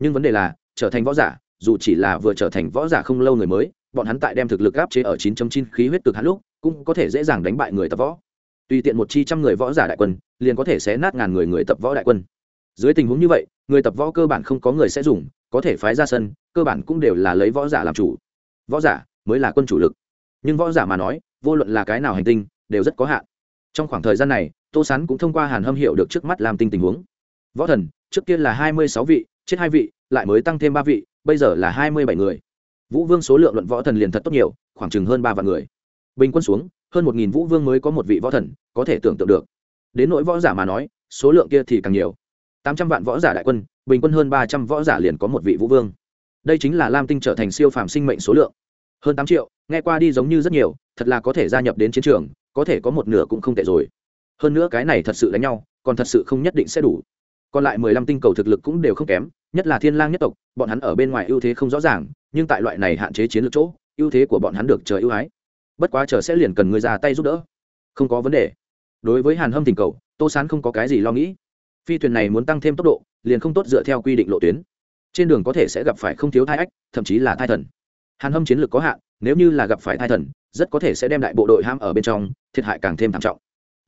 Nhưng vấn đề là, trở thành võ giả, dù chỉ là vừa trở thành võ giả không lâu người mới, bọn hắn tại đem thực lực áp chế ở 9.9 khí huyết cực hạn lúc, cũng có thể dễ dàng đánh bại người tập võ. Tùy tiện một chi trăm người võ giả đại quân, liền có thể xé nát ngàn người người tập võ đại quân. Dưới tình huống như vậy, người tập võ cơ bản không có người sẽ dùng, có thể phái ra sân, cơ bản cũng đều là lấy võ giả làm chủ. Võ giả mới là quân chủ lực. Nhưng võ giả mà nói, vô luận là cái nào hành tinh, đều rất có hạn. Trong khoảng thời gian này tô sán cũng thông qua hàn hâm hiểu được trước mắt làm tinh tình huống. Võ thần, trước kia là hai mươi sáu vị, chết hai vị, lại mới tăng thêm ba vị, bây giờ là hai mươi bảy người. Vũ vương số lượng luận võ thần liền thật tốt nhiều, khoảng chừng hơn ba vạn người. Bình quân xuống, hơn một nghìn vũ vương mới có một vị võ thần, có thể tưởng tượng được. Đến nỗi võ giả mà nói, số lượng kia thì càng nhiều. tám trăm vạn võ giả đại quân, bình quân hơn ba trăm võ giả liền có một vị vũ vương. Đây chính là lam tinh trở thành siêu phàm sinh mệnh số lượng. Hơn tám triệu, nghe qua đi giống như rất nhiều, thật là có thể gia nhập đến chiến trường, có thể có một nửa cũng không tệ rồi hơn nữa cái này thật sự đánh nhau, còn thật sự không nhất định sẽ đủ. Còn lại mười lăm tinh cầu thực lực cũng đều không kém, nhất là thiên lang nhất tộc, bọn hắn ở bên ngoài ưu thế không rõ ràng, nhưng tại loại này hạn chế chiến lược chỗ, ưu thế của bọn hắn được trời ưu ái. Bất quá chờ sẽ liền cần người ra tay giúp đỡ. Không có vấn đề. Đối với hàn hâm tình cầu, tô sán không có cái gì lo nghĩ. Phi thuyền này muốn tăng thêm tốc độ, liền không tốt dựa theo quy định lộ tuyến. Trên đường có thể sẽ gặp phải không thiếu thai ách, thậm chí là thai thần. Hàn hâm chiến lược có hạn, nếu như là gặp phải thai thần, rất có thể sẽ đem đại bộ đội ham ở bên trong, thiệt hại càng thêm thảm trọng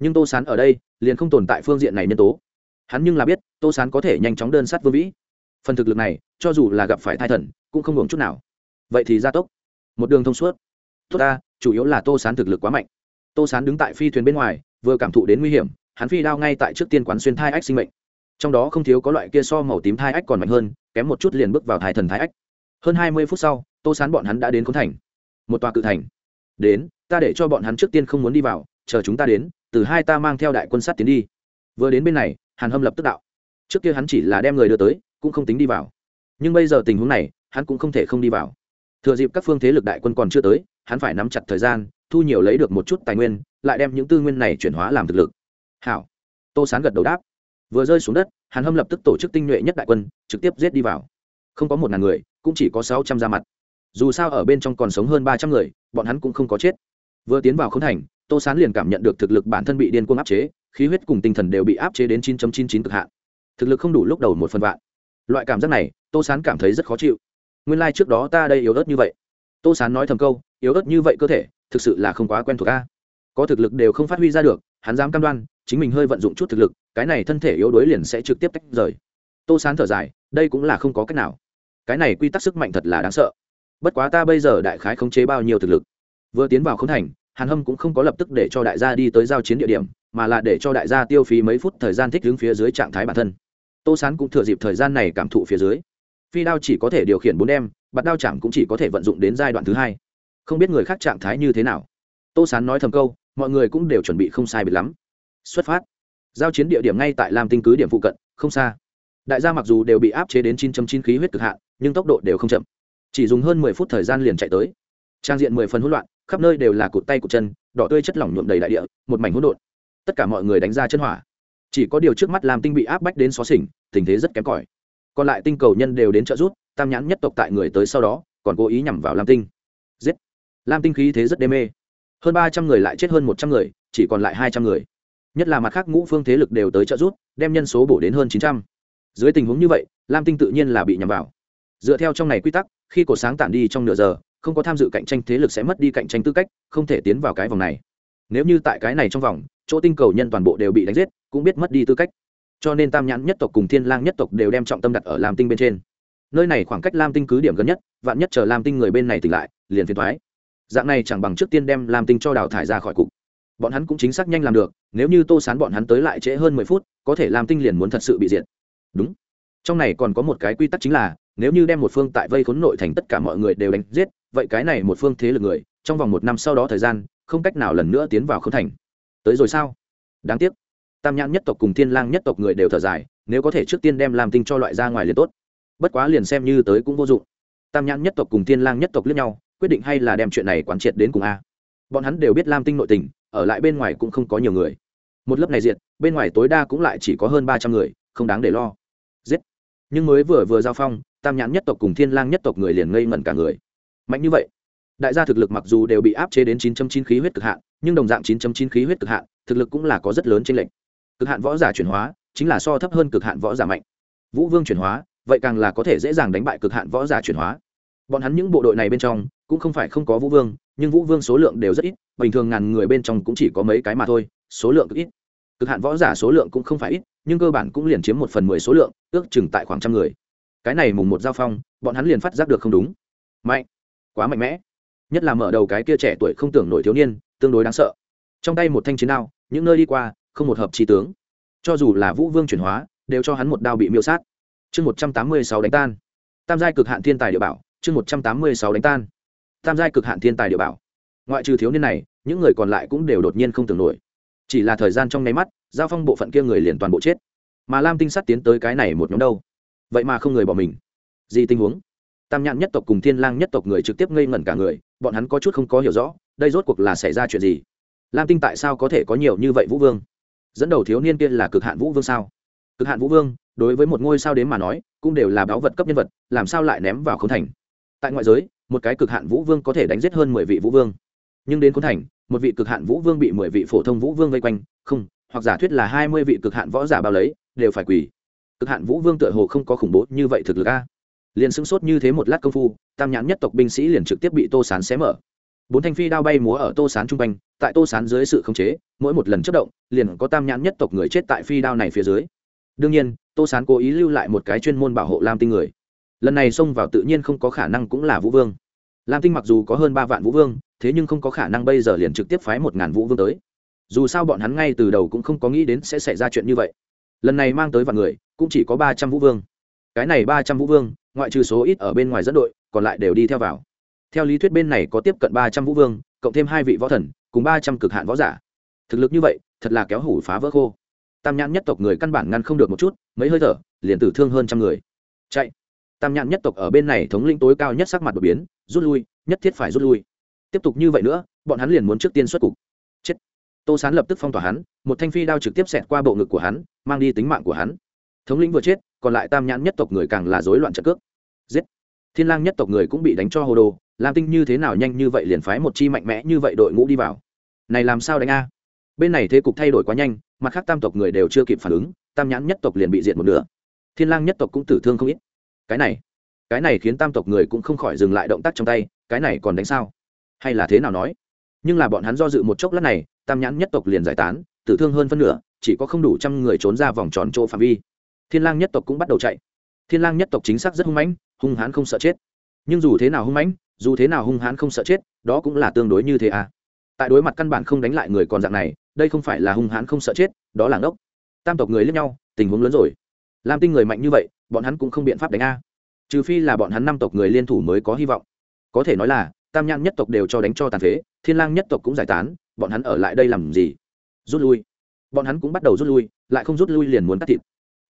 nhưng tô sán ở đây liền không tồn tại phương diện này nhân tố. Hắn nhưng là biết, tô sán có thể nhanh chóng đơn sát vương vĩ. Phần thực lực này, cho dù là gặp phải thai thần, cũng không hưởng chút nào. Vậy thì gia tốc. Một đường thông suốt. Tốt ta, chủ yếu là tô sán thực lực quá mạnh. Tô sán đứng tại phi thuyền bên ngoài, vừa cảm thụ đến nguy hiểm, hắn phi đao ngay tại trước tiên quán xuyên thai ách sinh mệnh. Trong đó không thiếu có loại kia so màu tím thai ách còn mạnh hơn, kém một chút liền bước vào thai thần thai ách. Hơn hai mươi phút sau, tô sán bọn hắn đã đến khốn thành. Một tòa cự thành. Đến, ta để cho bọn hắn trước tiên không muốn đi vào, chờ chúng ta đến từ hai ta mang theo đại quân sát tiến đi. Vừa đến bên này, hàn hâm lập tức đạo. Trước kia hắn chỉ là đem người đưa tới, cũng không tính đi vào. Nhưng bây giờ tình huống này, hắn cũng không thể không đi vào. Thừa dịp các phương thế lực đại quân còn chưa tới, hắn phải nắm chặt thời gian, thu nhiều lấy được một chút tài nguyên, lại đem những tư nguyên này chuyển hóa làm thực lực. Hảo. Tô sán gật đầu đáp. Vừa rơi xuống đất, hàn hâm lập tức tổ chức tinh nhuệ nhất đại quân, trực tiếp giết đi vào. Không có một ngàn người, cũng chỉ có sáu trăm ra mặt. Dù sao ở bên trong còn sống hơn ba trăm người, bọn hắn cũng không có chết. Vừa tiến vào k h ố n thành tô sán liền cảm nhận được thực lực bản thân bị điên cuồng áp chế, khí huyết cùng tinh thần đều bị áp chế đến chín chín chín cực hạn. Thực lực không đủ lúc đầu một phần vạn. Loại cảm giác này, tô sán cảm thấy rất khó chịu. Nguyên lai、like、trước đó ta đây yếu ớt như vậy. Tô sán nói thầm câu, yếu ớt như vậy cơ thể, thực sự là không quá quen thuộc ca có thực lực đều không phát huy ra được, hắn dám cam đoan, chính mình hơi vận dụng chút thực lực, cái này thân thể yếu đuối liền sẽ trực tiếp tách rời. Tô sán thở dài, đây cũng là không có cách nào. Cái này quy tắc sức mạnh thật là đáng sợ. Bất quá ta bây giờ đại khái khống chế bao nhiêu thực lực? Vừa tiến vào k h n thành hàn hâm cũng không có lập tức để cho đại gia đi tới giao chiến địa điểm, mà là để cho đại gia tiêu phí mấy phút thời gian thích đứng phía dưới trạng thái bản thân. Tô sán cũng thừa dịp thời gian này cảm thụ phía dưới. Phi đao chỉ có thể điều khiển bốn đem bạt đao chạm cũng chỉ có thể vận dụng đến giai đoạn thứ hai. Không biết người khác trạng thái như thế nào. Tô sán nói thầm câu, mọi người cũng đều chuẩn bị không sai biệt lắm. Xuất phát. Giao chiến địa điểm ngay tại lam tinh cứ điểm phụ cận, không xa. Đại gia mặc dù đều bị áp chế đến chín chín khí huyết cực hạn, nhưng tốc độ đều không chậm. Chỉ dùng hơn mười phút thời gian liền chạy tới. Trang diện mười phần hỗn loạn khắp nơi đều là cụt tay cụt chân, đỏ tươi chất lỏng nhuộm đầy đại địa, một mảnh hỗn độn. Tất cả mọi người đánh ra chân hỏa. Chỉ có điều trước mắt làm tinh bị áp bách đến xó xỉnh, tình thế rất kém cỏi. Còn lại tinh cầu nhân đều đến trợ giúp, tam nhãn nhất tộc tại người tới sau đó, còn cố ý nhằm vào lam tinh. Giết! Lam tinh khí thế rất đê mê. Hơn ba trăm người lại chết hơn một trăm người, chỉ còn lại hai trăm người. Nhất là mặt khác ngũ phương thế lực đều tới trợ giúp, đem nhân số bổ đến hơn chín trăm. Dưới tình huống như vậy, lam tinh tự nhiên là bị nhằm vào. Dựa theo trong này quy tắc, khi cổ sáng tản đi trong nửa giờ không có tham dự cạnh tranh thế lực sẽ mất đi cạnh tranh tư cách, không thể tiến vào cái vòng này. Nếu như tại cái này trong vòng, chỗ tinh cầu nhân toàn bộ đều bị đánh giết, cũng biết mất đi tư cách. Cho nên tam nhãn nhất tộc cùng thiên lang nhất tộc đều đem trọng tâm đặt ở lam tinh bên trên. Nơi này khoảng cách lam tinh cứ điểm gần nhất, vạn nhất chờ lam tinh người bên này tỉnh lại, liền phiền thoái dạng này chẳng bằng trước tiên đem lam tinh cho đào thải ra khỏi cục. Bọn hắn cũng chính xác nhanh làm được, nếu như tô sán bọn hắn tới lại trễ hơn mười phút, có thể lam tinh liền muốn thật sự bị diệt. Đúng trong này còn có một cái quy tắc chính là, nếu như đem một phương tại vây khốn nội thành tất cả mọi người đều đánh giết, vậy cái này một phương thế lực người, trong vòng một năm sau đó thời gian, không cách nào lần nữa tiến vào không thành. Tới rồi sao? Đáng tiếc. Tam nhãn nhất tộc cùng thiên lang nhất tộc người đều thở dài, nếu có thể trước tiên đem làm tinh cho loại ra ngoài liền tốt. Bất quá liền xem như tới cũng vô dụng. Tam nhãn nhất tộc cùng thiên lang nhất tộc lẫn nhau, quyết định hay là đem chuyện này quán triệt đến cùng a. Bọn hắn đều biết lam tinh nội tình, ở lại bên ngoài cũng không có nhiều người. Một lớp này diệt, bên ngoài tối đa cũng lại chỉ có hơn ba trăm người, không đáng để lo nhưng mới vừa vừa giao phong, tam nhãn nhất tộc cùng thiên lang nhất tộc người liền ngây ngẩn cả người. Mạnh như vậy, đại gia thực lực mặc dù đều bị áp chế đến 9.9 khí huyết cực hạn, nhưng đồng dạng 9.9 khí huyết cực hạn, thực lực cũng là có rất lớn trên lệnh cực hạn võ giả chuyển hóa, chính là so thấp hơn cực hạn võ giả mạnh. Vũ vương chuyển hóa, vậy càng là có thể dễ dàng đánh bại cực hạn võ giả chuyển hóa. Bọn hắn những bộ đội này bên trong, cũng không phải không có vũ vương, nhưng vũ vương số lượng đều rất ít, bình thường ngàn người bên trong cũng chỉ có mấy cái mà thôi, số lượng cực ít cực hạn võ giả số lượng cũng không phải ít, nhưng cơ bản cũng liền chiếm một phần mười số lượng, ước chừng tại khoảng trăm người. Cái này mùng một giao phong, bọn hắn liền phát giác được không đúng. Mạnh. Quá mạnh mẽ. Nhất là mở đầu cái kia trẻ tuổi không tưởng nổi thiếu niên, tương đối đáng sợ. Trong tay một thanh chiến đao, những nơi đi qua, không một hợp trí tướng. Cho dù là vũ vương chuyển hóa, đều cho hắn một đao bị miêu sát. Chương một trăm tám mươi sáu đánh tan. Tam giai cực hạn thiên tài địa bảo, chương một trăm tám mươi sáu đánh tan. Tam giai cực hạn thiên tài địa bảo. Ngoại trừ thiếu niên này, những người còn lại cũng đều đột nhiên không tưởng nổi chỉ là thời gian trong nháy mắt, giao phong bộ phận kia người liền toàn bộ chết. Mà lam tinh sắt tiến tới cái này một nhóm đâu? Vậy mà không người bỏ mình. Gì tình huống? Tam nhãn nhất tộc cùng thiên lang nhất tộc người trực tiếp ngây ngẩn cả người, bọn hắn có chút không có hiểu rõ, đây rốt cuộc là xảy ra chuyện gì? Lam tinh tại sao có thể có nhiều như vậy vũ vương? Dẫn đầu thiếu niên kia là cực hạn vũ vương sao? Cực hạn vũ vương, đối với một ngôi sao đến mà nói, cũng đều là báu vật cấp nhân vật, làm sao lại ném vào khốn thành? Tại ngoại giới, một cái cực hạn vũ vương có thể đánh giết hơn mười vị vũ vương. Nhưng đến khốn thành một vị cực hạn vũ vương bị mười vị phổ thông vũ vương vây quanh, không, hoặc giả thuyết là hai mươi vị cực hạn võ giả bao lấy, đều phải quỳ. Cực hạn vũ vương tựa hồ không có khủng bố như vậy thực lực a. Liền sững sốt như thế một lát công phu, tam nhãn nhất tộc binh sĩ liền trực tiếp bị tô sán xé mở. Bốn thanh phi đao bay múa ở tô sán chung quanh, tại tô sán dưới sự khống chế, mỗi một lần chất động, liền có tam nhãn nhất tộc người chết tại phi đao này phía dưới. Đương nhiên, tô sán cố ý lưu lại một cái chuyên môn bảo hộ lam tinh người. Lần này xông vào tự nhiên không có khả năng cũng là vũ vương. Lam tinh mặc dù có hơn ba vạn vũ vương thế nhưng không có khả năng bây giờ liền trực tiếp phái một ngàn vũ vương tới. Dù sao bọn hắn ngay từ đầu cũng không có nghĩ đến sẽ xảy ra chuyện như vậy. Lần này mang tới vạn người, cũng chỉ có ba trăm vũ vương. Cái này ba trăm vũ vương, ngoại trừ số ít ở bên ngoài dẫn đội, còn lại đều đi theo vào. Theo lý thuyết bên này có tiếp cận ba trăm vũ vương, cộng thêm hai vị võ thần, cùng ba trăm cực hạn võ giả. Thực lực như vậy, thật là kéo hủ phá vỡ khô. Tam nhãn nhất tộc người căn bản ngăn không được một chút, mấy hơi thở, liền tử thương hơn trăm người. Chạy. Tam nhãn nhất tộc ở bên này thống lĩnh tối cao nhất sắc mặt đột biến, rút lui, nhất thiết phải rút lui tiếp tục như vậy nữa, bọn hắn liền muốn trước tiên xuất cục. Chết. Tô sán lập tức phong tỏa hắn, một thanh phi đao trực tiếp xẹt qua bộ ngực của hắn, mang đi tính mạng của hắn. Thống lĩnh vừa chết, còn lại tam nhãn nhất tộc người càng là rối loạn trận cước. Giết. Thiên lang nhất tộc người cũng bị đánh cho hồ đồ, lam tinh như thế nào nhanh như vậy liền phái một chi mạnh mẽ như vậy đội ngũ đi vào. Này làm sao đánh a? Bên này thế cục thay đổi quá nhanh, mặt khác tam tộc người đều chưa kịp phản ứng, tam nhãn nhất tộc liền bị diệt một nửa. Thiên lang nhất tộc cũng tử thương không ít. Cái này cái này khiến tam tộc người cũng không khỏi dừng lại động tác trong tay, cái này còn đánh sao? Hay là thế nào nói? Nhưng là bọn hắn do dự một chốc lát này, tam nhãn nhất tộc liền giải tán, tử thương hơn phân nửa, chỉ có không đủ trăm người trốn ra vòng tròn chỗ phạm vi. Thiên lang nhất tộc cũng bắt đầu chạy. Thiên lang nhất tộc chính xác rất hung mãnh, hung hãn không sợ chết. Nhưng dù thế nào hung mãnh, dù thế nào hung hãn không sợ chết, đó cũng là tương đối như thế à. Tại đối mặt căn bản không đánh lại người còn dạng này, đây không phải là hung hãn không sợ chết, đó là ngốc. Tam tộc người lẫn nhau, tình huống lớn rồi. Lam tinh người mạnh như vậy, bọn hắn cũng không biện pháp đánh a. Trừ phi là bọn hắn năm tộc người liên thủ mới có hy vọng. Có thể nói là tam nhãn nhất tộc đều cho đánh cho tàn phế, thiên lang nhất tộc cũng giải tán, bọn hắn ở lại đây làm gì? Rút lui. Bọn hắn cũng bắt đầu rút lui, lại không rút lui liền muốn cắt thịt.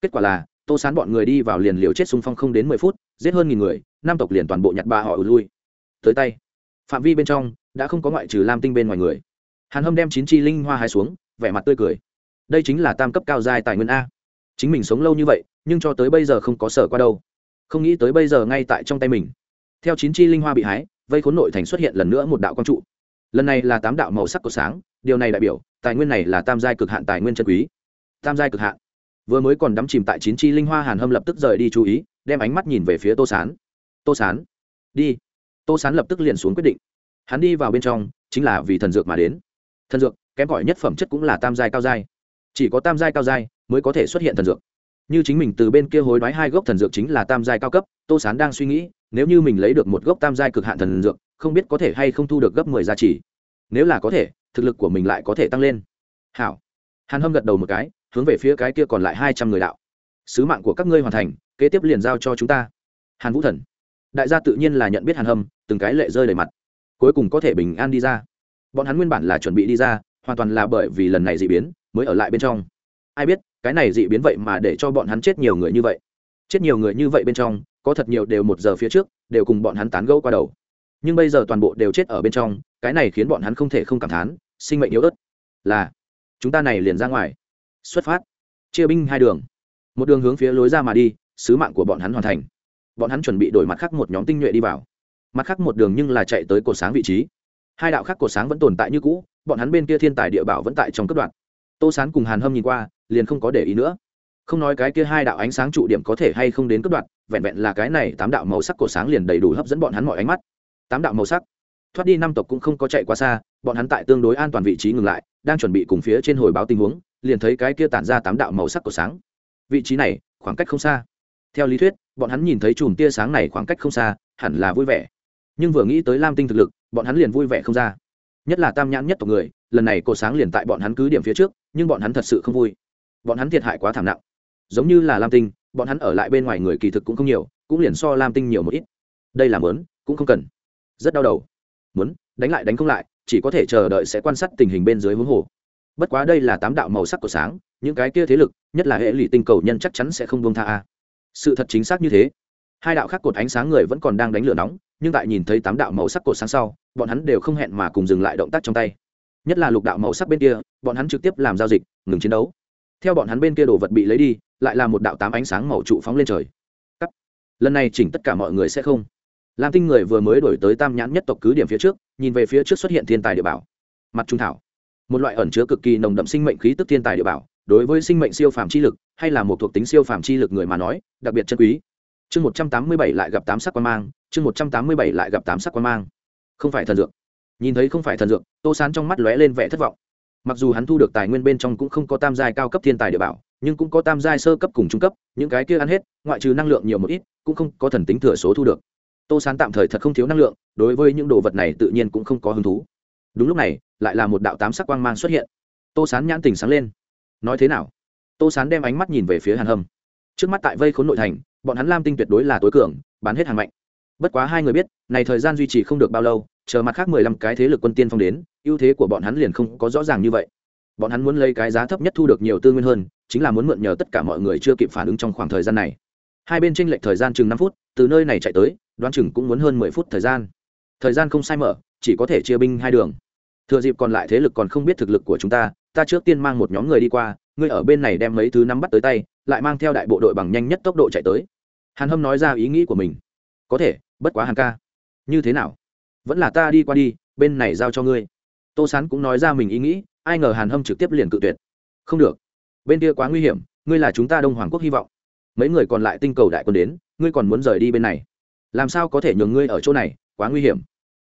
Kết quả là, tô sán bọn người đi vào liền liều chết xung phong không đến mười phút, giết hơn nghìn người, năm tộc liền toàn bộ nhặt ba họ ử lui. Tới tay. Phạm vi bên trong, đã không có ngoại trừ lam tinh bên ngoài người. Hàn hâm đem chín chi linh hoa hai xuống, vẻ mặt tươi cười. Đây chính là tam cấp cao giai tài nguyên a. Chính mình sống lâu như vậy, nhưng cho tới bây giờ không có sở qua đâu. Không nghĩ tới bây giờ ngay tại trong tay mình. Theo chín chi linh hoa bị hái vây khốn nội thành xuất hiện lần nữa một đạo quang trụ. Lần này là tám đạo màu sắc của sáng, điều này đại biểu, tài nguyên này là tam giai cực hạn tài nguyên chân quý. Tam giai cực hạn. Vừa mới còn đắm chìm tại chín chi linh hoa hàn hâm lập tức rời đi chú ý, đem ánh mắt nhìn về phía tô sán. Tô sán, đi. Tô sán lập tức liền xuống quyết định. Hắn đi vào bên trong, chính là vì thần dược mà đến. Thần dược, kém cỏi nhất phẩm chất cũng là tam giai cao giai. Chỉ có tam giai cao giai mới có thể xuất hiện thần dược. Như chính mình từ bên kia hối đoái hai gốc thần dược chính là tam giai cao cấp, tô sán đang suy nghĩ nếu như mình lấy được một gốc tam giai cực hạn thần dược, không biết có thể hay không thu được gấp mười gia trì. Nếu là có thể, thực lực của mình lại có thể tăng lên. Hảo. Hàn hâm gật đầu một cái, hướng về phía cái kia còn lại hai trăm người đạo. Sứ mạng của các ngươi hoàn thành, kế tiếp liền giao cho chúng ta. Hàn vũ thần. Đại gia tự nhiên là nhận biết hàn hâm, từng cái lệ rơi đầy mặt. Cuối cùng có thể bình an đi ra. Bọn hắn nguyên bản là chuẩn bị đi ra, hoàn toàn là bởi vì lần này dị biến, mới ở lại bên trong. Ai biết, cái này dị biến vậy mà để cho bọn hắn chết nhiều người như vậy. Chết nhiều người như vậy bên trong có thật nhiều đều một giờ phía trước, đều cùng bọn hắn tán gẫu qua đầu. Nhưng bây giờ toàn bộ đều chết ở bên trong, cái này khiến bọn hắn không thể không cảm thán, sinh mệnh yếu ớt là chúng ta này liền ra ngoài. Xuất phát. Chia binh hai đường. Một đường hướng phía lối ra mà đi, sứ mạng của bọn hắn hoàn thành. Bọn hắn chuẩn bị đổi mặt khác một nhóm tinh nhuệ đi vào. Mặt khác một đường nhưng là chạy tới cột sáng vị trí. Hai đạo khác cột sáng vẫn tồn tại như cũ, bọn hắn bên kia thiên tài địa bảo vẫn tại trong cấp đoạn. Tô sán cùng hàn hâm nhìn qua, liền không có để ý nữa không nói cái kia hai đạo ánh sáng trụ điểm có thể hay không đến cất đoạn vẹn vẹn là cái này tám đạo màu sắc của sáng liền đầy đủ hấp dẫn bọn hắn mọi ánh mắt. Tám đạo màu sắc. Thoát đi năm tộc cũng không có chạy quá xa, bọn hắn tại tương đối an toàn vị trí ngừng lại, đang chuẩn bị cùng phía trên hồi báo tình huống, liền thấy cái kia tản ra tám đạo màu sắc của sáng. Vị trí này, khoảng cách không xa. Theo lý thuyết, bọn hắn nhìn thấy chùm tia sáng này khoảng cách không xa, hẳn là vui vẻ. Nhưng vừa nghĩ tới lam tinh thực lực, bọn hắn liền vui vẻ không ra. Nhất là tam nhãn nhất tộc người, lần này cột sáng liền tại bọn hắn cứ điểm phía trước, nhưng bọn hắn thật sự không vui. Bọn hắn thiệt hại quá thảm nặng giống như là lam tinh, bọn hắn ở lại bên ngoài người kỳ thực cũng không nhiều, cũng liền so lam tinh nhiều một ít. Đây là mớn cũng không cần. Rất đau đầu. Muốn, đánh lại đánh không lại, chỉ có thể chờ đợi sẽ quan sát tình hình bên dưới huống hồ. Bất quá đây là tám đạo màu sắc của sáng, những cái kia thế lực, nhất là hệ lụy tinh cầu nhân chắc chắn sẽ không buông tha a. Sự thật chính xác như thế. Hai đạo khác cột ánh sáng người vẫn còn đang đánh lửa nóng, nhưng tại nhìn thấy tám đạo màu sắc cột sáng sau, bọn hắn đều không hẹn mà cùng dừng lại động tác trong tay. Nhất là lục đạo màu sắc bên kia, bọn hắn trực tiếp làm giao dịch, ngừng chiến đấu. Theo bọn hắn bên kia đồ vật bị lấy đi lại là một đạo tám ánh sáng màu trụ phóng lên trời. Cắt. lần này chỉnh tất cả mọi người sẽ không. Lam tinh người vừa mới đổi tới tam nhãn nhất tộc cứ điểm phía trước, nhìn về phía trước xuất hiện thiên tài địa bảo. Mặt trung thảo. Một loại ẩn chứa cực kỳ nồng đậm sinh mệnh khí tức thiên tài địa bảo, đối với sinh mệnh siêu phàm chi lực, hay là một thuộc tính siêu phàm chi lực người mà nói, đặc biệt chân quý. Chương một trăm tám mươi bảy lại gặp tám sắc quan mang, chương một trăm tám mươi bảy lại gặp tám sắc quan mang. Không phải thần dược. Nhìn thấy không phải thần dược, tô sán trong mắt lóe lên vẻ thất vọng. Mặc dù hắn thu được tài nguyên bên trong cũng không có tam giai cao cấp thiên tài địa bảo nhưng cũng có tam giai sơ cấp cùng trung cấp, những cái kia ăn hết, ngoại trừ năng lượng nhiều một ít, cũng không có thần tính thừa số thu được. Tô sán tạm thời thật không thiếu năng lượng, đối với những đồ vật này tự nhiên cũng không có hứng thú. Đúng lúc này, lại là một đạo tám sắc quang mang xuất hiện. Tô sán nhãn tình sáng lên. Nói thế nào? Tô sán đem ánh mắt nhìn về phía hàn hâm. Trước mắt tại vây khốn nội thành, bọn hắn lam tinh tuyệt đối là tối cường, bán hết hàng mạnh. Bất quá hai người biết, này thời gian duy trì không được bao lâu, chờ mặt khác mười lăm cái thế lực quân tiên phong đến, ưu thế của bọn hắn liền không có rõ ràng như vậy. Bọn hắn muốn lấy cái giá thấp nhất thu được nhiều tư nguyên hơn chính là muốn mượn nhờ tất cả mọi người chưa kịp phản ứng trong khoảng thời gian này. Hai bên tranh lệch thời gian chừng năm phút, từ nơi này chạy tới, đoán chừng cũng muốn hơn mười phút thời gian. Thời gian không sai mở, chỉ có thể chia binh hai đường. Thừa dịp còn lại thế lực còn không biết thực lực của chúng ta ta trước tiên mang một nhóm người đi qua, ngươi ở bên này đem mấy thứ nắm bắt tới tay, lại mang theo đại bộ đội bằng nhanh nhất tốc độ chạy tới. Hàn hâm nói ra ý nghĩ của mình. Có thể, bất quá hàn ca. Như thế nào? Vẫn là ta đi qua đi, bên này giao cho ngươi. Tô sán cũng nói ra mình ý nghĩ, ai ngờ hàn hâm trực tiếp liền cự tuyệt. Không được bên kia quá nguy hiểm, ngươi là chúng ta đông hoàng quốc hy vọng. Mấy người còn lại tinh cầu đại quân đến, ngươi còn muốn rời đi bên này. Làm sao có thể nhường ngươi ở chỗ này, quá nguy hiểm?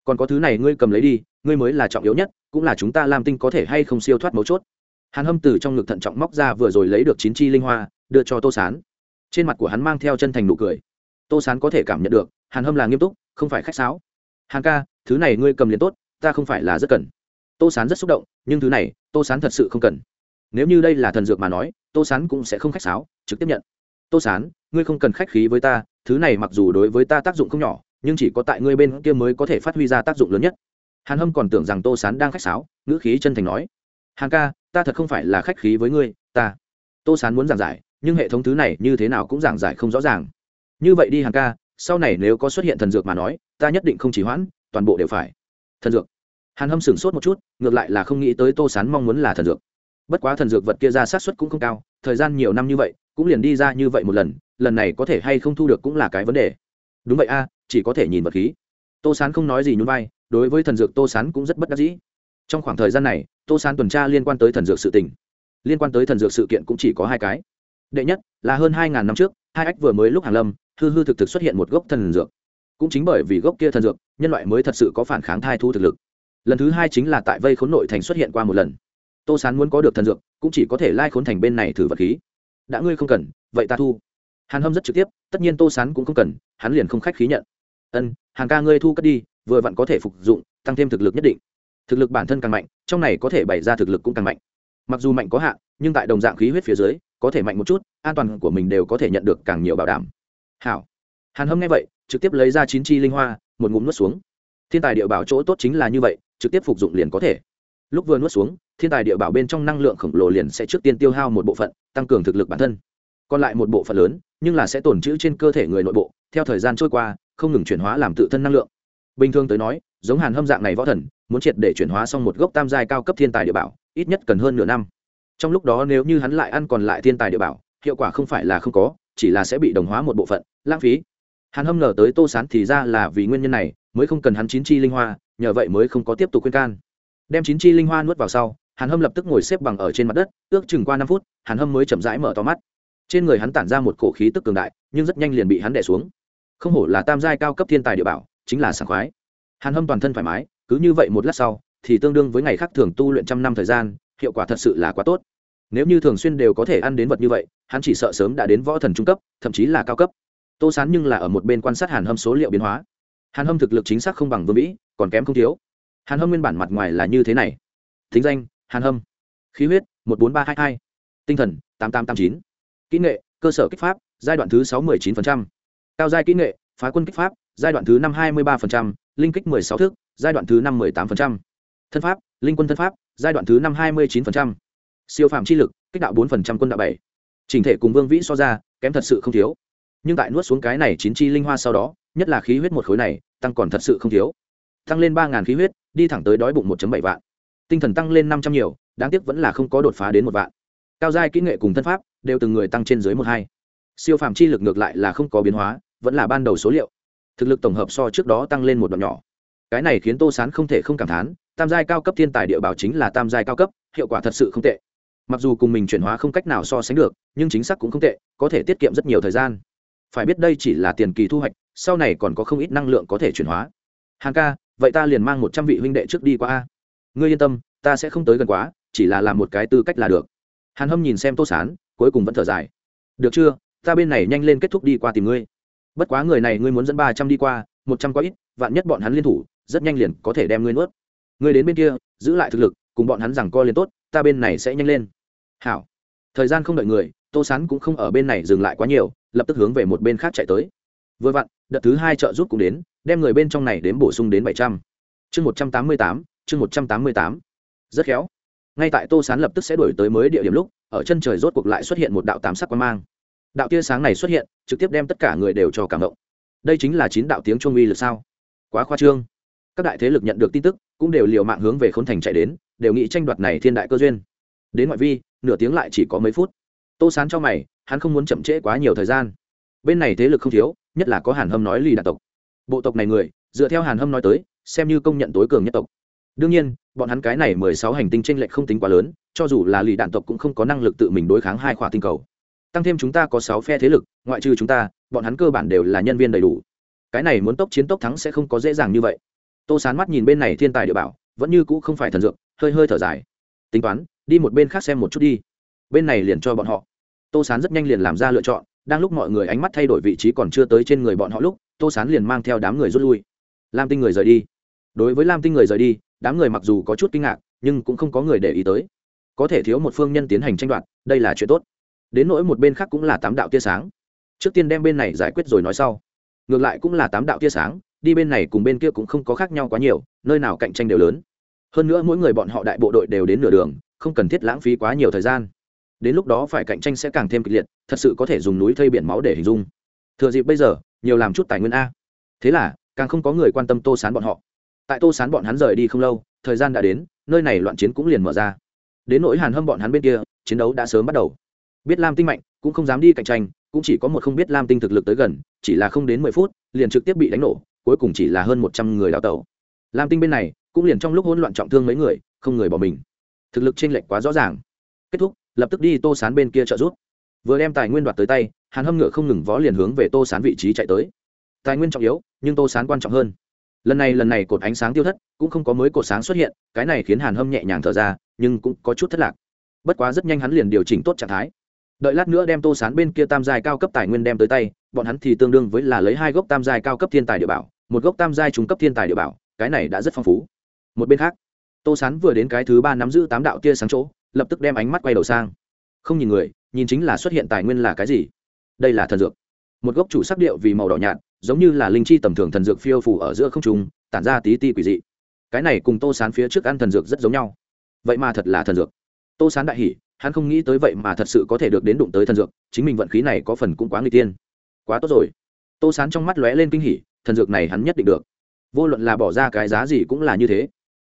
Còn có thứ này ngươi cầm lấy đi, ngươi mới là trọng yếu nhất, cũng là chúng ta làm tinh có thể hay không siêu thoát mấu chốt. Hàn hâm từ trong ngực thận trọng móc ra vừa rồi lấy được chín chi linh hoa, đưa cho tô Sán. trên mặt của hắn mang theo chân thành nụ cười. Tô Sán có thể cảm nhận được, hàn hâm là nghiêm túc, không phải khách sáo. Hàn ca, thứ này ngươi cầm liền tốt, ta không phải là rất cần. Tô Sán rất xúc động, nhưng thứ này, tô Sán thật sự không cần nếu như đây là thần dược mà nói, tô s á n cũng sẽ không khách sáo, trực tiếp nhận. Tô s á n ngươi không cần khách khí với ta, thứ này mặc dù đối với ta tác dụng không nhỏ, nhưng chỉ có tại ngươi bên kia mới có thể phát huy ra tác dụng lớn nhất. Hàn hâm còn tưởng rằng tô s á n đang khách sáo, ngữ khí chân thành nói. Hàn ca, ta thật không phải là khách khí với ngươi, ta. Tô s á n muốn giảng giải, nhưng hệ thống thứ này như thế nào cũng giảng giải không rõ ràng. Như vậy đi hàn ca, sau này nếu có xuất hiện thần dược mà nói, ta nhất định không chỉ hoãn, toàn bộ đều phải. Thần dược. Hàn hâm sửng sốt một chút, ngược lại là không nghĩ tới tô sán mong muốn là thần dược bất quá thần dược vật kia ra sát xuất cũng không cao, thời gian nhiều năm như vậy, cũng liền đi ra như vậy một lần lần này có thể hay không thu được cũng là cái vấn đề. Đúng vậy a, chỉ có thể nhìn vật khí. Tô sán không nói gì nhún vai, đối với thần dược tô sán cũng rất bất đắc dĩ. Trong khoảng thời gian này, tô sán tuần tra liên quan tới thần dược sự tình. Liên quan tới thần dược sự kiện cũng chỉ có hai cái. Đệ nhất, là hơn hai ngàn năm trước, hai ách vừa mới lúc hàng lâm, hư hư thực thực xuất hiện một gốc thần dược. Cũng chính bởi vì gốc kia thần dược, nhân loại mới thật sự có phản kháng thai thu thực lực. Lần thứ hai chính là tại vây khốn nội thành xuất hiện qua một lần tô sán muốn có được thần dược, cũng chỉ có thể lai khốn thành bên này thử vật khí. Đã ngươi không cần, vậy ta thu. Hàn hâm rất trực tiếp, tất nhiên tô sán cũng không cần, hắn liền không khách khí nhận. Ân hàng ca ngươi thu cất đi, vừa vặn có thể phục dụng, tăng thêm thực lực nhất định. Thực lực bản thân càng mạnh, trong này có thể bày ra thực lực cũng càng mạnh. Mặc dù mạnh có hạn, nhưng tại đồng dạng khí huyết phía dưới, có thể mạnh một chút, an toàn của mình đều có thể nhận được càng nhiều bảo đảm. Hảo. Hàn hâm nghe vậy, trực tiếp lấy ra chín chi linh hoa, một ngụm nuốt xuống. Thiên tài địa bảo chỗ tốt chính là như vậy, trực tiếp phục dụng liền có thể. Lúc vừa nuốt xuống thiên tài địa bảo bên trong năng lượng khổng lồ liền sẽ trước tiên tiêu hao một bộ phận, tăng cường thực lực bản thân. Còn lại một bộ phận lớn, nhưng là sẽ tồn trữ trên cơ thể người nội bộ, theo thời gian trôi qua, không ngừng chuyển hóa làm tự thân năng lượng. Bình thường tới nói, giống hàn hâm dạng này võ thần, muốn triệt để chuyển hóa xong một gốc tam giai cao cấp thiên tài địa bảo, ít nhất cần hơn nửa năm. Trong lúc đó nếu như hắn lại ăn còn lại thiên tài địa bảo, hiệu quả không phải là không có, chỉ là sẽ bị đồng hóa một bộ phận, lãng phí. Hàn hâm ngờ tới tô sán thì ra là vì nguyên nhân này, mới không cần hắn chín chi linh hoa, nhờ vậy mới không có tiếp tục khuyên can. Đem chín chi linh hoa nuốt vào sau hàn hâm lập tức ngồi xếp bằng ở trên mặt đất, ước chừng qua năm phút, hàn hâm mới chậm rãi mở to mắt. Trên người hắn tản ra một cổ khí tức cường đại, nhưng rất nhanh liền bị hắn đẻ xuống. Không hổ là tam giai cao cấp thiên tài địa bảo, chính là sảng khoái. Hàn hâm toàn thân thoải mái, cứ như vậy một lát sau, thì tương đương với ngày khác thường tu luyện trăm năm thời gian, hiệu quả thật sự là quá tốt. Nếu như thường xuyên đều có thể ăn đến vật như vậy, hắn chỉ sợ sớm đã đến võ thần trung cấp, thậm chí là cao cấp. Tô sán nhưng là ở một bên quan sát hàn hâm số liệu biến hóa. Hàn hâm thực lực chính xác không bằng vương vĩ, còn kém không thiếu. Hàn hâm nguyên bản mặt ngoài là như thế này. Thính danh hàn hâm. Khí huyết, một bốn ba hai hai. Tinh thần, tám tám tám chín. Kỹ nghệ, cơ sở kích pháp, giai đoạn thứ sáu mươi chín cao giai kỹ nghệ, phá quân kích pháp, giai đoạn thứ năm hai mươi ba linh kích mười sáu thước giai đoạn thứ năm mươi tám thân pháp, linh quân thân pháp, giai đoạn thứ năm hai mươi chín siêu phạm chi lực, kích đạo bốn quân đạo bảy. Trình thể cùng vương vĩ so ra, kém thật sự không thiếu. Nhưng tại nuốt xuống cái này chín chi linh hoa sau đó, nhất là khí huyết một khối này, tăng còn thật sự không thiếu. Tăng lên ba khí huyết, đi thẳng tới đói bụng một bảy vạn tinh thần tăng lên năm trăm nhiều, đáng tiếc vẫn là không có đột phá đến một vạn. Cao giai kỹ nghệ cùng thân pháp đều từng người tăng trên dưới một hai. Siêu phàm chi lực ngược lại là không có biến hóa, vẫn là ban đầu số liệu. Thực lực tổng hợp so trước đó tăng lên một đoạn nhỏ. Cái này khiến tô sán không thể không cảm thán, tam giai cao cấp thiên tài địa bảo chính là tam giai cao cấp, hiệu quả thật sự không tệ. Mặc dù cùng mình chuyển hóa không cách nào so sánh được, nhưng chính xác cũng không tệ, có thể tiết kiệm rất nhiều thời gian. Phải biết đây chỉ là tiền kỳ thu hoạch, sau này còn có không ít năng lượng có thể chuyển hóa. Hàng ca, vậy ta liền mang một trăm vị huynh đệ trước đi qua a ngươi yên tâm, ta sẽ không tới gần quá, chỉ là làm một cái tư cách là được. Hàn hâm nhìn xem tô sán, cuối cùng vẫn thở dài. Được chưa, ta bên này nhanh lên kết thúc đi qua tìm ngươi. Bất quá người này ngươi muốn dẫn ba trăm đi qua, một trăm quá ít, vạn nhất bọn hắn liên thủ, rất nhanh liền có thể đem ngươi nuốt. Ngươi đến bên kia, giữ lại thực lực, cùng bọn hắn rằng co liền tốt, ta bên này sẽ nhanh lên. Hảo. Thời gian không đợi người, tô sán cũng không ở bên này dừng lại quá nhiều, lập tức hướng về một bên khác chạy tới. Vừa vặn, đợt thứ hai trợ giúp cũng đến, đem người bên trong này đến bổ sung đến bảy trăm. Chương một trăm tám mươi tám chương một trăm tám mươi tám. Rất khéo. Ngay tại tô sán lập tức sẽ đổi tới mới địa điểm lúc, ở chân trời rốt cuộc lại xuất hiện một đạo tám sắc quan mang. Đạo tia sáng này xuất hiện, trực tiếp đem tất cả người đều cho cảm động. Đây chính là chín đạo tiếng trung uy lực sao? Quá khoa trương. Các đại thế lực nhận được tin tức, cũng đều liều mạng hướng về khốn thành chạy đến, đều nghĩ tranh đoạt này thiên đại cơ duyên. Đến ngoại vi, nửa tiếng lại chỉ có mấy phút. Tô sán cho mày, hắn không muốn chậm trễ quá nhiều thời gian. Bên này thế lực không thiếu, nhất là có hàn hâm nói lì đạn tộc. Bộ tộc này người, dựa theo hàn hâm nói tới, xem như công nhận tối cường nhất tộc đương nhiên, bọn hắn cái này mười sáu hành tinh tranh lệch không tính quá lớn, cho dù là lì đạn tộc cũng không có năng lực tự mình đối kháng hai khỏa tinh cầu. Tăng thêm chúng ta có sáu phe thế lực, ngoại trừ chúng ta, bọn hắn cơ bản đều là nhân viên đầy đủ. Cái này muốn tốc chiến tốc thắng sẽ không có dễ dàng như vậy. Tô sán mắt nhìn bên này thiên tài địa bảo, vẫn như cũ không phải thần dược, hơi hơi thở dài. Tính toán, đi một bên khác xem một chút đi. Bên này liền cho bọn họ. Tô sán rất nhanh liền làm ra lựa chọn, đang lúc mọi người ánh mắt thay đổi vị trí còn chưa tới trên người bọn họ lúc, tô sán liền mang theo đám người rút lui. Lam tinh người rời đi. Đối với lam tinh người rời đi đám người mặc dù có chút kinh ngạc, nhưng cũng không có người để ý tới. Có thể thiếu một phương nhân tiến hành tranh đoạt, đây là chuyện tốt. Đến nỗi một bên khác cũng là tám đạo tia sáng. Trước tiên đem bên này giải quyết rồi nói sau. Ngược lại cũng là tám đạo tia sáng, đi bên này cùng bên kia cũng không có khác nhau quá nhiều, nơi nào cạnh tranh đều lớn. Hơn nữa mỗi người bọn họ đại bộ đội đều đến nửa đường, không cần thiết lãng phí quá nhiều thời gian. Đến lúc đó phải cạnh tranh sẽ càng thêm kịch liệt, thật sự có thể dùng núi thây biển máu để hình dung. Thừa dịp bây giờ, nhiều làm chút tài nguyên a. Thế là, càng không có người quan tâm tô sán bọn họ tại tô sán bọn hắn rời đi không lâu, thời gian đã đến, nơi này loạn chiến cũng liền mở ra. Đến nỗi hàn hâm bọn hắn bên kia, chiến đấu đã sớm bắt đầu. Biết lam tinh mạnh, cũng không dám đi cạnh tranh, cũng chỉ có một không biết lam tinh thực lực tới gần, chỉ là không đến mười phút, liền trực tiếp bị đánh nổ, cuối cùng chỉ là hơn một trăm người đào tẩu. Lam tinh bên này, cũng liền trong lúc hỗn loạn trọng thương mấy người, không người bỏ mình. Thực lực chênh lệch quá rõ ràng. Kết thúc, lập tức đi tô sán bên kia trợ giúp. Vừa đem tài nguyên đoạt tới tay, hàn hâm ngựa không ngừng vó liền hướng về tô sán vị trí chạy tới. Tài nguyên trọng yếu, nhưng tô sán quan trọng hơn lần này lần này cột ánh sáng tiêu thất, cũng không có mới cột sáng xuất hiện, cái này khiến hàn hâm nhẹ nhàng thở ra, nhưng cũng có chút thất lạc. Bất quá rất nhanh hắn liền điều chỉnh tốt trạng thái. Đợi lát nữa đem tô sán bên kia tam giai cao cấp tài nguyên đem tới tay, bọn hắn thì tương đương với là lấy hai gốc tam giai cao cấp thiên tài địa bảo, một gốc tam giai trung cấp thiên tài địa bảo, cái này đã rất phong phú. Một bên khác, tô sán vừa đến cái thứ ba nắm giữ tám đạo tia sáng chỗ, lập tức đem ánh mắt quay đầu sang. Không nhìn người, nhìn chính là xuất hiện tài nguyên là cái gì? Đây là thần dược. Một gốc chủ sắc điệu vì màu đỏ nhạt giống như là linh chi tầm thường thần dược phiêu phủ ở giữa không trung, tản ra tí ti quỷ dị. Cái này cùng tô sán phía trước ăn thần dược rất giống nhau. Vậy mà thật là thần dược. Tô sán đại hỉ, hắn không nghĩ tới vậy mà thật sự có thể được đến đụng tới thần dược, chính mình vận khí này có phần cũng quá người tiên. Quá tốt rồi. Tô sán trong mắt lóe lên kinh hỉ, thần dược này hắn nhất định được. Vô luận là bỏ ra cái giá gì cũng là như thế.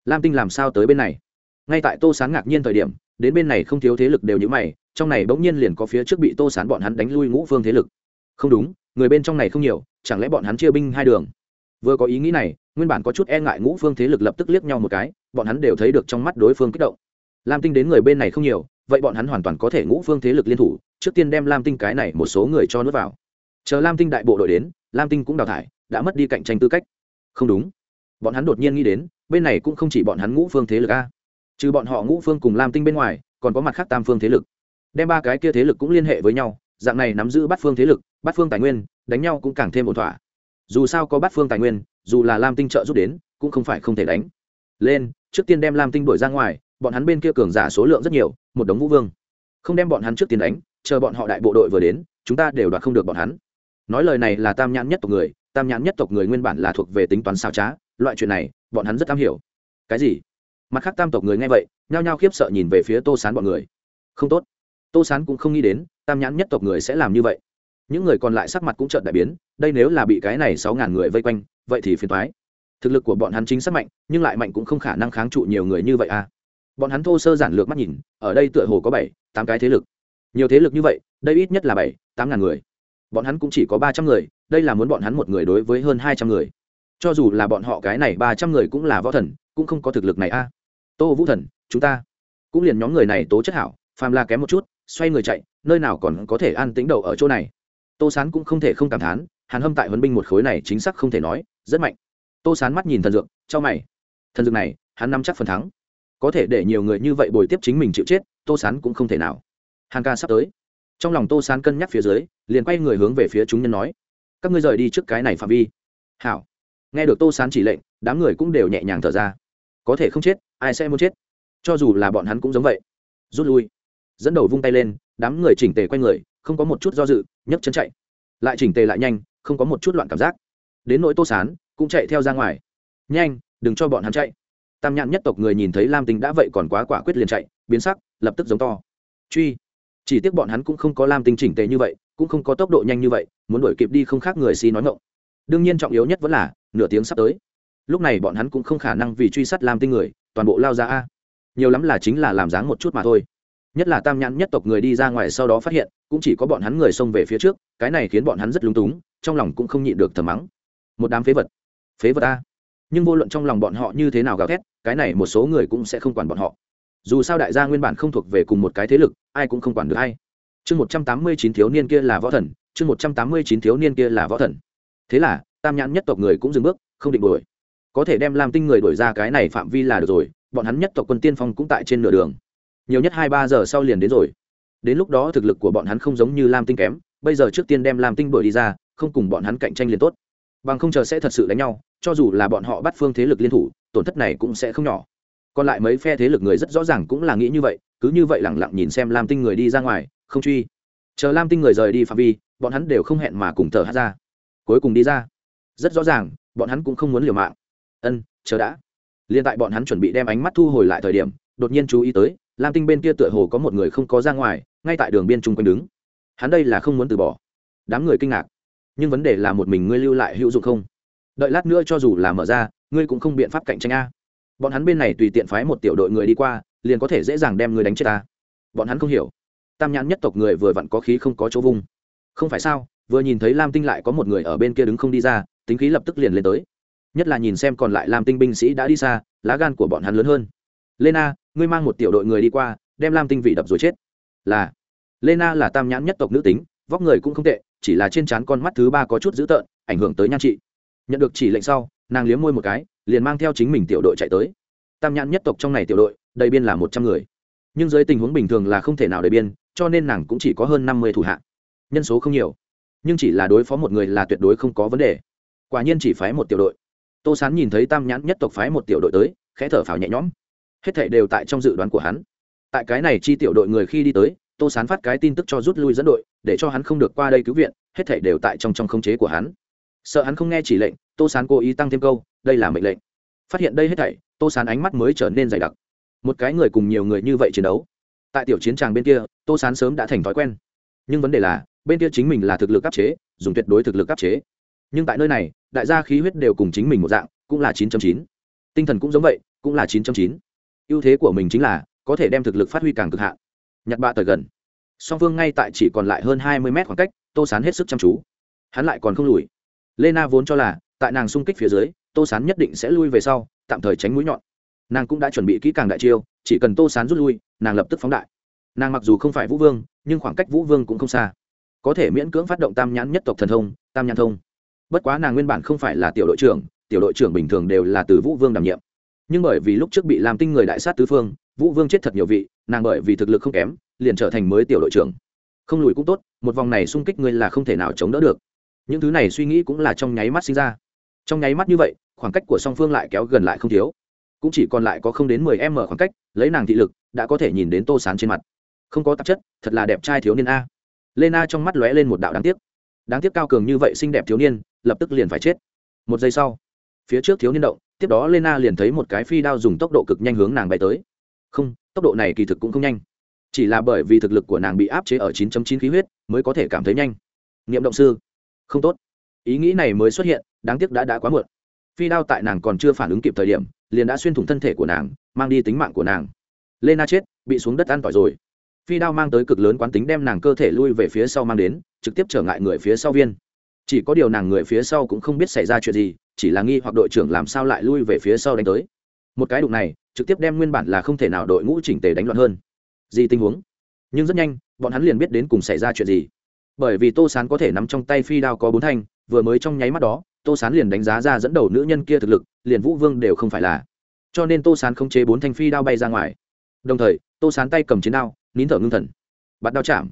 Lam tinh làm sao tới bên này? Ngay tại tô sán ngạc nhiên thời điểm, đến bên này không thiếu thế lực đều như mày, trong này bỗng nhiên liền có phía trước bị tô sán bọn hắn đánh lui ngũ phương thế lực. Không đúng người bên trong này không nhiều, chẳng lẽ bọn hắn chia binh hai đường? Vừa có ý nghĩ này, nguyên bản có chút e ngại ngũ phương thế lực lập tức liếc nhau một cái, bọn hắn đều thấy được trong mắt đối phương kích động. Lam tinh đến người bên này không nhiều, vậy bọn hắn hoàn toàn có thể ngũ phương thế lực liên thủ, trước tiên đem lam tinh cái này một số người cho nước vào. Chờ lam tinh đại bộ đội đến, lam tinh cũng đào thải, đã mất đi cạnh tranh tư cách. Không đúng. Bọn hắn đột nhiên nghĩ đến, bên này cũng không chỉ bọn hắn ngũ phương thế lực a. Trừ bọn họ ngũ phương cùng lam tinh bên ngoài, còn có mặt khác tam phương thế lực. Đem ba cái kia thế lực cũng liên hệ với nhau dạng này nắm giữ bát phương thế lực, bát phương tài nguyên, đánh nhau cũng càng thêm ổn thỏa. Dù sao có bát phương tài nguyên, dù là lam tinh trợ giúp đến, cũng không phải không thể đánh. Lên, trước tiên đem lam tinh đuổi ra ngoài, bọn hắn bên kia cường giả số lượng rất nhiều, một đống vũ vương. Không đem bọn hắn trước tiên đánh, chờ bọn họ đại bộ đội vừa đến, chúng ta đều đoạt không được bọn hắn. Nói lời này là tam nhãn nhất tộc người, tam nhãn nhất tộc người nguyên bản là thuộc về tính toán sao trá, loại chuyện này, bọn hắn rất am hiểu. Cái gì? Mặt khác tam tộc người nghe vậy, nhao nhao khiếp sợ nhìn về phía tô sán bọn người. Không tốt tô sán cũng không nghĩ đến, tam nhãn nhất tộc người sẽ làm như vậy. Những người còn lại sắc mặt cũng trợn đại biến, đây nếu là bị cái này sáu ngàn người vây quanh, vậy thì phiền thoái thực lực của bọn hắn chính xác mạnh, nhưng lại mạnh cũng không khả năng kháng trụ nhiều người như vậy à. Bọn hắn thô sơ giản lược mắt nhìn, ở đây tựa hồ có bảy, tám cái thế lực. Nhiều thế lực như vậy, đây ít nhất là bảy, tám ngàn người. Bọn hắn cũng chỉ có ba trăm người, đây là muốn bọn hắn một người đối với hơn hai trăm người. Cho dù là bọn họ cái này ba trăm người cũng là võ thần, cũng không có thực lực này a à. tô vũ thần, chúng ta. Cũng liền nhóm người này tố chất hảo, phàm là kém một chút xoay người chạy, nơi nào còn có thể an tĩnh đầu ở chỗ này. Tô sán cũng không thể không cảm thán, hàn hâm tại huấn binh một khối này chính xác không thể nói, rất mạnh. Tô sán mắt nhìn thần dược cho mày. Thần dược này, hắn nắm chắc phần thắng. Có thể để nhiều người như vậy bồi tiếp chính mình chịu chết, tô sán cũng không thể nào. Hàng ca sắp tới. Trong lòng tô sán cân nhắc phía dưới, liền quay người hướng về phía chúng nhân nói, các ngươi rời đi trước cái này phạm vi. Hảo. Nghe được tô sán chỉ lệnh, đám người cũng đều nhẹ nhàng thở ra. Có thể không chết, ai sẽ muốn chết? Cho dù là bọn hắn cũng giống vậy. Rút lui dẫn đầu vung tay lên, đám người chỉnh tề q u a y người, không có một chút do dự, nhấc chân chạy. Lại chỉnh tề lại nhanh, không có một chút loạn cảm giác. Đến nỗi tô sán, cũng chạy theo ra ngoài. Nhanh, đừng cho bọn hắn chạy. Tam nhãn nhất tộc người nhìn thấy lam tinh đã vậy còn quá quả quyết liền chạy, biến sắc, lập tức giống to. Truy. Chỉ tiếc bọn hắn cũng không có lam tinh chỉnh tề như vậy, cũng không có tốc độ nhanh như vậy, muốn đuổi kịp đi không khác người xi nói ngộng đương nhiên trọng yếu nhất vẫn là, nửa tiếng sắp tới. Lúc này bọn hắn cũng không khả năng vì truy sát lam tinh người, toàn bộ lao ra a. Nhiều lắm là chính là làm dáng một chút mà thôi nhất là tam nhãn nhất tộc người đi ra ngoài sau đó phát hiện, cũng chỉ có bọn hắn người xông về phía trước, cái này khiến bọn hắn rất lung túng, trong lòng cũng không nhịn được thầm mắng. Một đám phế vật. Phế vật ta nhưng vô luận trong lòng bọn họ như thế nào gào thét, cái này một số người cũng sẽ không quản bọn họ. Dù sao đại gia nguyên bản không thuộc về cùng một cái thế lực, ai cũng không quản được ai. Chương một trăm tám mươi chín thiếu niên kia là võ thần, chương một trăm tám mươi chín thiếu niên kia là võ thần. Thế là, tam nhãn nhất tộc người cũng dừng bước, không định đuổi. Có thể đem làm tinh người đuổi ra cái này phạm vi là được rồi, bọn hắn nhất tộc quân tiên phong cũng tại trên nửa đường nhiều nhất hai ba giờ sau liền đến rồi. Đến lúc đó thực lực của bọn hắn không giống như lam tinh kém, bây giờ trước tiên đem lam tinh đuổi đi ra, không cùng bọn hắn cạnh tranh liền tốt. Bằng không chờ sẽ thật sự đánh nhau, cho dù là bọn họ bắt phương thế lực liên thủ, tổn thất này cũng sẽ không nhỏ. Còn lại mấy phe thế lực người rất rõ ràng cũng là nghĩ như vậy, cứ như vậy lẳng lặng nhìn xem lam tinh người đi ra ngoài, không truy. Chờ lam tinh người rời đi phạm vi, bọn hắn đều không hẹn mà cùng thở hát ra. Cuối cùng đi ra. Rất rõ ràng, bọn hắn cũng không muốn liều mạng. Ân, chờ đã. Liền tại bọn hắn chuẩn bị đem ánh mắt thu hồi lại thời điểm, đột nhiên chú ý tới lam tinh bên kia tựa hồ có một người không có ra ngoài, ngay tại đường biên chung quanh đứng. Hắn đây là không muốn từ bỏ. Đám người kinh ngạc. Nhưng vấn đề là một mình ngươi lưu lại hữu dụng không? Đợi lát nữa cho dù là mở ra, ngươi cũng không biện pháp cạnh tranh a. Bọn hắn bên này tùy tiện phái một tiểu đội người đi qua, liền có thể dễ dàng đem người đánh chết ta. Bọn hắn không hiểu. Tam nhãn nhất tộc người vừa vặn có khí không có chỗ vung. Không phải sao? Vừa nhìn thấy lam tinh lại có một người ở bên kia đứng không đi ra, tính khí lập tức liền lên tới. Nhất là nhìn xem còn lại lam tinh binh sĩ đã đi xa, lá gan của bọn hắn lớn hơn. Lena ngươi mang một tiểu đội người đi qua, đem lam tinh vị đập rồi chết. Là, lena là tam nhãn nhất tộc nữ tính, vóc người cũng không tệ, chỉ là trên trán con mắt thứ ba có chút dữ tợn, ảnh hưởng tới nhan trị. Nhận được chỉ lệnh sau, nàng liếm môi một cái, liền mang theo chính mình tiểu đội chạy tới. Tam nhãn nhất tộc trong này tiểu đội, đầy biên là một trăm người. Nhưng dưới tình huống bình thường là không thể nào đầy biên, cho nên nàng cũng chỉ có hơn năm mươi thủ hạ. Nhân số không nhiều, nhưng chỉ là đối phó một người là tuyệt đối không có vấn đề. Quả nhiên chỉ phái một tiểu đội. Tô sán nhìn thấy tam nhãn nhất tộc phái một tiểu đội tới, khẽ thở phào nhẹ nhõm hết thảy đều tại trong dự đoán của hắn. Tại cái này chi tiểu đội người khi đi tới, tô sán phát cái tin tức cho rút lui dẫn đội, để cho hắn không được qua đây cứu viện, hết thảy đều tại trong trong khống chế của hắn. Sợ hắn không nghe chỉ lệnh, tô sán cố ý tăng thêm câu, đây là mệnh lệnh. Phát hiện đây hết thảy, tô sán ánh mắt mới trở nên dày đặc. Một cái người cùng nhiều người như vậy chiến đấu. Tại tiểu chiến tràng bên kia, tô sán sớm đã thành thói quen. Nhưng vấn đề là, bên kia chính mình là thực lực áp chế, dùng tuyệt đối thực lực áp chế. Nhưng tại nơi này, đại gia khí huyết đều cùng chính mình một dạng, cũng là 9 chín. Tinh thần cũng giống vậy, cũng là 9 chín ưu thế của mình chính là có thể đem thực lực phát huy càng cực hạn. Nhặt bạ tới gần. Song phương ngay tại chỉ còn lại hơn hai mươi mét khoảng cách, tô sán hết sức chăm chú. Hắn lại còn không lùi. Lena vốn cho là, tại nàng xung kích phía dưới, tô sán nhất định sẽ lui về sau, tạm thời tránh mũi nhọn. Nàng cũng đã chuẩn bị kỹ càng đại chiêu, chỉ cần tô sán rút lui, nàng lập tức phóng đại. Nàng mặc dù không phải vũ vương, nhưng khoảng cách vũ vương cũng không xa. Có thể miễn cưỡng phát động tam nhãn nhất tộc thần thông, tam nhãn thông. Bất quá nàng nguyên bản không phải là tiểu đội trưởng, tiểu đội trưởng bình thường đều là từ vũ vương đảm nhiệm nhưng bởi vì lúc trước bị làm tinh người đại sát tứ phương, vũ vương chết thật nhiều vị, nàng bởi vì thực lực không kém, liền trở thành mới tiểu đội trưởng. Không lùi cũng tốt, một vòng này xung kích ngươi là không thể nào chống đỡ được. Những thứ này suy nghĩ cũng là trong nháy mắt sinh ra. Trong nháy mắt như vậy, khoảng cách của song phương lại kéo gần lại không thiếu. Cũng chỉ còn lại có không đến mười m khoảng cách, lấy nàng thị lực, đã có thể nhìn đến tô sán trên mặt. Không có tạp chất, thật là đẹp trai thiếu niên a. Lê na trong mắt lóe lên một đạo đáng tiếc. Đáng tiếc cao cường như vậy xinh đẹp thiếu niên, lập tức liền phải chết. Một giây sau, phía trước thiếu niên động tiếp đó Lena liền thấy một cái phi đao dùng tốc độ cực nhanh hướng nàng bay tới. Không, tốc độ này kỳ thực cũng không nhanh. Chỉ là bởi vì thực lực của nàng bị áp chế ở 9.9 khí huyết, mới có thể cảm thấy nhanh. Niệm động sư. Không tốt. Ý nghĩ này mới xuất hiện, đáng tiếc đã đã quá muộn. Phi đao tại nàng còn chưa phản ứng kịp thời điểm, liền đã xuyên thủng thân thể của nàng, mang đi tính mạng của nàng. Lena chết, bị xuống đất ăn tỏi rồi. Phi đao mang tới cực lớn quán tính đem nàng cơ thể lui về phía sau mang đến, trực tiếp trở ngại người phía sau viên chỉ có điều nàng người phía sau cũng không biết xảy ra chuyện gì, chỉ là nghi hoặc đội trưởng làm sao lại lui về phía sau đánh tới. Một cái đụng này, trực tiếp đem nguyên bản là không thể nào đội ngũ chỉnh tề đánh loạn hơn. Gì tình huống? Nhưng rất nhanh, bọn hắn liền biết đến cùng xảy ra chuyện gì. Bởi vì tô sán có thể nắm trong tay phi đao có bốn thanh, vừa mới trong nháy mắt đó, tô sán liền đánh giá ra dẫn đầu nữ nhân kia thực lực, liền vũ vương đều không phải là. Cho nên tô sán không chế bốn thanh phi đao bay ra ngoài. Đồng thời, tô sán tay cầm chiến đao, nín thở ngưng thần. Bắt đao chạm.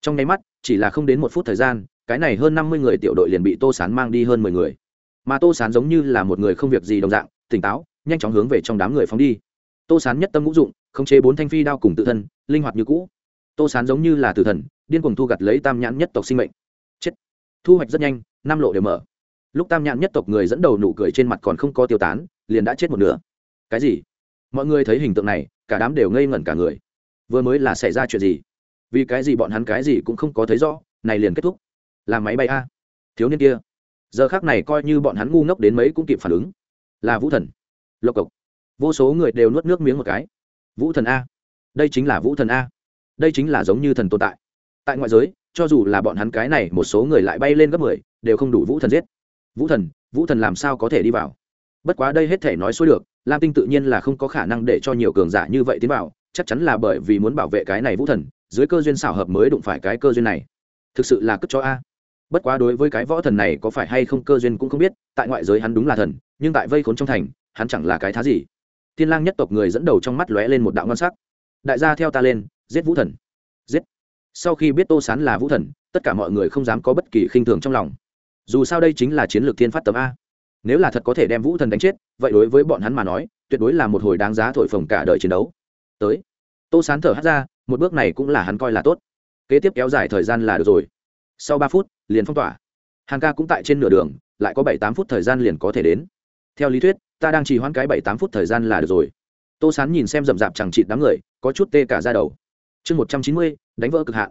Trong nháy mắt, chỉ là không đến một phút thời gian cái này hơn năm mươi người tiểu đội liền bị tô sán mang đi hơn mười người. Mà tô sán giống như là một người không việc gì đồng dạng, tỉnh táo, nhanh chóng hướng về trong đám người phóng đi. Tô sán nhất tâm ngũ dụng, khống chế bốn thanh phi đao cùng tự thân, linh hoạt như cũ. Tô sán giống như là tử thần, điên cuồng thu gặt lấy tam nhãn nhất tộc sinh mệnh. Chết. Thu hoạch rất nhanh, năm lộ đều mở. Lúc tam nhãn nhất tộc người dẫn đầu nụ cười trên mặt còn không có tiêu tán, liền đã chết một nửa. Cái gì? Mọi người thấy hình tượng này, cả đám đều ngây ngẩn cả người. Vừa mới là xảy ra chuyện gì? Vì cái gì bọn hắn cái gì cũng không có thấy rõ, này liền kết thúc là máy bay a. Thiếu niên kia. Giờ khác này coi như bọn hắn ngu ngốc đến mấy cũng kịp phản ứng. Là vũ thần. Lộc cộc. Vô số người đều nuốt nước miếng một cái. Vũ thần a. Đây chính là vũ thần a. Đây chính là giống như thần tồn tại. Tại ngoại giới, cho dù là bọn hắn cái này, một số người lại bay lên gấp mười, đều không đủ vũ thần giết. Vũ thần vũ thần làm sao có thể đi vào? Bất quá đây hết thể nói xuôi được, lam tinh tự nhiên là không có khả năng để cho nhiều cường giả như vậy tiến vào, chắc chắn là bởi vì muốn bảo vệ cái này vũ thần, dưới cơ duyên xảo hợp mới đụng phải cái cơ duyên này. Thực sự là cất cho a bất quá đối với cái võ thần này có phải hay không cơ duyên cũng không biết, tại ngoại giới hắn đúng là thần, nhưng tại vây khốn trong thành, hắn chẳng là cái thá gì. Thiên lang nhất tộc người dẫn đầu trong mắt lóe lên một đạo ngon sắc. Đại gia theo ta lên, giết vũ thần. Giết. Sau khi biết tô sán là vũ thần, tất cả mọi người không dám có bất kỳ khinh thường trong lòng. Dù sao đây chính là chiến lược thiên phát tấm a. Nếu là thật có thể đem vũ thần đánh chết, vậy đối với bọn hắn mà nói, tuyệt đối là một hồi đáng giá thổi phồng cả đời chiến đấu. Tới. Tô sán thở hát ra, một bước này cũng là hắn coi là tốt. Kế tiếp kéo dài thời gian là được rồi. Sau ba phút liền phong tỏa. Hàng ca cũng tại trên nửa đường, lại có bảy tám phút thời gian liền có thể đến. Theo lý thuyết, ta đang trì hoãn cái bảy tám phút thời gian là được rồi. Tô sán nhìn xem rậm rạp chẳng chịt đám người, có chút tê cả ra đầu. Chương một trăm chín mươi, đánh vỡ cực hạn.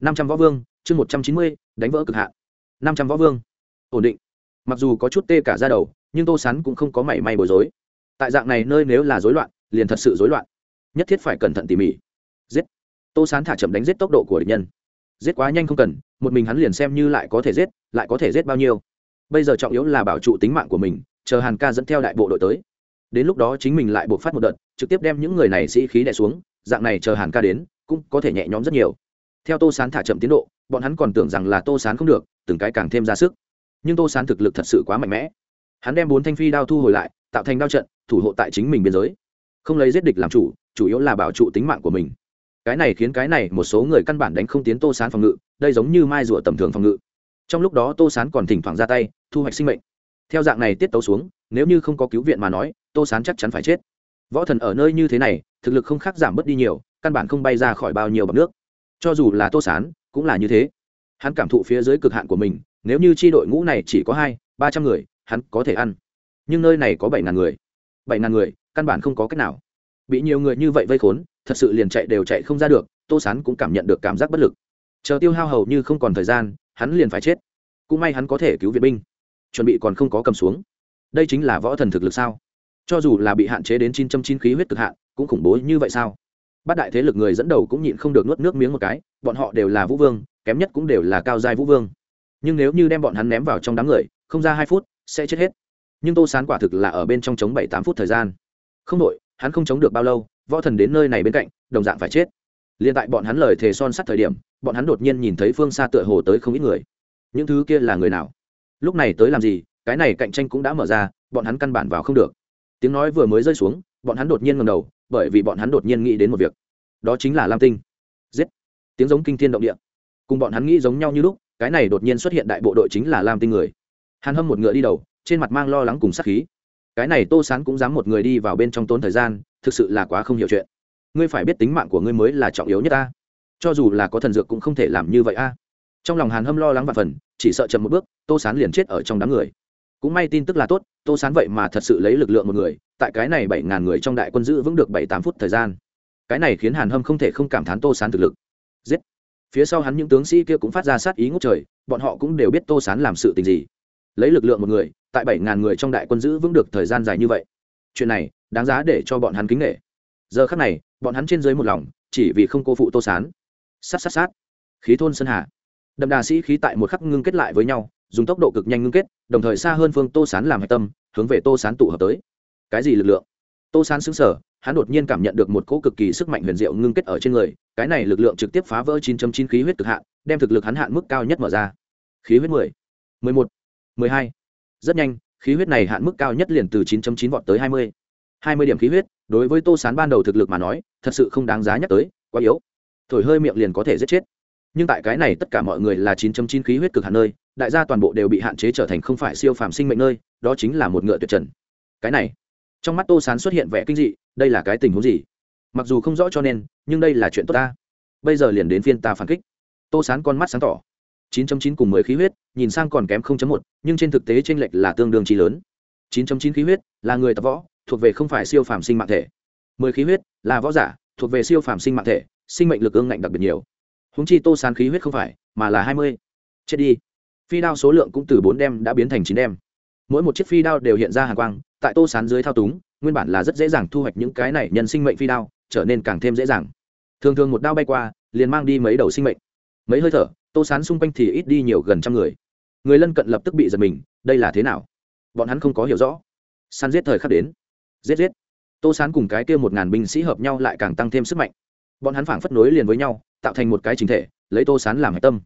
Năm trăm võ vương, chương một trăm chín mươi, đánh vỡ cực hạn. Năm trăm võ vương. Ổn định. Mặc dù có chút tê cả ra đầu, nhưng tô sán cũng không có mảy may bối rối. Tại dạng này nơi nếu là rối loạn, liền thật sự rối loạn. Nhất thiết phải cẩn thận tỉ mỉ. Giết. Tô sán thả chậm đánh giết tốc độ của địch nhân giết quá nhanh không cần, một mình hắn liền xem như lại có thể giết, lại có thể giết bao nhiêu. Bây giờ trọng yếu là bảo trụ tính mạng của mình, chờ hàn ca dẫn theo đại bộ đội tới. Đến lúc đó chính mình lại buộc phát một đợt, trực tiếp đem những người này sĩ khí đẻ xuống, dạng này chờ hàn ca đến, cũng có thể nhẹ nhõm rất nhiều. Theo tô sán thả chậm tiến độ, bọn hắn còn tưởng rằng là tô sán không được, từng cái càng thêm ra sức. Nhưng tô sán thực lực thật sự quá mạnh mẽ. Hắn đem bốn thanh phi đao thu hồi lại, tạo thành đao trận, thủ hộ tại chính mình biên giới. Không lấy giết địch làm chủ chủ yếu là bảo trụ tính mạng của mình cái này khiến cái này một số người căn bản đánh không tiến tô sán phòng ngự, đây giống như mai rùa tầm thường phòng ngự. Trong lúc đó tô sán còn thỉnh thoảng ra tay, thu hoạch sinh mệnh. Theo dạng này tiết tấu xuống, nếu như không có cứu viện mà nói, tô sán chắc chắn phải chết. Võ thần ở nơi như thế này, thực lực không khác giảm bớt đi nhiều, căn bản không bay ra khỏi bao nhiêu bậc nước. Cho dù là tô sán, cũng là như thế. Hắn cảm thụ phía dưới cực hạn của mình, nếu như tri đội ngũ này chỉ có hai, ba trăm người, hắn có thể ăn. Nhưng nơi này có bảy ngàn người. Bảy ngàn người, căn bản không có cách nào. Bị nhiều người như vậy vây khốn thật sự liền chạy đều chạy không ra được, tô sán cũng cảm nhận được cảm giác bất lực. Chờ tiêu hao hầu như không còn thời gian, hắn liền phải chết. Cũng may hắn có thể cứu viện binh. Chuẩn bị còn không có cầm xuống. Đây chính là võ thần thực lực sao? Cho dù là bị hạn chế đến chín trăm chín khí huyết cực hạn, cũng khủng bố như vậy sao? Bát đại thế lực người dẫn đầu cũng nhịn không được nuốt nước miếng một cái, bọn họ đều là vũ vương, kém nhất cũng đều là cao giai vũ vương. Nhưng nếu như đem bọn hắn ném vào trong đám người, không ra hai phút, sẽ chết hết. Nhưng tô sán quả thực là ở bên trong chống bảy tám phút thời gian. Không đội hắn không chống được bao lâu võ thần đến nơi này bên cạnh, đồng dạng phải chết. Liền tại bọn hắn lời thề son sắt thời điểm, bọn hắn đột nhiên nhìn thấy phương xa tựa hồ tới không ít người. Những thứ kia là người nào? Lúc này tới làm gì? Cái này cạnh tranh cũng đã mở ra, bọn hắn căn bản vào không được. Tiếng nói vừa mới rơi xuống, bọn hắn đột nhiên ngầm đầu, bởi vì bọn hắn đột nhiên nghĩ đến một việc. Đó chính là lam tinh. Giết! Tiếng giống kinh thiên động địa. Cùng bọn hắn nghĩ giống nhau như lúc, cái này đột nhiên xuất hiện đại bộ đội chính là lam tinh người. Hàn hâm một ngựa đi đầu, trên mặt mang lo lắng cùng sắc khí. Cái này tô sán cũng dám một người đi vào bên trong tốn thời gian thực sự là quá không hiểu chuyện. Ngươi phải biết tính mạng của ngươi mới là trọng yếu nhất ta. Cho dù là có thần dược cũng không thể làm như vậy a. Trong lòng hàn hâm lo lắng và phần, chỉ sợ chậm một bước, tô sán liền chết ở trong đám người. Cũng may tin tức là tốt, tô sán vậy mà thật sự lấy lực lượng một người, tại cái này bảy ngàn người trong đại quân giữ vững được bảy tám phút thời gian. Cái này khiến hàn hâm không thể không cảm thán tô sán thực lực. Giết! Phía sau hắn những tướng sĩ kia cũng phát ra sát ý ngốc trời, bọn họ cũng đều biết tô sán làm sự tình gì. Lấy lực lượng một người, tại bảy ngàn người trong đại quân giữ vững được thời gian dài như vậy. Chuyện này đáng giá để cho bọn hắn kính nghệ. Giờ khắc này bọn hắn trên dưới một lòng chỉ vì không cô phụ tô sán. Sát sát sát. Khí thôn sơn hà. Đậm đà sĩ khí tại một khắc ngưng kết lại với nhau dùng tốc độ cực nhanh ngưng kết đồng thời xa hơn phương tô sán làm hạch tâm hướng về tô sán tụ hợp tới. Cái gì lực lượng? Tô sán xứng sở hắn đột nhiên cảm nhận được một cỗ cực kỳ sức mạnh huyền diệu ngưng kết ở trên người cái này lực lượng trực tiếp phá vỡ 9.9 khí huyết cực hạn đem thực lực hắn hạn mức cao nhất mở ra. Khí huyết 10, 11, 12. rất nhanh khí huyết này hạn mức cao nhất liền từ 9.9 vọt tới 20. 20 điểm khí huyết đối với tô sán ban đầu thực lực mà nói thật sự không đáng giá nhắc tới quá yếu. Thổi hơi miệng liền có thể giết chết. Nhưng tại cái này tất cả mọi người là 9.9 khí huyết cực hạn nơi đại gia toàn bộ đều bị hạn chế trở thành không phải siêu phàm sinh mệnh nơi đó chính là một ngựa tuyệt trần. Cái này trong mắt tô sán xuất hiện vẻ kinh dị đây là cái tình huống gì? Mặc dù không rõ cho nên nhưng đây là chuyện tốt ta. Bây giờ liền đến phiên ta phản kích. Tô sán con mắt sáng tỏ. 9.9 cùng 10 khí huyết nhìn sang còn kém 0.1, nhưng trên thực tế chênh lệch là tương đương chi lớn. 9.9 khí huyết là người tập võ thuộc về không phải siêu phàm sinh mạng thể. 10 khí huyết là võ giả, thuộc về siêu phàm sinh mạng thể, sinh mệnh lực ương ngạnh đặc biệt nhiều. Húng chi tô sán khí huyết không phải, mà là 20. chết đi. Phi đao số lượng cũng từ bốn đem đã biến thành chín đem. Mỗi một chiếc phi đao đều hiện ra hàng quang, tại tô sán dưới thao túng, nguyên bản là rất dễ dàng thu hoạch những cái này nhân sinh mệnh phi đao, trở nên càng thêm dễ dàng. Thường thường một đao bay qua, liền mang đi mấy đầu sinh mệnh. Mấy hơi thở, tô sán xung quanh thì ít đi nhiều gần trăm người. Người lân cận lập tức bị giật mình, đây là thế nào? Bọn hắn không có hiểu rõ. Săn giết thời khắc đến giết giết. Tô sán cùng cái kia một ngàn binh sĩ hợp nhau lại càng tăng thêm sức mạnh. Bọn hắn phảng phất nối liền với nhau, tạo thành một cái chính thể, lấy tô sán làm hạch tâm.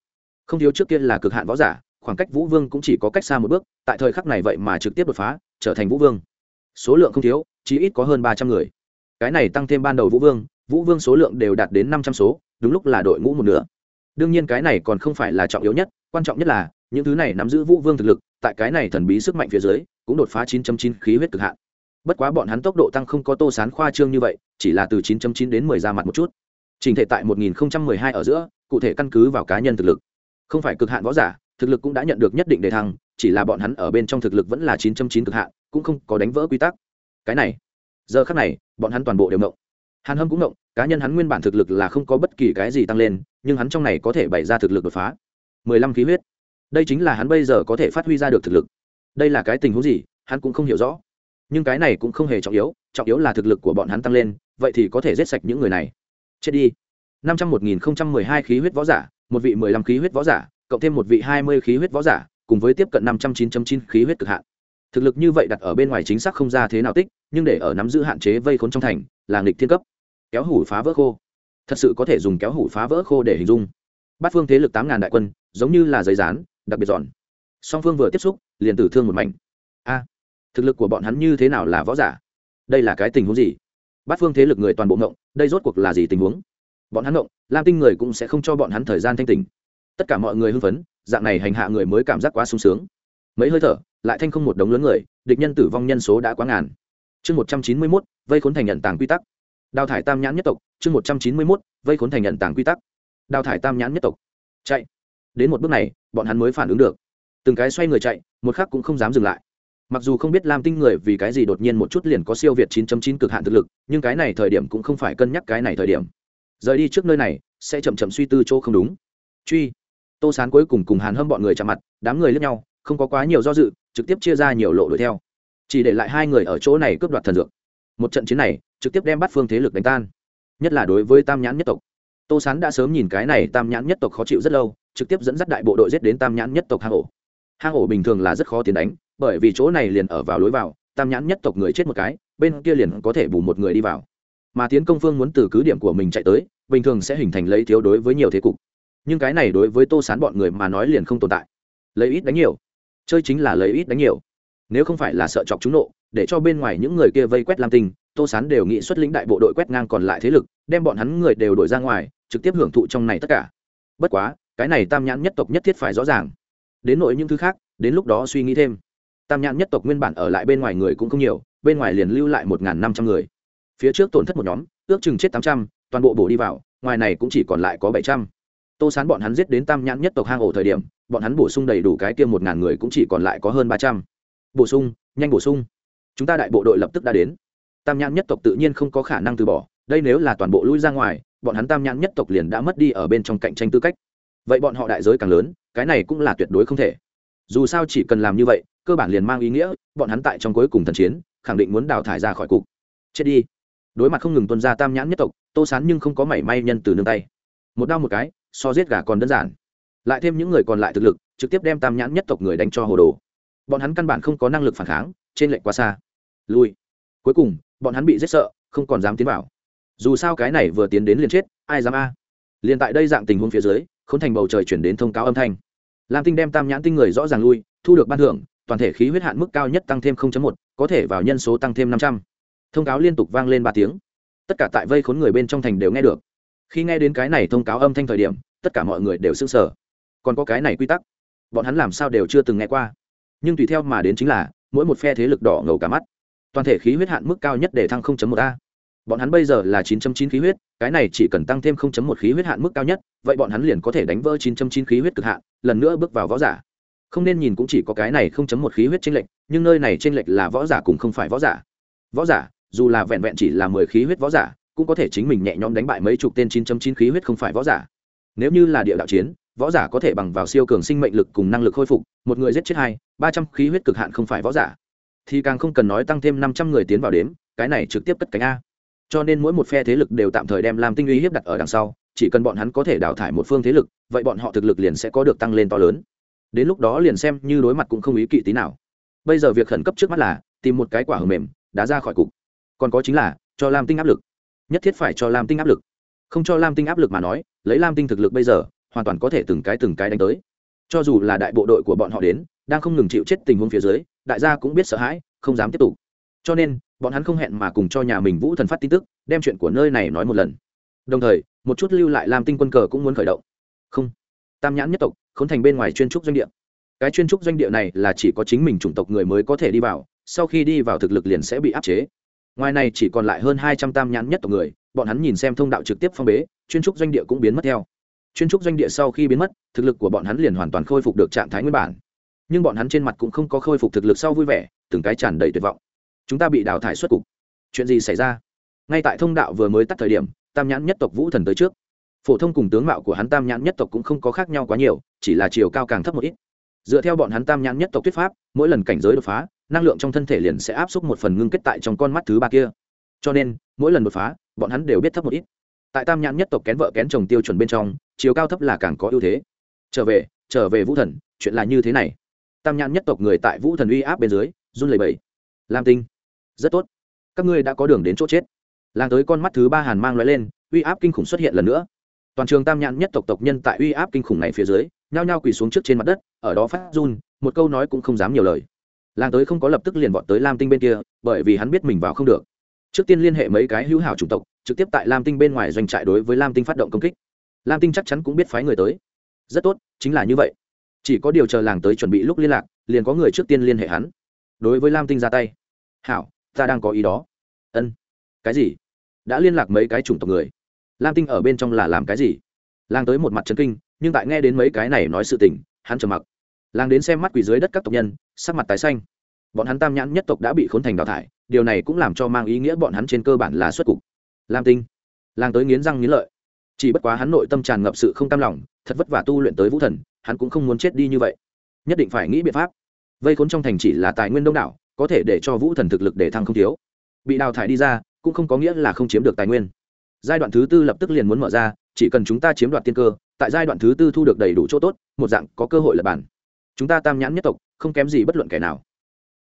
Không thiếu trước kia là cực hạn võ giả, khoảng cách vũ vương cũng chỉ có cách xa một bước, tại thời khắc này vậy mà trực tiếp đột phá, trở thành vũ vương. Số lượng không thiếu chỉ ít có hơn ba trăm người. Cái này tăng thêm ban đầu vũ vương vũ vương số lượng đều đạt đến năm trăm số, đúng lúc là đội ngũ một nửa. Đương nhiên cái này còn không phải là trọng yếu nhất, quan trọng nhất là, những thứ này nắm giữ vũ vương thực lực, tại cái này thần bí sức mạnh phía dưới, cũng đột phá 9.9 khí huyết cực hạn bất quá bọn hắn tốc độ tăng không có tô sán khoa trương như vậy, chỉ là từ 9.9 đến 10 ra mặt một chút. Trình thể tại 1012 ở giữa, cụ thể căn cứ vào cá nhân thực lực. Không phải cực hạn võ giả, thực lực cũng đã nhận được nhất định đề thăng, chỉ là bọn hắn ở bên trong thực lực vẫn là 9.9 cực hạn, cũng không có đánh vỡ quy tắc. Cái này, giờ khắc này, bọn hắn toàn bộ đều ngộng. Hàn hâm cũng ngộng, cá nhân hắn nguyên bản thực lực là không có bất kỳ cái gì tăng lên, nhưng hắn trong này có thể bày ra thực lực đột phá. Mười lăm khí huyết. Đây chính là hắn bây giờ có thể phát huy ra được thực lực. Đây là cái tình huống gì, hắn cũng không hiểu rõ nhưng cái này cũng không hề trọng yếu trọng yếu là thực lực của bọn hắn tăng lên, vậy thì có thể giết sạch những người này. Chết đi. năm trăm một nghìn không trăm mười hai khí huyết võ giả, một vị mười lăm khí huyết võ giả, cộng thêm một vị hai mươi khí huyết võ giả, cùng với tiếp cận năm trăm chín chín khí huyết cực hạn. Thực lực như vậy đặt ở bên ngoài chính xác không ra thế nào tích, nhưng để ở nắm giữ hạn chế vây khốn trong thành, là nghịch thiên cấp. Kéo hủ phá vỡ khô. Thật sự có thể dùng kéo hủ phá vỡ khô để hình dung. Bát phương thế lực tám ngàn đại quân, giống như là giấy rán, đặc biệt giòn song phương vừa tiếp xúc, liền tử thương một mảnh thực lực của bọn hắn như thế nào là võ giả? Đây là cái tình huống gì? Bát phương thế lực người toàn bộ ngộng, đây rốt cuộc là gì tình huống? Bọn hắn ngộng, lam tinh người cũng sẽ không cho bọn hắn thời gian thanh tình tất cả mọi người hưng phấn, dạng này hành hạ người mới cảm giác quá sung sướng. Mấy hơi thở, lại thanh không một đống lớn người, địch nhân tử vong nhân số đã quá ngàn. Chương một trăm chín mươi mốt, vây khốn thành nhận tàng quy tắc. Đào thải tam nhãn nhất tộc, chương một trăm chín mươi mốt, vây khốn thành nhận tàng quy tắc. Đào thải tam nhãn nhất tộc. Chạy. Đến một bước này, bọn hắn mới phản ứng được. Từng cái xoay người chạy, một khắc cũng không dám dừng lại mặc dù không biết lam tinh người vì cái gì đột nhiên một chút liền có siêu việt 9.9 cực hạn thực lực, nhưng cái này thời điểm cũng không phải cân nhắc cái này thời điểm. Rời đi trước nơi này, sẽ chậm chậm suy tư chỗ không đúng. Truy. Tô sán cuối cùng cùng hàn hâm bọn người chạm mặt, đám người lướt nhau, không có quá nhiều do dự, trực tiếp chia ra nhiều lộ đuổi theo. Chỉ để lại hai người ở chỗ này cướp đoạt thần dược. Một trận chiến này, trực tiếp đem bắt phương thế lực đánh tan. Nhất là đối với tam nhãn nhất tộc. Tô sán đã sớm nhìn cái này tam nhãn nhất tộc khó chịu rất lâu, trực tiếp dẫn dắt đại bộ đội giết đến tam nhãn nhất tộc hang ổ. Hang ổ bình thường là rất khó tiến đánh bởi vì chỗ này liền ở vào lối vào, tam nhãn nhất tộc người chết một cái, bên kia liền có thể bù một người đi vào. Mà tiến công phương muốn từ cứ điểm của mình chạy tới, bình thường sẽ hình thành lấy thiếu đối với nhiều thế cục. Nhưng cái này đối với tô sán bọn người mà nói liền không tồn tại. Lấy ít đánh nhiều. Chơi chính là lấy ít đánh nhiều. Nếu không phải là sợ chọc chúng nộ, để cho bên ngoài những người kia vây quét lam tinh, tô sán đều nghĩ xuất lĩnh đại bộ đội quét ngang còn lại thế lực, đem bọn hắn người đều đổi ra ngoài, trực tiếp hưởng thụ trong này tất cả. Bất quá, cái này tam nhãn nhất tộc nhất thiết phải rõ ràng. Đến nội những thứ khác, đến lúc đó suy nghĩ thêm tam nhãn nhất tộc nguyên bản ở lại bên ngoài người cũng không nhiều, bên ngoài liền lưu lại một năm trăm người. Phía trước tổn thất một nhóm, ước chừng chết tám trăm, toàn bộ bổ đi vào, ngoài này cũng chỉ còn lại có bảy trăm. Tô sán bọn hắn giết đến tam nhãn nhất tộc hang ổ thời điểm, bọn hắn bổ sung đầy đủ cái tiêm một ngàn người cũng chỉ còn lại có hơn ba trăm. Bổ sung, nhanh bổ sung. Chúng ta đại bộ đội lập tức đã đến. Tam nhãn nhất tộc tự nhiên không có khả năng từ bỏ, đây nếu là toàn bộ lui ra ngoài, bọn hắn tam nhãn nhất tộc liền đã mất đi ở bên trong cạnh tranh tư cách. Vậy bọn họ đại giới càng lớn, cái này cũng là tuyệt đối không thể dù sao chỉ cần làm như vậy, cơ bản liền mang ý nghĩa, bọn hắn tại trong cuối cùng thần chiến, khẳng định muốn đào thải ra khỏi cục. Chết đi. Đối mặt không ngừng tuân ra tam nhãn nhất tộc, tô sán nhưng không có mảy may nhân từ nương tay. Một đau một cái, so giết gà còn đơn giản. Lại thêm những người còn lại thực lực, trực tiếp đem tam nhãn nhất tộc người đánh cho hồ đồ. Bọn hắn căn bản không có năng lực phản kháng, trên lệnh quá xa. Lui. Cuối cùng, bọn hắn bị giết sợ, không còn dám tiến vào. Dù sao cái này vừa tiến đến liền chết, ai dám a? Liền tại đây dạng tình huống phía dưới k h ố n thành bầu trời chuyển đến thông cáo âm thanh lam tinh đem tam nhãn tinh người rõ ràng lui, thu được ban thưởng, toàn thể khí huyết hạn mức cao nhất tăng thêm một, có thể vào nhân số tăng thêm năm trăm. Thông cáo liên tục vang lên ba tiếng. Tất cả tại vây khốn người bên trong thành đều nghe được. Khi nghe đến cái này thông cáo âm thanh thời điểm, tất cả mọi người đều s ư n g sở còn có cái này quy tắc. Bọn hắn làm sao đều chưa từng nghe qua. Nhưng tùy theo mà đến chính là, mỗi một phe thế lực đỏ ngầu cả mắt. Toàn thể khí huyết hạn mức cao nhất để thăng 0.1 a bọn hắn bây giờ là 9.9 khí huyết, cái này chỉ cần tăng thêm 0.1 khí huyết hạn mức cao nhất, vậy bọn hắn liền có thể đánh vỡ 9.9 khí huyết cực hạn, lần nữa bước vào võ giả. Không nên nhìn cũng chỉ có cái này 0.1 khí huyết trên lệnh nhưng nơi này trên lệnh là võ giả cũng không phải võ giả. Võ giả, dù là vẹn vẹn chỉ là 10 khí huyết võ giả, cũng có thể chính mình nhẹ nhõm đánh bại mấy chục tên 9.9 khí huyết không phải võ giả. Nếu như là địa đạo chiến, võ giả có thể bằng vào siêu cường sinh mệnh lực cùng năng lực khôi phục, một người giết chết hai, ba trăm khí huyết cực hạn không phải võ giả. Thì càng không cần nói tăng thêm năm trăm người tiến vào đếm, cái này trực tiếp cất cánh a cho nên mỗi một phe thế lực đều tạm thời đem làm tinh uy hiếp đặt ở đằng sau, chỉ cần bọn hắn có thể đào thải một phương thế lực, vậy bọn họ thực lực liền sẽ có được tăng lên to lớn. Đến lúc đó liền xem như đối mặt cũng không ý kỵ tí nào. Bây giờ việc khẩn cấp trước mắt là, tìm một cái quả hở mềm đã ra khỏi cục. Còn có chính là, cho lam tinh áp lực. Nhất thiết phải cho lam tinh áp lực. Không cho lam tinh áp lực mà nói, lấy lam tinh thực lực bây giờ, hoàn toàn có thể từng cái từng cái đánh tới. Cho dù là đại bộ đội của bọn họ đến, đang không ngừng chịu chết tình huống phía dưới, đại gia cũng biết sợ hãi, không dám tiếp tục. Cho nên bọn hắn không hẹn mà cùng cho nhà mình vũ thần phát tin tức, đem chuyện của nơi này nói một lần. Đồng thời, một chút lưu lại làm tinh quân cờ cũng muốn khởi động. Không. Tam nhãn nhất tộc k h ố n thành bên ngoài chuyên trúc doanh địa. Cái chuyên trúc doanh địa này là chỉ có chính mình chủng tộc người mới có thể đi vào, sau khi đi vào thực lực liền sẽ bị áp chế. Ngoài này chỉ còn lại hơn hai trăm tam nhãn nhất tộc người, bọn hắn nhìn xem thông đạo trực tiếp phong bế, chuyên trúc doanh địa cũng biến mất theo. Chuyên trúc doanh địa sau khi biến mất, thực lực của bọn hắn liền hoàn toàn khôi phục được trạng thái nguyên bản. Nhưng bọn hắn trên mặt cũng không có khôi phục thực lực sau vui vẻ, từng cái tràn đầy tuyệt vọng chúng ta bị đào thải xuất cục. Chuyện gì xảy ra? Ngay tại thông đạo vừa mới tắt thời điểm, tam nhãn nhất tộc vũ thần tới trước. Phổ thông cùng tướng mạo của hắn tam nhãn nhất tộc cũng không có khác nhau quá nhiều, chỉ là chiều cao càng thấp một ít. Dựa theo bọn hắn tam nhãn nhất tộc thuyết pháp, mỗi lần cảnh giới đột phá, năng lượng trong thân thể liền sẽ áp suất một phần ngưng kết tại trong con mắt thứ ba kia. Cho nên, mỗi lần đột phá, bọn hắn đều biết thấp một ít. Tại tam nhãn nhất tộc kén vợ kén chồng tiêu chuẩn bên trong, chiều cao thấp là càng có ưu thế. Trở về trở về vũ thần, chuyện là như thế này. Tam nhãn nhất tộc người tại vũ thần uy áp bên dưới, run lầy bầy lam tinh rất tốt. Các ngươi đã có đường đến chỗ chết. Làng tới con mắt thứ ba hàn mang loại lên, uy áp kinh khủng xuất hiện lần nữa. Toàn trường tam nhãn nhất tộc tộc nhân tại uy áp kinh khủng này phía dưới, nhao nhao quỳ xuống trước trên mặt đất, ở đó phát run, một câu nói cũng không dám nhiều lời. Làng tới không có lập tức liền vọt tới lam tinh bên kia, bởi vì hắn biết mình vào không được. Trước tiên liên hệ mấy cái hữu hảo chủng tộc, trực tiếp tại lam tinh bên ngoài doanh trại đối với lam tinh phát động công kích. Lam tinh chắc chắn cũng biết phái người tới. Rất tốt, chính là như vậy. Chỉ có điều chờ làng tới chuẩn bị lúc liên lạc, liền có người trước tiên liên hệ hắn. Đối với lam tinh ra tay. Hảo ta đang có ý đó. Ân. Cái gì? Đã liên lạc mấy cái chủng tộc người? Lam tinh ở bên trong là làm cái gì? Lang tới một mặt trấn kinh, nhưng tại nghe đến mấy cái này nói sự tình, hắn trầm mặc. Lang đến xem mắt quỷ dưới đất các tộc nhân, sắc mặt tái xanh. Bọn hắn tam nhãn nhất tộc đã bị khốn thành đào thải, điều này cũng làm cho mang ý nghĩa bọn hắn trên cơ bản là xuất cục. Lam tinh. Lang tới nghiến răng nghiến lợi. Chỉ bất quá hắn nội tâm tràn ngập sự không cam lòng, thật vất vả tu luyện tới vũ thần, hắn cũng không muốn chết đi như vậy. Nhất định phải nghĩ biện pháp. Vây khốn trong thành chỉ là tài nguyên đông đảo có thể để cho vũ thần thực lực để thăng không thiếu. Bị đào thải đi ra, cũng không có nghĩa là không chiếm được tài nguyên. Giai đoạn thứ tư lập tức liền muốn mở ra, chỉ cần chúng ta chiếm đoạt tiên cơ, tại giai đoạn thứ tư thu được đầy đủ chỗ tốt, một dạng có cơ hội lập bản. Chúng ta tam nhãn nhất tộc, không kém gì bất luận kẻ nào.